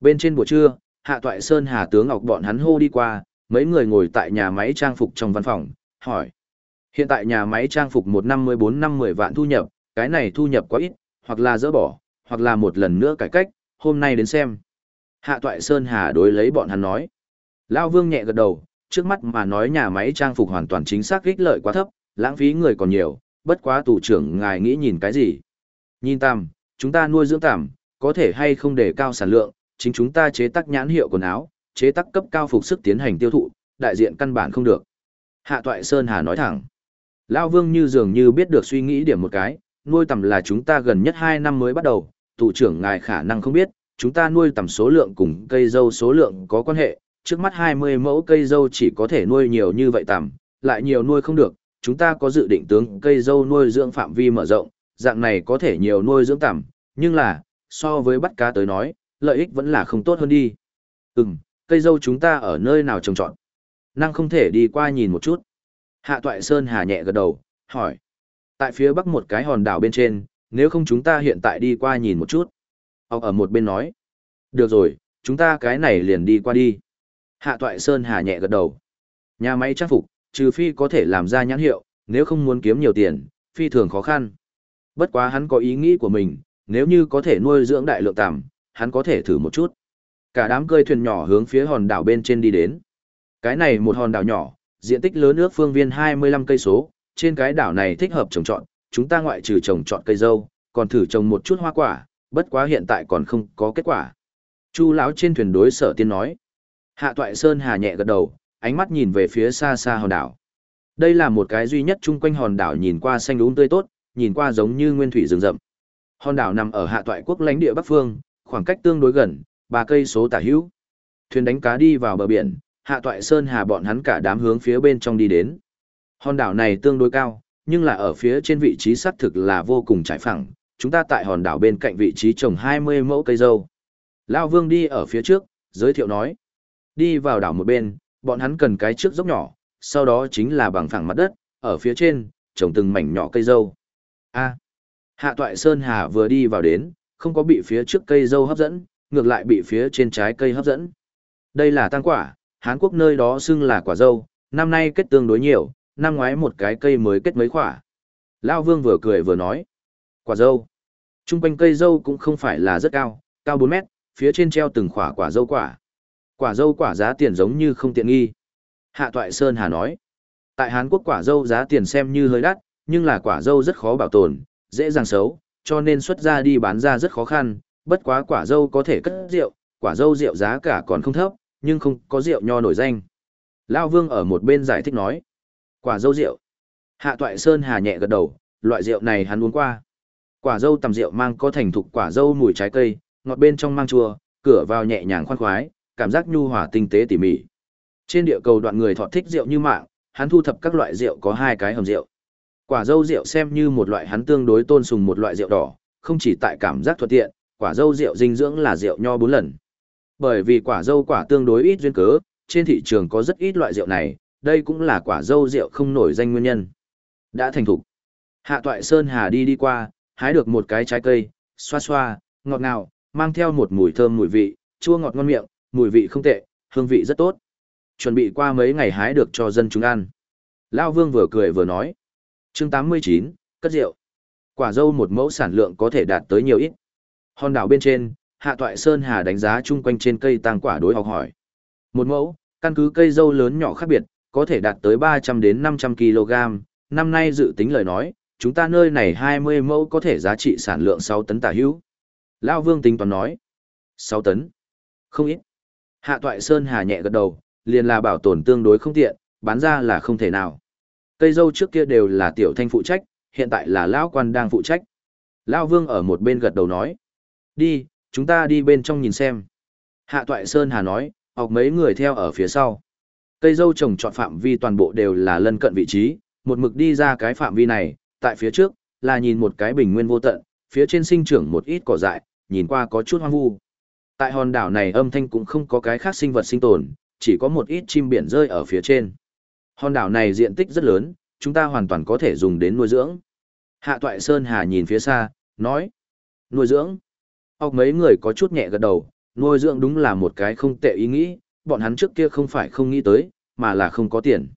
Bên trên buổi trưa, Hạ Toại Sơn Hà tướng Ngọc bọn hắn hô đi qua, mấy người ngồi tại nhà máy trang phục trong văn phòng, hỏi. Hiện tại nhà máy trang phục một năm mười bốn năm mười vạn thu nhập, cái này thu nhập quá ít, hoặc là dỡ bỏ, hoặc là một lần nữa cải cách, hôm nay đến xem. Hạ Toại Sơn Hà đối lấy bọn hắn nói. Lao Vương nhẹ gật đầu, trước mắt mà nói nhà máy trang phục hoàn toàn chính xác ích lợi quá thấp, lãng phí người còn nhiều, bất quá tù trưởng ngài nghĩ nhìn cái gì. Nhìn tằm, chúng ta nuôi dưỡng tằm, có thể hay không để cao sản lượng, chính chúng ta chế tác nhãn hiệu quần áo, chế tác cấp cao phục sức tiến hành tiêu thụ, đại diện căn bản không được. Hạ Toại Sơn Hà nói thẳng. Lao Vương như dường như biết được suy nghĩ điểm một cái, nuôi tầm là chúng ta gần nhất 2 năm mới bắt đầu, Thủ trưởng ngài khả năng không biết, chúng ta nuôi tầm số lượng cùng cây dâu số lượng có quan hệ, trước mắt 20 mẫu cây dâu chỉ có thể nuôi nhiều như vậy tầm, lại nhiều nuôi không được, chúng ta có dự định tướng cây dâu nuôi dưỡng phạm vi mở rộng, dạng này có thể nhiều nuôi dưỡng tầm, nhưng là, so với bắt cá tới nói, lợi ích vẫn là không tốt hơn đi. Ừm, cây dâu chúng ta ở nơi nào trồng trọt? Năng không thể đi qua nhìn một chút. Hạ Toại Sơn hà nhẹ gật đầu, hỏi. Tại phía bắc một cái hòn đảo bên trên, nếu không chúng ta hiện tại đi qua nhìn một chút. Ông ở một bên nói. Được rồi, chúng ta cái này liền đi qua đi. Hạ Toại Sơn hà nhẹ gật đầu. Nhà máy trang phục, trừ phi có thể làm ra nhãn hiệu, nếu không muốn kiếm nhiều tiền, phi thường khó khăn. Bất quá hắn có ý nghĩ của mình, nếu như có thể nuôi dưỡng đại lượng tằm, hắn có thể thử một chút. Cả đám cơi thuyền nhỏ hướng phía hòn đảo bên trên đi đến. Cái này một hòn đảo nhỏ, diện tích lớn nước phương viên 25 cây số, trên cái đảo này thích hợp trồng trọt, chúng ta ngoại trừ trồng trọt cây dâu, còn thử trồng một chút hoa quả, bất quá hiện tại còn không có kết quả. Chu lão trên thuyền đối sở tiên nói. Hạ Toại Sơn hà nhẹ gật đầu, ánh mắt nhìn về phía xa xa hòn đảo. Đây là một cái duy nhất chung quanh hòn đảo nhìn qua xanh đúng tươi tốt, nhìn qua giống như nguyên thủy rừng rậm. Hòn đảo nằm ở hạ toại quốc lãnh địa Bắc Phương, khoảng cách tương đối gần, ba cây số tả hữu. Thuyền đánh cá đi vào bờ biển, hạ toại sơn hà bọn hắn cả đám hướng phía bên trong đi đến. Hòn đảo này tương đối cao, nhưng là ở phía trên vị trí xác thực là vô cùng trải phẳng. Chúng ta tại hòn đảo bên cạnh vị trí trồng 20 mẫu cây dâu. Lao Vương đi ở phía trước, giới thiệu nói. Đi vào đảo một bên, bọn hắn cần cái trước dốc nhỏ, sau đó chính là bằng phẳng mặt đất, ở phía trên, trồng từng mảnh nhỏ cây dâu. A. Hạ Toại Sơn Hà vừa đi vào đến, không có bị phía trước cây dâu hấp dẫn, ngược lại bị phía trên trái cây hấp dẫn. Đây là tăng quả, Hán Quốc nơi đó xưng là quả dâu, năm nay kết tương đối nhiều, năm ngoái một cái cây mới kết mấy quả. Lao Vương vừa cười vừa nói. Quả dâu. Trung quanh cây dâu cũng không phải là rất cao, cao 4 mét, phía trên treo từng quả quả dâu quả. Quả dâu quả giá tiền giống như không tiện nghi. Hạ Toại Sơn Hà nói. Tại Hán Quốc quả dâu giá tiền xem như hơi đắt, nhưng là quả dâu rất khó bảo tồn, dễ dàng xấu, cho nên xuất ra đi bán ra rất khó khăn, bất quá quả dâu có thể cất rượu, quả dâu rượu giá cả còn không thấp, nhưng không có rượu nho nổi danh. Lao Vương ở một bên giải thích nói, quả dâu rượu. Hạ Toại Sơn hà nhẹ gật đầu, loại rượu này hắn uống qua. Quả dâu tầm rượu mang có thành thục quả dâu mùi trái cây, ngọt bên trong mang chua, cửa vào nhẹ nhàng khoan khoái, cảm giác nhu hòa tinh tế tỉ mỉ. Trên địa cầu đoạn người thọ thích rượu như mạng, hắn thu thập các loại rượu có hai cái hầm rượu. Quả dâu rượu xem như một loại hắn tương đối tôn sùng một loại rượu đỏ, không chỉ tại cảm giác thuận tiện, quả dâu rượu dinh dưỡng là rượu nho bốn lần. Bởi vì quả dâu quả tương đối ít duyên cớ, trên thị trường có rất ít loại rượu này, đây cũng là quả dâu rượu không nổi danh nguyên nhân. Đã thành thục. Hạ Toại Sơn Hà đi đi qua, hái được một cái trái cây, xoa xoa, ngọt ngào, mang theo một mùi thơm mùi vị, chua ngọt ngon miệng, mùi vị không tệ, hương vị rất tốt. Chuẩn bị qua mấy ngày hái được cho dân chúng ăn. Lao Vương vừa cười vừa nói chương 89, cất rượu. Quả dâu một mẫu sản lượng có thể đạt tới nhiều ít. Hòn đảo bên trên, Hạ Toại Sơn Hà đánh giá chung quanh trên cây tàng quả đối học hỏi. Một mẫu, căn cứ cây dâu lớn nhỏ khác biệt, có thể đạt tới 300 đến 500 kg. Năm nay dự tính lời nói, chúng ta nơi này 20 mẫu có thể giá trị sản lượng 6 tấn tả hữu. lão Vương tính toán nói. 6 tấn. Không ít. Hạ Toại Sơn Hà nhẹ gật đầu, liền là bảo tồn tương đối không tiện, bán ra là không thể nào. Cây dâu trước kia đều là tiểu thanh phụ trách, hiện tại là lão quan đang phụ trách. Lão vương ở một bên gật đầu nói. Đi, chúng ta đi bên trong nhìn xem. Hạ Toại Sơn Hà nói, học mấy người theo ở phía sau. Cây dâu trồng trọt phạm vi toàn bộ đều là lân cận vị trí, một mực đi ra cái phạm vi này, tại phía trước, là nhìn một cái bình nguyên vô tận, phía trên sinh trưởng một ít cỏ dại, nhìn qua có chút hoang vu. Tại hòn đảo này âm thanh cũng không có cái khác sinh vật sinh tồn, chỉ có một ít chim biển rơi ở phía trên. Hòn đảo này diện tích rất lớn, chúng ta hoàn toàn có thể dùng đến nuôi dưỡng. Hạ Toại Sơn Hà nhìn phía xa, nói. Nuôi dưỡng. Học mấy người có chút nhẹ gật đầu, nuôi dưỡng đúng là một cái không tệ ý nghĩ, bọn hắn trước kia không phải không nghĩ tới, mà là không có tiền.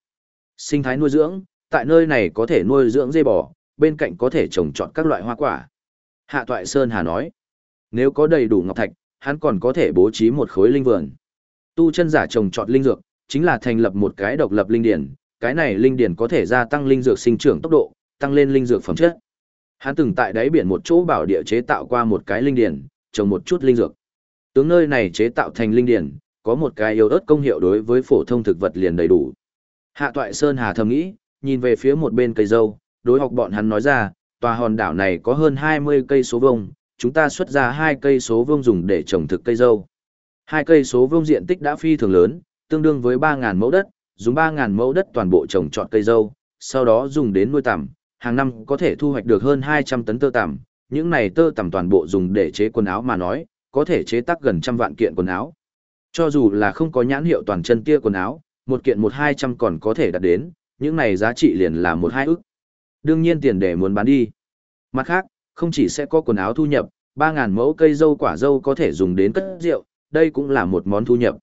Sinh thái nuôi dưỡng, tại nơi này có thể nuôi dưỡng dê bò, bên cạnh có thể trồng trọt các loại hoa quả. Hạ Toại Sơn Hà nói, nếu có đầy đủ ngọc thạch, hắn còn có thể bố trí một khối linh vườn. Tu chân giả trồng trọt linh dược, chính là thành lập một cái độc lập linh điển, cái này linh điển có thể gia tăng linh dược sinh trưởng tốc độ, tăng lên linh dược phẩm chất. Hắn từng tại đáy biển một chỗ bảo địa chế tạo qua một cái linh điển, trồng một chút linh dược. Tướng nơi này chế tạo thành linh điển, có một cái yếu ớt công hiệu đối với phổ thông thực vật liền đầy đủ. Hạ Toại Sơn Hà thầm nghĩ, nhìn về phía một bên cây dâu, đối học bọn hắn nói ra, tòa hòn đảo này có hơn 20 cây số vuông, chúng ta xuất ra hai cây số vuông dùng để trồng thực cây dâu. Hai cây số vuông diện tích đã phi thường lớn, tương đương với 3.000 mẫu đất, dùng 3.000 mẫu đất toàn bộ trồng trọt cây dâu, sau đó dùng đến nuôi tằm, hàng năm có thể thu hoạch được hơn 200 tấn tơ tằm, những này tơ tằm toàn bộ dùng để chế quần áo mà nói, có thể chế tác gần trăm vạn kiện quần áo. Cho dù là không có nhãn hiệu toàn chân tia quần áo, một kiện một hai trăm còn có thể đạt đến, những này giá trị liền là một hai ức. Đương nhiên tiền để muốn bán đi. Mặt khác, không chỉ sẽ có quần áo thu nhập, 3.000 mẫu cây dâu quả dâu có thể dùng đến cất rượu, đây cũng là một món thu nhập.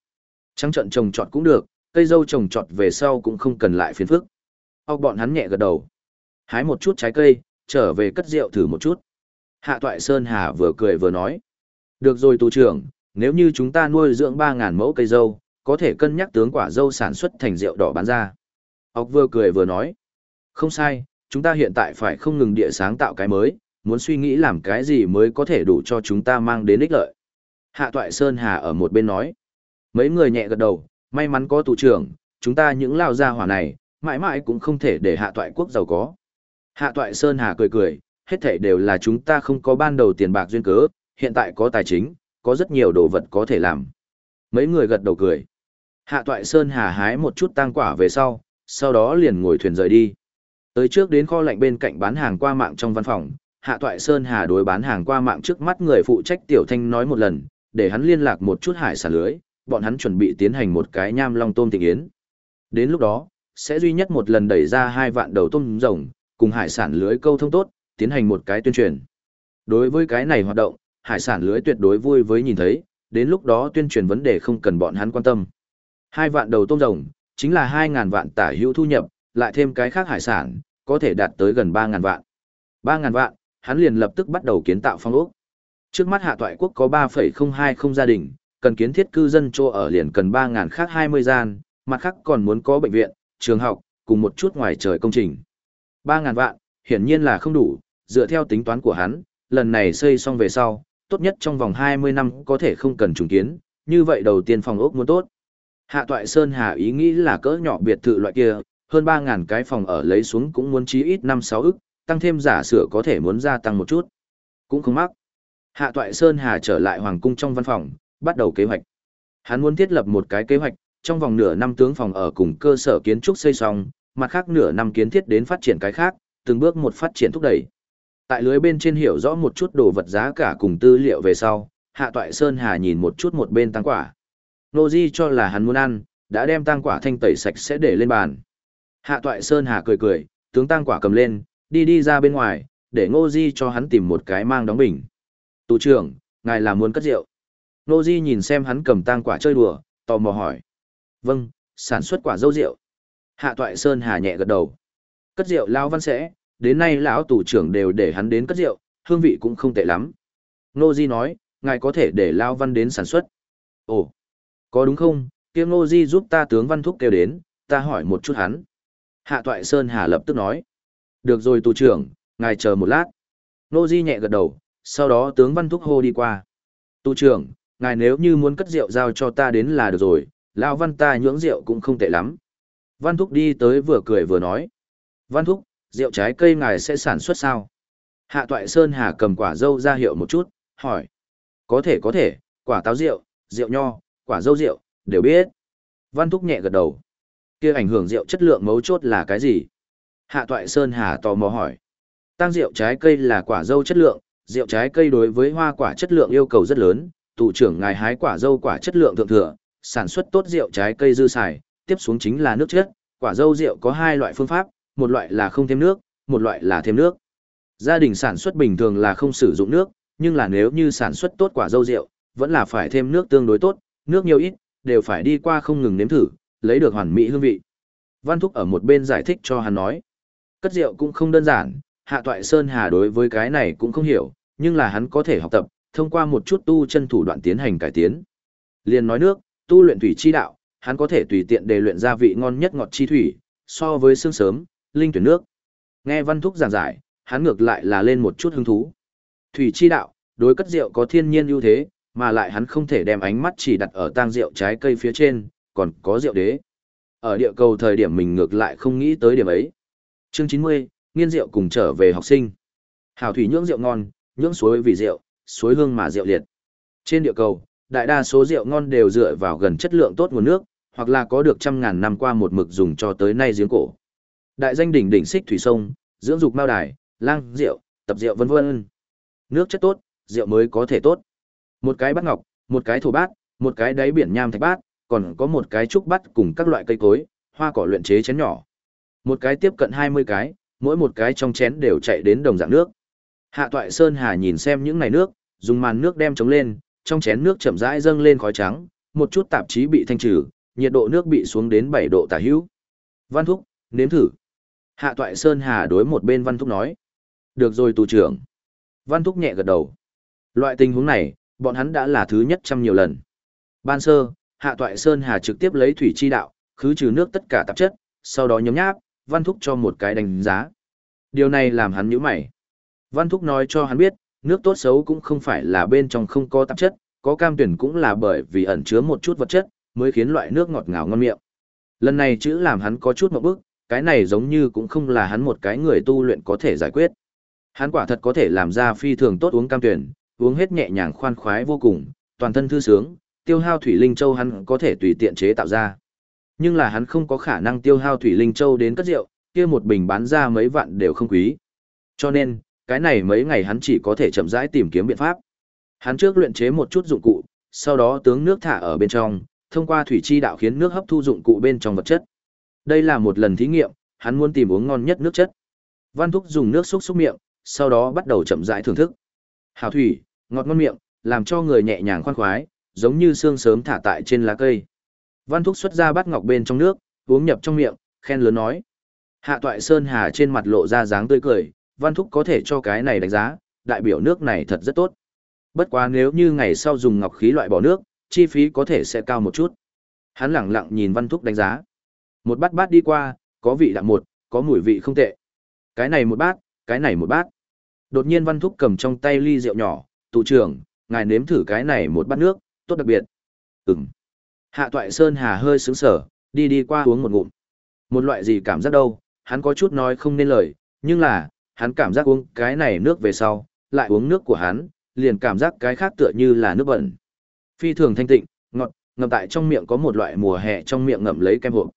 Trắng trận trồng trọt cũng được, cây dâu trồng trọt về sau cũng không cần lại phiền phức. Ốc bọn hắn nhẹ gật đầu. Hái một chút trái cây, trở về cất rượu thử một chút. Hạ Toại Sơn Hà vừa cười vừa nói. Được rồi tù trưởng, nếu như chúng ta nuôi dưỡng 3.000 mẫu cây dâu, có thể cân nhắc tướng quả dâu sản xuất thành rượu đỏ bán ra. Ốc vừa cười vừa nói. Không sai, chúng ta hiện tại phải không ngừng địa sáng tạo cái mới, muốn suy nghĩ làm cái gì mới có thể đủ cho chúng ta mang đến ích lợi. Hạ Toại Sơn Hà ở một bên nói. Mấy người nhẹ gật đầu, may mắn có tù trưởng, chúng ta những lao gia hỏa này, mãi mãi cũng không thể để hạ toại quốc giàu có. Hạ toại Sơn Hà cười cười, hết thảy đều là chúng ta không có ban đầu tiền bạc duyên cớ, hiện tại có tài chính, có rất nhiều đồ vật có thể làm. Mấy người gật đầu cười. Hạ toại Sơn Hà hái một chút tang quả về sau, sau đó liền ngồi thuyền rời đi. Tới trước đến kho lạnh bên cạnh bán hàng qua mạng trong văn phòng, Hạ toại Sơn Hà đối bán hàng qua mạng trước mắt người phụ trách Tiểu Thanh nói một lần, để hắn liên lạc một chút hải sản lưới, bọn hắn chuẩn bị tiến hành một cái nham long tôm tình yến. Đến lúc đó, sẽ duy nhất một lần đẩy ra hai vạn đầu tôm rồng, cùng hải sản lưới câu thông tốt, tiến hành một cái tuyên truyền. Đối với cái này hoạt động, hải sản lưới tuyệt đối vui với nhìn thấy, đến lúc đó tuyên truyền vấn đề không cần bọn hắn quan tâm. Hai vạn đầu tôm rồng, chính là hai ngàn vạn tả hữu thu nhập, lại thêm cái khác hải sản, có thể đạt tới gần ba ngàn vạn. Ba ngàn vạn, hắn liền lập tức bắt đầu kiến tạo phong ốc. Trước mắt hạ toại quốc có ba phẩy không hai không gia đình, cần kiến thiết cư dân chỗ ở liền cần ba ngàn khác hai mươi gian, mặt khác còn muốn có bệnh viện, trường học, cùng một chút ngoài trời công trình. 3.000 vạn, hiển nhiên là không đủ, dựa theo tính toán của hắn, lần này xây xong về sau, tốt nhất trong vòng 20 năm có thể không cần trùng kiến, như vậy đầu tiên phòng ốc muốn tốt. Hạ Toại Sơn Hà ý nghĩ là cỡ nhỏ biệt thự loại kia, hơn 3.000 cái phòng ở lấy xuống cũng muốn chí ít 5-6 ức, tăng thêm giả sửa có thể muốn gia tăng một chút. Cũng không mắc. Hạ Toại Sơn Hà trở lại Hoàng cung trong văn phòng, bắt đầu kế hoạch. Hắn muốn thiết lập một cái kế hoạch, trong vòng nửa năm tướng phòng ở cùng cơ sở kiến trúc xây xong, mặt khác nửa năm kiến thiết đến phát triển cái khác, từng bước một phát triển thúc đẩy. Tại lưới bên trên hiểu rõ một chút đồ vật giá cả cùng tư liệu về sau, Hạ Toại Sơn Hà nhìn một chút một bên tăng quả. Nô Di cho là hắn muốn ăn, đã đem tăng quả thanh tẩy sạch sẽ để lên bàn. Hạ Toại Sơn Hà cười cười, tướng tăng quả cầm lên, đi đi ra bên ngoài, để Ngô Di cho hắn tìm một cái mang đóng bình. Tù trưởng, ngài là muốn cất rượu. Nô Di nhìn xem hắn cầm tăng quả chơi đùa, tò mò hỏi. Vâng, sản xuất quả dâu rượu. Hạ Toại Sơn hà nhẹ gật đầu. Cất rượu lão văn sẽ, đến nay lão tù trưởng đều để hắn đến cất rượu, hương vị cũng không tệ lắm. Nô Di nói, ngài có thể để lão văn đến sản xuất. Ồ, có đúng không? Kia Nô Di giúp ta tướng văn thúc kêu đến, ta hỏi một chút hắn. Hạ Toại Sơn hà lập tức nói. Được rồi tù trưởng, ngài chờ một lát. Nô Di nhẹ gật đầu, sau đó tướng văn thúc hô đi qua. Tù trưởng, ngài nếu như muốn cất rượu giao cho ta đến là được rồi, Lão văn ta nhưỡng rượu cũng không tệ lắm. Văn Thúc đi tới vừa cười vừa nói. Văn Thúc, rượu trái cây ngài sẽ sản xuất sao? Hạ Toại Sơn Hà cầm quả dâu ra hiệu một chút, hỏi. Có thể có thể, quả táo rượu, rượu nho, quả dâu rượu, đều biết. Văn Thúc nhẹ gật đầu. kia ảnh hưởng rượu chất lượng mấu chốt là cái gì? Hạ Toại Sơn Hà tò mò hỏi. Tăng rượu trái cây là quả dâu chất lượng, rượu trái cây đối với hoa quả chất lượng yêu cầu rất lớn, tụ trưởng ngài hái quả dâu quả chất lượng thượng thừa, sản xuất tốt rượu trái cây dư xài, tiếp xuống chính là nước chất, quả dâu rượu có hai loại phương pháp, một loại là không thêm nước, một loại là thêm nước. Gia đình sản xuất bình thường là không sử dụng nước, nhưng là nếu như sản xuất tốt quả dâu rượu, vẫn là phải thêm nước tương đối tốt, nước nhiều ít, đều phải đi qua không ngừng nếm thử, lấy được hoàn mỹ hương vị. Văn Thúc ở một bên giải thích cho hắn nói, cất rượu cũng không đơn giản, Hạ Toại Sơn Hà đối với cái này cũng không hiểu, nhưng là hắn có thể học tập, thông qua một chút tu chân thủ đoạn tiến hành cải tiến. Liên nói nước, tu luyện thủy chi đạo, hắn có thể tùy tiện đề luyện ra vị ngon nhất ngọt chi thủy, so với xương sớm, linh tuyển nước. Nghe Văn Thúc giảng giải, hắn ngược lại là lên một chút hứng thú. Thủy chi đạo, đối cất rượu có thiên nhiên ưu thế, mà lại hắn không thể đem ánh mắt chỉ đặt ở tang rượu trái cây phía trên, còn có rượu đế. Ở địa cầu thời điểm mình ngược lại không nghĩ tới điểm ấy. Chương 90, nghiên rượu cùng trở về học sinh. Hảo thủy nhưỡng rượu ngon, nhưỡng suối vì rượu, suối hương mà rượu liệt. Trên địa cầu, đại đa số rượu ngon đều dựa vào gần chất lượng tốt nguồn nước, hoặc là có được trăm ngàn năm qua một mực dùng cho tới nay giếng cổ. Đại danh đỉnh đỉnh xích thủy sông, dưỡng dục mao đài, lang rượu, tập rượu vân vân. Nước chất tốt, rượu mới có thể tốt. Một cái bát ngọc, một cái thổ bát, một cái đáy biển nham thạch bát, còn có một cái trúc bát cùng các loại cây cối, hoa cỏ luyện chế chén nhỏ. Một cái tiếp cận 20 cái, mỗi một cái trong chén đều chạy đến đồng dạng nước. Hạ Toại Sơn Hà nhìn xem những này nước, dùng màn nước đem chống lên, trong chén nước chậm rãi dâng lên khói trắng, một chút tạp chí bị thanh trừ, nhiệt độ nước bị xuống đến 7 độ tả hữu. Văn Thúc, nếm thử. Hạ Toại Sơn Hà đối một bên Văn Thúc nói. Được rồi tù trưởng. Văn Thúc nhẹ gật đầu. Loại tình huống này, bọn hắn đã là thứ nhất trăm nhiều lần. Ban sơ, Hạ Toại Sơn Hà trực tiếp lấy thủy chi đạo, khứ trừ nước tất cả tạp chất, sau đó nhấm nháp, Văn Thúc cho một cái đánh giá. Điều này làm hắn nhíu mày. Văn Thúc nói cho hắn biết, nước tốt xấu cũng không phải là bên trong không có tạp chất, có cam tuyển cũng là bởi vì ẩn chứa một chút vật chất, mới khiến loại nước ngọt ngào ngon miệng. Lần này chữ làm hắn có chút một bước, cái này giống như cũng không là hắn một cái người tu luyện có thể giải quyết. Hắn quả thật có thể làm ra phi thường tốt uống cam tuyển, uống hết nhẹ nhàng khoan khoái vô cùng, toàn thân thư sướng, tiêu hao thủy linh châu hắn có thể tùy tiện chế tạo ra. Nhưng là hắn không có khả năng tiêu hao thủy linh châu đến cất rượu, kia một bình bán ra mấy vạn đều không quý. Cho nên, cái này mấy ngày hắn chỉ có thể chậm rãi tìm kiếm biện pháp. Hắn trước luyện chế một chút dụng cụ, sau đó tướng nước thả ở bên trong, thông qua thủy chi đạo khiến nước hấp thu dụng cụ bên trong vật chất. Đây là một lần thí nghiệm, hắn muốn tìm uống ngon nhất nước chất. Văn Thúc dùng nước xúc xúc miệng, sau đó bắt đầu chậm rãi thưởng thức. Hào thủy, ngọt ngon miệng, làm cho người nhẹ nhàng khoan khoái, giống như sương sớm thả tại trên lá cây. Văn Thúc xuất ra bát ngọc bên trong nước, uống nhập trong miệng, khen lớn nói. Hạ Toại Sơn Hà trên mặt lộ ra dáng tươi cười, Văn Thúc có thể cho cái này đánh giá, đại biểu nước này thật rất tốt. Bất quá nếu như ngày sau dùng ngọc khí loại bỏ nước, chi phí có thể sẽ cao một chút. Hắn lẳng lặng nhìn Văn Thúc đánh giá. Một bát bát đi qua, có vị đạm một, có mùi vị không tệ. Cái này một bát, cái này một bát. Đột nhiên Văn Thúc cầm trong tay ly rượu nhỏ, tụ trưởng, ngài nếm thử cái này một bát nước, tốt đặc biệt. Ừm. Hạ Toại Sơn Hà hơi sướng sở, đi đi qua uống một ngụm. Một loại gì cảm giác đâu, hắn có chút nói không nên lời, nhưng là, hắn cảm giác uống cái này nước về sau, lại uống nước của hắn, liền cảm giác cái khác tựa như là nước bẩn. Phi thường thanh tịnh, ngọt, ngậm tại trong miệng có một loại mùa hè trong miệng ngậm lấy kem hộp.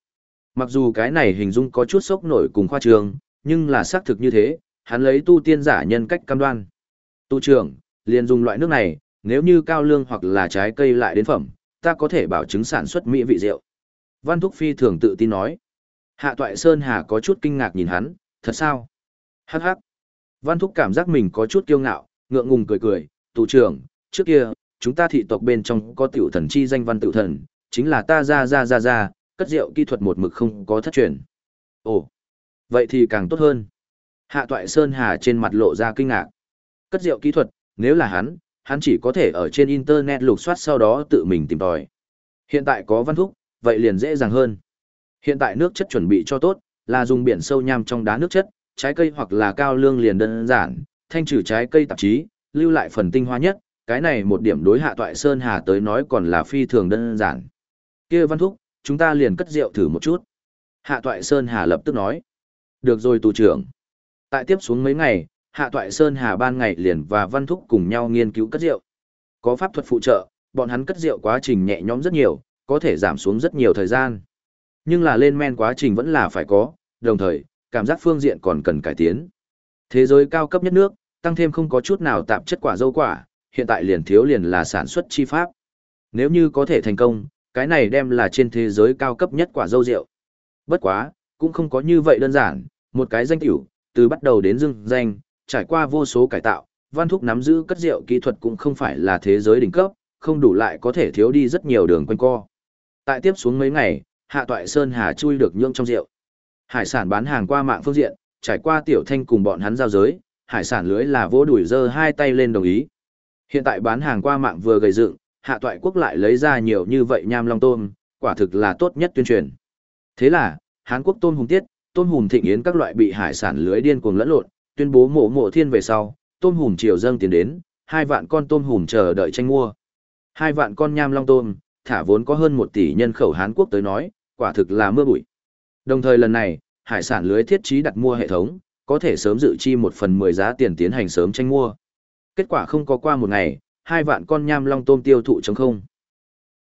Mặc dù cái này hình dung có chút sốc nổi cùng khoa trường, nhưng là xác thực như thế, hắn lấy tu tiên giả nhân cách cam đoan. Tu trưởng, liền dùng loại nước này, nếu như cao lương hoặc là trái cây lại đến phẩm, ta có thể bảo chứng sản xuất mỹ vị rượu. Văn Thúc Phi thường tự tin nói. Hạ Toại Sơn Hà có chút kinh ngạc nhìn hắn, thật sao? Hắc hắc. Văn Thúc cảm giác mình có chút kiêu ngạo, ngượng ngùng cười cười, tù trưởng, trước kia, chúng ta thị tộc bên trong có tiểu thần chi danh văn tiểu thần, chính là ta ra ra ra ra, cất rượu kỹ thuật một mực không có thất truyền. Ồ, vậy thì càng tốt hơn. Hạ Toại Sơn Hà trên mặt lộ ra kinh ngạc. Cất rượu kỹ thuật, nếu là hắn, hắn chỉ có thể ở trên internet lục soát sau đó tự mình tìm tòi. Hiện tại có văn thúc, vậy liền dễ dàng hơn. Hiện tại nước chất chuẩn bị cho tốt, là dùng biển sâu nham trong đá nước chất, trái cây hoặc là cao lương liền đơn giản, thanh trừ trái cây tạp chí, lưu lại phần tinh hoa nhất, cái này một điểm đối hạ toại Sơn Hà tới nói còn là phi thường đơn giản. kia văn thúc, chúng ta liền cất rượu thử một chút. Hạ toại Sơn Hà lập tức nói. Được rồi tù trưởng. Tại tiếp xuống mấy ngày, Hạ toại Sơn Hà ban ngày liền và văn thúc cùng nhau nghiên cứu cất rượu. Có pháp thuật phụ trợ, bọn hắn cất rượu quá trình nhẹ nhõm rất nhiều, có thể giảm xuống rất nhiều thời gian. Nhưng là lên men quá trình vẫn là phải có, đồng thời, cảm giác phương diện còn cần cải tiến. Thế giới cao cấp nhất nước, tăng thêm không có chút nào tạp chất quả dâu quả, hiện tại liền thiếu liền là sản xuất chi pháp. Nếu như có thể thành công, cái này đem là trên thế giới cao cấp nhất quả dâu rượu. Bất quá, cũng không có như vậy đơn giản, một cái danh tiểu, từ bắt đầu đến dưng danh, trải qua vô số cải tạo, văn thúc nắm giữ cất rượu kỹ thuật cũng không phải là thế giới đỉnh cấp, không đủ lại có thể thiếu đi rất nhiều đường quanh co. Tại tiếp xuống mấy ngày, Hạ Toại Sơn Hà chui được nhượng trong rượu. Hải sản bán hàng qua mạng phương diện, trải qua tiểu thanh cùng bọn hắn giao giới, hải sản lưới là vỗ đuổi dơ hai tay lên đồng ý. Hiện tại bán hàng qua mạng vừa gầy dựng, hạ toại quốc lại lấy ra nhiều như vậy nham long tôm, quả thực là tốt nhất tuyên truyền. Thế là, Hán Quốc tôm hùng tiết, tôm hùm thịnh yến các loại bị hải sản lưới điên cuồng lẫn lộn, tuyên bố mộ mộ thiên về sau, tôm hùm triều dâng tiến đến, hai vạn con tôm hùm chờ đợi tranh mua. Hai vạn con nham long tôm, thả vốn có hơn một tỷ nhân khẩu Hán Quốc tới nói, quả thực là mưa bụi. Đồng thời lần này, hải sản lưới thiết trí đặt mua hệ thống, có thể sớm dự chi một phần mười giá tiền tiến hành sớm tranh mua. Kết quả không có qua một ngày, hai vạn con nham long tôm tiêu thụ chống không.